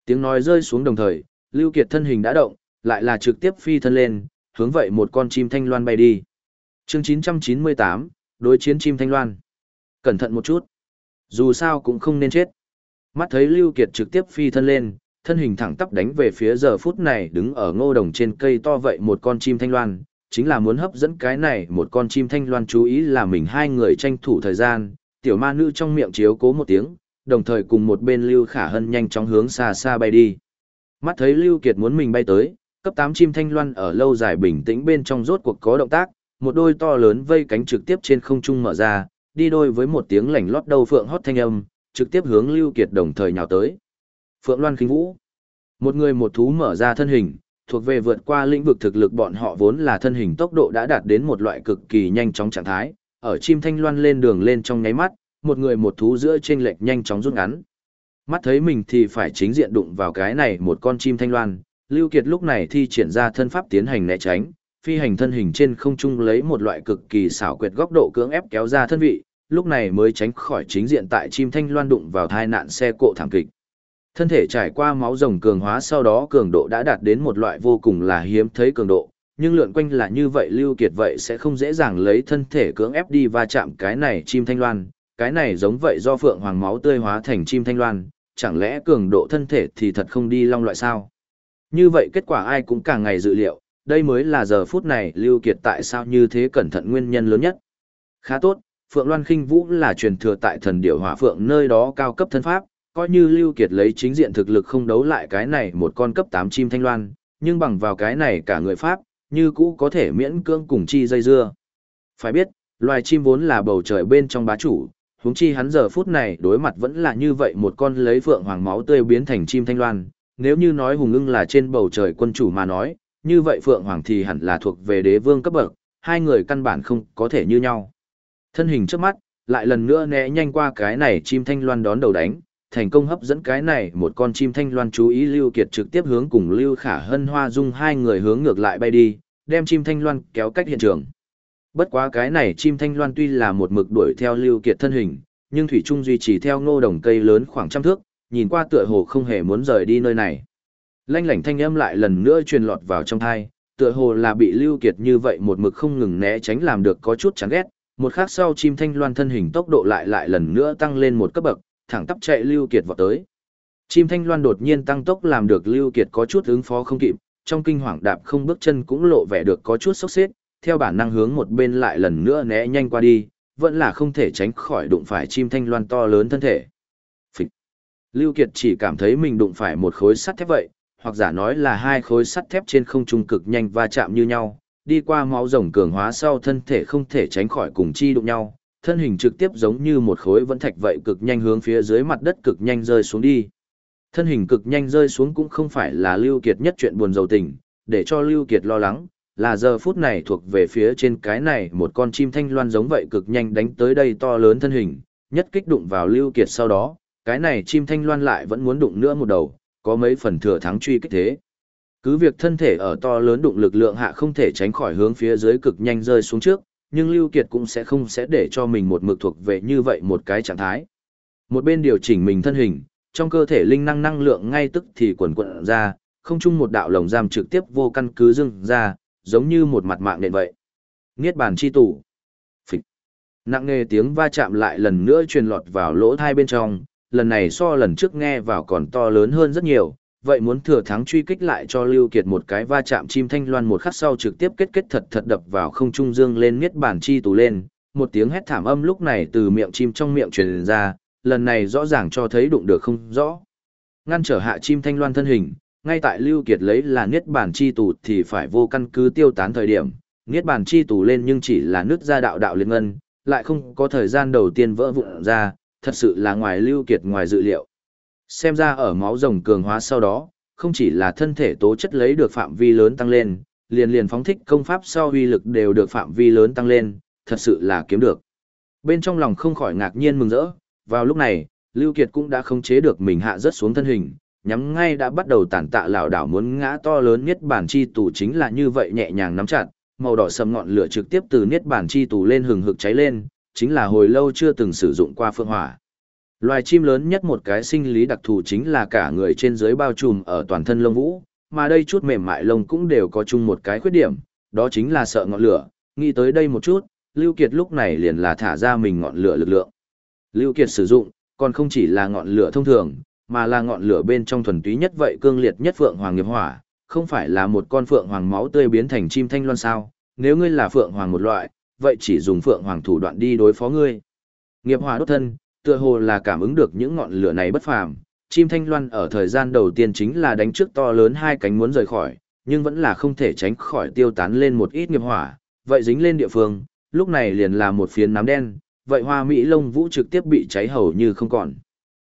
Tiếng nói rơi xuống đồng thời, Lưu Kiệt thân hình đã động, lại là trực tiếp phi thân lên, hướng vậy một con chim thanh loan bay đi. Chương 998, đối chiến chim thanh loan. Cẩn thận một chút. Dù sao cũng không nên chết. Mắt thấy Lưu Kiệt trực tiếp phi thân lên, thân hình thẳng tắp đánh về phía giờ phút này đứng ở ngô đồng trên cây to vậy một con chim thanh loan, chính là muốn hấp dẫn cái này một con chim thanh loan chú ý là mình hai người tranh thủ thời gian, tiểu ma nữ trong miệng chiếu cố một tiếng, đồng thời cùng một bên Lưu Khả Hân nhanh chóng hướng xa xa bay đi. Mắt thấy Lưu Kiệt muốn mình bay tới, cấp 8 chim thanh loan ở lâu dài bình tĩnh bên trong rốt cuộc có động tác, một đôi to lớn vây cánh trực tiếp trên không trung mở ra, đi đôi với một tiếng lảnh lót đầu phượng hót thanh âm, trực tiếp hướng Lưu Kiệt đồng thời nhào tới. Phượng Loan khinh vũ. Một người một thú mở ra thân hình, thuộc về vượt qua lĩnh vực thực lực bọn họ vốn là thân hình tốc độ đã đạt đến một loại cực kỳ nhanh chóng trạng thái, ở chim thanh loan lên đường lên trong nháy mắt, một người một thú giữa trên lệch nhanh chóng rút ngắn. Mắt thấy mình thì phải chính diện đụng vào cái này một con chim thanh loan, Lưu Kiệt lúc này thi triển ra thân pháp tiến hành né tránh, phi hành thân hình trên không trung lấy một loại cực kỳ xảo quyệt góc độ cưỡng ép kéo ra thân vị, lúc này mới tránh khỏi chính diện tại chim thanh loan đụng vào thai nạn xe cộ thảm kịch. Thân thể trải qua máu rồng cường hóa sau đó cường độ đã đạt đến một loại vô cùng là hiếm thấy cường độ, nhưng lượn quanh là như vậy Lưu Kiệt vậy sẽ không dễ dàng lấy thân thể cưỡng ép đi va chạm cái này chim thanh loan, cái này giống vậy do phượng hoàng máu tươi hóa thành chim thanh loan, chẳng lẽ cường độ thân thể thì thật không đi long loại sao? Như vậy kết quả ai cũng càng ngày dự liệu, đây mới là giờ phút này Lưu Kiệt tại sao như thế cẩn thận nguyên nhân lớn nhất. Khá tốt, Phượng Loan kinh Vũ là truyền thừa tại thần điểu hỏa phượng nơi đó cao cấp thân pháp, coi như Lưu Kiệt lấy chính diện thực lực không đấu lại cái này một con cấp 8 chim thanh loan, nhưng bằng vào cái này cả người pháp, như cũ có thể miễn cưỡng cùng chi dây dưa. Phải biết, loài chim vốn là bầu trời bên trong bá chủ, huống chi hắn giờ phút này đối mặt vẫn là như vậy một con lấy phượng hoàng máu tươi biến thành chim thanh loan, nếu như nói hùng ưng là trên bầu trời quân chủ mà nói, như vậy phượng hoàng thì hẳn là thuộc về đế vương cấp bậc, hai người căn bản không có thể như nhau. Thân hình trước mắt, lại lần nữa né nhanh qua cái này chim thanh loan đón đầu đánh, thành công hấp dẫn cái này một con chim thanh loan chú ý Lưu Kiệt trực tiếp hướng cùng Lưu Khả Hân Hoa Dung hai người hướng ngược lại bay đi, đem chim thanh loan kéo cách hiện trường. Bất quá cái này chim thanh loan tuy là một mực đuổi theo Lưu Kiệt thân hình, nhưng thủy trung duy trì theo ngô đồng cây lớn khoảng trăm thước, nhìn qua tựa hồ không hề muốn rời đi nơi này. Lanh lảnh thanh âm lại lần nữa truyền lọt vào trong tai, tựa hồ là bị Lưu Kiệt như vậy một mực không ngừng né tránh làm được có chút chán ghét, một khắc sau chim thanh loan thân hình tốc độ lại lại lần nữa tăng lên một cấp bậc, thẳng tắp chạy Lưu Kiệt vọt tới. Chim thanh loan đột nhiên tăng tốc làm được Lưu Kiệt có chút ứng phó không kịp, trong kinh hoàng đạp không bước chân cũng lộ vẻ được có chút sốc xếp, theo bản năng hướng một bên lại lần nữa né nhanh qua đi, vẫn là không thể tránh khỏi đụng phải chim thanh loan to lớn thân thể. Phịch. Lưu Kiệt chỉ cảm thấy mình đụng phải một khối sắt thép vậy, hoặc giả nói là hai khối sắt thép trên không trung cực nhanh va chạm như nhau, đi qua máu rồng cường hóa sau thân thể không thể tránh khỏi cùng chi đụng nhau, thân hình trực tiếp giống như một khối vẫn thạch vậy cực nhanh hướng phía dưới mặt đất cực nhanh rơi xuống đi. Thân hình cực nhanh rơi xuống cũng không phải là Lưu Kiệt nhất chuyện buồn giàu tình, để cho Lưu Kiệt lo lắng, là giờ phút này thuộc về phía trên cái này một con chim thanh loan giống vậy cực nhanh đánh tới đây to lớn thân hình, nhất kích đụng vào Lưu Kiệt sau đó, cái này chim thanh loan lại vẫn muốn đụng nữa một đầu, có mấy phần thừa thắng truy kích thế. Cứ việc thân thể ở to lớn đụng lực lượng hạ không thể tránh khỏi hướng phía dưới cực nhanh rơi xuống trước, nhưng Lưu Kiệt cũng sẽ không sẽ để cho mình một mực thuộc về như vậy một cái trạng thái. Một bên điều chỉnh mình thân hình, trong cơ thể linh năng năng lượng ngay tức thì quần quận ra, không chung một đạo lồng giam trực tiếp vô căn cứ dưng ra, giống như một mặt mạng nện vậy. Niết bàn chi tủ. Phịch. Nặng nề tiếng va chạm lại lần nữa truyền lọt vào lỗ thai bên trong, lần này so lần trước nghe vào còn to lớn hơn rất nhiều, vậy muốn thừa thắng truy kích lại cho Lưu Kiệt một cái va chạm chim thanh loan một khắc sau trực tiếp kết kết thật thật đập vào không trung dương lên niết bàn chi tù lên, một tiếng hét thảm âm lúc này từ miệng chim trong miệng truyền ra, lần này rõ ràng cho thấy đụng được không rõ. Ngăn trở hạ chim thanh loan thân hình, ngay tại Lưu Kiệt lấy là niết Bàn chi tù thì phải vô căn cứ tiêu tán thời điểm, niết Bàn chi tù lên nhưng chỉ là nứt ra đạo đạo liên ngân, lại không có thời gian đầu tiên vỡ vụn ra, thật sự là ngoài Lưu Kiệt ngoài dự liệu. Xem ra ở máu rồng cường hóa sau đó, không chỉ là thân thể tố chất lấy được phạm vi lớn tăng lên, liền liền phóng thích công pháp sau uy lực đều được phạm vi lớn tăng lên, thật sự là kiếm được. Bên trong lòng không khỏi ngạc nhiên mừng rỡ, vào lúc này, Lưu Kiệt cũng đã khống chế được mình hạ rất xuống thân hình, nhắm ngay đã bắt đầu tản tạ lảo đảo muốn ngã to lớn niết bản chi tù chính là như vậy nhẹ nhàng nắm chặt, màu đỏ sầm ngọn lửa trực tiếp từ niết bản chi tù lên hừng hực cháy lên, chính là hồi lâu chưa từng sử dụng qua phượng hỏa. Loài chim lớn nhất một cái sinh lý đặc thù chính là cả người trên dưới bao trùm ở toàn thân lông vũ, mà đây chút mềm mại lông cũng đều có chung một cái khuyết điểm, đó chính là sợ ngọn lửa. Nghĩ tới đây một chút, Lưu Kiệt lúc này liền là thả ra mình ngọn lửa lực lượng. Lưu Kiệt sử dụng, còn không chỉ là ngọn lửa thông thường, mà là ngọn lửa bên trong thuần túy nhất vậy cương liệt nhất phượng hoàng nghiệp hỏa, không phải là một con phượng hoàng máu tươi biến thành chim thanh loan sao, nếu ngươi là phượng hoàng một loại, vậy chỉ dùng phượng hoàng thủ đoạn đi đối phó ngươi. Nghiệp hỏa đốt thân, tựa hồ là cảm ứng được những ngọn lửa này bất phàm, chim thanh loan ở thời gian đầu tiên chính là đánh trước to lớn hai cánh muốn rời khỏi, nhưng vẫn là không thể tránh khỏi tiêu tán lên một ít nghiệp hỏa, vậy dính lên địa phương, lúc này liền là một phiến nám đen, vậy hoa mỹ lông vũ trực tiếp bị cháy hầu như không còn.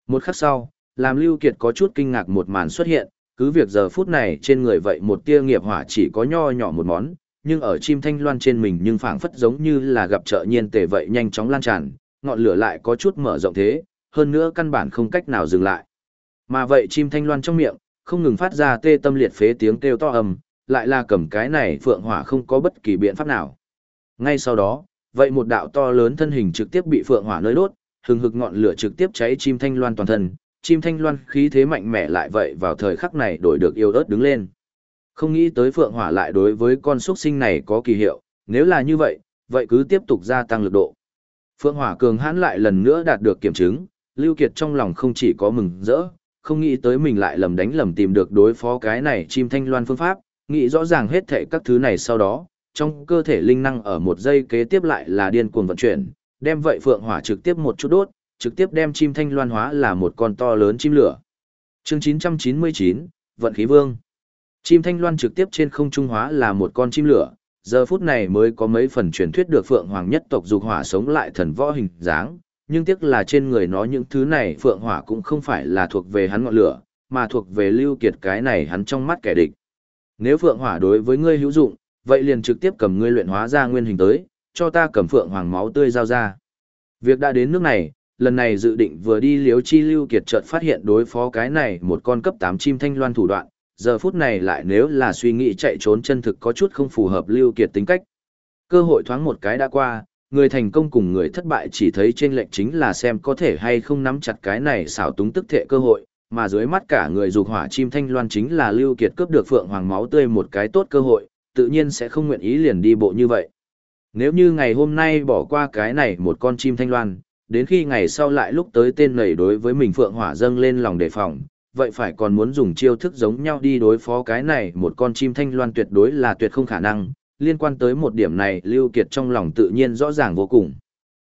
Một khắc sau, làm Lưu Kiệt có chút kinh ngạc một màn xuất hiện, cứ việc giờ phút này trên người vậy một tia nghiệp hỏa chỉ có nho nhỏ một món, nhưng ở chim thanh loan trên mình nhưng phảng phất giống như là gặp trợ nhiên tề vậy nhanh chóng lan tràn, ngọn lửa lại có chút mở rộng thế, hơn nữa căn bản không cách nào dừng lại. Mà vậy chim thanh loan trong miệng, không ngừng phát ra tê tâm liệt phế tiếng kêu to ầm, lại là cầm cái này phượng hỏa không có bất kỳ biện pháp nào. Ngay sau đó, vậy một đạo to lớn thân hình trực tiếp bị phượng hỏa nơi đốt, hừng hực ngọn lửa trực tiếp cháy chim thanh loan toàn thân, chim thanh loan khí thế mạnh mẽ lại vậy vào thời khắc này đổi được yêu ớt đứng lên. Không nghĩ tới phượng hỏa lại đối với con xuất sinh này có kỳ hiệu, nếu là như vậy, vậy cứ tiếp tục gia tăng lực độ. Phượng hỏa cường hãn lại lần nữa đạt được kiểm chứng, Lưu Kiệt trong lòng không chỉ có mừng rỡ, không nghĩ tới mình lại lầm đánh lầm tìm được đối phó cái này chim thanh loan phương pháp, nghĩ rõ ràng hết thảy các thứ này sau đó, trong cơ thể linh năng ở một giây kế tiếp lại là điên cuồng vận chuyển, đem vậy phượng hỏa trực tiếp một chút đốt, trực tiếp đem chim thanh loan hóa là một con to lớn chim lửa. Chương 999, Vận khí vương. Chim thanh loan trực tiếp trên không trung hóa là một con chim lửa, giờ phút này mới có mấy phần truyền thuyết được phượng hoàng nhất tộc dục hỏa sống lại thần võ hình dáng, nhưng tiếc là trên người nó những thứ này phượng hỏa cũng không phải là thuộc về hắn ngọn lửa, mà thuộc về lưu kiệt cái này hắn trong mắt kẻ địch. Nếu phượng hỏa đối với ngươi hữu dụng, vậy liền trực tiếp cầm ngươi luyện hóa ra nguyên hình tới, cho ta cầm phượng hoàng máu tươi giao ra. Việc đã đến nước này, lần này dự định vừa đi liếu chi lưu kiệt chợt phát hiện đối phó cái này một con cấp 8 chim thanh loan thủ đoạn, giờ phút này lại nếu là suy nghĩ chạy trốn chân thực có chút không phù hợp lưu kiệt tính cách. Cơ hội thoáng một cái đã qua, người thành công cùng người thất bại chỉ thấy trên lệnh chính là xem có thể hay không nắm chặt cái này xảo túng tức thệ cơ hội, mà dưới mắt cả người dục hỏa chim thanh loan chính là lưu kiệt cướp được phượng hoàng máu tươi một cái tốt cơ hội, tự nhiên sẽ không nguyện ý liền đi bộ như vậy. Nếu như ngày hôm nay bỏ qua cái này một con chim thanh loan, đến khi ngày sau lại lúc tới tên nảy đối với mình phượng hỏa dâng lên lòng đề phòng, vậy phải còn muốn dùng chiêu thức giống nhau đi đối phó cái này một con chim thanh loan tuyệt đối là tuyệt không khả năng, liên quan tới một điểm này Lưu Kiệt trong lòng tự nhiên rõ ràng vô cùng.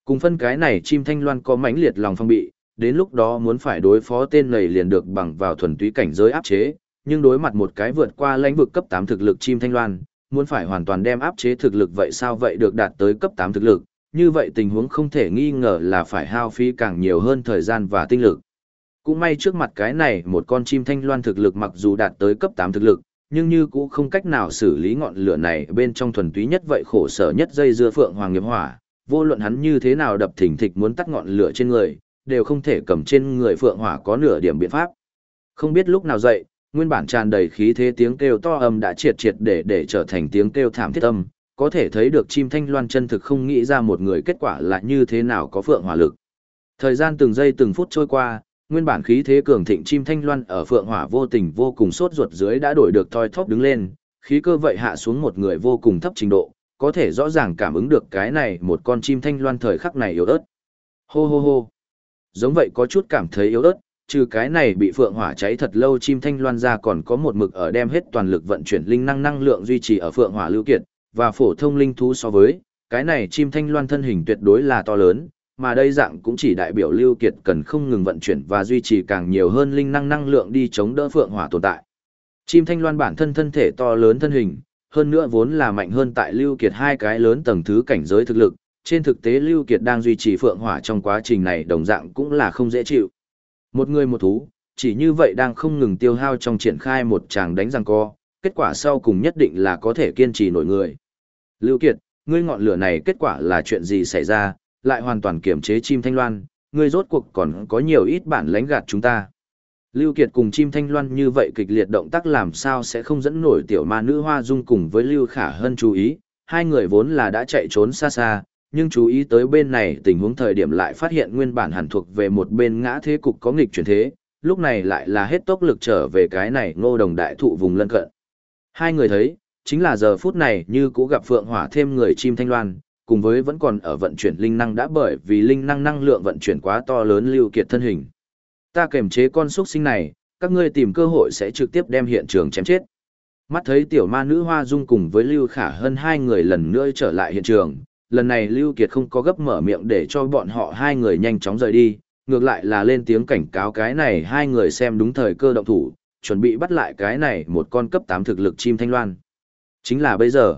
Cùng phân cái này chim thanh loan có mãnh liệt lòng phong bị, đến lúc đó muốn phải đối phó tên này liền được bằng vào thuần túy cảnh giới áp chế, nhưng đối mặt một cái vượt qua lãnh vực cấp 8 thực lực chim thanh loan, muốn phải hoàn toàn đem áp chế thực lực vậy sao vậy được đạt tới cấp 8 thực lực, như vậy tình huống không thể nghi ngờ là phải hao phí càng nhiều hơn thời gian và tinh lực. Cũng may trước mặt cái này một con chim thanh loan thực lực mặc dù đạt tới cấp 8 thực lực, nhưng như cũng không cách nào xử lý ngọn lửa này bên trong thuần túy nhất vậy khổ sở nhất dây dưa phượng hoàng nghiệp hỏa, vô luận hắn như thế nào đập thỉnh thịch muốn tắt ngọn lửa trên người, đều không thể cầm trên người phượng hỏa có nửa điểm biện pháp. Không biết lúc nào dậy, nguyên bản tràn đầy khí thế tiếng kêu to âm đã triệt triệt để để trở thành tiếng kêu thảm thiết âm, có thể thấy được chim thanh loan chân thực không nghĩ ra một người kết quả là như thế nào có phượng hỏa lực. Thời gian từng giây từng phút trôi qua, nguyên bản khí thế cường thịnh chim thanh loan ở phượng hỏa vô tình vô cùng sốt ruột dưới đã đổi được thoi thóp đứng lên, khí cơ vậy hạ xuống một người vô cùng thấp trình độ, có thể rõ ràng cảm ứng được cái này một con chim thanh loan thời khắc này yếu ớt. Hô hô hô. Giống vậy có chút cảm thấy yếu ớt, trừ cái này bị phượng hỏa cháy thật lâu chim thanh loan ra còn có một mực ở đem hết toàn lực vận chuyển linh năng năng lượng duy trì ở phượng hỏa lưu kiệt, và phổ thông linh thú so với, cái này chim thanh loan thân hình tuyệt đối là to lớn, mà đây dạng cũng chỉ đại biểu Lưu Kiệt cần không ngừng vận chuyển và duy trì càng nhiều hơn linh năng năng lượng đi chống đỡ phượng hỏa tồn tại. Chim thanh loan bản thân thân thể to lớn thân hình, hơn nữa vốn là mạnh hơn tại Lưu Kiệt hai cái lớn tầng thứ cảnh giới thực lực, trên thực tế Lưu Kiệt đang duy trì phượng hỏa trong quá trình này đồng dạng cũng là không dễ chịu. Một người một thú, chỉ như vậy đang không ngừng tiêu hao trong triển khai một tràng đánh răng co, kết quả sau cùng nhất định là có thể kiên trì nổi người. Lưu Kiệt, ngươi ngọn lửa này kết quả là chuyện gì xảy ra, lại hoàn toàn kiểm chế chim thanh loan, ngươi rốt cuộc còn có nhiều ít bản lãnh gạt chúng ta. Lưu Kiệt cùng chim thanh loan như vậy kịch liệt động tác làm sao sẽ không dẫn nổi tiểu ma nữ hoa dung cùng với Lưu Khả Hân chú ý, hai người vốn là đã chạy trốn xa xa, nhưng chú ý tới bên này tình huống thời điểm lại phát hiện nguyên bản hẳn thuộc về một bên ngã thế cục có nghịch chuyển thế, lúc này lại là hết tốc lực trở về cái này ngô đồng đại thụ vùng lân cận. Hai người thấy, chính là giờ phút này như cũ gặp phượng hỏa thêm người chim thanh loan, cùng với vẫn còn ở vận chuyển linh năng đã bởi vì linh năng năng lượng vận chuyển quá to lớn lưu kiệt thân hình. Ta kềm chế con xuất sinh này, các ngươi tìm cơ hội sẽ trực tiếp đem hiện trường chém chết. Mắt thấy tiểu ma nữ Hoa Dung cùng với Lưu Khả hơn hai người lần nữa trở lại hiện trường, lần này Lưu Kiệt không có gấp mở miệng để cho bọn họ hai người nhanh chóng rời đi, ngược lại là lên tiếng cảnh cáo cái này hai người xem đúng thời cơ động thủ, chuẩn bị bắt lại cái này một con cấp 8 thực lực chim thanh loan. Chính là bây giờ.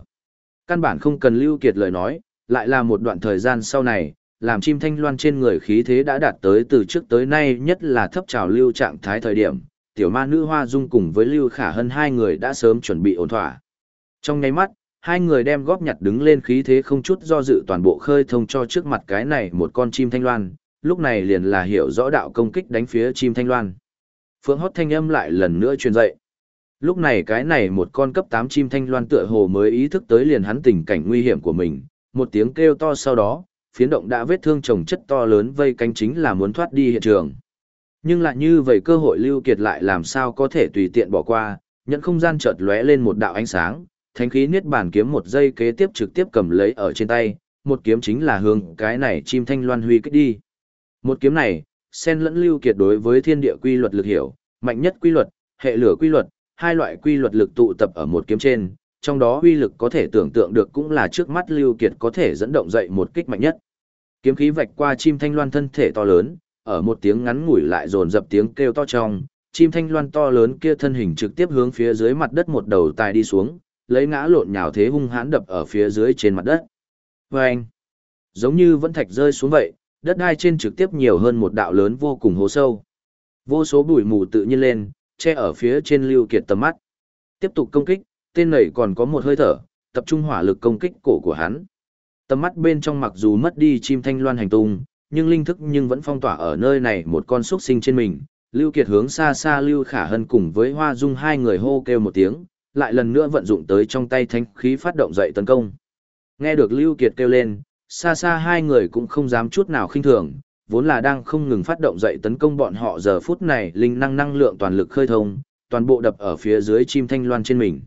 Căn bản không cần Lưu Kiệt lời nói, lại là một đoạn thời gian sau này, làm chim thanh loan trên người khí thế đã đạt tới từ trước tới nay nhất là thấp trào lưu trạng thái thời điểm, tiểu ma nữ hoa dung cùng với lưu khả hơn hai người đã sớm chuẩn bị ổn thỏa. Trong nháy mắt, hai người đem góp nhặt đứng lên khí thế không chút do dự toàn bộ khơi thông cho trước mặt cái này một con chim thanh loan, lúc này liền là hiểu rõ đạo công kích đánh phía chim thanh loan. Phượng hót thanh âm lại lần nữa truyền dậy. Lúc này cái này một con cấp 8 chim thanh loan tựa hồ mới ý thức tới liền hắn tình cảnh nguy hiểm của mình, một tiếng kêu to sau đó, phiến động đã vết thương chồng chất to lớn vây cánh chính là muốn thoát đi hiện trường. Nhưng lại như vậy cơ hội lưu kiệt lại làm sao có thể tùy tiện bỏ qua, nhận không gian chợt lóe lên một đạo ánh sáng, thánh khí niết bàn kiếm một giây kế tiếp trực tiếp cầm lấy ở trên tay, một kiếm chính là hướng cái này chim thanh loan huy kích đi. Một kiếm này, xen lẫn lưu kiệt đối với thiên địa quy luật lực hiểu, mạnh nhất quy luật, hệ lửa quy luật, hai loại quy luật lực tụ tập ở một kiếm trên, trong đó uy lực có thể tưởng tượng được cũng là trước mắt lưu kiệt có thể dẫn động dậy một kích mạnh nhất. Kiếm khí vạch qua chim thanh loan thân thể to lớn, ở một tiếng ngắn ngủi lại dồn dập tiếng kêu to trong, chim thanh loan to lớn kia thân hình trực tiếp hướng phía dưới mặt đất một đầu tài đi xuống, lấy ngã lộn nhào thế hung hãn đập ở phía dưới trên mặt đất. Vâng! Giống như vẫn thạch rơi xuống vậy, đất đai trên trực tiếp nhiều hơn một đạo lớn vô cùng hố sâu. Vô số bụi mù tự nhiên lên, che ở phía trên lưu kiệt tầm mắt. Tiếp tục công kích, tên này còn có một hơi thở, tập trung hỏa lực công kích cổ của hắn. Tầm mắt bên trong mặc dù mất đi chim thanh loan hành tung, nhưng linh thức nhưng vẫn phong tỏa ở nơi này một con xuất sinh trên mình. Lưu Kiệt hướng xa xa Lưu Khả Hân cùng với Hoa Dung hai người hô kêu một tiếng, lại lần nữa vận dụng tới trong tay thanh khí phát động dậy tấn công. Nghe được Lưu Kiệt kêu lên, xa xa hai người cũng không dám chút nào khinh thường, vốn là đang không ngừng phát động dậy tấn công bọn họ giờ phút này linh năng năng lượng toàn lực khơi thông, toàn bộ đập ở phía dưới chim thanh loan trên mình.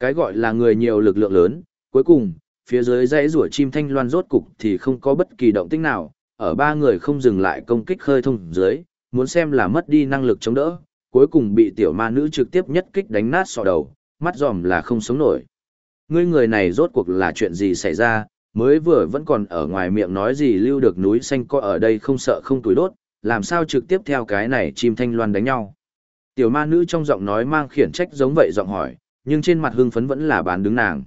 Cái gọi là người nhiều lực lượng lớn, cuối cùng, phía dưới dãy rủa chim thanh loan rốt cục thì không có bất kỳ động tĩnh nào, ở ba người không dừng lại công kích khơi thông dưới, muốn xem là mất đi năng lực chống đỡ, cuối cùng bị tiểu ma nữ trực tiếp nhất kích đánh nát sọ đầu, mắt giòm là không sống nổi. Ngươi người này rốt cuộc là chuyện gì xảy ra, mới vừa vẫn còn ở ngoài miệng nói gì lưu được núi xanh co ở đây không sợ không tuổi đốt, làm sao trực tiếp theo cái này chim thanh loan đánh nhau. Tiểu ma nữ trong giọng nói mang khiển trách giống vậy giọng hỏi, nhưng trên mặt hưng phấn vẫn là bán đứng nàng.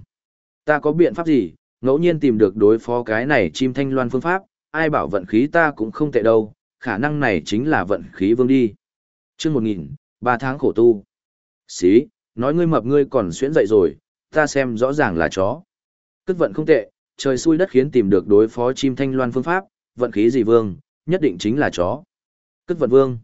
Ta có biện pháp gì, ngẫu nhiên tìm được đối phó cái này chim thanh loan phương pháp, ai bảo vận khí ta cũng không tệ đâu, khả năng này chính là vận khí vương đi. Trước một nghìn, ba tháng khổ tu. Xí, nói ngươi mập ngươi còn xuyễn dậy rồi, ta xem rõ ràng là chó. Cất vận không tệ, trời xui đất khiến tìm được đối phó chim thanh loan phương pháp, vận khí gì vương, nhất định chính là chó. Cất vận vương.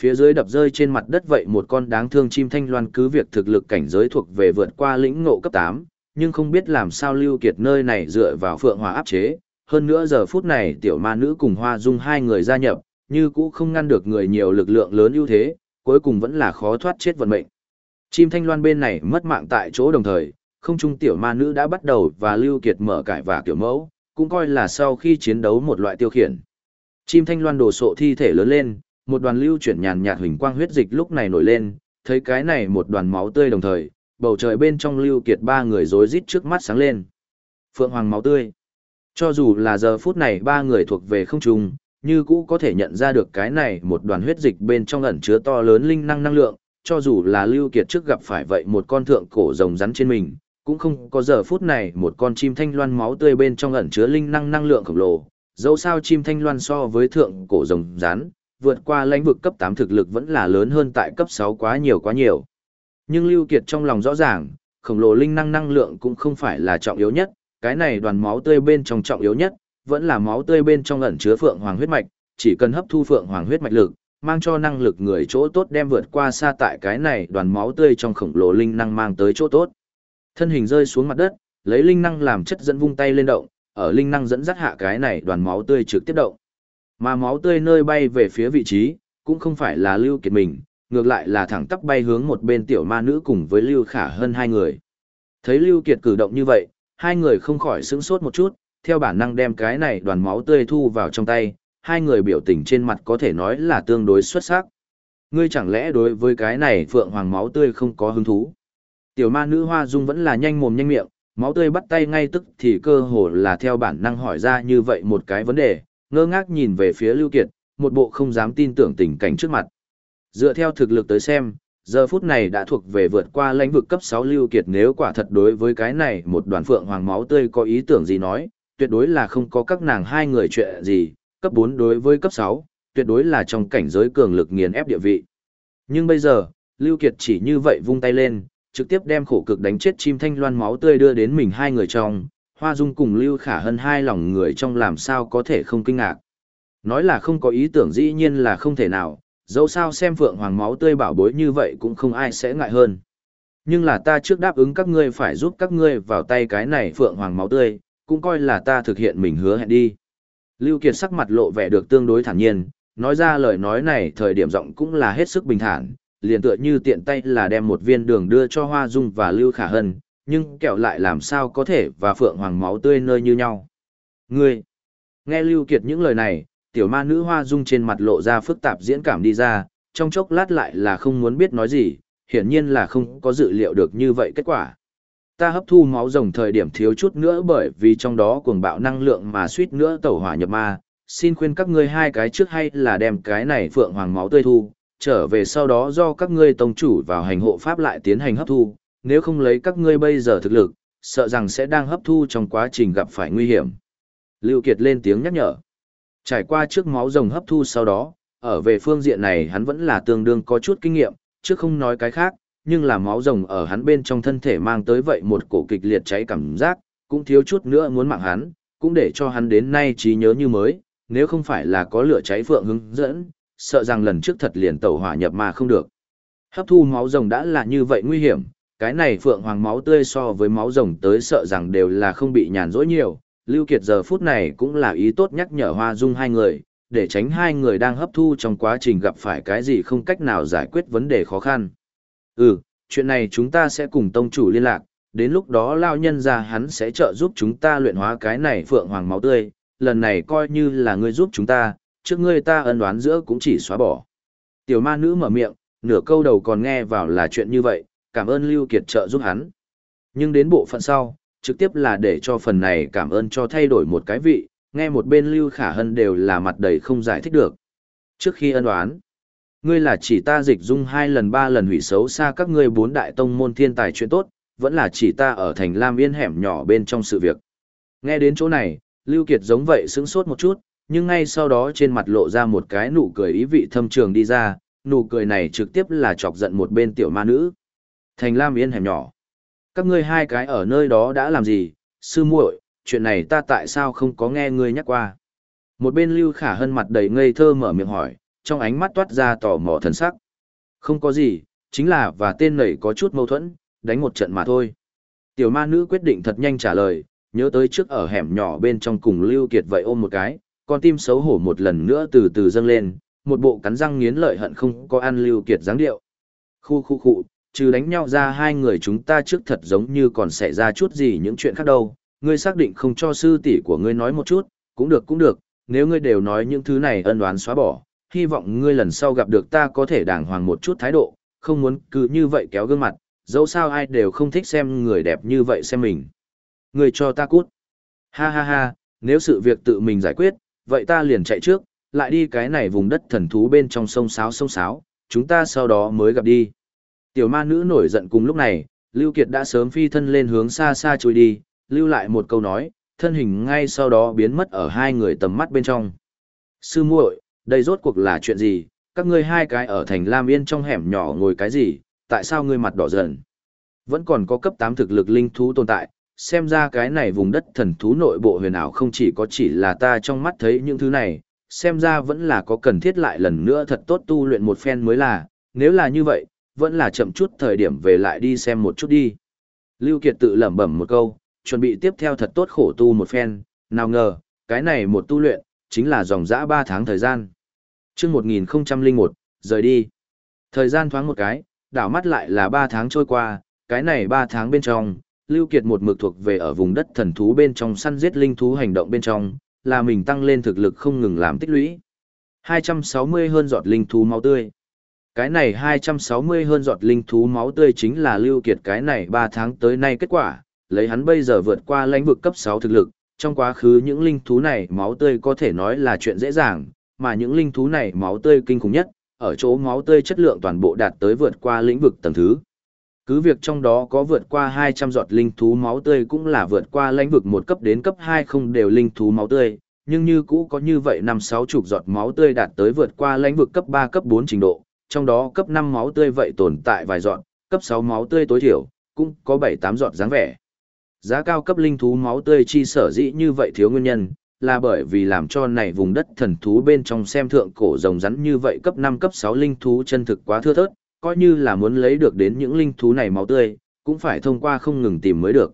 Phía dưới đập rơi trên mặt đất vậy một con đáng thương chim thanh loan cứ việc thực lực cảnh giới thuộc về vượt qua lĩnh ngộ cấp 8, nhưng không biết làm sao lưu kiệt nơi này dựa vào phượng hòa áp chế. Hơn nữa giờ phút này tiểu ma nữ cùng hoa dung hai người gia nhập, như cũ không ngăn được người nhiều lực lượng lớn ưu thế, cuối cùng vẫn là khó thoát chết vận mệnh. Chim thanh loan bên này mất mạng tại chỗ đồng thời, không trung tiểu ma nữ đã bắt đầu và lưu kiệt mở cải và kiểu mẫu, cũng coi là sau khi chiến đấu một loại tiêu khiển. Chim thanh loan đổ sộ thi thể lớn lên, một đoàn lưu chuyển nhàn nhạt huỳnh quang huyết dịch lúc này nổi lên, thấy cái này một đoàn máu tươi đồng thời, bầu trời bên trong lưu kiệt ba người rối rít trước mắt sáng lên. Phượng hoàng máu tươi. Cho dù là giờ phút này ba người thuộc về không trung, như cũ có thể nhận ra được cái này một đoàn huyết dịch bên trong ẩn chứa to lớn linh năng năng lượng, cho dù là lưu kiệt trước gặp phải vậy một con thượng cổ rồng rắn trên mình, cũng không có giờ phút này một con chim thanh loan máu tươi bên trong ẩn chứa linh năng năng lượng khổng lồ. Dẫu sao chim thanh loan so với thượng cổ rồng rán vượt qua lãnh vực cấp 8 thực lực vẫn là lớn hơn tại cấp 6 quá nhiều quá nhiều. Nhưng Lưu Kiệt trong lòng rõ ràng, khổng lồ linh năng năng lượng cũng không phải là trọng yếu nhất, cái này đoàn máu tươi bên trong trọng yếu nhất, vẫn là máu tươi bên trong ẩn chứa phượng hoàng huyết mạch, chỉ cần hấp thu phượng hoàng huyết mạch lực, mang cho năng lực người chỗ tốt đem vượt qua xa tại cái này đoàn máu tươi trong khổng lồ linh năng mang tới chỗ tốt. Thân hình rơi xuống mặt đất, lấy linh năng làm chất dẫn vung tay lên động, ở linh năng dẫn dắt hạ cái này đoàn máu tươi trực tiếp động. Mà máu tươi nơi bay về phía vị trí, cũng không phải là Lưu Kiệt mình, ngược lại là thẳng tắp bay hướng một bên tiểu ma nữ cùng với Lưu Khả hơn hai người. Thấy Lưu Kiệt cử động như vậy, hai người không khỏi sững sốt một chút, theo bản năng đem cái này đoàn máu tươi thu vào trong tay, hai người biểu tình trên mặt có thể nói là tương đối xuất sắc. Ngươi chẳng lẽ đối với cái này phượng hoàng máu tươi không có hứng thú? Tiểu ma nữ hoa dung vẫn là nhanh mồm nhanh miệng, máu tươi bắt tay ngay tức thì cơ hồ là theo bản năng hỏi ra như vậy một cái vấn đề, ngơ ngác nhìn về phía Lưu Kiệt, một bộ không dám tin tưởng tình cảnh trước mặt. Dựa theo thực lực tới xem, giờ phút này đã thuộc về vượt qua lãnh vực cấp 6 Lưu Kiệt nếu quả thật đối với cái này một đoàn phượng hoàng máu tươi có ý tưởng gì nói, tuyệt đối là không có các nàng hai người chuyện gì, cấp 4 đối với cấp 6, tuyệt đối là trong cảnh giới cường lực nghiền ép địa vị. Nhưng bây giờ, Lưu Kiệt chỉ như vậy vung tay lên, trực tiếp đem khổ cực đánh chết chim thanh loan máu tươi đưa đến mình hai người trong, Hoa Dung cùng Lưu Khả Hân hai lòng người trong làm sao có thể không kinh ngạc. Nói là không có ý tưởng dĩ nhiên là không thể nào, dẫu sao xem phượng hoàng máu tươi bảo bối như vậy cũng không ai sẽ ngại hơn. Nhưng là ta trước đáp ứng các ngươi phải giúp các ngươi vào tay cái này phượng hoàng máu tươi, cũng coi là ta thực hiện mình hứa hẹn đi. Lưu Kiệt sắc mặt lộ vẻ được tương đối thản nhiên, nói ra lời nói này thời điểm giọng cũng là hết sức bình thản, liền tựa như tiện tay là đem một viên đường đưa cho Hoa Dung và Lưu Khả Hân, nhưng kẹo lại làm sao có thể và phượng hoàng máu tươi nơi như nhau. Ngươi! Nghe Lưu Kiệt những lời này, tiểu ma nữ Hoa Dung trên mặt lộ ra phức tạp diễn cảm đi ra, trong chốc lát lại là không muốn biết nói gì, hiển nhiên là không có dự liệu được như vậy kết quả. Ta hấp thu máu rồng thời điểm thiếu chút nữa bởi vì trong đó cuồng bạo năng lượng mà suýt nữa tẩu hỏa nhập ma, xin khuyên các ngươi hai cái trước hay là đem cái này phượng hoàng máu tươi thu, trở về sau đó do các ngươi tông chủ vào hành hộ pháp lại tiến hành hấp thu, nếu không lấy các ngươi bây giờ thực lực, sợ rằng sẽ đang hấp thu trong quá trình gặp phải nguy hiểm. Lưu Kiệt lên tiếng nhắc nhở. Trải qua trước máu rồng hấp thu sau đó, ở về phương diện này hắn vẫn là tương đương có chút kinh nghiệm, chứ không nói cái khác, nhưng là máu rồng ở hắn bên trong thân thể mang tới vậy một cổ kịch liệt cháy cảm giác, cũng thiếu chút nữa muốn mạng hắn, cũng để cho hắn đến nay trí nhớ như mới, nếu không phải là có lửa cháy phượng hướng dẫn, sợ rằng lần trước thật liền tẩu hỏa nhập mà không được. Hấp thu máu rồng đã là như vậy nguy hiểm, cái này phượng hoàng máu tươi so với máu rồng tới sợ rằng đều là không bị nhàn rỗi nhiều. Lưu Kiệt giờ phút này cũng là ý tốt nhắc nhở Hoa Dung hai người, để tránh hai người đang hấp thu trong quá trình gặp phải cái gì không cách nào giải quyết vấn đề khó khăn. Ừ, chuyện này chúng ta sẽ cùng tông chủ liên lạc, đến lúc đó lao nhân ra hắn sẽ trợ giúp chúng ta luyện hóa cái này phượng hoàng máu tươi, lần này coi như là ngươi giúp chúng ta, trước ngươi ta ân đoán giữa cũng chỉ xóa bỏ. Tiểu ma nữ mở miệng, nửa câu đầu còn nghe vào là chuyện như vậy, cảm ơn Lưu Kiệt trợ giúp hắn. Nhưng đến bộ phận sau, trực tiếp là để cho phần này cảm ơn cho thay đổi một cái vị, nghe một bên Lưu Khả Hân đều là mặt đầy không giải thích được. Trước khi ân đoán, ngươi là chỉ ta dịch dung hai lần ba lần hủy xấu xa các ngươi bốn đại tông môn thiên tài chuyện tốt, vẫn là chỉ ta ở thành Lam Yên hẻm nhỏ bên trong sự việc. Nghe đến chỗ này, Lưu Kiệt giống vậy sững sốt một chút, nhưng ngay sau đó trên mặt lộ ra một cái nụ cười ý vị thâm trường đi ra, nụ cười này trực tiếp là chọc giận một bên tiểu ma nữ. Thành Lam Yên hẻm nhỏ. Các ngươi hai cái ở nơi đó đã làm gì, sư muội, chuyện này ta tại sao không có nghe ngươi nhắc qua. Một bên Lưu Khả Hân mặt đầy ngây thơ mở miệng hỏi, trong ánh mắt toát ra tò mò thần sắc. Không có gì, chính là và tên nảy có chút mâu thuẫn, đánh một trận mà thôi. Tiểu ma nữ quyết định thật nhanh trả lời, nhớ tới trước ở hẻm nhỏ bên trong cùng Lưu Kiệt vậy ôm một cái, con tim xấu hổ một lần nữa từ từ dâng lên, một bộ cắn răng nghiến lợi hận không có ăn Lưu Kiệt dáng điệu. Khu khu khu, trừ đánh nhau ra hai người chúng ta trước thật giống như còn xảy ra chút gì những chuyện khác đâu, ngươi xác định không cho sư tỷ của ngươi nói một chút, cũng được cũng được, nếu ngươi đều nói những thứ này ân oán xóa bỏ, hy vọng ngươi lần sau gặp được ta có thể đàng hoàng một chút thái độ, không muốn cứ như vậy kéo gương mặt, dẫu sao ai đều không thích xem người đẹp như vậy xem mình. Ngươi cho ta cút. Ha ha ha, nếu sự việc tự mình giải quyết, vậy ta liền chạy trước, lại đi cái này vùng đất thần thú bên trong sông sáo sông sáo, chúng ta sau đó mới gặp đi. Tiểu ma nữ nổi giận cùng lúc này, Lưu Kiệt đã sớm phi thân lên hướng xa xa trôi đi, lưu lại một câu nói, thân hình ngay sau đó biến mất ở hai người tầm mắt bên trong. Sư muội, đây rốt cuộc là chuyện gì, các ngươi hai cái ở thành Lam Yên trong hẻm nhỏ ngồi cái gì, tại sao ngươi mặt đỏ dần? Vẫn còn có cấp 8 thực lực linh thú tồn tại, xem ra cái này vùng đất thần thú nội bộ huyền ảo không chỉ có chỉ là ta trong mắt thấy những thứ này, xem ra vẫn là có cần thiết lại lần nữa thật tốt tu luyện một phen mới là, nếu là như vậy, vẫn là chậm chút thời điểm về lại đi xem một chút đi. Lưu Kiệt tự lẩm bẩm một câu, chuẩn bị tiếp theo thật tốt khổ tu một phen, Nào ngờ, cái này một tu luyện, chính là dòng dã 3 tháng thời gian. Trước 1001, rời đi. Thời gian thoáng một cái, đảo mắt lại là 3 tháng trôi qua, cái này 3 tháng bên trong, Lưu Kiệt một mực thuộc về ở vùng đất thần thú bên trong săn giết linh thú hành động bên trong, là mình tăng lên thực lực không ngừng làm tích lũy. 260 hơn giọt linh thú máu tươi. Cái này 260 hơn giọt linh thú máu tươi chính là Lưu Kiệt cái này 3 tháng tới nay kết quả, lấy hắn bây giờ vượt qua lãnh vực cấp 6 thực lực, trong quá khứ những linh thú này máu tươi có thể nói là chuyện dễ dàng, mà những linh thú này máu tươi kinh khủng nhất, ở chỗ máu tươi chất lượng toàn bộ đạt tới vượt qua lĩnh vực tầng thứ. Cứ việc trong đó có vượt qua 200 giọt linh thú máu tươi cũng là vượt qua lãnh vực một cấp đến cấp 2 không đều linh thú máu tươi, nhưng như cũ có như vậy năm sáu chục giọt máu tươi đạt tới vượt qua lãnh vực cấp 3 cấp 4 trình độ, trong đó cấp 5 máu tươi vậy tồn tại vài giọt, cấp 6 máu tươi tối thiểu, cũng có 7-8 giọt dáng vẻ. Giá cao cấp linh thú máu tươi chi sở dĩ như vậy thiếu nguyên nhân, là bởi vì làm cho này vùng đất thần thú bên trong xem thượng cổ rồng rắn như vậy cấp 5 cấp 6 linh thú chân thực quá thưa thớt, coi như là muốn lấy được đến những linh thú này máu tươi, cũng phải thông qua không ngừng tìm mới được.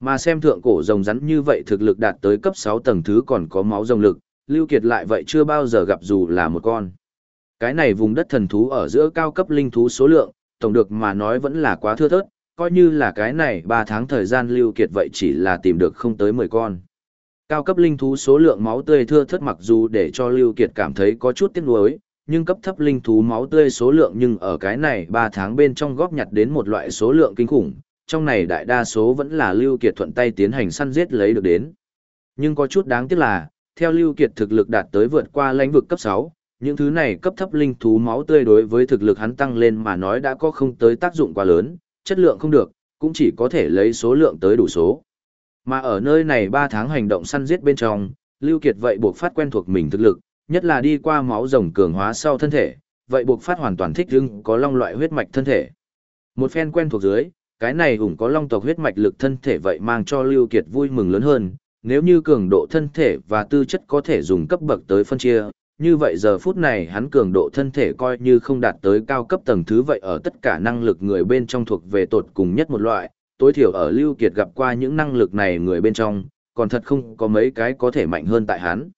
Mà xem thượng cổ rồng rắn như vậy thực lực đạt tới cấp 6 tầng thứ còn có máu rồng lực, Lưu Kiệt lại vậy chưa bao giờ gặp dù là một con. Cái này vùng đất thần thú ở giữa cao cấp linh thú số lượng, tổng được mà nói vẫn là quá thưa thớt, coi như là cái này 3 tháng thời gian Lưu Kiệt vậy chỉ là tìm được không tới 10 con. Cao cấp linh thú số lượng máu tươi thưa thớt mặc dù để cho Lưu Kiệt cảm thấy có chút tiếc nuối, nhưng cấp thấp linh thú máu tươi số lượng nhưng ở cái này 3 tháng bên trong góp nhặt đến một loại số lượng kinh khủng, trong này đại đa số vẫn là Lưu Kiệt thuận tay tiến hành săn giết lấy được đến. Nhưng có chút đáng tiếc là, theo Lưu Kiệt thực lực đạt tới vượt qua lãnh vực cấp 6, những thứ này cấp thấp linh thú máu tươi đối với thực lực hắn tăng lên mà nói đã có không tới tác dụng quá lớn, chất lượng không được, cũng chỉ có thể lấy số lượng tới đủ số. Mà ở nơi này 3 tháng hành động săn giết bên trong, Lưu Kiệt vậy buộc phát quen thuộc mình thực lực, nhất là đi qua máu rồng cường hóa sau thân thể, vậy buộc phát hoàn toàn thích ứng có long loại huyết mạch thân thể. Một phen quen thuộc dưới, cái này hùng có long tộc huyết mạch lực thân thể vậy mang cho Lưu Kiệt vui mừng lớn hơn, nếu như cường độ thân thể và tư chất có thể dùng cấp bậc tới phân chia, như vậy giờ phút này hắn cường độ thân thể coi như không đạt tới cao cấp tầng thứ vậy ở tất cả năng lực người bên trong thuộc về tột cùng nhất một loại, tối thiểu ở Lưu Kiệt gặp qua những năng lực này người bên trong, còn thật không có mấy cái có thể mạnh hơn tại hắn.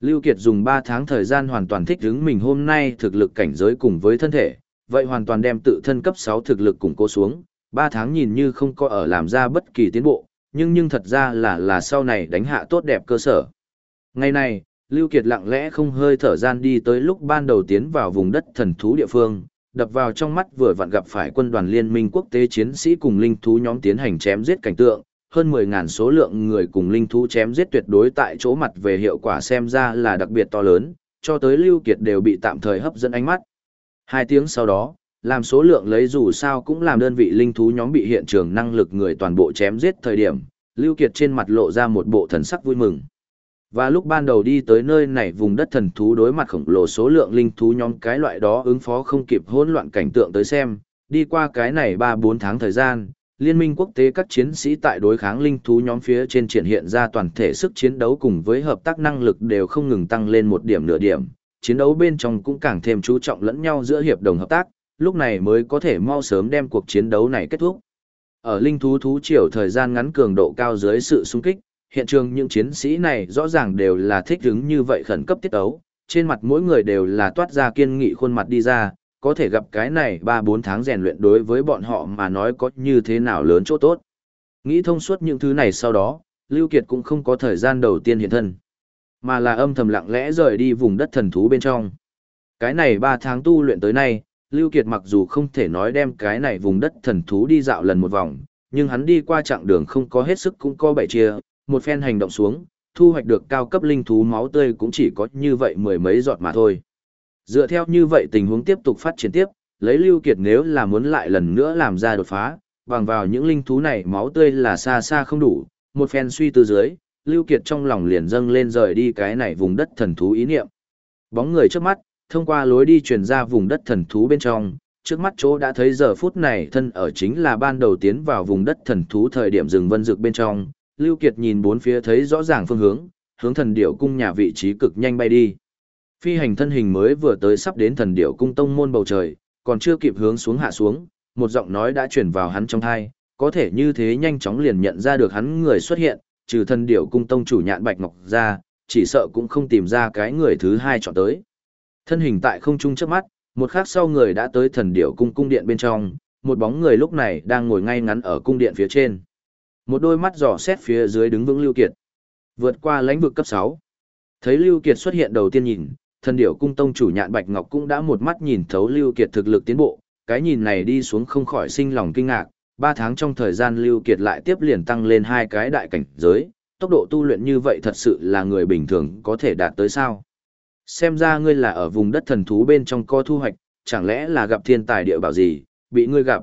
Lưu Kiệt dùng 3 tháng thời gian hoàn toàn thích ứng mình hôm nay thực lực cảnh giới cùng với thân thể, vậy hoàn toàn đem tự thân cấp 6 thực lực củng cố xuống, 3 tháng nhìn như không có ở làm ra bất kỳ tiến bộ, nhưng nhưng thật ra là là sau này đánh hạ tốt đẹp cơ sở. Ngày này, Lưu Kiệt lặng lẽ không hơi thở gian đi tới lúc ban đầu tiến vào vùng đất thần thú địa phương, đập vào trong mắt vừa vặn gặp phải quân đoàn liên minh quốc tế chiến sĩ cùng linh thú nhóm tiến hành chém giết cảnh tượng, hơn 10.000 số lượng người cùng linh thú chém giết tuyệt đối tại chỗ mặt về hiệu quả xem ra là đặc biệt to lớn, cho tới Lưu Kiệt đều bị tạm thời hấp dẫn ánh mắt. Hai tiếng sau đó, làm số lượng lấy dù sao cũng làm đơn vị linh thú nhóm bị hiện trường năng lực người toàn bộ chém giết thời điểm, Lưu Kiệt trên mặt lộ ra một bộ thần sắc vui mừng. Và lúc ban đầu đi tới nơi này vùng đất thần thú đối mặt khổng lồ số lượng linh thú nhóm cái loại đó ứng phó không kịp hỗn loạn cảnh tượng tới xem, đi qua cái này 3-4 tháng thời gian, liên minh quốc tế các chiến sĩ tại đối kháng linh thú nhóm phía trên triển hiện ra toàn thể sức chiến đấu cùng với hợp tác năng lực đều không ngừng tăng lên một điểm nửa điểm, chiến đấu bên trong cũng càng thêm chú trọng lẫn nhau giữa hiệp đồng hợp tác, lúc này mới có thể mau sớm đem cuộc chiến đấu này kết thúc. Ở linh thú thú triều thời gian ngắn cường độ cao dưới sự xung kích, hiện trường những chiến sĩ này rõ ràng đều là thích ứng như vậy khẩn cấp tiết ấu, trên mặt mỗi người đều là toát ra kiên nghị khuôn mặt đi ra, có thể gặp cái này 3-4 tháng rèn luyện đối với bọn họ mà nói có như thế nào lớn chỗ tốt. Nghĩ thông suốt những thứ này sau đó, Lưu Kiệt cũng không có thời gian đầu tiên hiện thân, mà là âm thầm lặng lẽ rời đi vùng đất thần thú bên trong. Cái này 3 tháng tu luyện tới nay, Lưu Kiệt mặc dù không thể nói đem cái này vùng đất thần thú đi dạo lần một vòng, nhưng hắn đi qua chặng đường không có hết sức cũng có bảy chia, một phen hành động xuống, thu hoạch được cao cấp linh thú máu tươi cũng chỉ có như vậy mười mấy giọt mà thôi. Dựa theo như vậy tình huống tiếp tục phát triển tiếp, lấy Lưu Kiệt nếu là muốn lại lần nữa làm ra đột phá, bằng vào những linh thú này máu tươi là xa xa không đủ, một phen suy tư dưới, Lưu Kiệt trong lòng liền dâng lên rời đi cái này vùng đất thần thú ý niệm. Bóng người trước mắt, thông qua lối đi truyền ra vùng đất thần thú bên trong, trước mắt chỗ đã thấy giờ phút này thân ở chính là ban đầu tiến vào vùng đất thần thú thời điểm rừng vân dược bên trong, Lưu Kiệt nhìn bốn phía thấy rõ ràng phương hướng, hướng thần điểu cung nhà vị trí cực nhanh bay đi. Phi hành thân hình mới vừa tới sắp đến thần điểu cung tông môn bầu trời, còn chưa kịp hướng xuống hạ xuống, một giọng nói đã truyền vào hắn trong tai, có thể như thế nhanh chóng liền nhận ra được hắn người xuất hiện, trừ thần điểu cung tông chủ nhạn bạch ngọc ra, chỉ sợ cũng không tìm ra cái người thứ hai chọn tới. Thân hình tại không trung trước mắt, một khắc sau người đã tới thần điểu cung cung điện bên trong, một bóng người lúc này đang ngồi ngay ngắn ở cung điện phía trên. Một đôi mắt dò xét phía dưới đứng vững Lưu Kiệt. Vượt qua lãnh vực cấp 6. Thấy Lưu Kiệt xuất hiện đầu tiên nhìn, thần điểu cung tông chủ nhạn Bạch Ngọc cũng đã một mắt nhìn thấu Lưu Kiệt thực lực tiến bộ, cái nhìn này đi xuống không khỏi sinh lòng kinh ngạc, ba tháng trong thời gian Lưu Kiệt lại tiếp liền tăng lên hai cái đại cảnh giới, tốc độ tu luyện như vậy thật sự là người bình thường có thể đạt tới sao. Xem ra ngươi là ở vùng đất thần thú bên trong co thu hoạch, chẳng lẽ là gặp thiên tài địa bảo gì, bị ngươi gặp.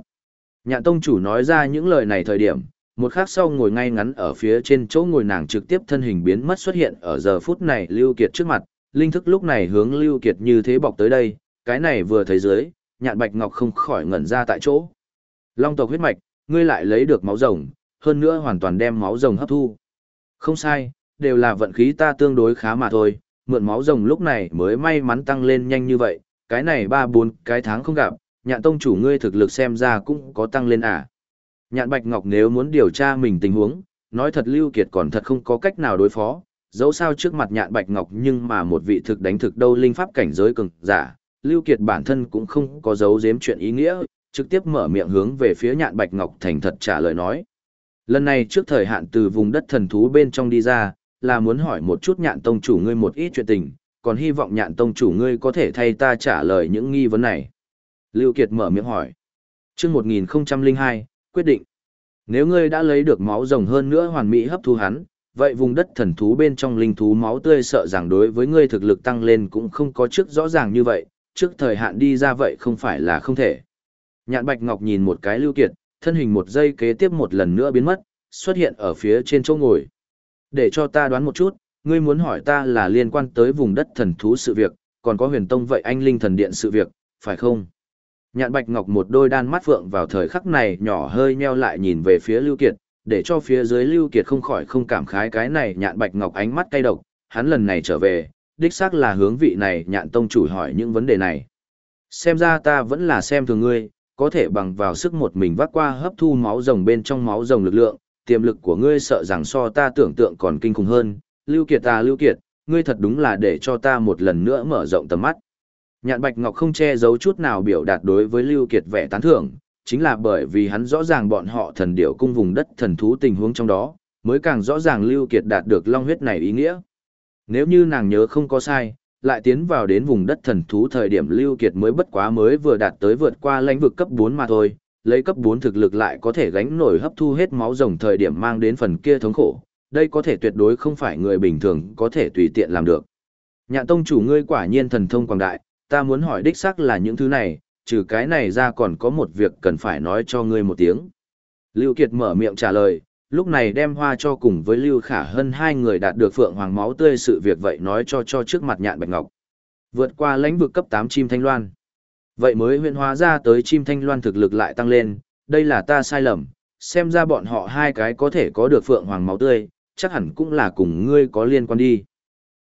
Nhạn tông chủ nói ra những lời này thời điểm, một khắc sau ngồi ngay ngắn ở phía trên chỗ ngồi nàng trực tiếp thân hình biến mất xuất hiện ở giờ phút này Lưu Kiệt trước mặt, linh thức lúc này hướng Lưu Kiệt như thế bọc tới đây, cái này vừa thấy dưới, nhạn bạch ngọc không khỏi ngẩn ra tại chỗ. Long tộc huyết mạch, ngươi lại lấy được máu rồng, hơn nữa hoàn toàn đem máu rồng hấp thu. Không sai, đều là vận khí ta tương đối khá mà thôi, mượn máu rồng lúc này mới may mắn tăng lên nhanh như vậy, cái này ba bốn cái tháng không gặp, nhạn tông chủ ngươi thực lực xem ra cũng có tăng lên à. Nhạn Bạch Ngọc nếu muốn điều tra mình tình huống, nói thật Lưu Kiệt còn thật không có cách nào đối phó, dẫu sao trước mặt Nhạn Bạch Ngọc nhưng mà một vị thực đánh thực đâu linh pháp cảnh giới cường giả, Lưu Kiệt bản thân cũng không có giấu giếm chuyện ý nghĩa, trực tiếp mở miệng hướng về phía Nhạn Bạch Ngọc thành thật trả lời nói. Lần này trước thời hạn từ vùng đất thần thú bên trong đi ra, là muốn hỏi một chút Nhạn tông chủ ngươi một ít chuyện tình, còn hy vọng Nhạn tông chủ ngươi có thể thay ta trả lời những nghi vấn này. Lưu Kiệt mở miệng hỏi. Chương 1002, quyết định. Nếu ngươi đã lấy được máu rồng hơn nữa hoàn mỹ hấp thu hắn, vậy vùng đất thần thú bên trong linh thú máu tươi sợ rằng đối với ngươi thực lực tăng lên cũng không có trước rõ ràng như vậy, trước thời hạn đi ra vậy không phải là không thể. Nhạn Bạch Ngọc nhìn một cái Lưu Kiệt, thân hình một giây kế tiếp một lần nữa biến mất, xuất hiện ở phía trên chỗ ngồi. Để cho ta đoán một chút, ngươi muốn hỏi ta là liên quan tới vùng đất thần thú sự việc, còn có huyền tông vậy anh linh thần điện sự việc, phải không? Nhạn Bạch Ngọc một đôi đan mắt phượng vào thời khắc này nhỏ hơi nheo lại nhìn về phía Lưu Kiệt, để cho phía dưới Lưu Kiệt không khỏi không cảm khái cái này Nhạn Bạch Ngọc ánh mắt cay độc, hắn lần này trở về, đích xác là hướng vị này Nhạn Tông chủ hỏi những vấn đề này. Xem ra ta vẫn là xem thường ngươi, có thể bằng vào sức một mình vác qua hấp thu máu rồng bên trong máu rồng lực lượng, tiềm lực của ngươi sợ rằng so ta tưởng tượng còn kinh khủng hơn. Lưu Kiệt ta Lưu Kiệt, ngươi thật đúng là để cho ta một lần nữa mở rộng tầm mắt. Nhạn Bạch Ngọc không che giấu chút nào biểu đạt đối với Lưu Kiệt vẻ tán thưởng, chính là bởi vì hắn rõ ràng bọn họ thần điểu cung vùng đất thần thú tình huống trong đó, mới càng rõ ràng Lưu Kiệt đạt được long huyết này ý nghĩa. Nếu như nàng nhớ không có sai, lại tiến vào đến vùng đất thần thú thời điểm Lưu Kiệt mới bất quá mới vừa đạt tới vượt qua lãnh vực cấp 4 mà thôi, lấy cấp 4 thực lực lại có thể gánh nổi hấp thu hết máu rồng thời điểm mang đến phần kia thống khổ, đây có thể tuyệt đối không phải người bình thường có thể tùy tiện làm được. Nhạn tông chủ ngươi quả nhiên thần thông quảng đại, ta muốn hỏi đích xác là những thứ này, trừ cái này ra còn có một việc cần phải nói cho ngươi một tiếng. Lưu Kiệt mở miệng trả lời, lúc này đem hoa cho cùng với Lưu Khả Hân hai người đạt được phượng hoàng máu tươi sự việc vậy nói cho cho trước mặt nhạn bạch ngọc. Vượt qua lãnh vực cấp 8 chim thanh loan. Vậy mới huyện hóa ra tới chim thanh loan thực lực lại tăng lên, đây là ta sai lầm, xem ra bọn họ hai cái có thể có được phượng hoàng máu tươi, chắc hẳn cũng là cùng ngươi có liên quan đi.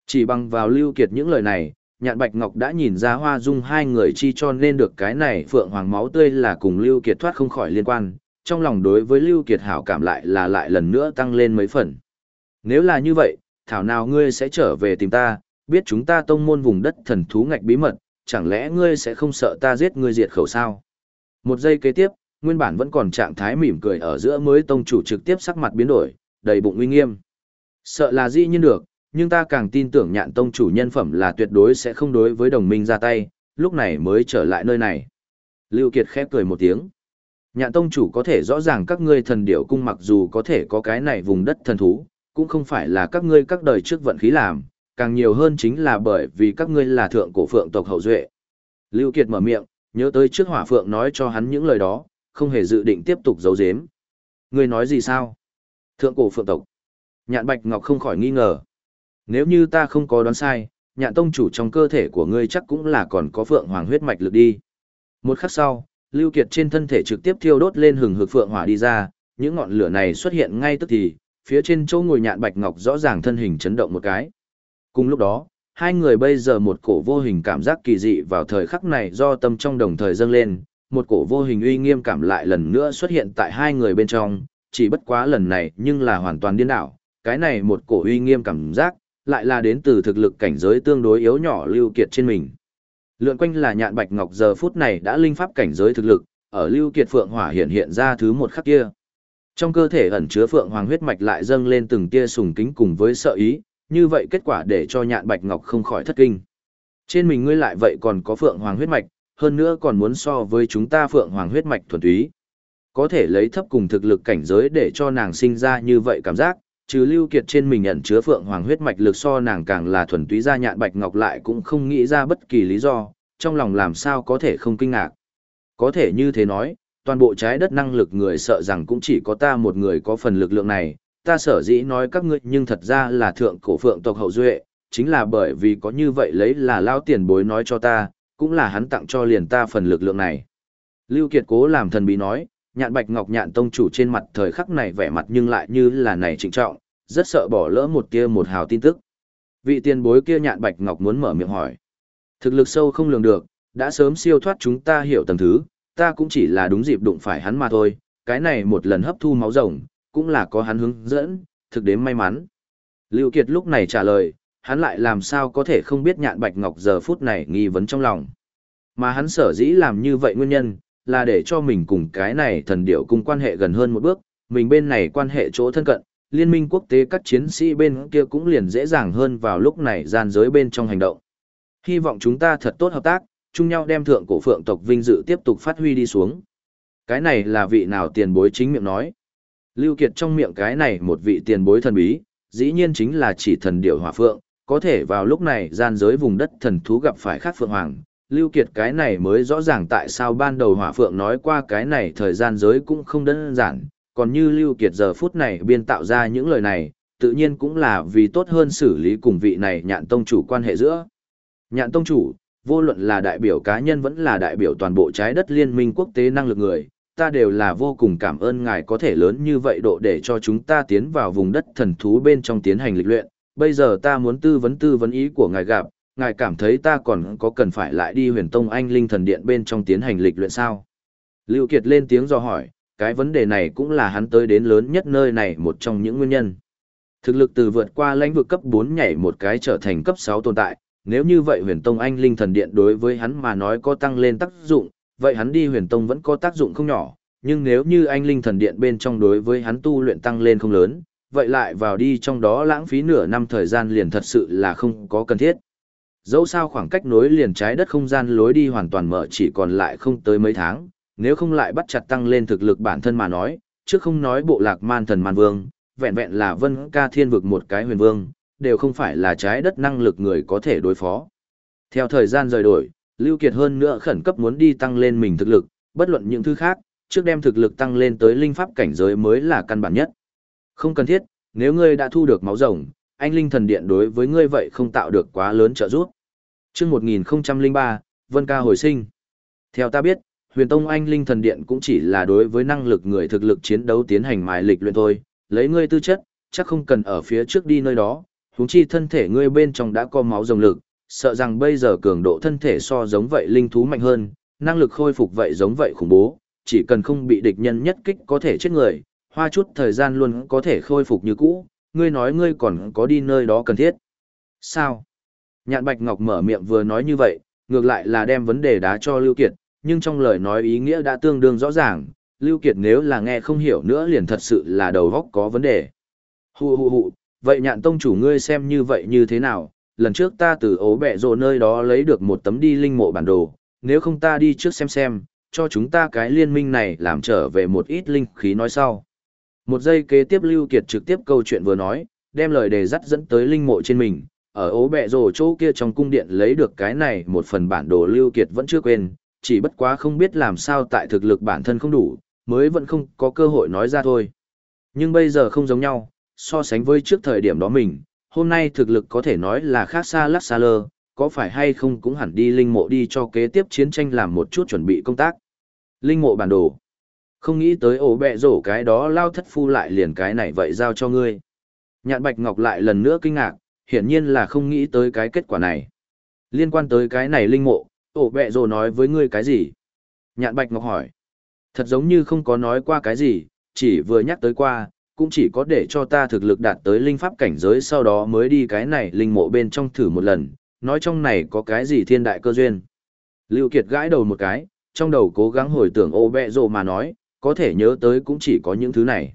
Chỉ bằng vào Lưu Kiệt những lời này, nhạn bạch ngọc đã nhìn ra hoa dung hai người chi cho nên được cái này phượng hoàng máu tươi là cùng lưu kiệt thoát không khỏi liên quan, trong lòng đối với lưu kiệt hảo cảm lại là lại lần nữa tăng lên mấy phần. Nếu là như vậy, thảo nào ngươi sẽ trở về tìm ta, biết chúng ta tông môn vùng đất thần thú ngạch bí mật, chẳng lẽ ngươi sẽ không sợ ta giết ngươi diệt khẩu sao? Một giây kế tiếp, nguyên bản vẫn còn trạng thái mỉm cười ở giữa mới tông chủ trực tiếp sắc mặt biến đổi, đầy bụng uy nghiêm. Sợ là dĩ nhiên được nhưng ta càng tin tưởng nhạn tông chủ nhân phẩm là tuyệt đối sẽ không đối với đồng minh ra tay, lúc này mới trở lại nơi này. Lưu Kiệt khép cười một tiếng. Nhạn tông chủ có thể rõ ràng các ngươi thần điểu cung mặc dù có thể có cái này vùng đất thần thú, cũng không phải là các ngươi các đời trước vận khí làm, càng nhiều hơn chính là bởi vì các ngươi là thượng cổ phượng tộc hậu duệ. Lưu Kiệt mở miệng, nhớ tới trước hỏa phượng nói cho hắn những lời đó, không hề dự định tiếp tục giấu giếm. Ngươi nói gì sao? Thượng cổ phượng tộc. Nhạn Bạch Ngọc không khỏi nghi ngờ. Nếu như ta không có đoán sai, nhạn tông chủ trong cơ thể của ngươi chắc cũng là còn có phượng hoàng huyết mạch lực đi. Một khắc sau, Lưu Kiệt trên thân thể trực tiếp thiêu đốt lên hừng hực phượng hỏa đi ra, những ngọn lửa này xuất hiện ngay tức thì, phía trên chỗ ngồi nhạn bạch ngọc rõ ràng thân hình chấn động một cái. Cùng lúc đó, hai người bây giờ một cổ vô hình cảm giác kỳ dị vào thời khắc này do tâm trong đồng thời dâng lên, một cổ vô hình uy nghiêm cảm lại lần nữa xuất hiện tại hai người bên trong, chỉ bất quá lần này nhưng là hoàn toàn điên đảo, cái này một cổ uy nghiêm cảm giác, lại là đến từ thực lực cảnh giới tương đối yếu nhỏ Lưu Kiệt trên mình. Lượn quanh là nhạn bạch ngọc giờ phút này đã linh pháp cảnh giới thực lực, ở Lưu Kiệt Phượng Hỏa hiện hiện ra thứ một khắc kia. Trong cơ thể ẩn chứa Phượng Hoàng huyết mạch lại dâng lên từng tia sùng kính cùng với sợ ý, như vậy kết quả để cho nhạn bạch ngọc không khỏi thất kinh. Trên mình ngươi lại vậy còn có Phượng Hoàng huyết mạch, hơn nữa còn muốn so với chúng ta Phượng Hoàng huyết mạch thuần túy. Có thể lấy thấp cùng thực lực cảnh giới để cho nàng sinh ra như vậy cảm giác, trừ lưu kiệt trên mình ẩn chứa phượng hoàng huyết mạch lực so nàng càng là thuần túy ra nhạn bạch ngọc lại cũng không nghĩ ra bất kỳ lý do, trong lòng làm sao có thể không kinh ngạc. Có thể như thế nói, toàn bộ trái đất năng lực người sợ rằng cũng chỉ có ta một người có phần lực lượng này, ta sở dĩ nói các ngươi nhưng thật ra là thượng cổ phượng tộc hậu duệ, chính là bởi vì có như vậy lấy là lao tiền bối nói cho ta, cũng là hắn tặng cho liền ta phần lực lượng này. Lưu Kiệt cố làm thần bí nói, nhạn bạch ngọc nhạn tông chủ trên mặt thời khắc này vẻ mặt nhưng lại như là này trịnh trọng, rất sợ bỏ lỡ một kia một hào tin tức. Vị tiền bối kia nhạn bạch ngọc muốn mở miệng hỏi. Thực lực sâu không lường được, đã sớm siêu thoát chúng ta hiểu tầng thứ, ta cũng chỉ là đúng dịp đụng phải hắn mà thôi, cái này một lần hấp thu máu rồng, cũng là có hắn hướng dẫn, thực đến may mắn. Lưu Kiệt lúc này trả lời, hắn lại làm sao có thể không biết nhạn bạch ngọc giờ phút này nghi vấn trong lòng. Mà hắn sở dĩ làm như vậy nguyên nhân, là để cho mình cùng cái này thần điệu cùng quan hệ gần hơn một bước, mình bên này quan hệ chỗ thân cận, liên minh quốc tế các chiến sĩ bên kia cũng liền dễ dàng hơn vào lúc này gian giới bên trong hành động. Hy vọng chúng ta thật tốt hợp tác, chung nhau đem thượng cổ phượng tộc vinh dự tiếp tục phát huy đi xuống. Cái này là vị nào tiền bối chính miệng nói. Lưu Kiệt trong miệng cái này một vị tiền bối thần bí, dĩ nhiên chính là chỉ thần điệu hỏa phượng, có thể vào lúc này gian giới vùng đất thần thú gặp phải khác phượng hoàng. Lưu Kiệt cái này mới rõ ràng tại sao ban đầu hỏa phượng nói qua cái này thời gian giới cũng không đơn giản, còn như Lưu Kiệt giờ phút này biên tạo ra những lời này, tự nhiên cũng là vì tốt hơn xử lý cùng vị này nhạn tông chủ quan hệ giữa. Nhạn tông chủ, vô luận là đại biểu cá nhân vẫn là đại biểu toàn bộ trái đất liên minh quốc tế năng lực người, ta đều là vô cùng cảm ơn ngài có thể lớn như vậy độ để cho chúng ta tiến vào vùng đất thần thú bên trong tiến hành lịch luyện. Bây giờ ta muốn tư vấn tư vấn ý của ngài gặp, ngài cảm thấy ta còn có cần phải lại đi huyền tông anh linh thần điện bên trong tiến hành lịch luyện sao? Lưu Kiệt lên tiếng do hỏi, cái vấn đề này cũng là hắn tới đến lớn nhất nơi này một trong những nguyên nhân. Thực lực từ vượt qua lãnh vực cấp 4 nhảy một cái trở thành cấp 6 tồn tại, nếu như vậy huyền tông anh linh thần điện đối với hắn mà nói có tăng lên tác dụng, vậy hắn đi huyền tông vẫn có tác dụng không nhỏ, nhưng nếu như anh linh thần điện bên trong đối với hắn tu luyện tăng lên không lớn, vậy lại vào đi trong đó lãng phí nửa năm thời gian liền thật sự là không có cần thiết. Dẫu sao khoảng cách nối liền trái đất không gian lối đi hoàn toàn mở chỉ còn lại không tới mấy tháng, nếu không lại bắt chặt tăng lên thực lực bản thân mà nói, trước không nói bộ lạc man thần man vương, vẹn vẹn là vân ca thiên vực một cái huyền vương, đều không phải là trái đất năng lực người có thể đối phó. Theo thời gian rời đổi, Lưu Kiệt hơn nữa khẩn cấp muốn đi tăng lên mình thực lực, bất luận những thứ khác, trước đem thực lực tăng lên tới linh pháp cảnh giới mới là căn bản nhất. Không cần thiết, nếu ngươi đã thu được máu rồng, anh linh thần điện đối với ngươi vậy không tạo được quá lớn trợ giúp. Trước 1003, Vân ca hồi sinh. Theo ta biết, huyền tông anh linh thần điện cũng chỉ là đối với năng lực người thực lực chiến đấu tiến hành mài lịch luyện thôi, lấy ngươi tư chất, chắc không cần ở phía trước đi nơi đó, huống chi thân thể ngươi bên trong đã có máu rồng lực, sợ rằng bây giờ cường độ thân thể so giống vậy linh thú mạnh hơn, năng lực khôi phục vậy giống vậy khủng bố, chỉ cần không bị địch nhân nhất kích có thể chết người, hoa chút thời gian luôn có thể khôi phục như cũ, ngươi nói ngươi còn có đi nơi đó cần thiết. Sao? Nhạn Bạch Ngọc mở miệng vừa nói như vậy, ngược lại là đem vấn đề đá cho Lưu Kiệt, nhưng trong lời nói ý nghĩa đã tương đương rõ ràng, Lưu Kiệt nếu là nghe không hiểu nữa liền thật sự là đầu óc có vấn đề. Hù hù hù, vậy nhạn tông chủ ngươi xem như vậy như thế nào, lần trước ta từ ố bẹ rồ nơi đó lấy được một tấm đi linh mộ bản đồ, nếu không ta đi trước xem xem, cho chúng ta cái liên minh này làm trở về một ít linh khí nói sau. Một giây kế tiếp Lưu Kiệt trực tiếp câu chuyện vừa nói, đem lời đề dắt dẫn tới linh mộ trên mình, ở ố bẹ rồ chỗ kia trong cung điện lấy được cái này một phần bản đồ Lưu Kiệt vẫn chưa quên, chỉ bất quá không biết làm sao tại thực lực bản thân không đủ, mới vẫn không có cơ hội nói ra thôi. Nhưng bây giờ không giống nhau, so sánh với trước thời điểm đó mình, hôm nay thực lực có thể nói là khác xa lắc xa lơ, có phải hay không cũng hẳn đi linh mộ đi cho kế tiếp chiến tranh làm một chút chuẩn bị công tác. Linh mộ bản đồ. Không nghĩ tới ổ bẹ rổ cái đó lao thất phu lại liền cái này vậy giao cho ngươi. Nhạn Bạch Ngọc lại lần nữa kinh ngạc, hiển nhiên là không nghĩ tới cái kết quả này. Liên quan tới cái này linh mộ, ổ bẹ rổ nói với ngươi cái gì? Nhạn Bạch Ngọc hỏi. Thật giống như không có nói qua cái gì, chỉ vừa nhắc tới qua, cũng chỉ có để cho ta thực lực đạt tới linh pháp cảnh giới sau đó mới đi cái này linh mộ bên trong thử một lần, nói trong này có cái gì thiên đại cơ duyên. Lưu Kiệt gãi đầu một cái, trong đầu cố gắng hồi tưởng ô bẹ rồ mà nói, có thể nhớ tới cũng chỉ có những thứ này.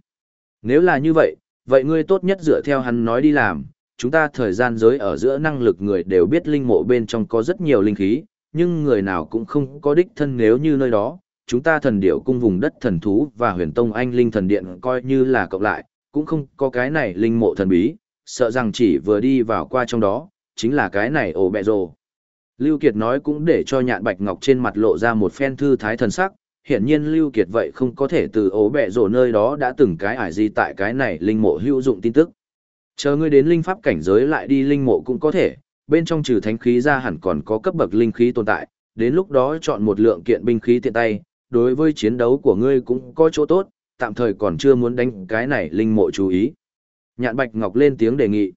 Nếu là như vậy, vậy ngươi tốt nhất dựa theo hắn nói đi làm, chúng ta thời gian giới ở giữa năng lực người đều biết linh mộ bên trong có rất nhiều linh khí, nhưng người nào cũng không có đích thân nếu như nơi đó, chúng ta thần điệu cung vùng đất thần thú và huyền tông anh linh thần điện coi như là cộng lại, cũng không có cái này linh mộ thần bí, sợ rằng chỉ vừa đi vào qua trong đó, chính là cái này ổ bẹ rồ. Lưu Kiệt nói cũng để cho nhạn bạch ngọc trên mặt lộ ra một phen thư thái thần sắc, hiển nhiên Lưu Kiệt vậy không có thể từ ố bẹ rổ nơi đó đã từng cái ải gì tại cái này linh mộ hữu dụng tin tức. Chờ ngươi đến linh pháp cảnh giới lại đi linh mộ cũng có thể, bên trong trừ thánh khí ra hẳn còn có cấp bậc linh khí tồn tại, đến lúc đó chọn một lượng kiện binh khí tiện tay, đối với chiến đấu của ngươi cũng có chỗ tốt, tạm thời còn chưa muốn đánh cái này linh mộ chú ý. Nhạn Bạch Ngọc lên tiếng đề nghị.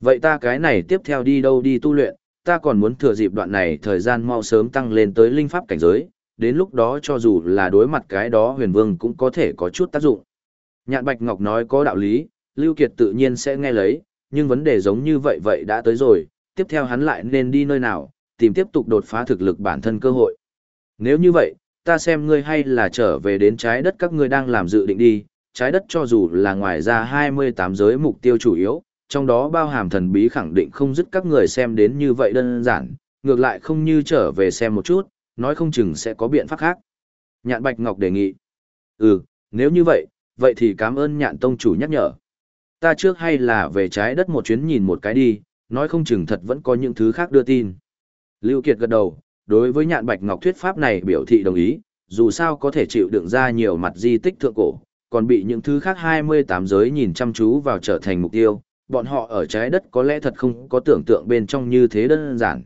Vậy ta cái này tiếp theo đi đâu đi tu luyện, ta còn muốn thừa dịp đoạn này thời gian mau sớm tăng lên tới linh pháp cảnh giới, đến lúc đó cho dù là đối mặt cái đó huyền vương cũng có thể có chút tác dụng. Nhạn Bạch Ngọc nói có đạo lý, Lưu Kiệt tự nhiên sẽ nghe lấy, nhưng vấn đề giống như vậy vậy đã tới rồi, tiếp theo hắn lại nên đi nơi nào, tìm tiếp tục đột phá thực lực bản thân cơ hội. Nếu như vậy, ta xem ngươi hay là trở về đến trái đất các ngươi đang làm dự định đi, trái đất cho dù là ngoài ra 28 giới mục tiêu chủ yếu, trong đó bao hàm thần bí khẳng định không dứt các người xem đến như vậy đơn giản, ngược lại không như trở về xem một chút, nói không chừng sẽ có biện pháp khác. Nhạn Bạch Ngọc đề nghị. Ừ, nếu như vậy, vậy thì cảm ơn nhạn tông chủ nhắc nhở. Ta trước hay là về trái đất một chuyến nhìn một cái đi, nói không chừng thật vẫn có những thứ khác đưa tin. Lưu Kiệt gật đầu, đối với nhạn Bạch Ngọc thuyết pháp này biểu thị đồng ý, dù sao có thể chịu đựng ra nhiều mặt di tích thượng cổ, còn bị những thứ khác 28 giới nhìn chăm chú vào trở thành mục tiêu, bọn họ ở trái đất có lẽ thật không có tưởng tượng bên trong như thế đơn giản.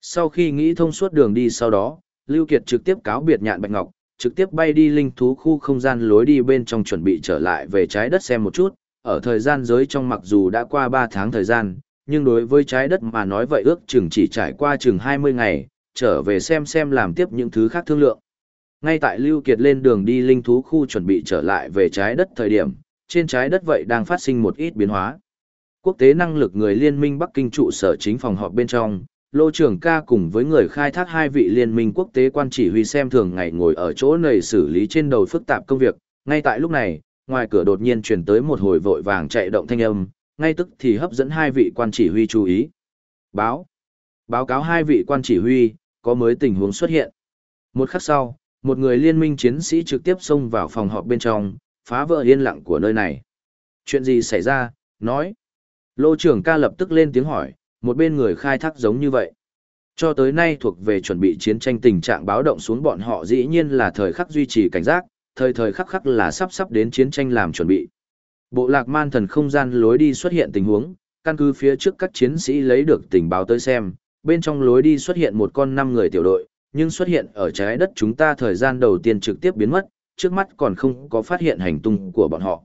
Sau khi nghĩ thông suốt đường đi sau đó, Lưu Kiệt trực tiếp cáo biệt nhạn Bạch Ngọc, trực tiếp bay đi linh thú khu không gian lối đi bên trong chuẩn bị trở lại về trái đất xem một chút, ở thời gian giới trong mặc dù đã qua 3 tháng thời gian, nhưng đối với trái đất mà nói vậy ước chừng chỉ trải qua chừng 20 ngày, trở về xem xem làm tiếp những thứ khác thương lượng. Ngay tại Lưu Kiệt lên đường đi linh thú khu chuẩn bị trở lại về trái đất thời điểm, trên trái đất vậy đang phát sinh một ít biến hóa. Quốc tế năng lực người liên minh Bắc Kinh trụ sở chính phòng họp bên trong, Lô trưởng ca cùng với người khai thác hai vị liên minh quốc tế quan chỉ huy xem thường ngày ngồi ở chỗ này xử lý trên đầu phức tạp công việc. Ngay tại lúc này, ngoài cửa đột nhiên truyền tới một hồi vội vàng chạy động thanh âm, ngay tức thì hấp dẫn hai vị quan chỉ huy chú ý. Báo. Báo cáo hai vị quan chỉ huy, có mới tình huống xuất hiện. Một khắc sau, một người liên minh chiến sĩ trực tiếp xông vào phòng họp bên trong, phá vỡ yên lặng của nơi này. Chuyện gì xảy ra, nói. Lô trưởng ca lập tức lên tiếng hỏi, một bên người khai thác giống như vậy. Cho tới nay thuộc về chuẩn bị chiến tranh tình trạng báo động xuống bọn họ dĩ nhiên là thời khắc duy trì cảnh giác, thời thời khắc khắc là sắp sắp đến chiến tranh làm chuẩn bị. Bộ lạc man thần không gian lối đi xuất hiện tình huống, căn cứ phía trước các chiến sĩ lấy được tình báo tới xem, bên trong lối đi xuất hiện một con năm người tiểu đội, nhưng xuất hiện ở trái đất chúng ta thời gian đầu tiên trực tiếp biến mất, trước mắt còn không có phát hiện hành tung của bọn họ.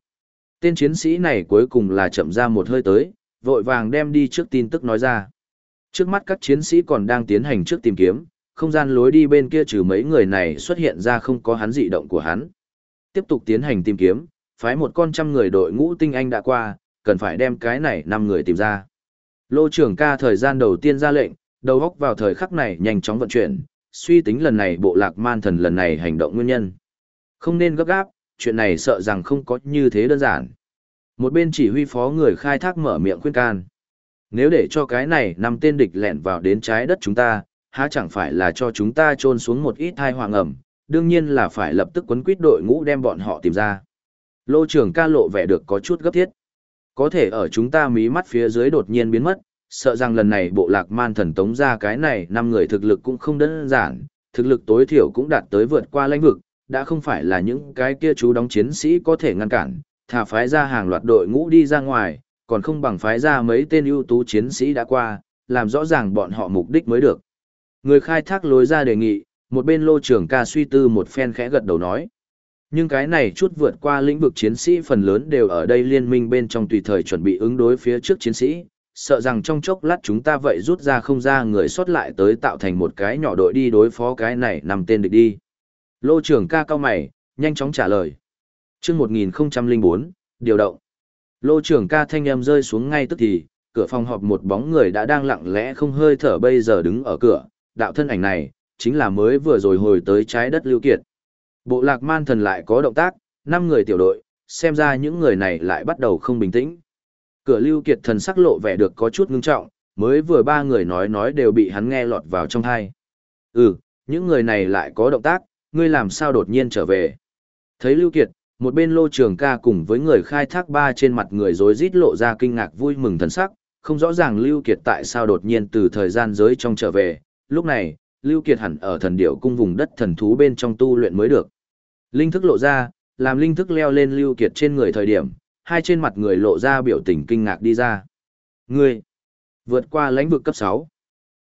Tên chiến sĩ này cuối cùng là chậm ra một hơi tới, vội vàng đem đi trước tin tức nói ra. Trước mắt các chiến sĩ còn đang tiến hành trước tìm kiếm, không gian lối đi bên kia trừ mấy người này xuất hiện ra không có hắn dị động của hắn. Tiếp tục tiến hành tìm kiếm, phái một con trăm người đội ngũ tinh anh đã qua, cần phải đem cái này năm người tìm ra. Lô trưởng ca thời gian đầu tiên ra lệnh, đầu góc vào thời khắc này nhanh chóng vận chuyển, suy tính lần này bộ lạc man thần lần này hành động nguyên nhân. Không nên gấp gáp, chuyện này sợ rằng không có như thế đơn giản. Một bên chỉ huy phó người khai thác mở miệng khuyên can. Nếu để cho cái này nằm tên địch lẻn vào đến trái đất chúng ta, há chẳng phải là cho chúng ta trôn xuống một ít thai hoàng ẩm, đương nhiên là phải lập tức quấn quýt đội ngũ đem bọn họ tìm ra. Lô trưởng ca lộ vẻ được có chút gấp thiết. Có thể ở chúng ta mí mắt phía dưới đột nhiên biến mất, sợ rằng lần này bộ lạc man thần tống ra cái này năm người thực lực cũng không đơn giản, thực lực tối thiểu cũng đạt tới vượt qua lãnh vực, đã không phải là những cái kia chú đóng chiến sĩ có thể ngăn cản, thả phái ra hàng loạt đội ngũ đi ra ngoài, còn không bằng phái ra mấy tên ưu tú chiến sĩ đã qua, làm rõ ràng bọn họ mục đích mới được. Người khai thác lối ra đề nghị, một bên lô trưởng ca suy tư một phen khẽ gật đầu nói. Nhưng cái này chút vượt qua lĩnh vực chiến sĩ phần lớn đều ở đây liên minh bên trong tùy thời chuẩn bị ứng đối phía trước chiến sĩ, sợ rằng trong chốc lát chúng ta vậy rút ra không ra người xuất lại tới tạo thành một cái nhỏ đội đi đối phó cái này nằm tên địch đi. Lô trưởng ca cao mày, nhanh chóng trả lời chương 1004, điều động. Lô trưởng ca thanh em rơi xuống ngay tức thì, cửa phòng họp một bóng người đã đang lặng lẽ không hơi thở bây giờ đứng ở cửa, đạo thân ảnh này, chính là mới vừa rồi hồi tới trái đất lưu kiệt. Bộ lạc man thần lại có động tác, năm người tiểu đội, xem ra những người này lại bắt đầu không bình tĩnh. Cửa lưu kiệt thần sắc lộ vẻ được có chút ngưng trọng, mới vừa ba người nói nói đều bị hắn nghe lọt vào trong tai Ừ, những người này lại có động tác, ngươi làm sao đột nhiên trở về. Thấy lưu kiệt, một bên lô trường ca cùng với người khai thác ba trên mặt người rối rít lộ ra kinh ngạc vui mừng thần sắc, không rõ ràng Lưu Kiệt tại sao đột nhiên từ thời gian giới trong trở về, lúc này, Lưu Kiệt hẳn ở thần điệu cung vùng đất thần thú bên trong tu luyện mới được. Linh thức lộ ra, làm linh thức leo lên Lưu Kiệt trên người thời điểm, hai trên mặt người lộ ra biểu tình kinh ngạc đi ra. Ngươi, vượt qua lãnh vực cấp 6.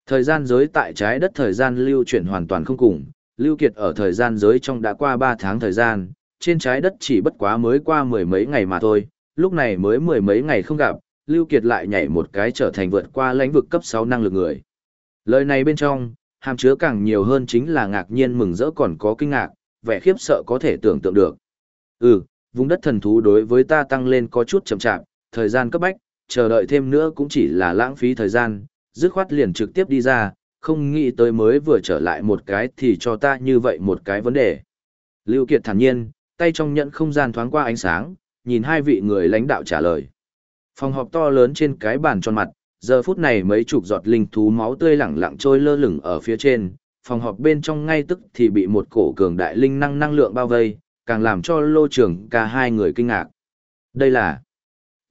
Thời gian giới tại trái đất thời gian lưu chuyển hoàn toàn không cùng, Lưu Kiệt ở thời gian giới trong đã qua 3 tháng thời gian, trên trái đất chỉ bất quá mới qua mười mấy ngày mà thôi, lúc này mới mười mấy ngày không gặp, Lưu Kiệt lại nhảy một cái trở thành vượt qua lãnh vực cấp 6 năng lực người. Lời này bên trong, hàm chứa càng nhiều hơn chính là ngạc nhiên mừng rỡ còn có kinh ngạc, vẻ khiếp sợ có thể tưởng tượng được. Ừ, vùng đất thần thú đối với ta tăng lên có chút chậm chạp, thời gian cấp bách, chờ đợi thêm nữa cũng chỉ là lãng phí thời gian, dứt khoát liền trực tiếp đi ra, không nghĩ tới mới vừa trở lại một cái thì cho ta như vậy một cái vấn đề. Lưu Kiệt thản nhiên, tay trong nhận không gian thoáng qua ánh sáng, nhìn hai vị người lãnh đạo trả lời. Phòng họp to lớn trên cái bàn tròn mặt, giờ phút này mấy chục giọt linh thú máu tươi lẳng lặng trôi lơ lửng ở phía trên, phòng họp bên trong ngay tức thì bị một cổ cường đại linh năng năng lượng bao vây, càng làm cho lô trưởng cả hai người kinh ngạc. Đây là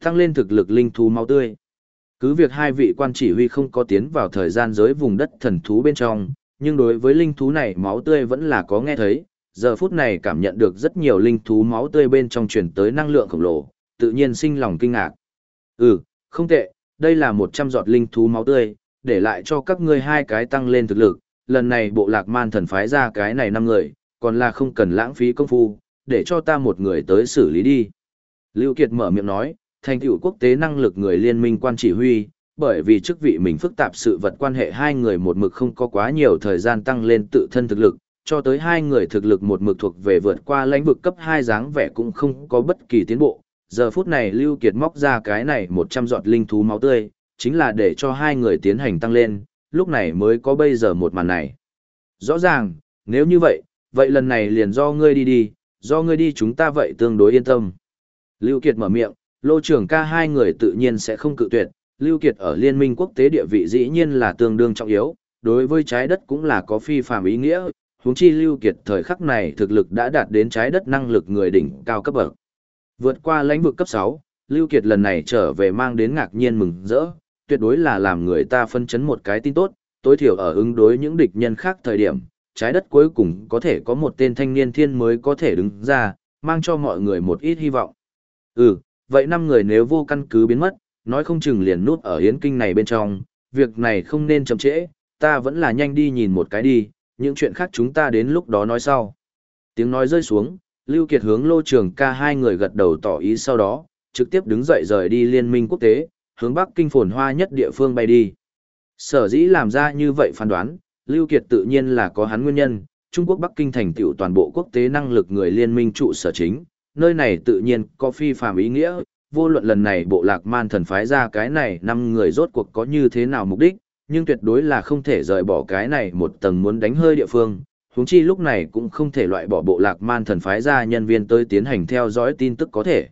tăng lên thực lực linh thú máu tươi. Cứ việc hai vị quan chỉ huy không có tiến vào thời gian giới vùng đất thần thú bên trong, nhưng đối với linh thú này máu tươi vẫn là có nghe thấy, giờ phút này cảm nhận được rất nhiều linh thú máu tươi bên trong truyền tới năng lượng khổng lồ, tự nhiên sinh lòng kinh ngạc. Ừ, không tệ, đây là một trăm giọt linh thú máu tươi, để lại cho các ngươi hai cái tăng lên thực lực, lần này bộ lạc man thần phái ra cái này năm người, còn là không cần lãng phí công phu, để cho ta một người tới xử lý đi. Lưu Kiệt mở miệng nói, thành tựu quốc tế năng lực người liên minh quan chỉ huy, bởi vì chức vị mình phức tạp sự vật quan hệ hai người một mực không có quá nhiều thời gian tăng lên tự thân thực lực, cho tới hai người thực lực một mực thuộc về vượt qua lãnh vực cấp 2 dáng vẻ cũng không có bất kỳ tiến bộ. Giờ phút này Lưu Kiệt móc ra cái này 100 giọt linh thú máu tươi, chính là để cho hai người tiến hành tăng lên, lúc này mới có bây giờ một màn này. Rõ ràng, nếu như vậy, vậy lần này liền do ngươi đi đi, do ngươi đi chúng ta vậy tương đối yên tâm. Lưu Kiệt mở miệng, lô trưởng ca hai người tự nhiên sẽ không cự tuyệt, Lưu Kiệt ở liên minh quốc tế địa vị dĩ nhiên là tương đương trọng yếu, đối với trái đất cũng là có phi phàm ý nghĩa, huống chi Lưu Kiệt thời khắc này thực lực đã đạt đến trái đất năng lực người đỉnh cao cấp bậc. Vượt qua lãnh vực cấp 6, Lưu Kiệt lần này trở về mang đến ngạc nhiên mừng rỡ, tuyệt đối là làm người ta phân chấn một cái tin tốt, tối thiểu ở ứng đối những địch nhân khác thời điểm, trái đất cuối cùng có thể có một tên thanh niên thiên mới có thể đứng ra, mang cho mọi người một ít hy vọng. Ừ, vậy năm người nếu vô căn cứ biến mất, nói không chừng liền nút ở hiến kinh này bên trong, việc này không nên chậm trễ, ta vẫn là nhanh đi nhìn một cái đi, những chuyện khác chúng ta đến lúc đó nói sau. Tiếng nói rơi xuống, Lưu Kiệt hướng lô trường ca hai người gật đầu tỏ ý sau đó, trực tiếp đứng dậy rời đi liên minh quốc tế, hướng Bắc Kinh phồn hoa nhất địa phương bay đi. Sở dĩ làm ra như vậy phán đoán, Lưu Kiệt tự nhiên là có hắn nguyên nhân, Trung Quốc Bắc Kinh thành tựu toàn bộ quốc tế năng lực người liên minh trụ sở chính, nơi này tự nhiên có phi phàm ý nghĩa, vô luận lần này bộ lạc man thần phái ra cái này năm người rốt cuộc có như thế nào mục đích, nhưng tuyệt đối là không thể rời bỏ cái này một tầng muốn đánh hơi địa phương. Huống chi lúc này cũng không thể loại bỏ bộ lạc man thần phái ra nhân viên tới tiến hành theo dõi tin tức có thể.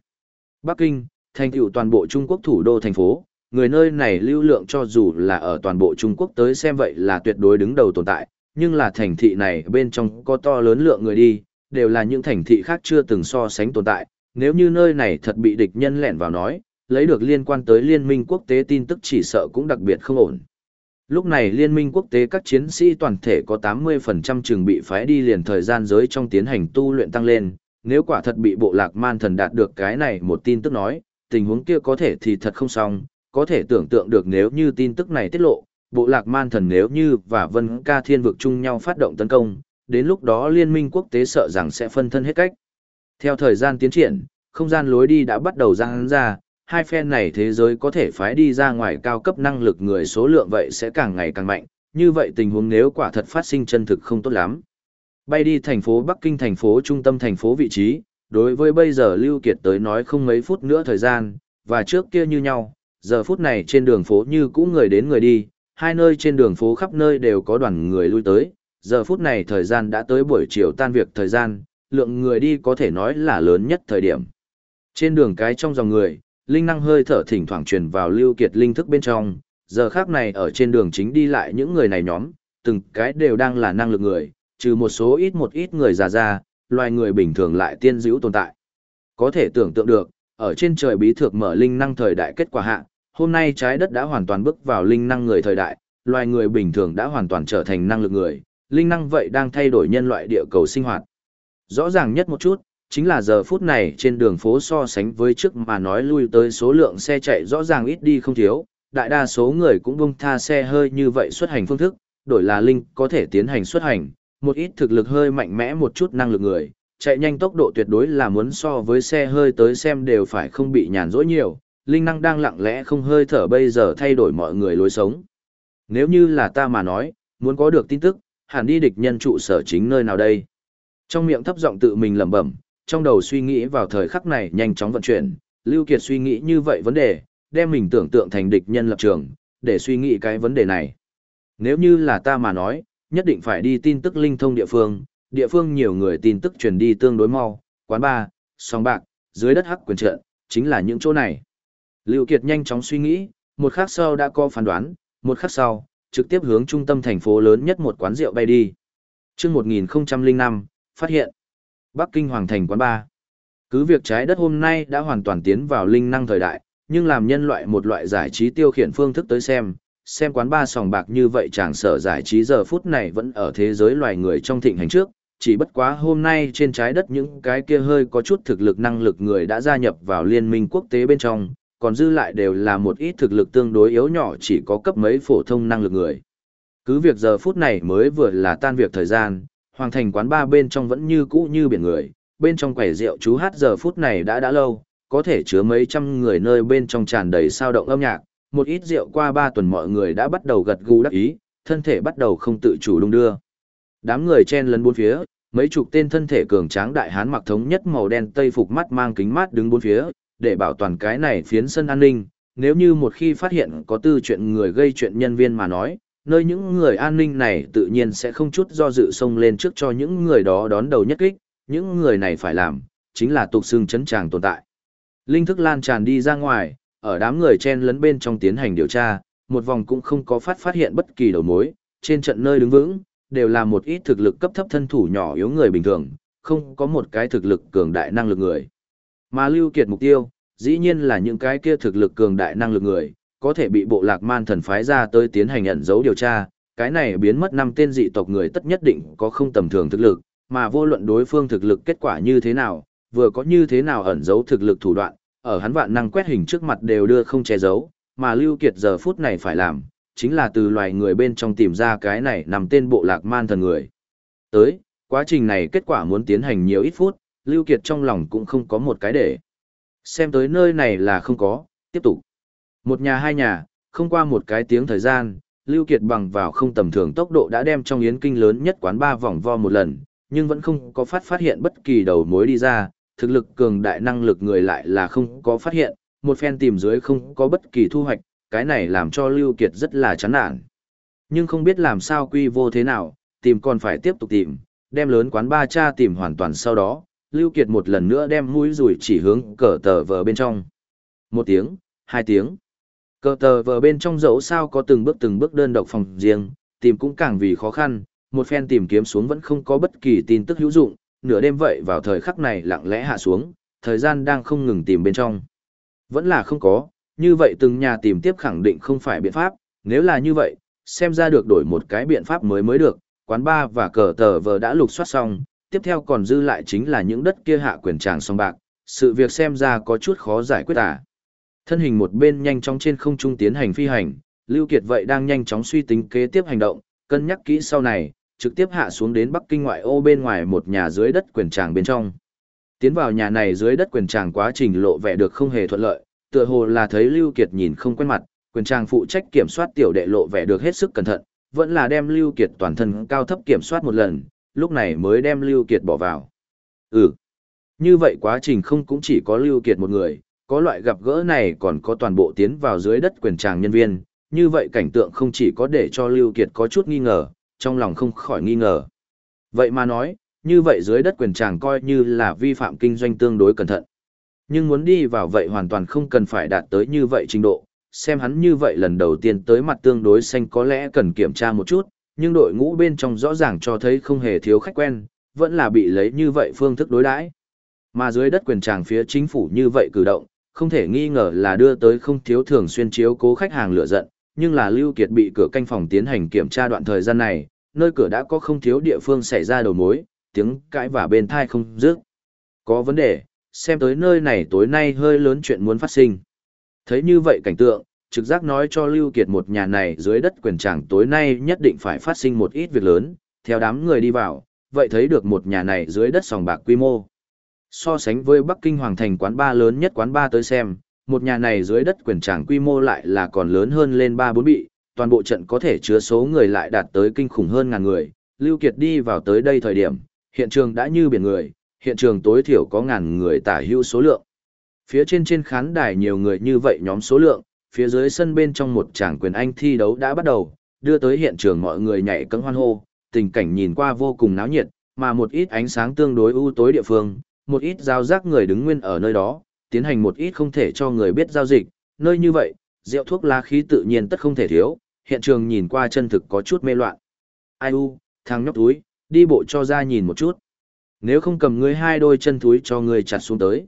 Bắc Kinh, thành tựu toàn bộ Trung Quốc thủ đô thành phố, người nơi này lưu lượng cho dù là ở toàn bộ Trung Quốc tới xem vậy là tuyệt đối đứng đầu tồn tại, nhưng là thành thị này bên trong có to lớn lượng người đi, đều là những thành thị khác chưa từng so sánh tồn tại, nếu như nơi này thật bị địch nhân lẻn vào nói, lấy được liên quan tới liên minh quốc tế tin tức chỉ sợ cũng đặc biệt không ổn. Lúc này liên minh quốc tế các chiến sĩ toàn thể có 80% trường bị phái đi liền thời gian giới trong tiến hành tu luyện tăng lên, nếu quả thật bị bộ lạc man thần đạt được cái này một tin tức nói, tình huống kia có thể thì thật không xong, có thể tưởng tượng được nếu như tin tức này tiết lộ, bộ lạc man thần nếu như và vân ca thiên vực chung nhau phát động tấn công, đến lúc đó liên minh quốc tế sợ rằng sẽ phân thân hết cách. Theo thời gian tiến triển, không gian lối đi đã bắt đầu ra ra, hai phe này thế giới có thể phái đi ra ngoài cao cấp năng lực người số lượng vậy sẽ càng ngày càng mạnh, như vậy tình huống nếu quả thật phát sinh chân thực không tốt lắm. Bay đi thành phố Bắc Kinh thành phố trung tâm thành phố vị trí, đối với bây giờ Lưu Kiệt tới nói không mấy phút nữa thời gian, và trước kia như nhau, giờ phút này trên đường phố như cũ người đến người đi, hai nơi trên đường phố khắp nơi đều có đoàn người lui tới, giờ phút này thời gian đã tới buổi chiều tan việc thời gian, lượng người đi có thể nói là lớn nhất thời điểm. Trên đường cái trong dòng người, linh năng hơi thở thỉnh thoảng truyền vào lưu kiệt linh thức bên trong, giờ khác này ở trên đường chính đi lại những người này nhóm, từng cái đều đang là năng lực người, trừ một số ít một ít người già già, loài người bình thường lại tiên dữ tồn tại. Có thể tưởng tượng được, ở trên trời bí thược mở linh năng thời đại kết quả hạ, hôm nay trái đất đã hoàn toàn bước vào linh năng người thời đại, loài người bình thường đã hoàn toàn trở thành năng lực người, linh năng vậy đang thay đổi nhân loại địa cầu sinh hoạt. Rõ ràng nhất một chút, chính là giờ phút này trên đường phố so sánh với trước mà nói lui tới số lượng xe chạy rõ ràng ít đi không thiếu, đại đa số người cũng bông tha xe hơi như vậy xuất hành phương thức, đổi là linh có thể tiến hành xuất hành, một ít thực lực hơi mạnh mẽ một chút năng lực người, chạy nhanh tốc độ tuyệt đối là muốn so với xe hơi tới xem đều phải không bị nhàn rỗi nhiều, linh năng đang lặng lẽ không hơi thở bây giờ thay đổi mọi người lối sống. Nếu như là ta mà nói, muốn có được tin tức, hẳn đi địch nhân trụ sở chính nơi nào đây? Trong miệng thấp giọng tự mình lẩm bẩm, trong đầu suy nghĩ vào thời khắc này nhanh chóng vận chuyển, Lưu Kiệt suy nghĩ như vậy vấn đề, đem mình tưởng tượng thành địch nhân lập trường, để suy nghĩ cái vấn đề này. Nếu như là ta mà nói, nhất định phải đi tin tức linh thông địa phương, địa phương nhiều người tin tức truyền đi tương đối mau, quán bar, song bạc, dưới đất hắc quyền trận, chính là những chỗ này. Lưu Kiệt nhanh chóng suy nghĩ, một khắc sau đã có phán đoán, một khắc sau, trực tiếp hướng trung tâm thành phố lớn nhất một quán rượu bay đi. Trước 1005, phát hiện. Bắc Kinh Hoàng Thành quán ba. Cứ việc trái đất hôm nay đã hoàn toàn tiến vào linh năng thời đại, nhưng làm nhân loại một loại giải trí tiêu khiển phương thức tới xem, xem quán ba sòng bạc như vậy chẳng sở giải trí giờ phút này vẫn ở thế giới loài người trong thịnh hành trước, chỉ bất quá hôm nay trên trái đất những cái kia hơi có chút thực lực năng lực người đã gia nhập vào liên minh quốc tế bên trong, còn dư lại đều là một ít thực lực tương đối yếu nhỏ chỉ có cấp mấy phổ thông năng lực người. Cứ việc giờ phút này mới vừa là tan việc thời gian, hoàng thành quán ba bên trong vẫn như cũ như biển người, bên trong quầy rượu chú hát giờ phút này đã đã lâu, có thể chứa mấy trăm người nơi bên trong tràn đầy sao động âm nhạc, một ít rượu qua ba tuần mọi người đã bắt đầu gật gù đắc ý, thân thể bắt đầu không tự chủ đung đưa. Đám người chen lấn bốn phía, mấy chục tên thân thể cường tráng đại hán mặc thống nhất màu đen tây phục mắt mang kính mát đứng bốn phía, để bảo toàn cái này phiến sân an ninh, nếu như một khi phát hiện có tư chuyện người gây chuyện nhân viên mà nói, nơi những người an ninh này tự nhiên sẽ không chút do dự xông lên trước cho những người đó đón đầu nhất kích, những người này phải làm, chính là tục xương chấn tràng tồn tại. Linh thức lan tràn đi ra ngoài, ở đám người chen lấn bên trong tiến hành điều tra, một vòng cũng không có phát phát hiện bất kỳ đầu mối, trên trận nơi đứng vững, đều là một ít thực lực cấp thấp thân thủ nhỏ yếu người bình thường, không có một cái thực lực cường đại năng lực người. Mà Lưu Kiệt mục tiêu, dĩ nhiên là những cái kia thực lực cường đại năng lực người, có thể bị bộ lạc man thần phái ra tới tiến hành ẩn dấu điều tra, cái này biến mất năm tên dị tộc người tất nhất định có không tầm thường thực lực, mà vô luận đối phương thực lực kết quả như thế nào, vừa có như thế nào ẩn dấu thực lực thủ đoạn, ở hắn vạn năng quét hình trước mặt đều đưa không che giấu, mà Lưu Kiệt giờ phút này phải làm, chính là từ loài người bên trong tìm ra cái này nằm tên bộ lạc man thần người. Tới, quá trình này kết quả muốn tiến hành nhiều ít phút, Lưu Kiệt trong lòng cũng không có một cái để. Xem tới nơi này là không có, tiếp tục. Một nhà hai nhà, không qua một cái tiếng thời gian, Lưu Kiệt bằng vào không tầm thường tốc độ đã đem trong yến kinh lớn nhất quán ba vòng vo một lần, nhưng vẫn không có phát phát hiện bất kỳ đầu mối đi ra, thực lực cường đại năng lực người lại là không có phát hiện, một phen tìm dưới không có bất kỳ thu hoạch, cái này làm cho Lưu Kiệt rất là chán nản. Nhưng không biết làm sao quy vô thế nào, tìm còn phải tiếp tục tìm, đem lớn quán ba cha tìm hoàn toàn sau đó, Lưu Kiệt một lần nữa đem mũi rùi chỉ hướng cờ tờ vờ bên trong. Một tiếng, hai tiếng. Cờ tờ vờ bên trong dẫu sao có từng bước từng bước đơn độc phòng riêng, tìm cũng càng vì khó khăn, một phen tìm kiếm xuống vẫn không có bất kỳ tin tức hữu dụng, nửa đêm vậy vào thời khắc này lặng lẽ hạ xuống, thời gian đang không ngừng tìm bên trong. Vẫn là không có, như vậy từng nhà tìm tiếp khẳng định không phải biện pháp, nếu là như vậy, xem ra được đổi một cái biện pháp mới mới được, quán ba và cờ tờ vờ đã lục soát xong, tiếp theo còn dư lại chính là những đất kia hạ quyền tràng song bạc, sự việc xem ra có chút khó giải quyết à. Thân hình một bên nhanh chóng trên không trung tiến hành phi hành, Lưu Kiệt vậy đang nhanh chóng suy tính kế tiếp hành động, cân nhắc kỹ sau này, trực tiếp hạ xuống đến Bắc Kinh ngoại ô bên ngoài một nhà dưới đất quyền tràng bên trong. Tiến vào nhà này dưới đất quyền tràng quá trình lộ vẻ được không hề thuận lợi, tựa hồ là thấy Lưu Kiệt nhìn không quen mặt, quyền tràng phụ trách kiểm soát tiểu đệ lộ vẻ được hết sức cẩn thận, vẫn là đem Lưu Kiệt toàn thân cao thấp kiểm soát một lần, lúc này mới đem Lưu Kiệt bỏ vào. Ừ. Như vậy quá trình không cũng chỉ có Lưu Kiệt một người, có loại gặp gỡ này còn có toàn bộ tiến vào dưới đất quyền tràng nhân viên, như vậy cảnh tượng không chỉ có để cho Lưu Kiệt có chút nghi ngờ, trong lòng không khỏi nghi ngờ. Vậy mà nói, như vậy dưới đất quyền tràng coi như là vi phạm kinh doanh tương đối cẩn thận. Nhưng muốn đi vào vậy hoàn toàn không cần phải đạt tới như vậy trình độ, xem hắn như vậy lần đầu tiên tới mặt tương đối xanh có lẽ cần kiểm tra một chút, nhưng đội ngũ bên trong rõ ràng cho thấy không hề thiếu khách quen, vẫn là bị lấy như vậy phương thức đối đãi. Mà dưới đất quyền tràng phía chính phủ như vậy cử động, không thể nghi ngờ là đưa tới không thiếu thường xuyên chiếu cố khách hàng lựa giận, nhưng là Lưu Kiệt bị cửa canh phòng tiến hành kiểm tra đoạn thời gian này, nơi cửa đã có không thiếu địa phương xảy ra đầu mối, tiếng cãi và bên thai không dứt. Có vấn đề, xem tới nơi này tối nay hơi lớn chuyện muốn phát sinh. Thấy như vậy cảnh tượng, trực giác nói cho Lưu Kiệt một nhà này dưới đất quyền tràng tối nay nhất định phải phát sinh một ít việc lớn, theo đám người đi vào, vậy thấy được một nhà này dưới đất sòng bạc quy mô. So sánh với Bắc Kinh Hoàng Thành quán ba lớn nhất quán ba tới xem, một nhà này dưới đất quyền tràng quy mô lại là còn lớn hơn lên ba bốn bị, toàn bộ trận có thể chứa số người lại đạt tới kinh khủng hơn ngàn người. Lưu Kiệt đi vào tới đây thời điểm, hiện trường đã như biển người, hiện trường tối thiểu có ngàn người tả hữu số lượng. Phía trên trên khán đài nhiều người như vậy nhóm số lượng, phía dưới sân bên trong một tràng quyền anh thi đấu đã bắt đầu, đưa tới hiện trường mọi người nhảy cẫng hoan hô, tình cảnh nhìn qua vô cùng náo nhiệt, mà một ít ánh sáng tương đối u tối địa phương, một ít giao giác người đứng nguyên ở nơi đó, tiến hành một ít không thể cho người biết giao dịch, nơi như vậy, rượu thuốc lá khí tự nhiên tất không thể thiếu, hiện trường nhìn qua chân thực có chút mê loạn. Ai u, thằng nhóc túi, đi bộ cho ra nhìn một chút. Nếu không cầm ngươi hai đôi chân túi cho ngươi chặt xuống tới.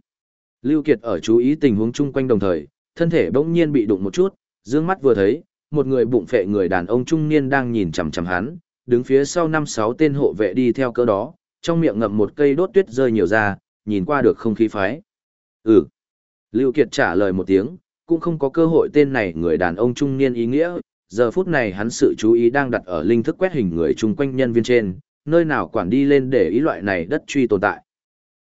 Lưu Kiệt ở chú ý tình huống chung quanh đồng thời, thân thể bỗng nhiên bị đụng một chút, dương mắt vừa thấy, một người bụng phệ người đàn ông trung niên đang nhìn chằm chằm hắn, đứng phía sau năm sáu tên hộ vệ đi theo cỡ đó, trong miệng ngậm một cây đốt tuyết rơi nhiều ra, nhìn qua được không khí phái. Ừ. Lưu Kiệt trả lời một tiếng, cũng không có cơ hội tên này người đàn ông trung niên ý nghĩa, giờ phút này hắn sự chú ý đang đặt ở linh thức quét hình người chung quanh nhân viên trên, nơi nào quản đi lên để ý loại này đất truy tồn tại.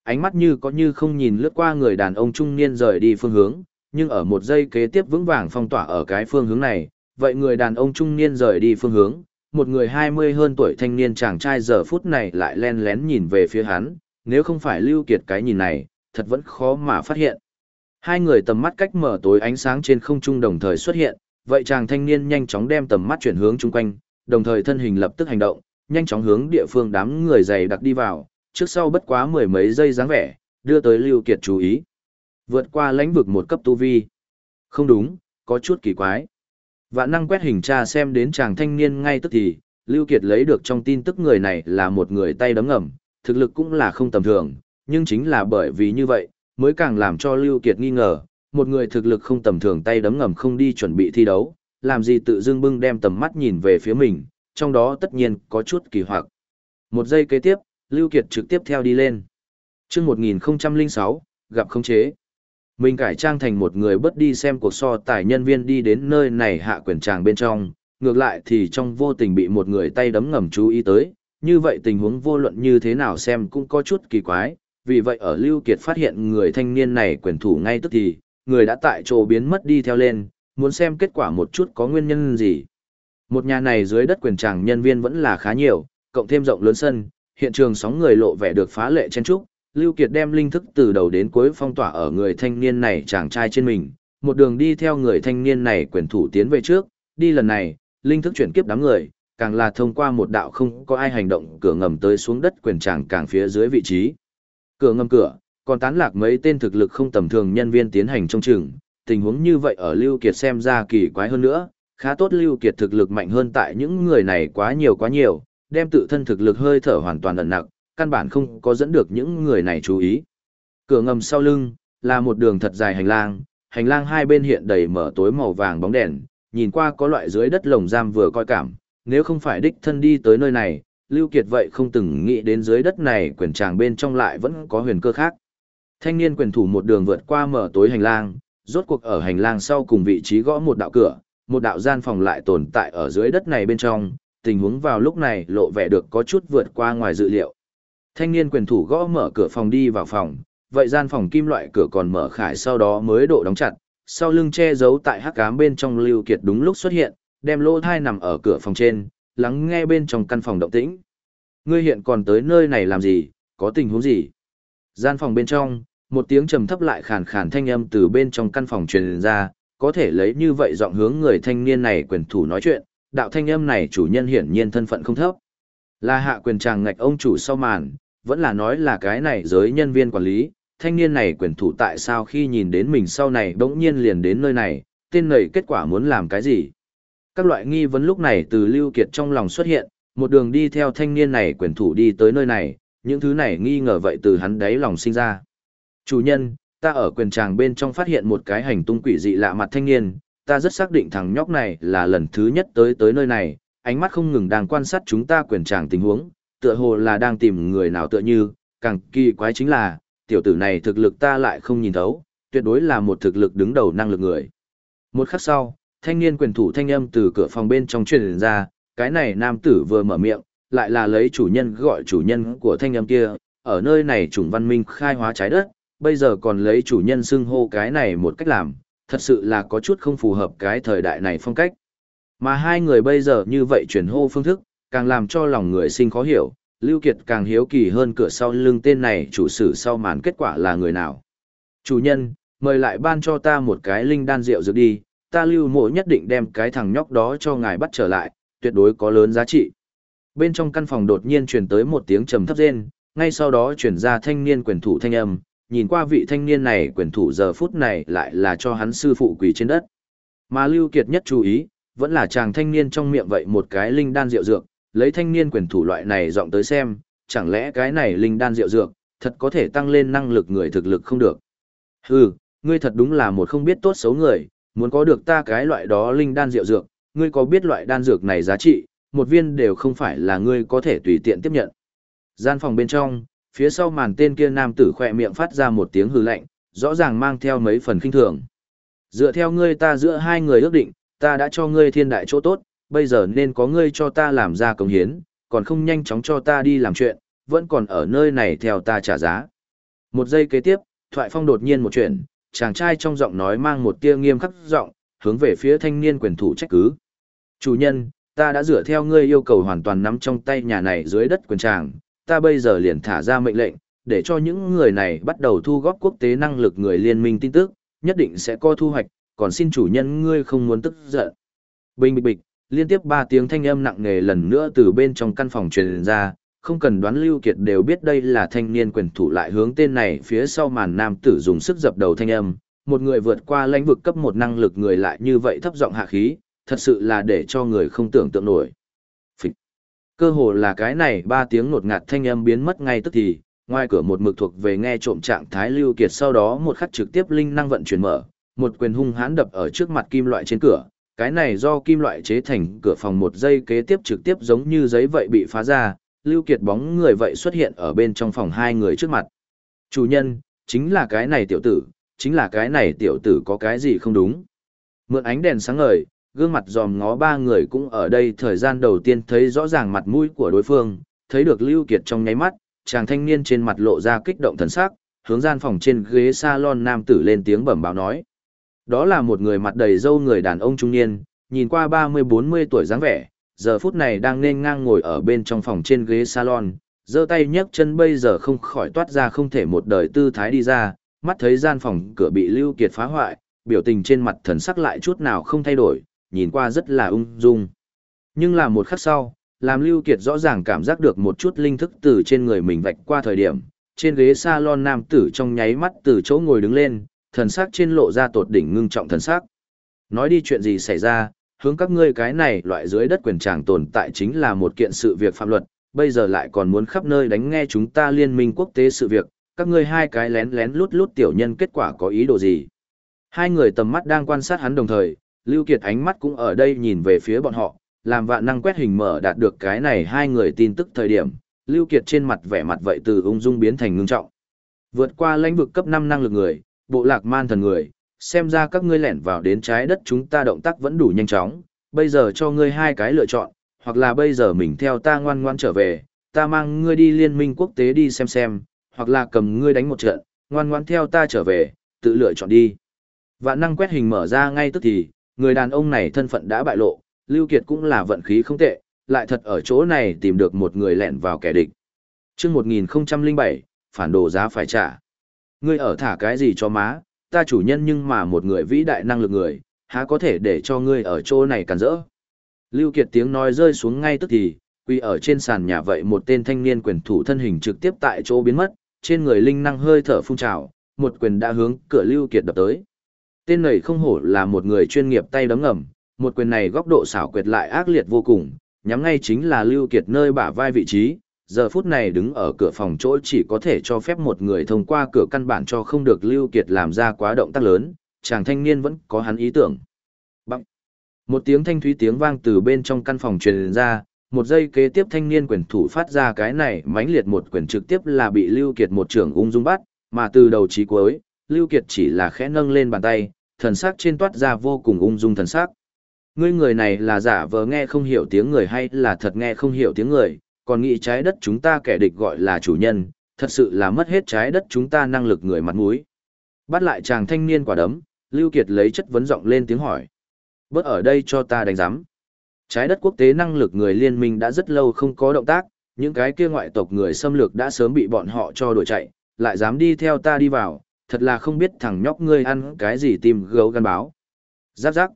Ánh mắt như có như không nhìn lướt qua người đàn ông trung niên rời đi phương hướng, nhưng ở một giây kế tiếp vững vàng phong tỏa ở cái phương hướng này, vậy người đàn ông trung niên rời đi phương hướng, một người 20 hơn tuổi thanh niên chàng trai giờ phút này lại len lén nhìn về phía hắn, nếu không phải lưu kiệt cái nhìn này, thật vẫn khó mà phát hiện. Hai người tầm mắt cách mở tối ánh sáng trên không trung đồng thời xuất hiện, vậy chàng thanh niên nhanh chóng đem tầm mắt chuyển hướng chung quanh, đồng thời thân hình lập tức hành động, nhanh chóng hướng địa phương đám người dày đặc đi vào, trước sau bất quá mười mấy giây dáng vẻ, đưa tới Lưu Kiệt chú ý. Vượt qua lãnh vực một cấp tu vi. Không đúng, có chút kỳ quái. Vạn năng quét hình tra xem đến chàng thanh niên ngay tức thì, Lưu Kiệt lấy được trong tin tức người này là một người tay đấm ngầm, thực lực cũng là không tầm thường, nhưng chính là bởi vì như vậy, mới càng làm cho Lưu Kiệt nghi ngờ, một người thực lực không tầm thường tay đấm ngầm không đi chuẩn bị thi đấu, làm gì tự dưng bưng đem tầm mắt nhìn về phía mình, trong đó tất nhiên có chút kỳ hoặc. Một giây kế tiếp, Lưu Kiệt trực tiếp theo đi lên. Trước 1006, gặp không chế. Mình cải trang thành một người bất đi xem cuộc so tài nhân viên đi đến nơi này hạ quyền tràng bên trong, ngược lại thì trong vô tình bị một người tay đấm ngầm chú ý tới, như vậy tình huống vô luận như thế nào xem cũng có chút kỳ quái, vì vậy ở Lưu Kiệt phát hiện người thanh niên này quyền thủ ngay tức thì, người đã tại chỗ biến mất đi theo lên, muốn xem kết quả một chút có nguyên nhân gì. Một nhà này dưới đất quyền tràng nhân viên vẫn là khá nhiều, cộng thêm rộng lớn sân, hiện trường sóng người lộ vẻ được phá lệ chen trúc, Lưu Kiệt đem linh thức từ đầu đến cuối phong tỏa ở người thanh niên này chàng trai trên mình, một đường đi theo người thanh niên này quyền thủ tiến về trước, đi lần này, linh thức chuyển kiếp đám người, càng là thông qua một đạo không có ai hành động cửa ngầm tới xuống đất quyền tràng càng phía dưới vị trí. Cửa ngầm cửa, còn tán lạc mấy tên thực lực không tầm thường nhân viên tiến hành trong trường, tình huống như vậy ở Lưu Kiệt xem ra kỳ quái hơn nữa, khá tốt Lưu Kiệt thực lực mạnh hơn tại những người này quá nhiều quá nhiều, đem tự thân thực lực hơi thở hoàn toàn ẩn nặng, căn bản không có dẫn được những người này chú ý. Cửa ngầm sau lưng, là một đường thật dài hành lang, hành lang hai bên hiện đầy mở tối màu vàng bóng đèn, nhìn qua có loại dưới đất lồng giam vừa coi cảm, nếu không phải đích thân đi tới nơi này, Lưu Kiệt vậy không từng nghĩ đến dưới đất này quyền tràng bên trong lại vẫn có huyền cơ khác. Thanh niên quyền thủ một đường vượt qua mở tối hành lang, rốt cuộc ở hành lang sau cùng vị trí gõ một đạo cửa, một đạo gian phòng lại tồn tại ở dưới đất này bên trong, tình huống vào lúc này lộ vẻ được có chút vượt qua ngoài dự liệu. Thanh niên quyền thủ gõ mở cửa phòng đi vào phòng, vậy gian phòng kim loại cửa còn mở khải sau đó mới độ đóng chặt, sau lưng che giấu tại hắc ám bên trong Lưu Kiệt đúng lúc xuất hiện, đem lỗ thai nằm ở cửa phòng trên, lắng nghe bên trong căn phòng động tĩnh. Ngươi hiện còn tới nơi này làm gì, có tình huống gì? Gian phòng bên trong, một tiếng trầm thấp lại khàn khàn thanh âm từ bên trong căn phòng truyền ra, có thể lấy như vậy giọng hướng người thanh niên này quyền thủ nói chuyện, đạo thanh âm này chủ nhân hiển nhiên thân phận không thấp. Là hạ quyền tràng ngạch ông chủ sau màn, vẫn là nói là cái này giới nhân viên quản lý, thanh niên này quyền thủ tại sao khi nhìn đến mình sau này bỗng nhiên liền đến nơi này, tên này kết quả muốn làm cái gì. Các loại nghi vấn lúc này từ Lưu Kiệt trong lòng xuất hiện, một đường đi theo thanh niên này quyền thủ đi tới nơi này, những thứ này nghi ngờ vậy từ hắn đáy lòng sinh ra. Chủ nhân, ta ở quyền tràng bên trong phát hiện một cái hành tung quỷ dị lạ mặt thanh niên, ta rất xác định thằng nhóc này là lần thứ nhất tới tới nơi này, ánh mắt không ngừng đang quan sát chúng ta quyền tràng tình huống, tựa hồ là đang tìm người nào tựa như, càng kỳ quái chính là, tiểu tử này thực lực ta lại không nhìn thấu, tuyệt đối là một thực lực đứng đầu năng lực người. Một khắc sau, thanh niên quyền thủ thanh âm từ cửa phòng bên trong truyền ra, cái này nam tử vừa mở miệng, lại là lấy chủ nhân gọi chủ nhân của thanh âm kia, ở nơi này chủng văn minh khai hóa trái đất, bây giờ còn lấy chủ nhân xưng hô cái này một cách làm, thật sự là có chút không phù hợp cái thời đại này phong cách. Mà hai người bây giờ như vậy chuyển hô phương thức, càng làm cho lòng người sinh khó hiểu, Lưu Kiệt càng hiếu kỳ hơn cửa sau lưng tên này chủ sử sau màn kết quả là người nào. Chủ nhân, mời lại ban cho ta một cái linh đan rượu dược đi, ta lưu mộ nhất định đem cái thằng nhóc đó cho ngài bắt trở lại, tuyệt đối có lớn giá trị. Bên trong căn phòng đột nhiên truyền tới một tiếng trầm thấp rên, ngay sau đó truyền ra thanh niên quyền thủ thanh âm, nhìn qua vị thanh niên này quyền thủ giờ phút này lại là cho hắn sư phụ quỳ trên đất. Mà Lưu Kiệt nhất chú ý, vẫn là chàng thanh niên trong miệng vậy một cái linh đan rượu dược, lấy thanh niên quyền thủ loại này dọn tới xem, chẳng lẽ cái này linh đan rượu dược, thật có thể tăng lên năng lực người thực lực không được. Hừ, ngươi thật đúng là một không biết tốt xấu người, muốn có được ta cái loại đó linh đan rượu dược, ngươi có biết loại đan dược này giá trị, một viên đều không phải là ngươi có thể tùy tiện tiếp nhận. Gian phòng bên trong, phía sau màn tên kia nam tử khỏe miệng phát ra một tiếng hừ lạnh, rõ ràng mang theo mấy phần kinh thường. Dựa theo ngươi ta giữa hai người ước định, ta đã cho ngươi thiên đại chỗ tốt, bây giờ nên có ngươi cho ta làm ra công hiến, còn không nhanh chóng cho ta đi làm chuyện, vẫn còn ở nơi này theo ta trả giá. Một giây kế tiếp, thoại phong đột nhiên một chuyện, chàng trai trong giọng nói mang một tia nghiêm khắc giọng, hướng về phía thanh niên quyền thủ trách cứ. Chủ nhân, ta đã dựa theo ngươi yêu cầu hoàn toàn nắm trong tay nhà này dưới đất quyền tràng, ta bây giờ liền thả ra mệnh lệnh, để cho những người này bắt đầu thu góp quốc tế năng lực người liên minh tin tức, nhất định sẽ có thu hoạch, còn xin chủ nhân ngươi không muốn tức giận. Bình bịch bịch, liên tiếp ba tiếng thanh âm nặng nề lần nữa từ bên trong căn phòng truyền ra, không cần đoán Lưu Kiệt đều biết đây là thanh niên quyền thủ lại hướng tên này phía sau màn nam tử dùng sức dập đầu thanh âm, một người vượt qua lãnh vực cấp một năng lực người lại như vậy thấp giọng hạ khí, thật sự là để cho người không tưởng tượng nổi. Phịch. Cơ hồ là cái này ba tiếng nột ngạt thanh âm biến mất ngay tức thì, ngoài cửa một mực thuộc về nghe trộm trạng thái Lưu Kiệt sau đó một khắc trực tiếp linh năng vận chuyển mở, một quyền hung hãn đập ở trước mặt kim loại trên cửa, cái này do kim loại chế thành cửa phòng một giây kế tiếp trực tiếp giống như giấy vậy bị phá ra, Lưu Kiệt bóng người vậy xuất hiện ở bên trong phòng hai người trước mặt. Chủ nhân, chính là cái này tiểu tử, chính là cái này tiểu tử có cái gì không đúng. Mượn ánh đèn sáng ngời, gương mặt dòm ngó ba người cũng ở đây thời gian đầu tiên thấy rõ ràng mặt mũi của đối phương, thấy được Lưu Kiệt trong nháy mắt, chàng thanh niên trên mặt lộ ra kích động thần sắc, hướng gian phòng trên ghế salon nam tử lên tiếng bẩm báo nói. Đó là một người mặt đầy râu người đàn ông trung niên, nhìn qua 30-40 tuổi dáng vẻ, giờ phút này đang nên ngang ngồi ở bên trong phòng trên ghế salon, giơ tay nhấc chân bây giờ không khỏi toát ra không thể một đời tư thái đi ra, mắt thấy gian phòng cửa bị Lưu Kiệt phá hoại, biểu tình trên mặt thần sắc lại chút nào không thay đổi, nhìn qua rất là ung dung. Nhưng là một khắc sau, làm Lưu Kiệt rõ ràng cảm giác được một chút linh thức từ trên người mình vạch qua thời điểm, trên ghế salon nam tử trong nháy mắt từ chỗ ngồi đứng lên, thần sắc trên lộ ra tột đỉnh ngưng trọng thần sắc. Nói đi chuyện gì xảy ra, hướng các ngươi cái này loại dưới đất quyền tràng tồn tại chính là một kiện sự việc phạm luật, bây giờ lại còn muốn khắp nơi đánh nghe chúng ta liên minh quốc tế sự việc, các ngươi hai cái lén lén lút lút tiểu nhân kết quả có ý đồ gì. Hai người tầm mắt đang quan sát hắn đồng thời, Lưu Kiệt ánh mắt cũng ở đây nhìn về phía bọn họ, làm vạn năng quét hình mở đạt được cái này hai người tin tức thời điểm, Lưu Kiệt trên mặt vẻ mặt vậy từ ung dung biến thành ngưng trọng. Vượt qua lãnh vực cấp 5 năng lực người, bộ lạc man thần người, xem ra các ngươi lẻn vào đến trái đất chúng ta động tác vẫn đủ nhanh chóng, bây giờ cho ngươi hai cái lựa chọn, hoặc là bây giờ mình theo ta ngoan ngoan trở về, ta mang ngươi đi liên minh quốc tế đi xem xem, hoặc là cầm ngươi đánh một trận, ngoan ngoan theo ta trở về, tự lựa chọn đi. Vạn năng quét hình mở ra ngay tức thì, người đàn ông này thân phận đã bại lộ, Lưu Kiệt cũng là vận khí không tệ, lại thật ở chỗ này tìm được một người lẻn vào kẻ địch. Trước 1007, phản đồ giá phải trả. Ngươi ở thả cái gì cho má, ta chủ nhân nhưng mà một người vĩ đại năng lực người, há có thể để cho ngươi ở chỗ này cản rỡ. Lưu Kiệt tiếng nói rơi xuống ngay tức thì, quy ở trên sàn nhà vậy một tên thanh niên quyền thủ thân hình trực tiếp tại chỗ biến mất, trên người linh năng hơi thở phun trào, một quyền đã hướng cửa Lưu Kiệt đập tới. Tên này không hổ là một người chuyên nghiệp tay đấm ngầm, một quyền này góc độ xảo quyệt lại ác liệt vô cùng, nhắm ngay chính là Lưu Kiệt nơi bả vai vị trí, giờ phút này đứng ở cửa phòng chỗ chỉ có thể cho phép một người thông qua cửa căn bản cho không được Lưu Kiệt làm ra quá động tác lớn, chàng thanh niên vẫn có hắn ý tưởng. Bằng. Một tiếng thanh thúy tiếng vang từ bên trong căn phòng truyền ra, một giây kế tiếp thanh niên quyền thủ phát ra cái này mãnh liệt một quyền trực tiếp là bị Lưu Kiệt một trưởng ung dung bắt, mà từ đầu chí cuối, Lưu Kiệt chỉ là khẽ nâng lên bàn tay, thần sắc trên toát ra vô cùng ung dung thần sắc. Ngươi người này là giả vờ nghe không hiểu tiếng người hay là thật nghe không hiểu tiếng người, còn nghĩ trái đất chúng ta kẻ địch gọi là chủ nhân, thật sự là mất hết trái đất chúng ta năng lực người mặt mũi. Bắt lại chàng thanh niên quả đấm, Lưu Kiệt lấy chất vấn giọng lên tiếng hỏi. Bớt ở đây cho ta đánh giám. Trái đất quốc tế năng lực người liên minh đã rất lâu không có động tác, những cái kia ngoại tộc người xâm lược đã sớm bị bọn họ cho đuổi chạy, lại dám đi theo ta đi vào, thật là không biết thằng nhóc ngươi ăn cái gì tìm gấu gan báo. Giáp giáp.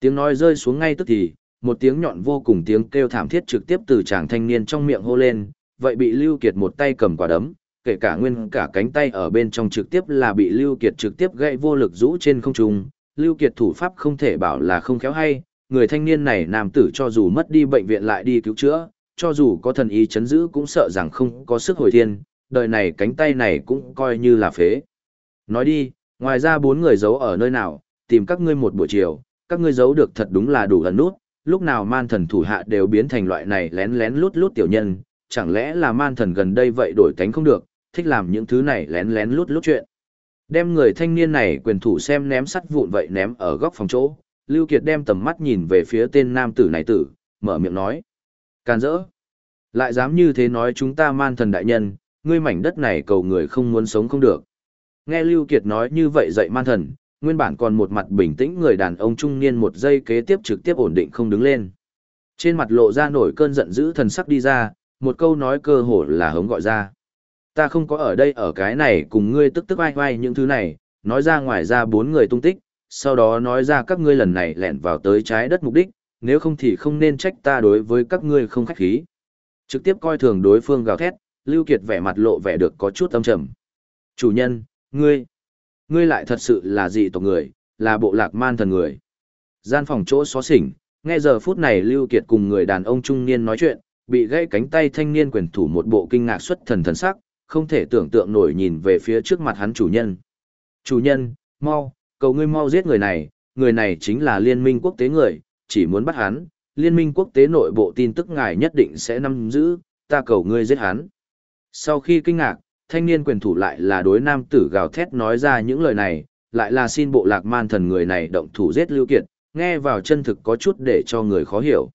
Tiếng nói rơi xuống ngay tức thì, một tiếng nhọn vô cùng tiếng kêu thảm thiết trực tiếp từ chàng thanh niên trong miệng hô lên, vậy bị Lưu Kiệt một tay cầm quả đấm, kể cả nguyên cả cánh tay ở bên trong trực tiếp là bị Lưu Kiệt trực tiếp gãy vô lực rũ trên không trung. Lưu Kiệt thủ pháp không thể bảo là không khéo hay, người thanh niên này nam tử cho dù mất đi bệnh viện lại đi cứu chữa, cho dù có thần ý chấn giữ cũng sợ rằng không có sức hồi thiên, đời này cánh tay này cũng coi như là phế. Nói đi, ngoài ra bốn người giấu ở nơi nào, tìm các ngươi một buổi chiều, các ngươi giấu được thật đúng là đủ ẩn nút, lúc nào man thần thủ hạ đều biến thành loại này lén lén lút lút tiểu nhân, chẳng lẽ là man thần gần đây vậy đổi cánh không được, thích làm những thứ này lén lén lút lút chuyện. Đem người thanh niên này quyền thủ xem ném sắt vụn vậy ném ở góc phòng chỗ, Lưu Kiệt đem tầm mắt nhìn về phía tên nam tử này tử, mở miệng nói. Càn rỡ. Lại dám như thế nói chúng ta man thần đại nhân, ngươi mảnh đất này cầu người không muốn sống không được. Nghe Lưu Kiệt nói như vậy dậy man thần, nguyên bản còn một mặt bình tĩnh người đàn ông trung niên một giây kế tiếp trực tiếp ổn định không đứng lên. Trên mặt lộ ra nổi cơn giận dữ thần sắc đi ra, một câu nói cơ hồ là hống gọi ra. Ta không có ở đây ở cái này cùng ngươi tức tức ai ai những thứ này, nói ra ngoài ra bốn người tung tích, sau đó nói ra các ngươi lần này lẻn vào tới trái đất mục đích, nếu không thì không nên trách ta đối với các ngươi không khách khí. Trực tiếp coi thường đối phương gào thét, Lưu Kiệt vẻ mặt lộ vẻ được có chút âm trầm. Chủ nhân, ngươi, ngươi lại thật sự là dị tộc người, là bộ lạc man thần người. Gian phòng chỗ xó xỉnh, nghe giờ phút này Lưu Kiệt cùng người đàn ông trung niên nói chuyện, bị gãy cánh tay thanh niên quyền thủ một bộ kinh ngạc xuất thần thần sắc, không thể tưởng tượng nổi nhìn về phía trước mặt hắn chủ nhân. Chủ nhân, mau, cầu ngươi mau giết người này, người này chính là liên minh quốc tế người, chỉ muốn bắt hắn, liên minh quốc tế nội bộ tin tức ngài nhất định sẽ nắm giữ, ta cầu ngươi giết hắn. Sau khi kinh ngạc, thanh niên quyền thủ lại là đối nam tử gào thét nói ra những lời này, lại là xin bộ lạc man thần người này động thủ giết Lưu Kiệt, nghe vào chân thực có chút để cho người khó hiểu.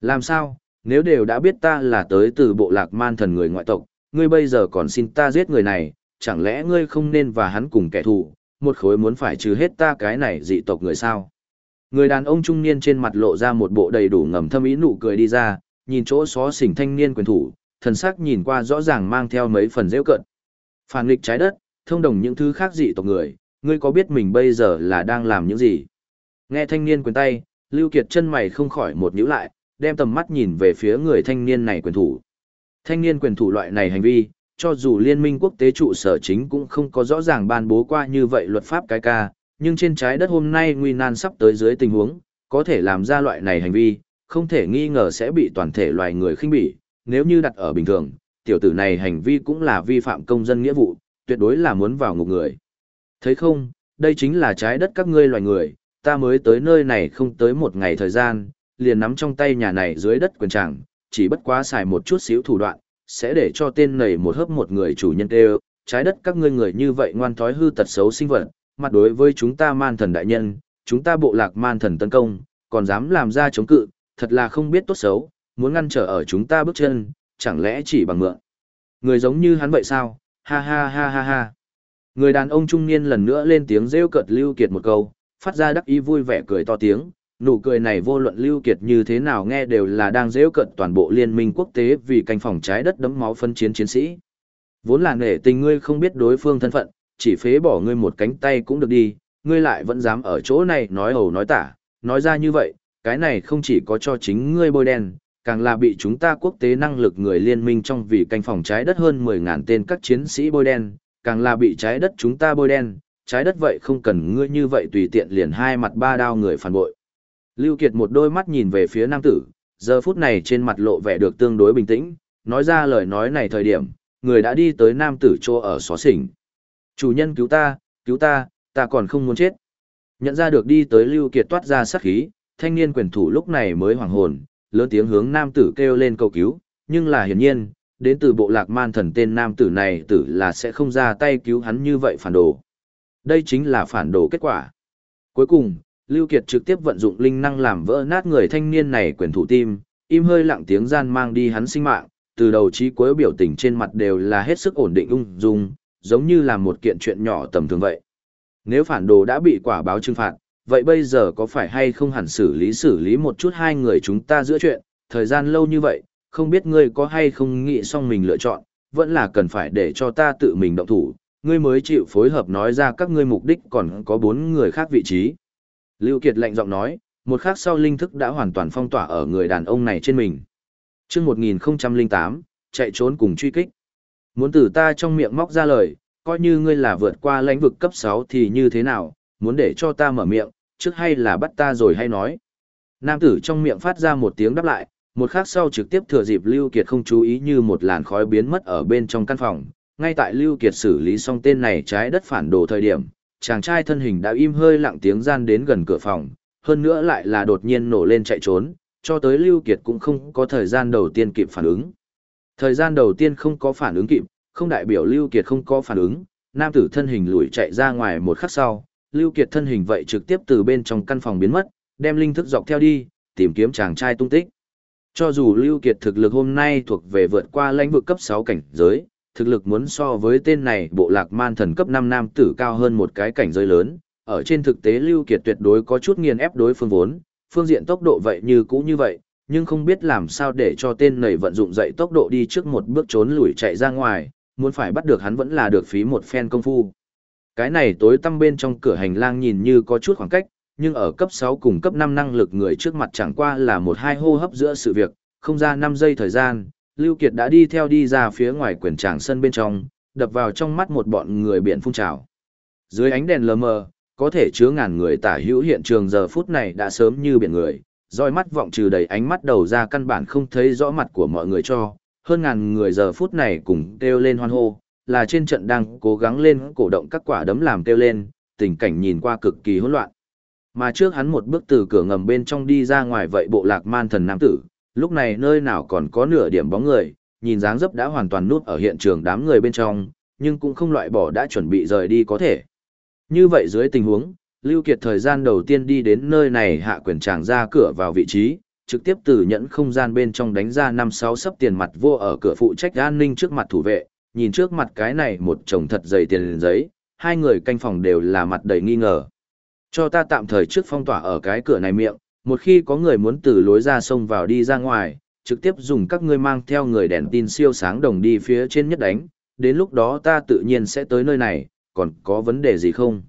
Làm sao, nếu đều đã biết ta là tới từ bộ lạc man thần người ngoại tộc, ngươi bây giờ còn xin ta giết người này, chẳng lẽ ngươi không nên và hắn cùng kẻ thù, một khối muốn phải trừ hết ta cái này dị tộc người sao? Người đàn ông trung niên trên mặt lộ ra một bộ đầy đủ ngầm thâm ý nụ cười đi ra, nhìn chỗ xó xỉnh thanh niên quyền thủ, thần sắc nhìn qua rõ ràng mang theo mấy phần dễ cận. Phản nghịch trái đất, thông đồng những thứ khác dị tộc người, ngươi có biết mình bây giờ là đang làm những gì? Nghe thanh niên quyền tay, Lưu Kiệt chân mày không khỏi một nhíu lại, đem tầm mắt nhìn về phía người thanh niên này quyền thủ. Thanh niên quyền thủ loại này hành vi, cho dù liên minh quốc tế trụ sở chính cũng không có rõ ràng ban bố qua như vậy luật pháp cái ca, nhưng trên trái đất hôm nay nguy nan sắp tới dưới tình huống, có thể làm ra loại này hành vi, không thể nghi ngờ sẽ bị toàn thể loài người khinh bỉ, nếu như đặt ở bình thường, tiểu tử này hành vi cũng là vi phạm công dân nghĩa vụ, tuyệt đối là muốn vào ngục người. Thấy không, đây chính là trái đất các ngươi loài người, ta mới tới nơi này không tới một ngày thời gian, liền nắm trong tay nhà này dưới đất quyền tràng, chỉ bất quá xài một chút xíu thủ đoạn, sẽ để cho tên này một hớp một người chủ nhân đều, trái đất các ngươi người như vậy ngoan thói hư tật xấu sinh vật, mặt đối với chúng ta man thần đại nhân, chúng ta bộ lạc man thần tấn công, còn dám làm ra chống cự, thật là không biết tốt xấu, muốn ngăn trở ở chúng ta bước chân, chẳng lẽ chỉ bằng mượn. Người giống như hắn vậy sao, ha ha ha ha ha. Người đàn ông trung niên lần nữa lên tiếng rêu cợt Lưu Kiệt một câu, phát ra đắc ý vui vẻ cười to tiếng, nụ cười này vô luận Lưu Kiệt như thế nào nghe đều là đang rêu cợt toàn bộ liên minh quốc tế vì canh phòng trái đất đấm máu phân chiến chiến sĩ. Vốn là nể tình ngươi không biết đối phương thân phận, chỉ phế bỏ ngươi một cánh tay cũng được đi, ngươi lại vẫn dám ở chỗ này nói ẩu nói tả, nói ra như vậy, cái này không chỉ có cho chính ngươi bôi đen, càng là bị chúng ta quốc tế năng lực người liên minh trong vì canh phòng trái đất hơn 10.000 tên các chiến sĩ bôi đen, càng là bị trái đất chúng ta bôi đen, trái đất vậy không cần ngươi như vậy tùy tiện liền hai mặt ba đao người phản bội. Lưu Kiệt một đôi mắt nhìn về phía nam tử, giờ phút này trên mặt lộ vẻ được tương đối bình tĩnh, nói ra lời nói này thời điểm, người đã đi tới nam tử chỗ ở xó xỉnh. Chủ nhân cứu ta, cứu ta, ta còn không muốn chết. Nhận ra được đi tới Lưu Kiệt toát ra sát khí, thanh niên quyền thủ lúc này mới hoàng hồn, lớn tiếng hướng nam tử kêu lên cầu cứu, nhưng là hiển nhiên, đến từ bộ lạc man thần tên nam tử này tử là sẽ không ra tay cứu hắn như vậy phản đồ. Đây chính là phản đồ kết quả. Cuối cùng, Lưu Kiệt trực tiếp vận dụng linh năng làm vỡ nát người thanh niên này quyền thủ tim, im hơi lặng tiếng gian mang đi hắn sinh mạng, từ đầu chí cuối biểu tình trên mặt đều là hết sức ổn định ung dung, giống như là một kiện chuyện nhỏ tầm thường vậy. Nếu phản đồ đã bị quả báo trừng phạt, vậy bây giờ có phải hay không hẳn xử lý xử lý một chút hai người chúng ta giữa chuyện, thời gian lâu như vậy, không biết ngươi có hay không nghĩ xong mình lựa chọn, vẫn là cần phải để cho ta tự mình động thủ, ngươi mới chịu phối hợp nói ra các ngươi mục đích còn có bốn người khác vị trí. Lưu Kiệt lạnh giọng nói, một khắc sau linh thức đã hoàn toàn phong tỏa ở người đàn ông này trên mình. Trước 1008, chạy trốn cùng truy kích. Muốn từ ta trong miệng móc ra lời, coi như ngươi là vượt qua lãnh vực cấp 6 thì như thế nào, muốn để cho ta mở miệng, trước hay là bắt ta rồi hay nói. Nam tử trong miệng phát ra một tiếng đáp lại, một khắc sau trực tiếp thừa dịp Lưu Kiệt không chú ý như một làn khói biến mất ở bên trong căn phòng. Ngay tại Lưu Kiệt xử lý xong tên này trái đất phản đồ thời điểm, chàng trai thân hình đã im hơi lặng tiếng gian đến gần cửa phòng, hơn nữa lại là đột nhiên nổ lên chạy trốn, cho tới Lưu Kiệt cũng không có thời gian đầu tiên kịp phản ứng. Thời gian đầu tiên không có phản ứng kịp, không đại biểu Lưu Kiệt không có phản ứng, nam tử thân hình lùi chạy ra ngoài một khắc sau, Lưu Kiệt thân hình vậy trực tiếp từ bên trong căn phòng biến mất, đem linh thức dọc theo đi, tìm kiếm chàng trai tung tích. Cho dù Lưu Kiệt thực lực hôm nay thuộc về vượt qua lãnh vực cấp 6 cảnh giới, thực lực muốn so với tên này bộ lạc man thần cấp 5 nam tử cao hơn một cái cảnh giới lớn, ở trên thực tế Lưu Kiệt tuyệt đối có chút nghiền ép đối phương vốn, phương diện tốc độ vậy như cũ như vậy, nhưng không biết làm sao để cho tên này vận dụng dậy tốc độ đi trước một bước trốn lùi chạy ra ngoài, muốn phải bắt được hắn vẫn là được phí một phen công phu. Cái này tối tăm bên trong cửa hành lang nhìn như có chút khoảng cách, nhưng ở cấp 6 cùng cấp 5 năng lực người trước mặt chẳng qua là một hai hô hấp giữa sự việc, không ra 5 giây thời gian, Lưu Kiệt đã đi theo đi ra phía ngoài quyển tràng sân bên trong, đập vào trong mắt một bọn người biển phun trào. Dưới ánh đèn lờ mờ, có thể chứa ngàn người tả hữu hiện trường giờ phút này đã sớm như biển người, dõi mắt vọng trừ đầy ánh mắt đầu ra căn bản không thấy rõ mặt của mọi người cho, hơn ngàn người giờ phút này cùng kêu lên hoan hô, là trên trận đang cố gắng lên cổ động các quả đấm làm kêu lên, tình cảnh nhìn qua cực kỳ hỗn loạn. Mà trước hắn một bước từ cửa ngầm bên trong đi ra ngoài vậy bộ lạc man thần nam tử, lúc này nơi nào còn có nửa điểm bóng người, nhìn dáng dấp đã hoàn toàn nút ở hiện trường đám người bên trong, nhưng cũng không loại bỏ đã chuẩn bị rời đi có thể. Như vậy dưới tình huống, Lưu Kiệt thời gian đầu tiên đi đến nơi này hạ quyền tràng ra cửa vào vị trí, trực tiếp từ nhẫn không gian bên trong đánh ra năm sáu sấp tiền mặt vô ở cửa phụ trách an ninh trước mặt thủ vệ, nhìn trước mặt cái này một chồng thật dày tiền giấy, hai người canh phòng đều là mặt đầy nghi ngờ. Cho ta tạm thời trước phong tỏa ở cái cửa này miệng, một khi có người muốn từ lối ra sông vào đi ra ngoài, trực tiếp dùng các ngươi mang theo người đèn tin siêu sáng đồng đi phía trên nhất đánh, đến lúc đó ta tự nhiên sẽ tới nơi này, còn có vấn đề gì không?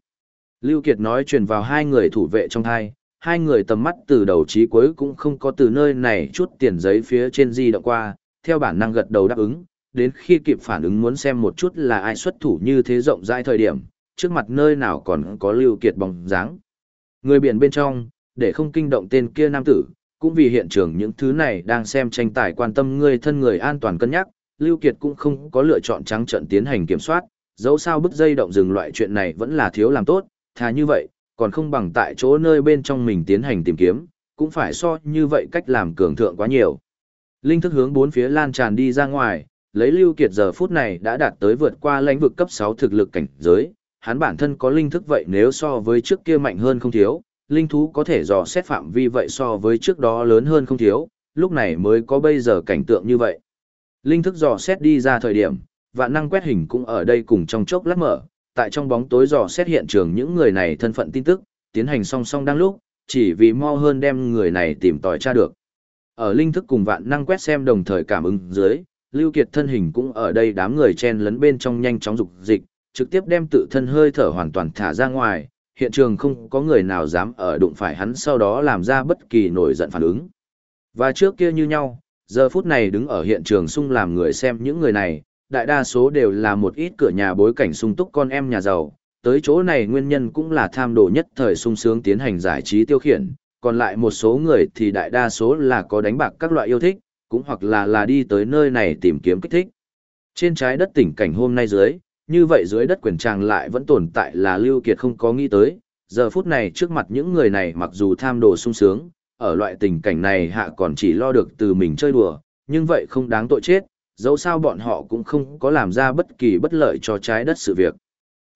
Lưu Kiệt nói truyền vào hai người thủ vệ trong hai, hai người tầm mắt từ đầu chí cuối cũng không có từ nơi này chút tiền giấy phía trên di động qua, theo bản năng gật đầu đáp ứng, đến khi kịp phản ứng muốn xem một chút là ai xuất thủ như thế rộng rãi thời điểm, trước mặt nơi nào còn có Lưu Kiệt bóng dáng. Người biển bên trong, để không kinh động tên kia nam tử, cũng vì hiện trường những thứ này đang xem tranh tài quan tâm người thân người an toàn cân nhắc, Lưu Kiệt cũng không có lựa chọn trắng trận tiến hành kiểm soát, dẫu sao bức dây động dừng loại chuyện này vẫn là thiếu làm tốt, thà như vậy, còn không bằng tại chỗ nơi bên trong mình tiến hành tìm kiếm, cũng phải so như vậy cách làm cường thượng quá nhiều. Linh thức hướng bốn phía lan tràn đi ra ngoài, lấy Lưu Kiệt giờ phút này đã đạt tới vượt qua lãnh vực cấp 6 thực lực cảnh giới, hắn bản thân có linh thức vậy nếu so với trước kia mạnh hơn không thiếu, linh thú có thể dò xét phạm vi vậy so với trước đó lớn hơn không thiếu, lúc này mới có bây giờ cảnh tượng như vậy. Linh thức dò xét đi ra thời điểm, vạn năng quét hình cũng ở đây cùng trong chốc lát mở, tại trong bóng tối dò xét hiện trường những người này thân phận tin tức, tiến hành song song đang lúc, chỉ vì mau hơn đem người này tìm tòi tra được. Ở linh thức cùng vạn năng quét xem đồng thời cảm ứng dưới, Lưu Kiệt thân hình cũng ở đây đám người chen lấn bên trong nhanh chóng dục dịch, trực tiếp đem tự thân hơi thở hoàn toàn thả ra ngoài, hiện trường không có người nào dám ở đụng phải hắn sau đó làm ra bất kỳ nổi giận phản ứng. Và trước kia như nhau, giờ phút này đứng ở hiện trường sung làm người xem những người này, đại đa số đều là một ít cửa nhà bối cảnh sung túc con em nhà giàu, tới chỗ này nguyên nhân cũng là tham đồ nhất thời sung sướng tiến hành giải trí tiêu khiển, còn lại một số người thì đại đa số là có đánh bạc các loại yêu thích, cũng hoặc là là đi tới nơi này tìm kiếm kích thích. Trên trái đất tỉnh cảnh hôm nay dưới, như vậy dưới đất quyền tràng lại vẫn tồn tại là Lưu Kiệt không có nghĩ tới, giờ phút này trước mặt những người này mặc dù tham đồ sung sướng, ở loại tình cảnh này hạ còn chỉ lo được từ mình chơi đùa, nhưng vậy không đáng tội chết, dẫu sao bọn họ cũng không có làm ra bất kỳ bất lợi cho trái đất sự việc.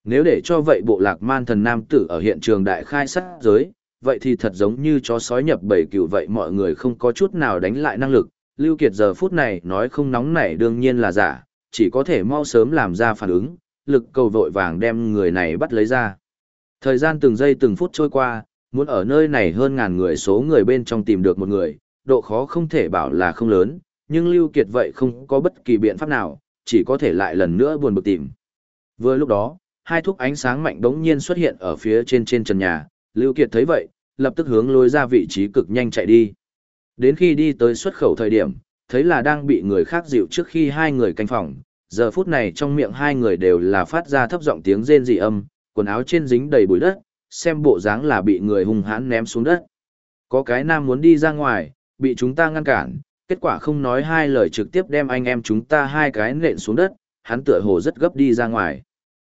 Nếu để cho vậy bộ lạc man thần nam tử ở hiện trường đại khai sát giới, vậy thì thật giống như chó sói nhập bầy cừu vậy mọi người không có chút nào đánh lại năng lực. Lưu Kiệt giờ phút này nói không nóng nảy đương nhiên là giả, chỉ có thể mau sớm làm ra phản ứng, lực cầu vội vàng đem người này bắt lấy ra. Thời gian từng giây từng phút trôi qua, muốn ở nơi này hơn ngàn người số người bên trong tìm được một người, độ khó không thể bảo là không lớn, nhưng Lưu Kiệt vậy không có bất kỳ biện pháp nào, chỉ có thể lại lần nữa buồn bực tìm. Vừa lúc đó, hai thúc ánh sáng mạnh đống nhiên xuất hiện ở phía trên trên trần nhà, Lưu Kiệt thấy vậy, lập tức hướng lối ra vị trí cực nhanh chạy đi. Đến khi đi tới xuất khẩu thời điểm, thấy là đang bị người khác dịu trước khi hai người canh phòng, giờ phút này trong miệng hai người đều là phát ra thấp giọng tiếng rên dị âm, quần áo trên dính đầy bụi đất, xem bộ dáng là bị người hung hãn ném xuống đất. Có cái nam muốn đi ra ngoài, bị chúng ta ngăn cản, kết quả không nói hai lời trực tiếp đem anh em chúng ta hai cái nện xuống đất, hắn tựa hồ rất gấp đi ra ngoài.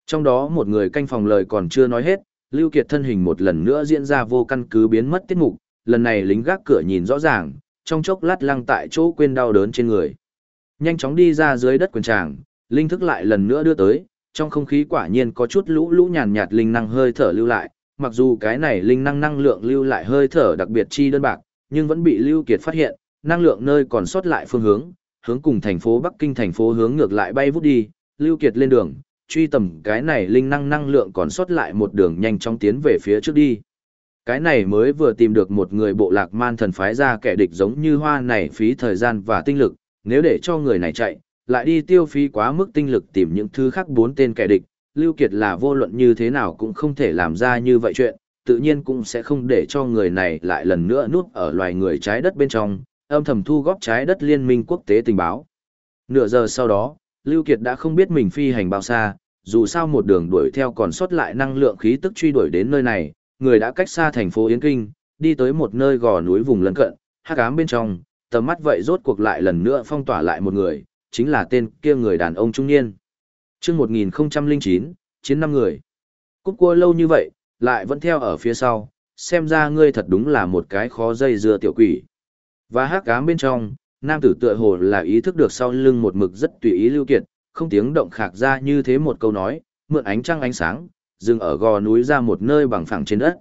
Trong đó một người canh phòng lời còn chưa nói hết, Lưu Kiệt thân hình một lần nữa diễn ra vô căn cứ biến mất tiết mục, lần này lính gác cửa nhìn rõ ràng, trong chốc lát lăng tại chỗ quên đau đớn trên người. Nhanh chóng đi ra dưới đất quần tràng, linh thức lại lần nữa đưa tới, trong không khí quả nhiên có chút lũ lũ nhàn nhạt linh năng hơi thở lưu lại, mặc dù cái này linh năng năng lượng lưu lại hơi thở đặc biệt chi đơn bạc, nhưng vẫn bị Lưu Kiệt phát hiện, năng lượng nơi còn sót lại phương hướng, hướng cùng thành phố Bắc Kinh thành phố hướng ngược lại bay vút đi, Lưu Kiệt lên đường, truy tầm cái này linh năng năng lượng còn sót lại một đường nhanh chóng tiến về phía trước đi. Cái này mới vừa tìm được một người bộ lạc man thần phái ra kẻ địch giống như hoa này phí thời gian và tinh lực, nếu để cho người này chạy, lại đi tiêu phí quá mức tinh lực tìm những thứ khác bốn tên kẻ địch, Lưu Kiệt là vô luận như thế nào cũng không thể làm ra như vậy chuyện, tự nhiên cũng sẽ không để cho người này lại lần nữa nuốt ở loài người trái đất bên trong, âm thầm thu góp trái đất liên minh quốc tế tình báo. Nửa giờ sau đó, Lưu Kiệt đã không biết mình phi hành bao xa, dù sao một đường đuổi theo còn sót lại năng lượng khí tức truy đuổi đến nơi này, người đã cách xa thành phố Yến Kinh, đi tới một nơi gò núi vùng lân cận, hắc ám bên trong, tầm mắt vậy rốt cuộc lại lần nữa phong tỏa lại một người, chính là tên kia người đàn ông trung niên. Chương 1009, chiến năm người. Cúp cua lâu như vậy, lại vẫn theo ở phía sau, xem ra ngươi thật đúng là một cái khó dây dưa tiểu quỷ. Và hắc ám bên trong, nam tử tựa hồ là ý thức được sau lưng một mực rất tùy ý lưu kiệt, không tiếng động khạc ra như thế một câu nói, mượn ánh trăng ánh sáng, dừng ở gò núi ra một nơi bằng phẳng trên đất.